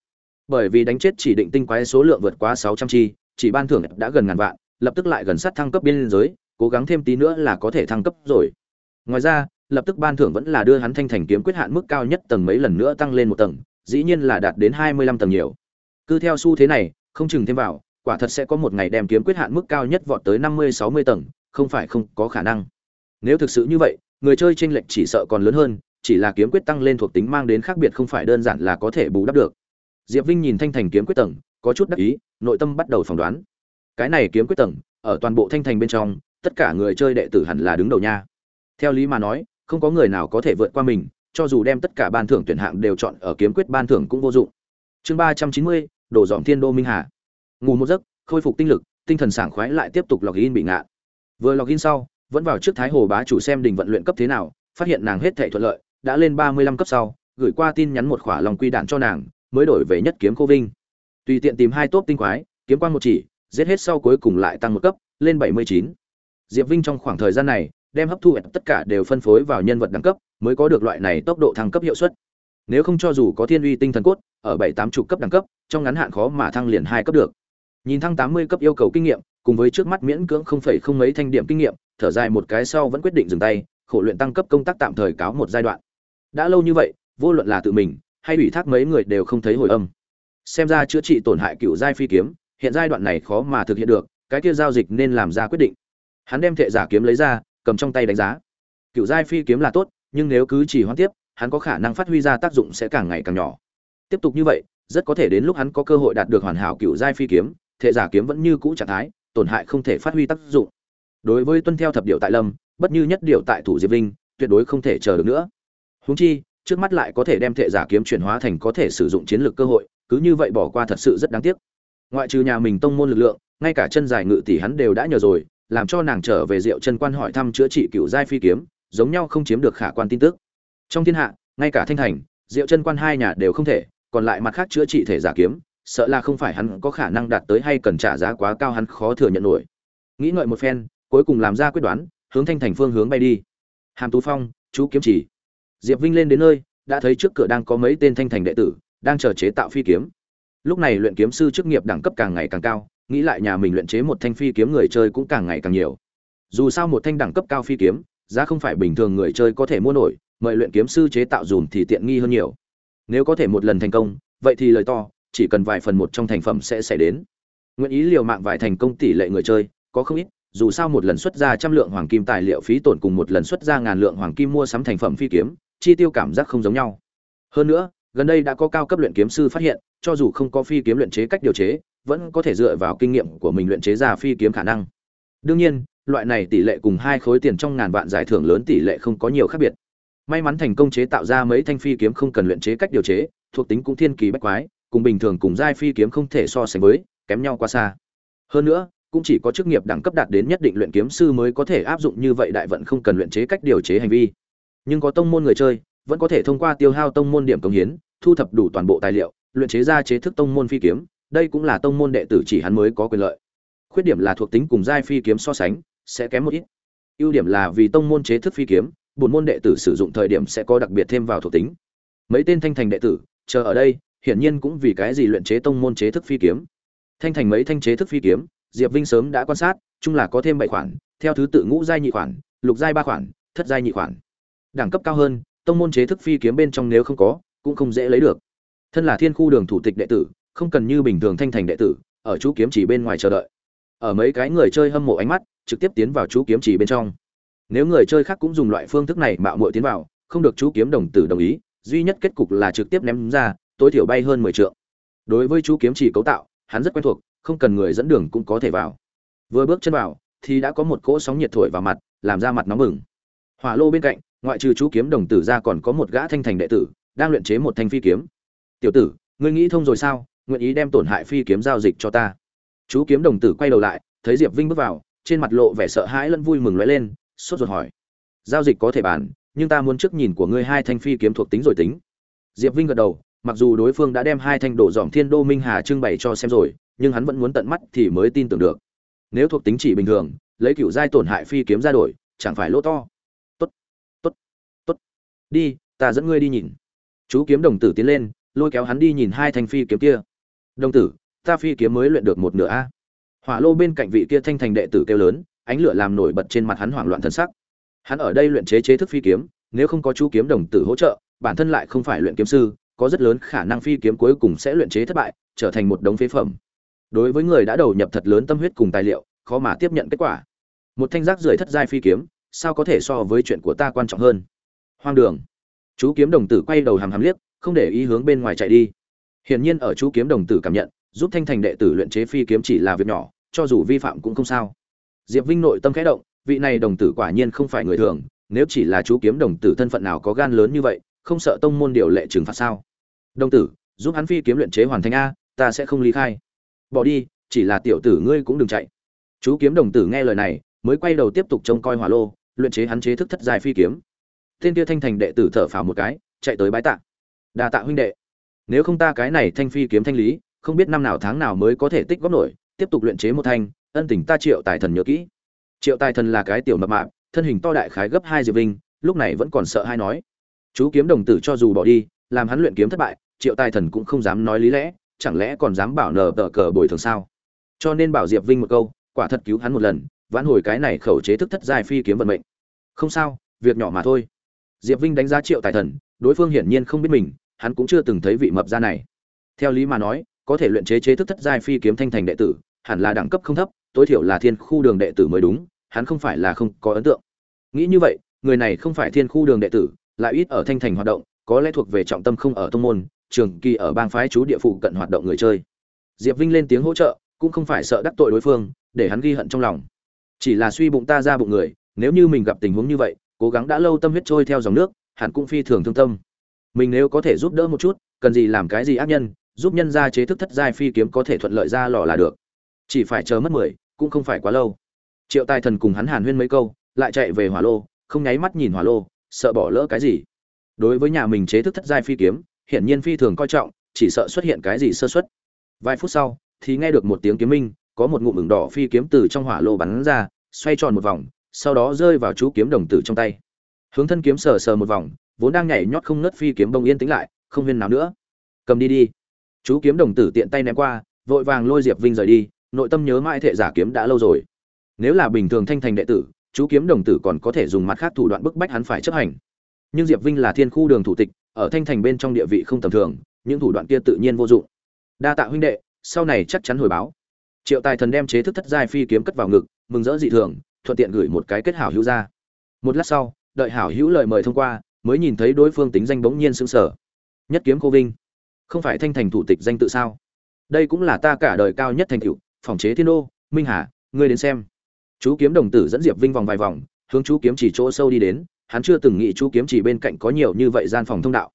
bởi vì đánh chết chỉ định tinh quái số lượng vượt quá sáu trăm chi, chỉ ban thưởng đã gần ngàn vạn, lập tức lại gần sát thăng cấp biên giới, cố gắng thêm tí nữa là có thể thăng cấp rồi. Ngoài ra, lập tức ban thưởng vẫn là đưa hắn thanh thành kiếm quyết hạn mức cao nhất tầng mấy lần nữa tăng lên một tầng, dĩ nhiên là đạt đến hai mươi lăm tầng nhiều. Cứ theo xu thế này, không chừng thêm vào, quả thật sẽ có một ngày đem kiếm quyết hạn mức cao nhất vọt tới năm mươi, sáu mươi tầng, không phải không có khả năng. Nếu thực sự như vậy, người chơi tranh lệch chỉ sợ còn lớn hơn, chỉ là kiếm quyết tăng lên thuộc tính mang đến khác biệt không phải đơn giản là có thể bù đắp được diệp vinh nhìn thanh thành kiếm quyết tầng, có chút đắc ý, nội tâm bắt đầu phỏng đoán. Cái này kiếm quyết tầng, ở toàn bộ thanh thành bên trong, tất cả người chơi đệ tử hẳn là đứng đầu nha. Theo lý mà nói, không có người nào có thể vượt qua mình, cho dù đem tất cả ban thưởng tuyển hạng đều chọn ở kiếm quyết ban thưởng cũng vô dụng. Chương ba trăm chín mươi, đổ dọn thiên đô minh hà. Ngủ một giấc, khôi phục tinh lực, tinh thần sảng khoái lại tiếp tục login bị ngạn vừa login sau, vẫn vào trước thái hồ bá chủ xem đình vận luyện cấp thế nào, phát hiện nàng hết thể thuận lợi, đã lên ba mươi lăm cấp sau, gửi qua tin nhắn một khỏa lòng quy đạn cho nàng mới đổi về nhất kiếm cô vinh. Tùy tiện tìm hai tốp tinh quái, kiếm quan một chỉ, giết hết sau cuối cùng lại tăng một cấp, lên bảy mươi chín. Diệp vinh trong khoảng thời gian này, đem hấp thu tất cả đều phân phối vào nhân vật đẳng cấp, mới có được loại này tốc độ thăng cấp hiệu suất. Nếu không cho dù có thiên uy tinh thần cốt, ở bảy tám chục cấp đẳng cấp, trong ngắn hạn khó mà thăng liền hai cấp được. Nhìn thăng tám mươi cấp yêu cầu kinh nghiệm, cùng với trước mắt miễn cưỡng không phẩy không mấy thanh điểm kinh nghiệm, thở dài một cái sau vẫn quyết định dừng tay, khổ luyện tăng cấp công tác tạm thời cáo một giai đoạn. Đã lâu như vậy, vô luận là tự mình hay ủy thác mấy người đều không thấy hồi âm. Xem ra chữa trị tổn hại cựu giai phi kiếm, hiện giai đoạn này khó mà thực hiện được, cái kia giao dịch nên làm ra quyết định. Hắn đem thệ giả kiếm lấy ra, cầm trong tay đánh giá. Cựu giai phi kiếm là tốt, nhưng nếu cứ chỉ hoãn tiếp, hắn có khả năng phát huy ra tác dụng sẽ càng ngày càng nhỏ. Tiếp tục như vậy, rất có thể đến lúc hắn có cơ hội đạt được hoàn hảo cựu giai phi kiếm, thệ giả kiếm vẫn như cũ trạng thái, tổn hại không thể phát huy tác dụng. Đối với tuân theo thập điệu tại lâm, bất như nhất điệu tại thủ diệp linh, tuyệt đối không thể chờ được nữa. Huống chi trước mắt lại có thể đem thệ giả kiếm chuyển hóa thành có thể sử dụng chiến lược cơ hội, cứ như vậy bỏ qua thật sự rất đáng tiếc. Ngoại trừ nhà mình tông môn lực lượng, ngay cả chân dài ngự tỷ hắn đều đã nhờ rồi, làm cho nàng trở về rượu chân quan hỏi thăm chữa trị cựu giai phi kiếm, giống nhau không chiếm được khả quan tin tức. Trong thiên hạ, ngay cả thanh thành rượu chân quan hai nhà đều không thể, còn lại mặt khác chữa trị thể giả kiếm, sợ là không phải hắn có khả năng đạt tới hay cần trả giá quá cao hắn khó thừa nhận nổi. Nghĩ ngợi một phen, cuối cùng làm ra quyết đoán, hướng thanh thành phương hướng bay đi. Hàm tú phong, chú kiếm chỉ diệp vinh lên đến nơi, đã thấy trước cửa đang có mấy tên thanh thành đệ tử, đang chờ chế tạo phi kiếm. Lúc này luyện kiếm sư chức nghiệp đẳng cấp càng ngày càng cao, nghĩ lại nhà mình luyện chế một thanh phi kiếm người chơi cũng càng ngày càng nhiều. Dù sao một thanh đẳng cấp cao phi kiếm, giá không phải bình thường người chơi có thể mua nổi, mời luyện kiếm sư chế tạo dùm thì tiện nghi hơn nhiều. Nếu có thể một lần thành công, vậy thì lời to, chỉ cần vài phần một trong thành phẩm sẽ xảy đến. Nguyện ý liều mạng vài thành công tỷ lệ người chơi, có không ít, dù sao một lần xuất ra trăm lượng hoàng kim tài liệu phí tổn cùng một lần xuất ra ngàn lượng hoàng kim mua sắm thành phẩm phi kiếm chi tiêu cảm giác không giống nhau. Hơn nữa, gần đây đã có cao cấp luyện kiếm sư phát hiện, cho dù không có phi kiếm luyện chế cách điều chế, vẫn có thể dựa vào kinh nghiệm của mình luyện chế ra phi kiếm khả năng. Đương nhiên, loại này tỷ lệ cùng hai khối tiền trong ngàn vạn giải thưởng lớn tỷ lệ không có nhiều khác biệt. May mắn thành công chế tạo ra mấy thanh phi kiếm không cần luyện chế cách điều chế, thuộc tính cũng thiên kỳ bách quái, cùng bình thường cùng giai phi kiếm không thể so sánh với, kém nhau quá xa. Hơn nữa, cũng chỉ có chức nghiệp đẳng cấp đạt đến nhất định luyện kiếm sư mới có thể áp dụng như vậy đại vận không cần luyện chế cách điều chế hành vi nhưng có tông môn người chơi, vẫn có thể thông qua tiêu hao tông môn điểm công hiến, thu thập đủ toàn bộ tài liệu, luyện chế ra chế thức tông môn phi kiếm. Đây cũng là tông môn đệ tử chỉ hắn mới có quyền lợi. Khuyết điểm là thuộc tính cùng giai phi kiếm so sánh, sẽ kém một ít. Ưu điểm là vì tông môn chế thức phi kiếm bốn môn đệ tử sử dụng thời điểm sẽ có đặc biệt thêm vào thuộc tính. Mấy tên thanh thành đệ tử, chờ ở đây, hiển nhiên cũng vì cái gì luyện chế tông môn chế thức phi kiếm. Thanh thành mấy thanh chế thức phi kiếm, diệp vinh sớm đã quan sát, chung là có thêm bảy khoản, theo thứ tự ngũ giai nhị khoản, lục giai ba khoản, thất giai nhị khoản đẳng cấp cao hơn, tông môn chế thức phi kiếm bên trong nếu không có, cũng không dễ lấy được. Thân là thiên khu đường thủ tịch đệ tử, không cần như bình thường thanh thành đệ tử, ở chú kiếm chỉ bên ngoài chờ đợi. Ở mấy cái người chơi hâm mộ ánh mắt, trực tiếp tiến vào chú kiếm chỉ bên trong. Nếu người chơi khác cũng dùng loại phương thức này mạo muội tiến vào, không được chú kiếm đồng tử đồng ý, duy nhất kết cục là trực tiếp ném ra, tối thiểu bay hơn mười trượng. Đối với chú kiếm chỉ cấu tạo, hắn rất quen thuộc, không cần người dẫn đường cũng có thể vào. Vừa bước chân vào, thì đã có một cỗ sóng nhiệt thổi vào mặt, làm ra mặt nóng bừng. Hỏa lô bên cạnh ngoại trừ chú kiếm đồng tử ra còn có một gã thanh thành đệ tử, đang luyện chế một thanh phi kiếm. Tiểu tử, ngươi nghĩ thông rồi sao? Nguyện ý đem tổn hại phi kiếm giao dịch cho ta. Chú kiếm đồng tử quay đầu lại, thấy diệp vinh bước vào, trên mặt lộ vẻ sợ hãi lẫn vui mừng lóe lên, sốt ruột hỏi. Giao dịch có thể bàn, nhưng ta muốn trước nhìn của ngươi hai thanh phi kiếm thuộc tính rồi tính. Diệp vinh gật đầu, mặc dù đối phương đã đem hai thanh đổ dòm thiên đô minh hà trưng bày cho xem rồi, nhưng hắn vẫn muốn tận mắt thì mới tin tưởng được. Nếu thuộc tính chỉ bình thường, lấy cựu giai tổn hại phi kiếm ra đổi, chẳng phải lỗ to đi, ta dẫn ngươi đi nhìn. Chú kiếm đồng tử tiến lên, lôi kéo hắn đi nhìn hai thanh phi kiếm kia. Đồng tử, ta phi kiếm mới luyện được một nửa a. Hỏa lô bên cạnh vị kia thanh thành đệ tử kêu lớn, ánh lửa làm nổi bật trên mặt hắn hoảng loạn thân sắc. Hắn ở đây luyện chế chế thức phi kiếm, nếu không có chú kiếm đồng tử hỗ trợ, bản thân lại không phải luyện kiếm sư, có rất lớn khả năng phi kiếm cuối cùng sẽ luyện chế thất bại, trở thành một đống phế phẩm. Đối với người đã đầu nhập thật lớn tâm huyết cùng tài liệu, khó mà tiếp nhận kết quả. Một thanh giác rưởi thất giai phi kiếm, sao có thể so với chuyện của ta quan trọng hơn? Hoang đường. Chú kiếm đồng tử quay đầu hàm hàm liếc, không để ý hướng bên ngoài chạy đi. Hiển nhiên ở chú kiếm đồng tử cảm nhận, giúp thanh thành đệ tử luyện chế phi kiếm chỉ là việc nhỏ, cho dù vi phạm cũng không sao. Diệp vinh nội tâm khẽ động, vị này đồng tử quả nhiên không phải người thường, nếu chỉ là chú kiếm đồng tử thân phận nào có gan lớn như vậy, không sợ tông môn điều lệ trừng phạt sao? Đồng tử, giúp hắn phi kiếm luyện chế hoàn thành a, ta sẽ không ly khai. Bỏ đi, chỉ là tiểu tử ngươi cũng đừng chạy. Chú kiếm đồng tử nghe lời này, mới quay đầu tiếp tục trông coi hỏa lô, luyện chế hắn chế thức thất dài phi kiếm tên kia thanh thành đệ tử thở phào một cái, chạy tới bái tạ. Đa tạ huynh đệ. Nếu không ta cái này thanh phi kiếm thanh lý, không biết năm nào tháng nào mới có thể tích góp nổi, tiếp tục luyện chế một thanh, ân tình ta triệu tài thần nhớ kỹ. Triệu tài thần là cái tiểu mập mạp, thân hình to đại khái gấp hai diệp vinh, lúc này vẫn còn sợ hai nói. Chú kiếm đồng tử cho dù bỏ đi, làm hắn luyện kiếm thất bại, triệu tài thần cũng không dám nói lý lẽ, chẳng lẽ còn dám bảo nờ tờ cờ bồi thường sao? Cho nên bảo diệp vinh một câu, quả thật cứu hắn một lần, vãn hồi cái này khẩu chế thức thất giai phi kiếm vận mệnh. Không sao, việc nhỏ mà thôi diệp vinh đánh giá triệu tài thần, đối phương hiển nhiên không biết mình, hắn cũng chưa từng thấy vị mập gia này. Theo lý mà nói, có thể luyện chế chế thức thất giai phi kiếm thanh thành đệ tử, hẳn là đẳng cấp không thấp, tối thiểu là thiên khu đường đệ tử mới đúng, hắn không phải là không có ấn tượng. Nghĩ như vậy, người này không phải thiên khu đường đệ tử, lại ít ở thanh thành hoạt động, có lẽ thuộc về trọng tâm không ở tông môn, trường kỳ ở bang phái chú địa phụ cận hoạt động người chơi. Diệp vinh lên tiếng hỗ trợ, cũng không phải sợ đắc tội đối phương, để hắn ghi hận trong lòng. Chỉ là suy bụng ta ra bụng người, nếu như mình gặp tình huống như vậy cố gắng đã lâu tâm huyết trôi theo dòng nước hắn cũng phi thường thương tâm. Mình nếu có thể giúp đỡ một chút, cần gì làm cái gì ác nhân, giúp nhân ra chế thức thất giai phi kiếm có thể thuận lợi ra lò là được. Chỉ phải chờ mất mười, cũng không phải quá lâu. Triệu tài thần cùng hắn hàn huyên mấy câu, lại chạy về hỏa lô, không nháy mắt nhìn hỏa lô, sợ bỏ lỡ cái gì. Đối với nhà mình chế thức thất giai phi kiếm, hiển nhiên phi thường coi trọng, chỉ sợ xuất hiện cái gì sơ xuất vài phút sau, thì nghe được một tiếng kiếm minh, có một ngụm ửng đỏ phi kiếm từ trong hỏa lô bắn ra, xoay tròn một vòng sau đó rơi vào chú kiếm đồng tử trong tay. Hướng thân kiếm sờ sờ một vòng, vốn đang nhảy nhót không ngớt phi kiếm bông yên tĩnh lại, không viên nào nữa. Cầm đi đi. Chú kiếm đồng tử tiện tay ném qua, vội vàng lôi diệp vinh rời đi, nội tâm nhớ mãi thệ giả kiếm đã lâu rồi. Nếu là bình thường thanh thành đệ tử, chú kiếm đồng tử còn có thể dùng mặt khác thủ đoạn bức bách hắn phải chấp hành. Nhưng diệp vinh là thiên khu đường thủ tịch, ở thanh thành bên trong địa vị không tầm thường, những thủ đoạn kia tự nhiên vô dụng. Đa tạ huynh đệ, sau này chắc chắn hồi báo. Triệu tài thần đem chế thức thất giai phi kiếm cất vào ngực, mừng rỡ dị thường thuận tiện gửi một cái kết hảo hữu ra. Một lát sau, đợi hảo hữu lời mời thông qua, mới nhìn thấy đối phương tính danh bỗng nhiên sững sờ. Nhất kiếm cô vinh. Không phải thanh thành thủ tịch danh tự sao? Đây cũng là ta cả đời cao nhất thành tựu, phòng chế thiên đô, minh hà, ngươi đến xem. Chú kiếm đồng tử dẫn diệp vinh vòng vài vòng, hướng chú kiếm chỉ chỗ sâu đi đến, hắn chưa từng nghĩ chú kiếm chỉ bên cạnh có nhiều như vậy gian phòng thông đạo.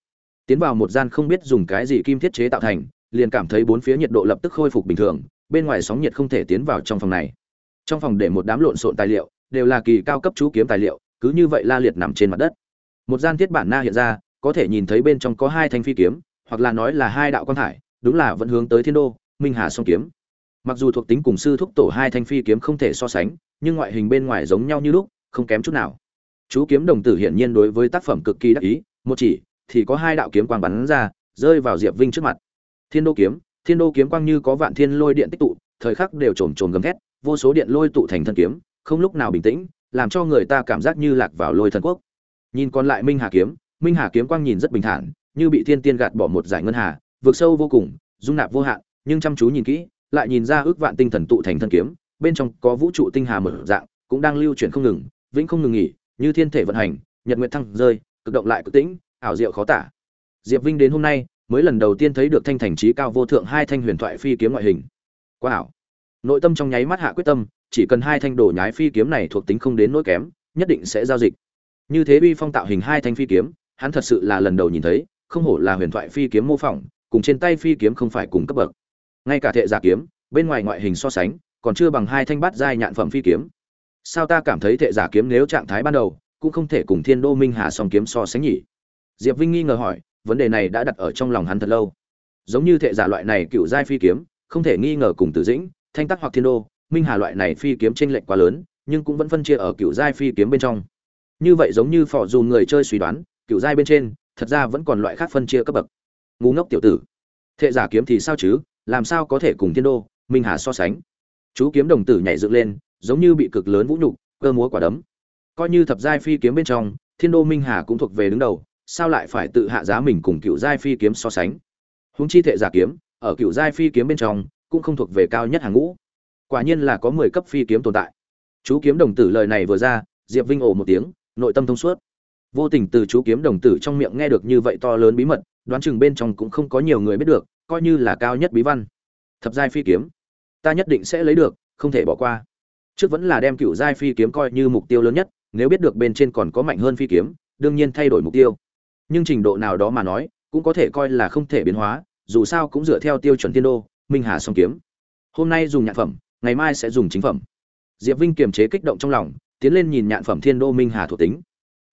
Tiến vào một gian không biết dùng cái gì kim thiết chế tạo thành, liền cảm thấy bốn phía nhiệt độ lập tức khôi phục bình thường, bên ngoài sóng nhiệt không thể tiến vào trong phòng này trong phòng để một đám lộn xộn tài liệu, đều là kỳ cao cấp chú kiếm tài liệu, cứ như vậy la liệt nằm trên mặt đất. Một gian thiết bản na hiện ra, có thể nhìn thấy bên trong có hai thanh phi kiếm, hoặc là nói là hai đạo quan thải, đúng là vẫn hướng tới thiên đô, minh hà song kiếm. Mặc dù thuộc tính cùng sư thúc tổ hai thanh phi kiếm không thể so sánh, nhưng ngoại hình bên ngoài giống nhau như lúc, không kém chút nào. Chú kiếm đồng tử hiển nhiên đối với tác phẩm cực kỳ đắc ý, một chỉ, thì có hai đạo kiếm quang bắn ra, rơi vào diệp vinh trước mặt. Thiên đô kiếm, thiên đô kiếm quang như có vạn thiên lôi điện tích tụ, thời khắc đều trồm trồm gầm thét vô số điện lôi tụ thành thân kiếm, không lúc nào bình tĩnh, làm cho người ta cảm giác như lạc vào lôi thần quốc. Nhìn còn lại minh hà kiếm, minh hà kiếm quang nhìn rất bình thản, như bị thiên tiên gạt bỏ một giải ngân hà vượt sâu vô cùng, dung nạp vô hạn, nhưng chăm chú nhìn kỹ, lại nhìn ra ước vạn tinh thần tụ thành thân kiếm, bên trong có vũ trụ tinh hà mở dạng, cũng đang lưu chuyển không ngừng, vĩnh không ngừng nghỉ, như thiên thể vận hành, nhật nguyện thăng rơi, cực động lại cực tĩnh, ảo diệu khó tả. Diệp vinh đến hôm nay, mới lần đầu tiên thấy được thanh thành trí cao vô thượng hai thanh huyền thoại phi kiếm ngoại hình. Quá ảo nội tâm trong nháy mắt hạ quyết tâm, chỉ cần hai thanh đổ nhái phi kiếm này thuộc tính không đến nỗi kém, nhất định sẽ giao dịch. Như thế uy phong tạo hình hai thanh phi kiếm, hắn thật sự là lần đầu nhìn thấy, không hổ là huyền thoại phi kiếm mô phỏng, cùng trên tay phi kiếm không phải cùng cấp bậc. Ngay cả thệ giả kiếm, bên ngoài ngoại hình so sánh, còn chưa bằng hai thanh bát giai nhạn phẩm phi kiếm. Sao ta cảm thấy thệ giả kiếm nếu trạng thái ban đầu, cũng không thể cùng thiên đô minh hà song kiếm so sánh nhỉ? Diệp vinh nghi ngờ hỏi, vấn đề này đã đặt ở trong lòng hắn thật lâu. Giống như thệ giả loại này cựu giai phi kiếm, không thể nghi ngờ cùng tử dĩnh thanh tắc hoặc thiên đô, minh hà loại này phi kiếm tranh lệch quá lớn, nhưng cũng vẫn phân chia ở cựu giai phi kiếm bên trong. Như vậy giống như phỏ dù người chơi suy đoán cựu giai bên trên, thật ra vẫn còn loại khác phân chia cấp bậc. Ngu ngốc tiểu tử. Thệ giả kiếm thì sao chứ? Làm sao có thể cùng thiên đô, minh hà so sánh? Chú kiếm đồng tử nhảy dựng lên, giống như bị cực lớn vũ nhục, cơ múa quả đấm. Coi như thập giai phi kiếm bên trong, thiên đô, minh hà cũng thuộc về đứng đầu, sao lại phải tự hạ giá mình cùng cựu giai phi kiếm so sánh? Húng chi thệ giả kiếm, ở cựu giai phi kiếm bên trong cũng không thuộc về cao nhất hàng ngũ. Quả nhiên là có mười cấp phi kiếm tồn tại. Chú kiếm đồng tử lời này vừa ra, diệp vinh ồ một tiếng, nội tâm thông suốt. Vô tình từ chú kiếm đồng tử trong miệng nghe được như vậy to lớn bí mật, đoán chừng bên trong cũng không có nhiều người biết được, coi như là cao nhất bí văn. Thập giai phi kiếm, ta nhất định sẽ lấy được, không thể bỏ qua. Trước vẫn là đem cựu giai phi kiếm coi như mục tiêu lớn nhất, nếu biết được bên trên còn có mạnh hơn phi kiếm, đương nhiên thay đổi mục tiêu. Nhưng trình độ nào đó mà nói, cũng có thể coi là không thể biến hóa, dù sao cũng dựa theo tiêu chuẩn tiên đô minh hà song kiếm hôm nay dùng nhạn phẩm ngày mai sẽ dùng chính phẩm diệp vinh kiềm chế kích động trong lòng tiến lên nhìn nhạn phẩm thiên đô minh hà thuộc tính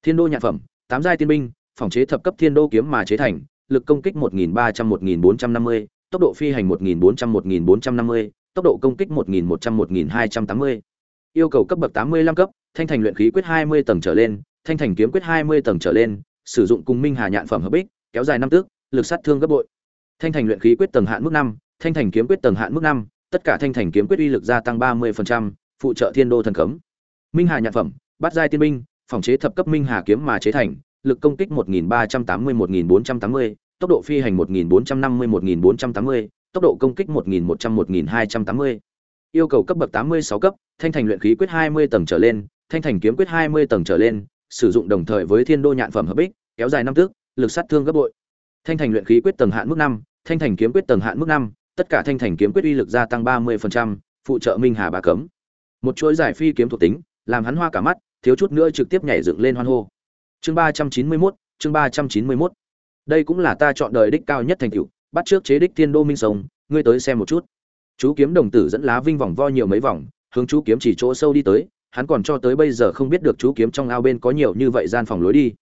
thiên đô nhạn phẩm tám giai tiên binh phòng chế thập cấp thiên đô kiếm mà chế thành lực công kích 1300-1450, tốc độ phi hành 1400-1450, tốc độ công kích 1100-1280. Yêu cầu cấp bậc 85 cấp, thanh thành luyện khí quyết 20 tầng trở lên, thanh thành kiếm quyết 20 tầng trở lên, sử dụng cùng minh hà nhạn phẩm hợp bích, kéo dài năm tước, lực sát thương gấp bội. Thanh thành luyện khí quyết tầng hạn mức 5, thanh thành kiếm quyết tầng hạn mức 5, tất cả thanh thành kiếm quyết uy lực gia tăng 30%, phụ trợ thiên đô thần cấm. Minh hà nhạn phẩm, bát giai tiên binh, phòng chế thập cấp minh hà kiếm mà chế thành, lực công kích 1380-1480, tốc độ phi hành 1450-1480, tốc độ công kích 1100-1280. Yêu cầu cấp bậc 86 cấp, thanh thành luyện khí quyết 20 tầng trở lên, thanh thành kiếm quyết 20 tầng trở lên, sử dụng đồng thời với thiên đô nhạn phẩm hợp bích, kéo dài năm tức, lực sát thương gấp bội. Thanh thành luyện khí quyết tầng hạn mức 5, thanh thành kiếm quyết tầng hạn mức 5, tất cả thanh thành kiếm quyết uy lực gia tăng 30%, phụ trợ minh hà bá cấm. Một chuỗi giải phi kiếm thuộc tính, làm hắn hoa cả mắt, thiếu chút nữa trực tiếp nhảy dựng lên hoan hô. Chương 391, chương 391. Đây cũng là ta chọn đời đích cao nhất thành tựu, bắt trước chế đích thiên đô minh sông, ngươi tới xem một chút. Chú kiếm đồng tử dẫn lá vinh vòng vo nhiều mấy vòng, hướng chú kiếm chỉ chỗ sâu đi tới, hắn còn cho tới bây giờ không biết được chú kiếm trong ao bên có nhiều như vậy gian phòng lối đi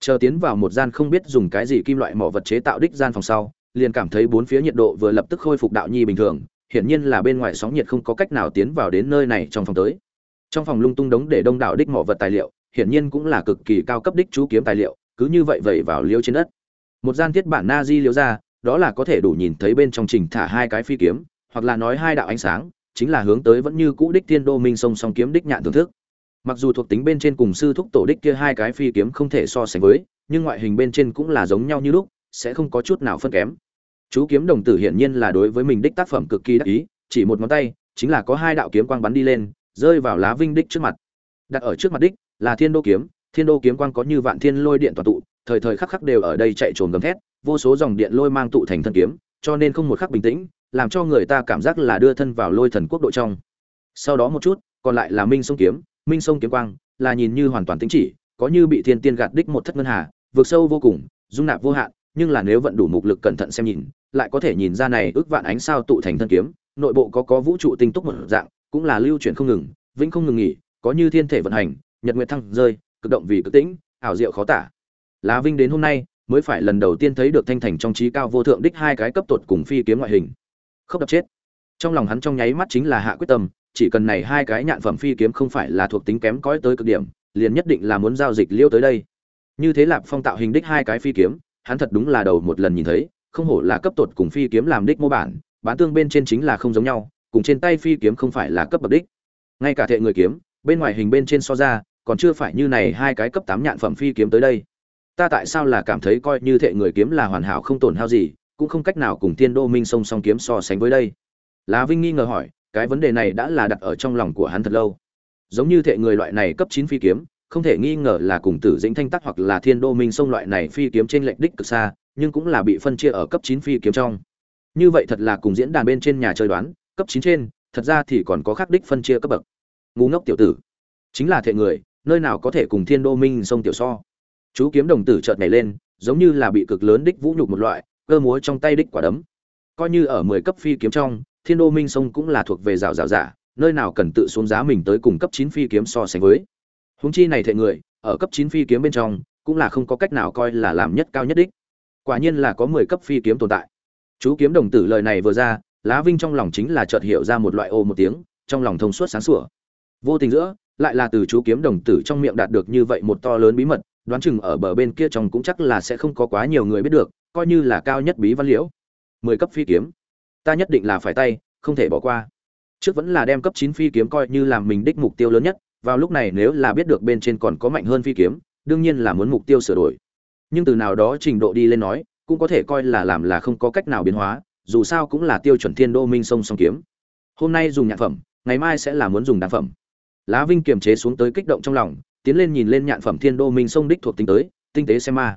chờ tiến vào một gian không biết dùng cái gì kim loại mỏ vật chế tạo đích gian phòng sau liền cảm thấy bốn phía nhiệt độ vừa lập tức khôi phục đạo nhi bình thường, hiển nhiên là bên ngoài sóng nhiệt không có cách nào tiến vào đến nơi này trong phòng tới. Trong phòng lung tung đống để đông đảo đích mỏ vật tài liệu, hiển nhiên cũng là cực kỳ cao cấp đích chú kiếm tài liệu, cứ như vậy vẩy vào liêu trên đất. Một gian thiết bản na di liêu ra, đó là có thể đủ nhìn thấy bên trong trình thả hai cái phi kiếm, hoặc là nói hai đạo ánh sáng, chính là hướng tới vẫn như cũ đích thiên đô minh song song kiếm đích nhạn thưởng thức. Mặc dù thuộc tính bên trên cùng sư thúc tổ đích kia hai cái phi kiếm không thể so sánh với, nhưng ngoại hình bên trên cũng là giống nhau như lúc, sẽ không có chút nào phân kém chú kiếm đồng tử hiển nhiên là đối với mình đích tác phẩm cực kỳ đắc ý, chỉ một ngón tay, chính là có hai đạo kiếm quang bắn đi lên, rơi vào lá vinh đích trước mặt. Đặt ở trước mặt đích là thiên đô kiếm, thiên đô kiếm quang có như vạn thiên lôi điện toàn tụ, thời thời khắc khắc đều ở đây chạy trồn gầm thét, vô số dòng điện lôi mang tụ thành thân kiếm, cho nên không một khắc bình tĩnh, làm cho người ta cảm giác là đưa thân vào lôi thần quốc độ trong. Sau đó một chút, còn lại là minh sông kiếm, minh sông kiếm quang, là nhìn như hoàn toàn tính chỉ, có như bị thiên tiên gạt đích một thất ngân hà vượt sâu vô cùng, dung nạp vô hạn nhưng là nếu vận đủ mục lực cẩn thận xem nhìn, lại có thể nhìn ra này ước vạn ánh sao tụ thành thân kiếm, nội bộ có có vũ trụ tinh túc một dạng, cũng là lưu chuyển không ngừng, vĩnh không ngừng nghỉ, có như thiên thể vận hành, nhật nguyệt thăng rơi, cực động vì cực tĩnh, ảo diệu khó tả. Lá vinh đến hôm nay, mới phải lần đầu tiên thấy được thanh thành trong trí cao vô thượng đích hai cái cấp tột cùng phi kiếm ngoại hình. Không đập chết. Trong lòng hắn trong nháy mắt chính là hạ quyết tâm, chỉ cần này hai cái nhạn phẩm phi kiếm không phải là thuộc tính kém cỏi tới cực điểm, liền nhất định là muốn giao dịch liêu tới đây. Như thế lạp phong tạo hình đích hai cái phi kiếm hắn thật đúng là đầu một lần nhìn thấy, không hổ là cấp tột cùng phi kiếm làm đích mô bản, bán tương bên trên chính là không giống nhau, cùng trên tay phi kiếm không phải là cấp bậc đích. Ngay cả thệ người kiếm, bên ngoài hình bên trên so ra, còn chưa phải như này hai cái cấp tám nhạn phẩm phi kiếm tới đây. Ta tại sao là cảm thấy coi như thệ người kiếm là hoàn hảo không tổn hao gì, cũng không cách nào cùng tiên đô minh song song kiếm so sánh với đây. Lá vinh nghi ngờ hỏi, cái vấn đề này đã là đặt ở trong lòng của hắn thật lâu. Giống như thệ người loại này cấp chín phi kiếm không thể nghi ngờ là cùng tử dĩnh thanh tắc hoặc là thiên đô minh sông loại này phi kiếm trên lệnh đích cực xa, nhưng cũng là bị phân chia ở cấp chín phi kiếm trong. Như vậy thật là cùng diễn đàn bên trên nhà chơi đoán, cấp chín trên, thật ra thì còn có khắc đích phân chia cấp bậc. Ngu ngốc tiểu tử. Chính là thệ người, nơi nào có thể cùng thiên đô minh sông tiểu so. Chú kiếm đồng tử chợt nhảy lên, giống như là bị cực lớn đích vũ nhục một loại, cơ múa trong tay đích quả đấm. Coi như ở mười cấp phi kiếm trong, thiên đô minh sông cũng là thuộc về rào rào giả, nơi nào cần tự xuống giá mình tới cùng cấp chín phi kiếm so sánh với. Huống chi này thể người, ở cấp chín phi kiếm bên trong, cũng là không có cách nào coi là làm nhất cao nhất đích. Quả nhiên là có mười cấp phi kiếm tồn tại. Chú kiếm đồng tử lời này vừa ra, lá vinh trong lòng chính là chợt hiểu ra một loại ô một tiếng, trong lòng thông suốt sáng sủa. Vô tình giữa, lại là từ chú kiếm đồng tử trong miệng đạt được như vậy một to lớn bí mật, đoán chừng ở bờ bên kia trong cũng chắc là sẽ không có quá nhiều người biết được, coi như là cao nhất bí văn liễu. Mười cấp phi kiếm. Ta nhất định là phải tay, không thể bỏ qua. Trước vẫn là đem cấp chín phi kiếm coi như làm mình đích mục tiêu lớn nhất vào lúc này nếu là biết được bên trên còn có mạnh hơn phi kiếm, đương nhiên là muốn mục tiêu sửa đổi. Nhưng từ nào đó trình độ đi lên nói, cũng có thể coi là làm là không có cách nào biến hóa, dù sao cũng là tiêu chuẩn thiên đô minh sông song kiếm. Hôm nay dùng nhạn phẩm, ngày mai sẽ là muốn dùng đạn phẩm. Lá vinh kiềm chế xuống tới kích động trong lòng, tiến lên nhìn lên nhạn phẩm thiên đô minh sông đích thuộc tính tới, tinh tế xem ma.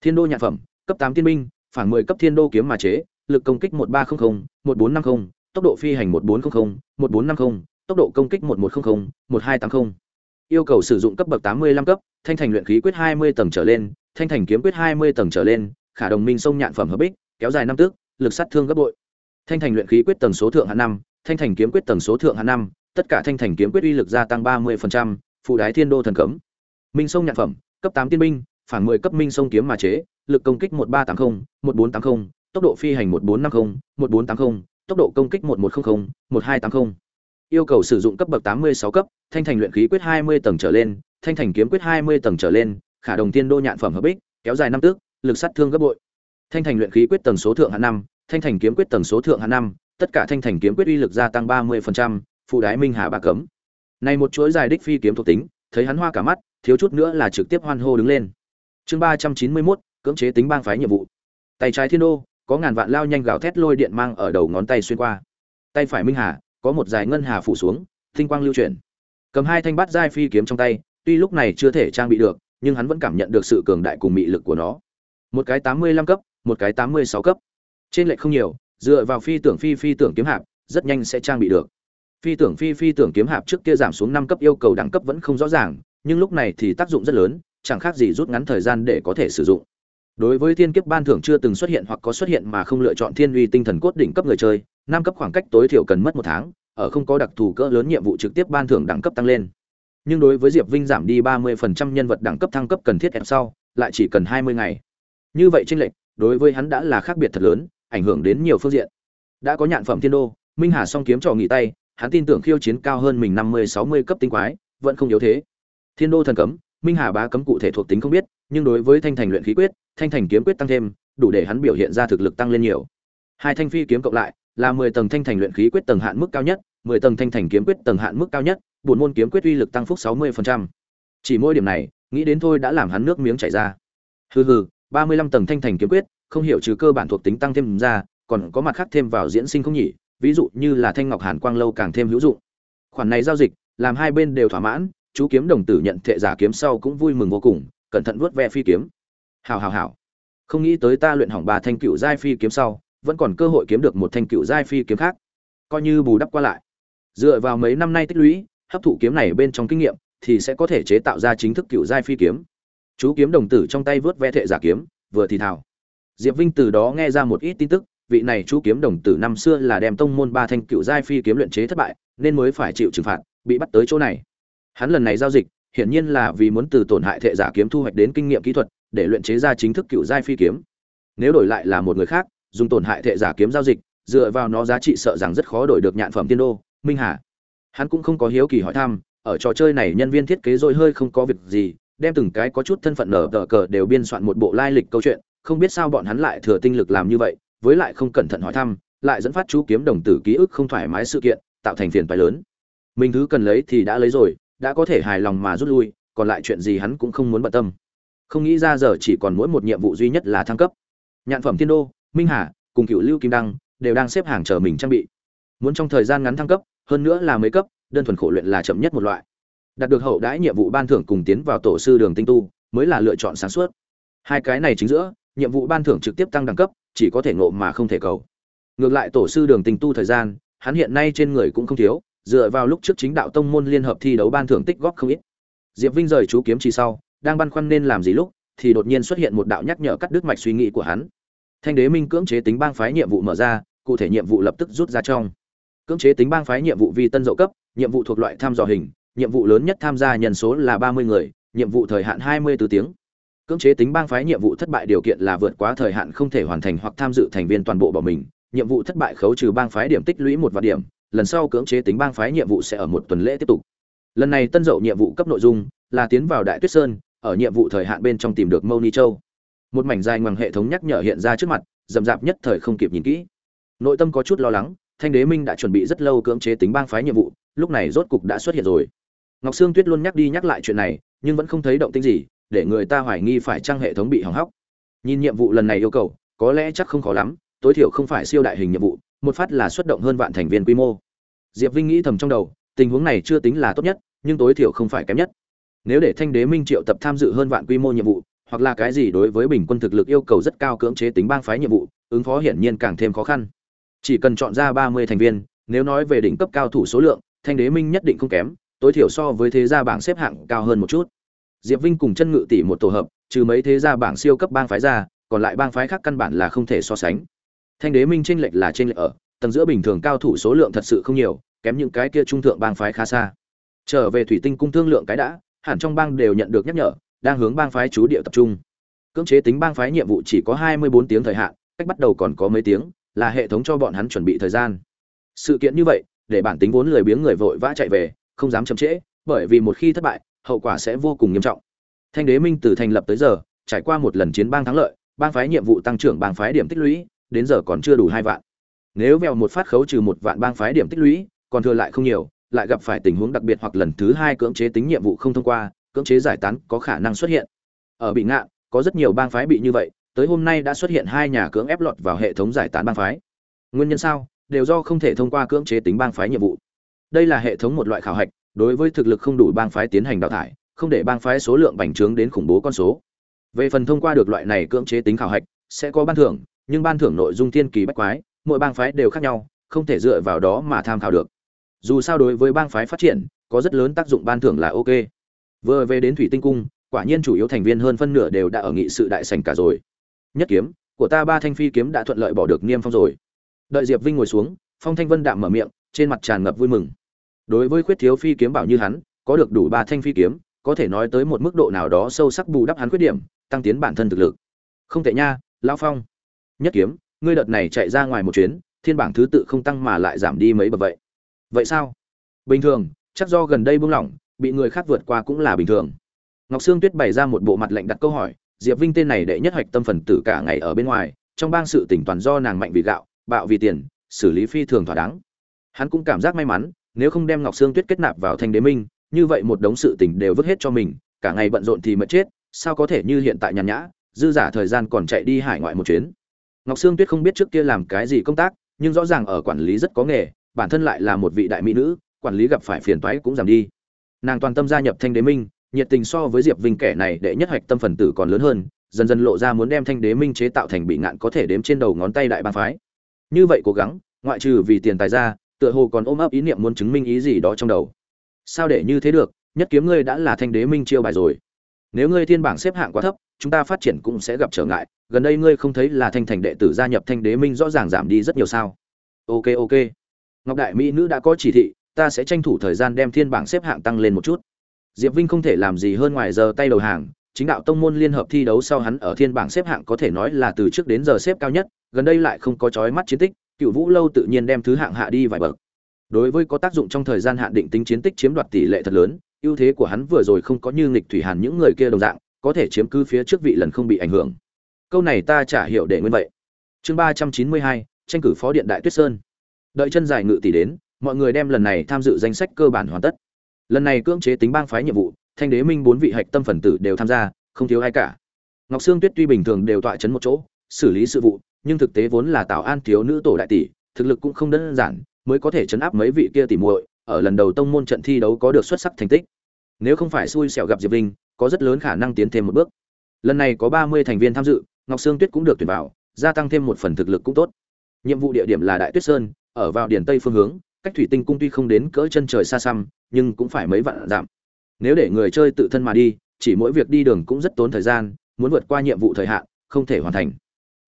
Thiên đô nhạn phẩm, cấp tám tiên minh phản mười cấp thiên đô kiếm mà chế, lực công kích một ba trăm linh một bốn năm mươi tốc độ phi hành một bốn trăm linh một bốn năm mươi tốc độ công kích một một trăm linh một hai tám mươi yêu cầu sử dụng cấp bậc tám mươi lăm cấp, thanh thành luyện khí quyết hai mươi tầng trở lên, thanh thành kiếm quyết hai mươi tầng trở lên, khả đồng minh sông nhạn phẩm hợp bích, kéo dài năm tước, lực sát thương gấp bội. Thanh thành luyện khí quyết tầng số thượng hạ năm, thanh thành kiếm quyết tầng số thượng hạ năm, tất cả thanh thành kiếm quyết uy lực gia tăng ba mươi phụ đái thiên đô thần cấm. Minh sông nhạn phẩm, cấp tám tiên binh, phản mười cấp minh sông kiếm mà chế, lực công kích một ba tám mươi một bốn tám mươi tốc độ phi hành một bốn năm mươi một bốn tám mươi tốc độ công kích một một trăm linh một hai tám mươi yêu cầu sử dụng cấp bậc tám mươi sáu cấp, thanh thành luyện khí quyết hai mươi tầng trở lên, thanh thành kiếm quyết hai mươi tầng trở lên, khả đồng tiên đô nhạn phẩm hợp bích, kéo dài năm tước, lực sát thương gấp bội. Thanh thành luyện khí quyết tầng số thượng hạ năm, thanh thành kiếm quyết tầng số thượng hạ năm, tất cả thanh thành kiếm quyết uy lực gia tăng ba mươi phụ đái minh hà bà cấm. Này một chuỗi dài đích phi kiếm thuộc tính, thấy hắn hoa cả mắt, thiếu chút nữa là trực tiếp hoan hô đứng lên. Chương ba trăm chín mươi mốt, cưỡng chế tính bang phái nhiệm vụ. Tay trái thiên đô, có ngàn vạn lao nhanh gào thét lôi điện mang ở đầu ngón tay xuyên qua. Tay phải minh hà có một dài ngân hà phủ xuống, tinh quang lưu chuyển. Cầm hai thanh bát giai phi kiếm trong tay, tuy lúc này chưa thể trang bị được, nhưng hắn vẫn cảm nhận được sự cường đại cùng mị lực của nó. Một cái tám mươi lăm cấp, một cái tám mươi sáu cấp. Trên lệch không nhiều, dựa vào phi tưởng phi phi tưởng kiếm hạp, rất nhanh sẽ trang bị được. Phi tưởng phi phi tưởng kiếm hạp trước kia giảm xuống năm cấp yêu cầu đẳng cấp vẫn không rõ ràng, nhưng lúc này thì tác dụng rất lớn, chẳng khác gì rút ngắn thời gian để có thể sử dụng đối với thiên kiếp ban thưởng chưa từng xuất hiện hoặc có xuất hiện mà không lựa chọn thiên uy tinh thần cốt đỉnh cấp người chơi, năm cấp khoảng cách tối thiểu cần mất một tháng, ở không có đặc thù cỡ lớn nhiệm vụ trực tiếp ban thưởng đẳng cấp tăng lên. Nhưng đối với diệp vinh giảm đi ba 30% nhân vật đẳng cấp thăng cấp cần thiết ép sau, lại chỉ cần hai mươi ngày. Như vậy tranh lệch, đối với hắn đã là khác biệt thật lớn, ảnh hưởng đến nhiều phương diện. Đã có nhạn phẩm thiên đô, minh hà song kiếm trò nghỉ tay, hắn tin tưởng khiêu chiến cao hơn mình năm mươi, sáu mươi cấp tinh quái, vẫn không yếu thế. Thiên đô thần cấm, minh hà bá cấm cụ thể thuộc tính không biết nhưng đối với thanh thành luyện khí quyết, thanh thành kiếm quyết tăng thêm, đủ để hắn biểu hiện ra thực lực tăng lên nhiều. Hai thanh phi kiếm cộng lại, là mười tầng thanh thành luyện khí quyết tầng hạn mức cao nhất, mười tầng thanh thành kiếm quyết tầng hạn mức cao nhất, buồn môn kiếm quyết uy lực tăng phúc sáu mươi chỉ mỗi điểm này, nghĩ đến thôi đã làm hắn nước miếng chảy ra. Hừ hừ, ba mươi lăm tầng thanh thành kiếm quyết, không hiểu trừ cơ bản thuộc tính tăng thêm ra, còn có mặt khác thêm vào diễn sinh không nhỉ? Ví dụ như là thanh ngọc hàn quang lâu càng thêm hữu dụng. Khoản này giao dịch, làm hai bên đều thỏa mãn, chú kiếm đồng tử nhận thệ giả kiếm sau cũng vui mừng vô cùng cẩn thận vuốt ve phi kiếm. Hào hào hào không nghĩ tới ta luyện hỏng ba thanh cựu giai phi kiếm sau, vẫn còn cơ hội kiếm được một thanh cựu giai phi kiếm khác. Coi như bù đắp qua lại. Dựa vào mấy năm nay tích lũy, hấp thụ kiếm này bên trong kinh nghiệm, thì sẽ có thể chế tạo ra chính thức cựu giai phi kiếm. Chú kiếm đồng tử trong tay vớt ve thệ giả kiếm, vừa thì thào diệp vinh từ đó nghe ra một ít tin tức, vị này chú kiếm đồng tử năm xưa là đem tông môn ba thanh cựu giai phi kiếm luyện chế thất bại, nên mới phải chịu trừng phạt, bị bắt tới chỗ này. Hắn lần này giao dịch hiển nhiên là vì muốn từ tổn hại thệ giả kiếm thu hoạch đến kinh nghiệm kỹ thuật, để luyện chế ra chính thức cựu giai phi kiếm. Nếu đổi lại là một người khác, dùng tổn hại thệ giả kiếm giao dịch, dựa vào nó giá trị sợ rằng rất khó đổi được nhạn phẩm tiên đô, minh hà. Hắn cũng không có hiếu kỳ hỏi thăm, ở trò chơi này nhân viên thiết kế rồi hơi không có việc gì, đem từng cái có chút thân phận nở tờ cờ đều biên soạn một bộ lai lịch câu chuyện, không biết sao bọn hắn lại thừa tinh lực làm như vậy, với lại không cẩn thận hỏi thăm, lại dẫn phát chú kiếm đồng tử ký ức không thoải mái sự kiện, tạo thành phiền phái lớn. Mình thứ cần lấy thì đã lấy rồi đã có thể hài lòng mà rút lui, còn lại chuyện gì hắn cũng không muốn bận tâm. Không nghĩ ra giờ chỉ còn mỗi một nhiệm vụ duy nhất là thăng cấp. Nhạn phẩm thiên đô, minh hà, cùng cựu lưu kim đăng đều đang xếp hàng chờ mình trang bị. Muốn trong thời gian ngắn thăng cấp, hơn nữa là mấy cấp, đơn thuần khổ luyện là chậm nhất một loại. Đạt được hậu đãi nhiệm vụ ban thưởng cùng tiến vào tổ sư đường tinh tu, mới là lựa chọn sáng suốt. Hai cái này chính giữa, nhiệm vụ ban thưởng trực tiếp tăng đẳng cấp, chỉ có thể ngộ mà không thể cầu. Ngược lại tổ sư đường tinh tu thời gian, hắn hiện nay trên người cũng không thiếu dựa vào lúc trước chính đạo tông môn liên hợp thi đấu ban thưởng tích góp không ít. Diệp vinh rời chú kiếm chỉ sau, đang băn khoăn nên làm gì lúc, thì đột nhiên xuất hiện một đạo nhắc nhở cắt đứt mạch suy nghĩ của hắn. Thanh đế minh cưỡng chế tính bang phái nhiệm vụ mở ra, cụ thể nhiệm vụ lập tức rút ra trong. Cưỡng chế tính bang phái nhiệm vụ vi tân dậu cấp, nhiệm vụ thuộc loại tham dò hình, nhiệm vụ lớn nhất tham gia nhân số là ba mươi người, nhiệm vụ thời hạn hai mươi 24 tiếng. Cưỡng chế tính bang phái nhiệm vụ thất bại điều kiện là vượt quá thời hạn không thể hoàn thành hoặc tham dự thành viên toàn bộ bỏ mình, nhiệm vụ thất bại khấu trừ bang phái điểm tích lũy một vạn điểm lần sau cưỡng chế tính bang phái nhiệm vụ sẽ ở một tuần lễ tiếp tục. Lần này tân dậu nhiệm vụ cấp nội dung là tiến vào đại tuyết sơn, ở nhiệm vụ thời hạn bên trong tìm được mâu ni châu. Một mảnh dài ngoằng hệ thống nhắc nhở hiện ra trước mặt, rậm rạp nhất thời không kịp nhìn kỹ. Nội tâm có chút lo lắng, thanh đế minh đã chuẩn bị rất lâu cưỡng chế tính bang phái nhiệm vụ, lúc này rốt cục đã xuất hiện rồi. Ngọc sương tuyết luôn nhắc đi nhắc lại chuyện này, nhưng vẫn không thấy động tĩnh gì, để người ta hoài nghi phải trang hệ thống bị hỏng hóc. Nhìn nhiệm vụ lần này yêu cầu, có lẽ chắc không khó lắm, tối thiểu không phải siêu đại hình nhiệm vụ, một phát là xuất động hơn vạn thành viên quy mô diệp vinh nghĩ thầm trong đầu, tình huống này chưa tính là tốt nhất, nhưng tối thiểu không phải kém nhất. Nếu để thanh đế minh triệu tập tham dự hơn vạn quy mô nhiệm vụ, hoặc là cái gì đối với bình quân thực lực yêu cầu rất cao cưỡng chế tính bang phái nhiệm vụ, ứng phó hiển nhiên càng thêm khó khăn. Chỉ cần chọn ra ba mươi thành viên, nếu nói về đỉnh cấp cao thủ số lượng, thanh đế minh nhất định không kém, tối thiểu so với thế gia bảng xếp hạng cao hơn một chút. Diệp vinh cùng chân ngự tỷ một tổ hợp, trừ mấy thế gia bảng siêu cấp bang phái ra, còn lại bang phái khác căn bản là không thể so sánh. Thanh đế minh tranh lệch là tranh lệch ở, tầng giữa bình thường cao thủ số lượng thật sự không nhiều kém những cái kia trung thượng bang phái khá xa. Trở về thủy tinh cung thương lượng cái đã, hẳn trong bang đều nhận được nhắc nhở, đang hướng bang phái chú địa tập trung. Cưỡng chế tính bang phái nhiệm vụ chỉ có hai mươi bốn tiếng thời hạn, cách bắt đầu còn có mấy tiếng, là hệ thống cho bọn hắn chuẩn bị thời gian. Sự kiện như vậy, để bản tính vốn lười biếng người vội vã chạy về, không dám chậm trễ, bởi vì một khi thất bại, hậu quả sẽ vô cùng nghiêm trọng. Thanh đế minh từ thành lập tới giờ, trải qua một lần chiến bang thắng lợi, bang phái nhiệm vụ tăng trưởng bang phái điểm tích lũy, đến giờ còn chưa đủ hai vạn. Nếu vèo một phát khấu trừ một vạn bang phái điểm tích lũy còn thừa lại không nhiều, lại gặp phải tình huống đặc biệt hoặc lần thứ hai cưỡng chế tính nhiệm vụ không thông qua, cưỡng chế giải tán có khả năng xuất hiện. Ở bị ngạn, có rất nhiều bang phái bị như vậy, tới hôm nay đã xuất hiện hai nhà cưỡng ép lọt vào hệ thống giải tán bang phái. Nguyên nhân sao? Đều do không thể thông qua cưỡng chế tính bang phái nhiệm vụ. Đây là hệ thống một loại khảo hạch, đối với thực lực không đủ bang phái tiến hành đào thải, không để bang phái số lượng bành trướng đến khủng bố con số. Về phần thông qua được loại này cưỡng chế tính khảo hạch, sẽ có ban thưởng, nhưng ban thưởng nội dung thiên kỳ bách quái, mỗi bang phái đều khác nhau, không thể dựa vào đó mà tham khảo được dù sao đối với bang phái phát triển, có rất lớn tác dụng ban thưởng là ok. Vừa về đến thủy tinh cung, quả nhiên chủ yếu thành viên hơn phân nửa đều đã ở nghị sự đại sảnh cả rồi. Nhất kiếm, của ta ba thanh phi kiếm đã thuận lợi bỏ được niêm phong rồi. Đợi diệp vinh ngồi xuống, phong thanh vân đạm mở miệng, trên mặt tràn ngập vui mừng. Đối với khuyết thiếu phi kiếm bảo như hắn, có được đủ ba thanh phi kiếm, có thể nói tới một mức độ nào đó sâu sắc bù đắp hắn khuyết điểm, tăng tiến bản thân thực lực. Không tệ nha, lão phong. Nhất kiếm, ngươi đợt này chạy ra ngoài một chuyến, thiên bảng thứ tự không tăng mà lại giảm đi mấy bậc vậy vậy sao? Bình thường, chắc do gần đây buông lỏng, bị người khác vượt qua cũng là bình thường. Ngọc sương tuyết bày ra một bộ mặt lạnh đặt câu hỏi, diệp vinh tên này đệ nhất hoạch tâm phần tử cả ngày ở bên ngoài, trong bang sự tỉnh toàn do nàng mạnh vì gạo, bạo vì tiền, xử lý phi thường thỏa đáng. Hắn cũng cảm giác may mắn, nếu không đem ngọc sương tuyết kết nạp vào thanh đế minh, như vậy một đống sự tình đều vứt hết cho mình, cả ngày bận rộn thì mất chết, sao có thể như hiện tại nhàn nhã, dư giả thời gian còn chạy đi hải ngoại một chuyến. Ngọc sương tuyết không biết trước kia làm cái gì công tác, nhưng rõ ràng ở quản lý rất có nghề bản thân lại là một vị đại mỹ nữ, quản lý gặp phải phiền toái cũng giảm đi. Nàng toàn tâm gia nhập thanh đế minh, nhiệt tình so với diệp vinh kẻ này đệ nhất hoạch tâm phần tử còn lớn hơn, dần dần lộ ra muốn đem thanh đế minh chế tạo thành bị ngạn có thể đếm trên đầu ngón tay đại bang phái. Như vậy cố gắng, ngoại trừ vì tiền tài ra, tựa hồ còn ôm ấp ý niệm muốn chứng minh ý gì đó trong đầu. Sao để như thế được, nhất kiếm ngươi đã là thanh đế minh chiêu bài rồi. Nếu ngươi thiên bảng xếp hạng quá thấp, chúng ta phát triển cũng sẽ gặp trở ngại, gần đây ngươi không thấy là thanh thành đệ tử gia nhập thanh đế minh rõ ràng giảm đi rất nhiều sao. Ok ok ngọc đại mỹ nữ đã có chỉ thị, ta sẽ tranh thủ thời gian đem thiên bảng xếp hạng tăng lên một chút. Diệp vinh không thể làm gì hơn ngoài giờ tay đầu hàng, chính đạo tông môn liên hợp thi đấu sau hắn ở thiên bảng xếp hạng có thể nói là từ trước đến giờ xếp cao nhất, gần đây lại không có chói mắt chiến tích, cựu vũ lâu tự nhiên đem thứ hạng hạ đi vài bậc. Đối với có tác dụng trong thời gian hạn định tính chiến tích chiếm đoạt tỷ lệ thật lớn, ưu thế của hắn vừa rồi không có như nghịch thủy hàn những người kia đồng dạng, có thể chiếm cứ phía trước vị lần không bị ảnh hưởng. Câu này ta trả hiểu để nguyên vậy. Chương ba trăm chín mươi hai, tranh cử phó điện đại tuyết sơn đợi chân dài ngự tỷ đến, mọi người đem lần này tham dự danh sách cơ bản hoàn tất. Lần này cưỡng chế tính bang phái nhiệm vụ, thanh đế minh bốn vị hạch tâm phần tử đều tham gia, không thiếu ai cả. Ngọc sương tuyết tuy bình thường đều tọa chấn một chỗ, xử lý sự vụ, nhưng thực tế vốn là tạo an thiếu nữ tổ đại tỷ, thực lực cũng không đơn giản, mới có thể chấn áp mấy vị kia tỷ muội, ở lần đầu tông môn trận thi đấu có được xuất sắc thành tích. Nếu không phải xui xẻo gặp diệp vinh có rất lớn khả năng tiến thêm một bước. Lần này có ba mươi thành viên tham dự, ngọc sương tuyết cũng được tuyển vào, gia tăng thêm một phần thực lực cũng tốt. Nhiệm vụ địa điểm là đại tuyết sơn ở vào điển tây phương hướng, cách thủy tinh cung tuy không đến cỡ chân trời xa xăm, nhưng cũng phải mấy vạn giảm nếu để người chơi tự thân mà đi, chỉ mỗi việc đi đường cũng rất tốn thời gian, muốn vượt qua nhiệm vụ thời hạn, không thể hoàn thành.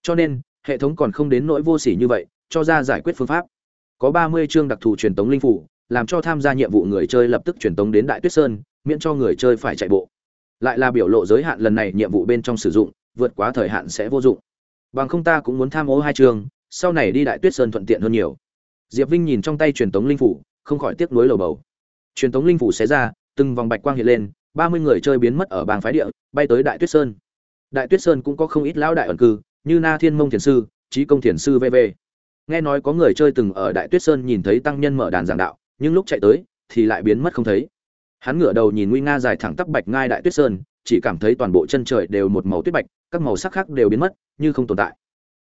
Cho nên, hệ thống còn không đến nỗi vô sỉ như vậy, cho ra giải quyết phương pháp. Có ba mươi chương đặc thù truyền tống linh phủ, làm cho tham gia nhiệm vụ người chơi lập tức truyền tống đến đại tuyết sơn, miễn cho người chơi phải chạy bộ. Lại là biểu lộ giới hạn lần này nhiệm vụ bên trong sử dụng, vượt quá thời hạn sẽ vô dụng. Bằng không ta cũng muốn tham ô hai chương, sau này đi đại tuyết sơn thuận tiện hơn nhiều diệp vinh nhìn trong tay truyền tống linh phủ, không khỏi tiếc nuối lầu bầu. Truyền tống linh phủ xé ra, từng vòng bạch quang hiện lên, ba mươi người chơi biến mất ở bang phái địa, bay tới đại tuyết sơn. Đại tuyết sơn cũng có không ít lão đại ẩn cư, như na thiên mông thiền sư trí công thiền sư vv nghe nói có người chơi từng ở đại tuyết sơn nhìn thấy tăng nhân mở đàn giảng đạo, nhưng lúc chạy tới, thì lại biến mất không thấy. Hắn ngửa đầu nhìn nguy nga dài thẳng tắp bạch ngai đại tuyết sơn, chỉ cảm thấy toàn bộ chân trời đều một màu tuyết bạch, các màu sắc khác đều biến mất, như không tồn tại.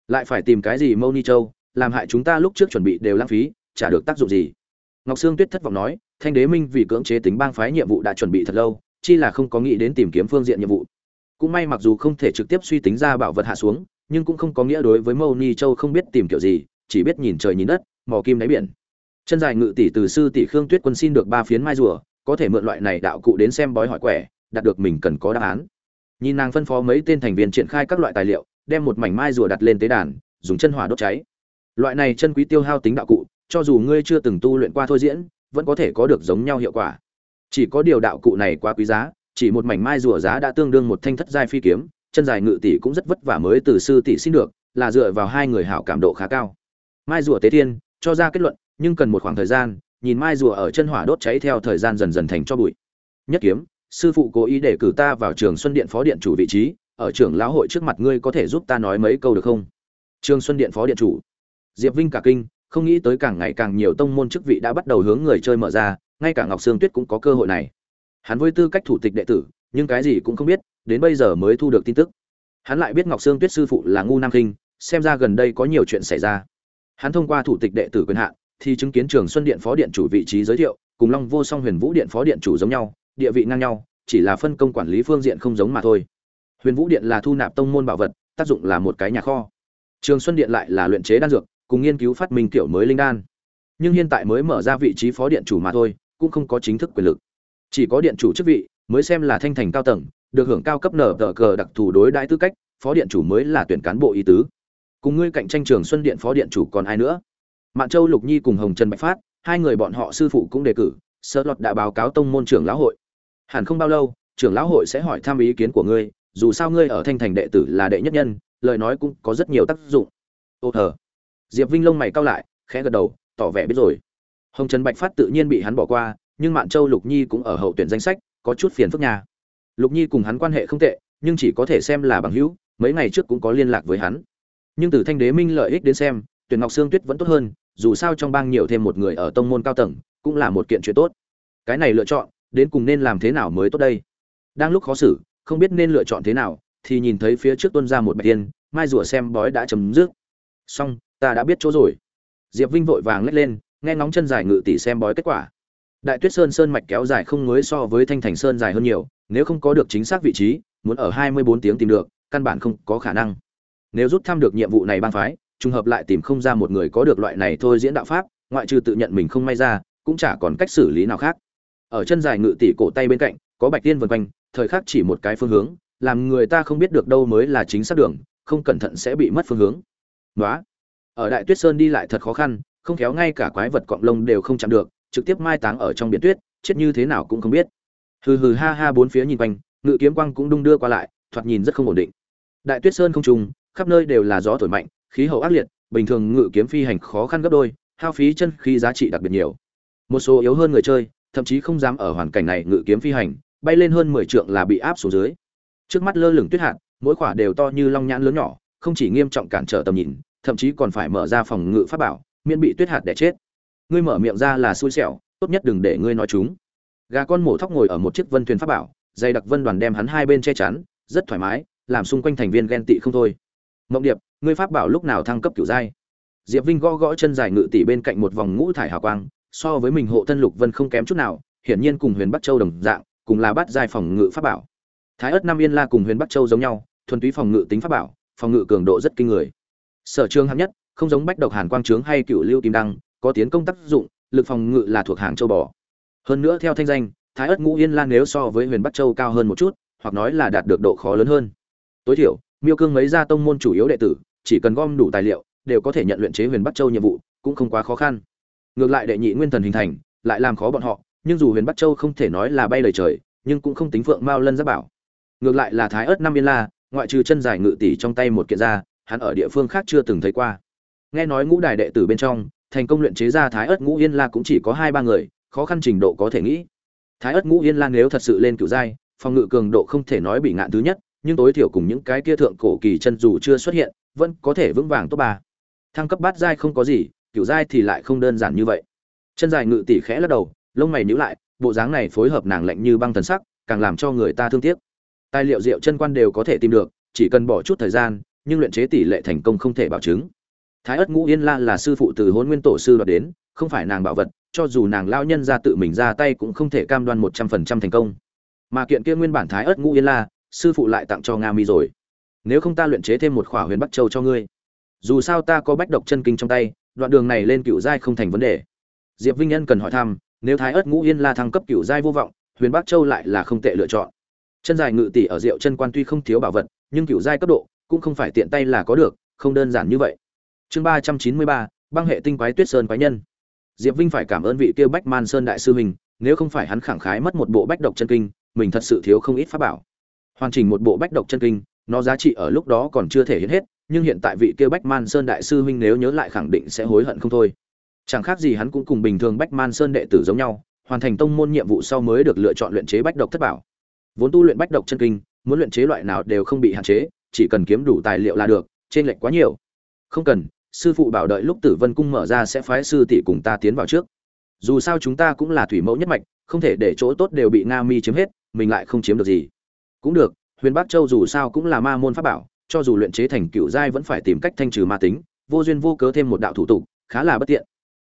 Lại phải tìm cái gì mâu ni châu? Làm hại chúng ta lúc trước chuẩn bị đều lãng phí, chả được tác dụng gì. Ngọc sương tuyết thất vọng nói, thanh đế minh vì cưỡng chế tính bang phái nhiệm vụ đã chuẩn bị thật lâu, chi là không có nghĩ đến tìm kiếm phương diện nhiệm vụ. Cũng may mặc dù không thể trực tiếp suy tính ra bảo vật hạ xuống, nhưng cũng không có nghĩa đối với mâu ni châu không biết tìm kiểu gì, chỉ biết nhìn trời nhìn đất, mò kim đáy biển. Chân dài ngự tỷ từ sư tỷ khương tuyết quân xin được ba phiến mai rùa, có thể mượn loại này đạo cụ đến xem bói hỏi quẻ, đạt được mình cần có đáp án. Nhìn nàng phân phó mấy tên thành viên triển khai các loại tài liệu, đem một mảnh mai rùa đặt lên tế đàn, dùng chân hỏa đốt cháy loại này chân quý tiêu hao tính đạo cụ, cho dù ngươi chưa từng tu luyện qua thôi diễn, vẫn có thể có được giống nhau hiệu quả. Chỉ có điều đạo cụ này quá quý giá, chỉ một mảnh mai rùa giá đã tương đương một thanh thất giai phi kiếm, chân dài ngự tỷ cũng rất vất vả mới từ sư tỷ xin được, là dựa vào hai người hảo cảm độ khá cao. Mai rùa tế thiên, cho ra kết luận, nhưng cần một khoảng thời gian, nhìn mai rùa ở chân hỏa đốt cháy theo thời gian dần dần thành cho bụi. Nhất kiếm, sư phụ cố ý để cử ta vào trường xuân điện phó điện chủ vị trí, ở trưởng lão hội trước mặt ngươi có thể giúp ta nói mấy câu được không? Trường xuân điện phó điện chủ diệp vinh cả kinh, không nghĩ tới càng ngày càng nhiều tông môn chức vị đã bắt đầu hướng người chơi mở ra, ngay cả ngọc sương tuyết cũng có cơ hội này. Hắn với tư cách thủ tịch đệ tử, nhưng cái gì cũng không biết, đến bây giờ mới thu được tin tức. Hắn lại biết ngọc sương tuyết sư phụ là ngu nam kinh, xem ra gần đây có nhiều chuyện xảy ra. Hắn thông qua thủ tịch đệ tử quyền hạn thì chứng kiến trường xuân điện phó điện chủ vị trí giới thiệu, cùng long vô song huyền vũ điện phó điện chủ giống nhau, địa vị ngang nhau, chỉ là phân công quản lý phương diện không giống mà thôi. Huyền vũ điện là thu nạp tông môn bảo vật, tác dụng là một cái nhà kho. Trường xuân điện lại là luyện chế đan dược cùng nghiên cứu phát minh kiểu mới linh đan. Nhưng hiện tại mới mở ra vị trí phó điện chủ mà thôi, cũng không có chính thức quyền lực. Chỉ có điện chủ chức vị, mới xem là thanh thành cao tầng, được hưởng cao cấp nở tờ cờ đặc thù đối đãi tư cách, phó điện chủ mới là tuyển cán bộ ý tứ. Cùng ngươi cạnh tranh trường xuân điện phó điện chủ còn ai nữa? Mạn châu, lục nhi cùng hồng trần bạch phát, hai người bọn họ sư phụ cũng đề cử, sơ lọt đã báo cáo tông môn trưởng lão hội. Hẳn không bao lâu, trưởng lão hội sẽ hỏi thăm ý kiến của ngươi, dù sao ngươi ở thanh thành đệ tử là đệ nhất nhân, lời nói cũng có rất nhiều tác dụng. Ô thờ diệp vinh lông mày cao lại, khẽ gật đầu, tỏ vẻ biết rồi. Hồng trần bạch phát tự nhiên bị hắn bỏ qua, nhưng mạn châu lục nhi cũng ở hậu tuyển danh sách, có chút phiền phức nhà lục nhi cùng hắn quan hệ không tệ, nhưng chỉ có thể xem là bằng hữu, mấy ngày trước cũng có liên lạc với hắn. Nhưng từ thanh đế minh lợi ích đến xem, tuyển ngọc sương tuyết vẫn tốt hơn, dù sao trong bang nhiều thêm một người ở tông môn cao tầng, cũng là một kiện chuyện tốt. Cái này lựa chọn, đến cùng nên làm thế nào mới tốt đây? Đang lúc khó xử, không biết nên lựa chọn thế nào, thì nhìn thấy phía trước tuân ra một bạch tiên, mai rùa xem bói đã chấm dứt. Xong ta đã biết chỗ rồi. Diệp vinh vội vàng lết lên, nghe ngóng chân dài ngự tỷ xem bói kết quả. Đại tuyết sơn sơn mạch kéo dài không mới so với thanh thành sơn dài hơn nhiều, nếu không có được chính xác vị trí, muốn ở hai mươi bốn tiếng tìm được, căn bản không có khả năng. Nếu rút thăm được nhiệm vụ này ban phái, trùng hợp lại tìm không ra một người có được loại này thôi diễn đạo pháp, ngoại trừ tự nhận mình không may ra, cũng chả còn cách xử lý nào khác. Ở chân dài ngự tỷ cổ tay bên cạnh, có bạch tiên vân quanh, thời khắc chỉ một cái phương hướng, làm người ta không biết được đâu mới là chính xác đường, không cẩn thận sẽ bị mất phương hướng. Đó ở đại tuyết sơn đi lại thật khó khăn, không khéo ngay cả quái vật cọng lông đều không chạm được, trực tiếp mai táng ở trong biển tuyết, chết như thế nào cũng không biết. Hừ hừ ha ha bốn phía nhìn quanh, ngự kiếm quang cũng đung đưa qua lại, thoạt nhìn rất không ổn định. Đại tuyết sơn không trùng, khắp nơi đều là gió thổi mạnh, khí hậu ác liệt, bình thường ngự kiếm phi hành khó khăn gấp đôi, hao phí chân khí giá trị đặc biệt nhiều. Một số yếu hơn người chơi, thậm chí không dám ở hoàn cảnh này ngự kiếm phi hành, bay lên hơn mười trượng là bị áp xuống dưới. Trước mắt lơ lửng tuyết hạt, mỗi quả đều to như long nhãn lớn nhỏ, không chỉ nghiêm trọng cản trở tầm nhìn thậm chí còn phải mở ra phòng ngự pháp bảo, miễn bị tuyết hạt đẻ chết. Ngươi mở miệng ra là xui xẻo, tốt nhất đừng để ngươi nói chúng. Gà con mổ thóc ngồi ở một chiếc vân thuyền pháp bảo, dày đặc vân đoàn đem hắn hai bên che chắn, rất thoải mái, làm xung quanh thành viên ghen tị không thôi. Mộng điệp, ngươi pháp bảo lúc nào thăng cấp kiểu giai? Diệp vinh gõ gõ chân dài ngự tỷ bên cạnh một vòng ngũ thải hào quang, so với mình hộ thân lục vân không kém chút nào, hiển nhiên cùng huyền bắc châu đồng dạng, cùng là bát giai phòng ngự pháp bảo. Thái ất nam yên la cùng huyền bắc châu giống nhau, thuần túy phòng ngự tính pháp bảo, phòng ngự cường độ rất kinh người sở trường hạng nhất, không giống bách độc hàn quang trướng hay cựu lưu kim đăng, có tiến công tác dụng, lực phòng ngự là thuộc hàng châu bò. Hơn nữa theo thanh danh, thái ất ngũ yên lan nếu so với huyền bắc châu cao hơn một chút, hoặc nói là đạt được độ khó lớn hơn. Tối thiểu, miêu cương mấy gia tông môn chủ yếu đệ tử, chỉ cần gom đủ tài liệu, đều có thể nhận luyện chế huyền bắc châu nhiệm vụ, cũng không quá khó khăn. Ngược lại đệ nhị nguyên thần hình thành, lại làm khó bọn họ, nhưng dù huyền bắc châu không thể nói là bay lời trời, nhưng cũng không tính phượng mao lân giáp bảo. Ngược lại là thái ớt năm yên la, ngoại trừ chân giải ngự tỷ trong tay một kiện ra hắn ở địa phương khác chưa từng thấy qua. Nghe nói ngũ đài đệ tử bên trong, thành công luyện chế ra thái ớt ngũ yên la cũng chỉ có hai ba người, khó khăn trình độ có thể nghĩ. Thái ất ngũ yên lan nếu thật sự lên cựu giai, phòng ngự cường độ không thể nói bị ngạn thứ nhất, nhưng tối thiểu cùng những cái kia thượng cổ kỳ chân dù chưa xuất hiện, vẫn có thể vững vàng top ba. Thăng cấp bát giai không có gì cựu giai thì lại không đơn giản như vậy. Chân dài ngự tỷ khẽ lắc đầu, lông mày nhíu lại, bộ dáng này phối hợp nàng lạnh như băng thần sắc, càng làm cho người ta thương tiếc. Tài liệu rượu chân quan đều có thể tìm được, chỉ cần bỏ chút thời gian nhưng luyện chế tỷ lệ thành công không thể bảo chứng. Thái ất ngũ yên la là sư phụ từ hôn nguyên tổ sư đoạt đến, không phải nàng bảo vật, cho dù nàng lao nhân ra tự mình ra tay cũng không thể cam đoan một trăm phần trăm thành công. Mà kiện kia nguyên bản thái ất ngũ yên la, sư phụ lại tặng cho nga mi rồi. Nếu không ta luyện chế thêm một khỏa huyền bắc châu cho ngươi. Dù sao ta có bách độc chân kinh trong tay, đoạn đường này lên cựu giai không thành vấn đề. Diệp vinh nhân cần hỏi thăm, nếu thái ất ngũ yên la thăng cấp cựu giai vô vọng, huyền bắc châu lại là không tệ lựa chọn. Chân dài ngự tỷ ở rượu chân quan tuy không thiếu bảo vật, nhưng cựu giai cấp độ cũng không phải tiện tay là có được, không đơn giản như vậy. Chương ba trăm chín mươi ba, băng hệ tinh quái tuyết sơn quái nhân. Diệp vinh phải cảm ơn vị kia bách man sơn đại sư mình, nếu không phải hắn khẳng khái mất một bộ bách độc chân kinh, mình thật sự thiếu không ít pháp bảo. Hoàn chỉnh một bộ bách độc chân kinh, nó giá trị ở lúc đó còn chưa thể hiện hết, nhưng hiện tại vị kia bách man sơn đại sư huynh nếu nhớ lại khẳng định sẽ hối hận không thôi. Chẳng khác gì hắn cũng cùng bình thường bách man sơn đệ tử giống nhau, hoàn thành tông môn nhiệm vụ sau mới được lựa chọn luyện chế bách độc thất bảo. Vốn tu luyện bách độc chân kinh, muốn luyện chế loại nào đều không bị hạn chế chỉ cần kiếm đủ tài liệu là được, trên lệch quá nhiều. Không cần, sư phụ bảo đợi lúc tử vân cung mở ra sẽ phái sư tỷ cùng ta tiến vào trước. Dù sao chúng ta cũng là thủy mẫu nhất mạch, không thể để chỗ tốt đều bị nga mi chiếm hết, mình lại không chiếm được gì. Cũng được, huyền bắc châu dù sao cũng là ma môn pháp bảo, cho dù luyện chế thành cựu giai vẫn phải tìm cách thanh trừ ma tính, vô duyên vô cớ thêm một đạo thủ tục, khá là bất tiện.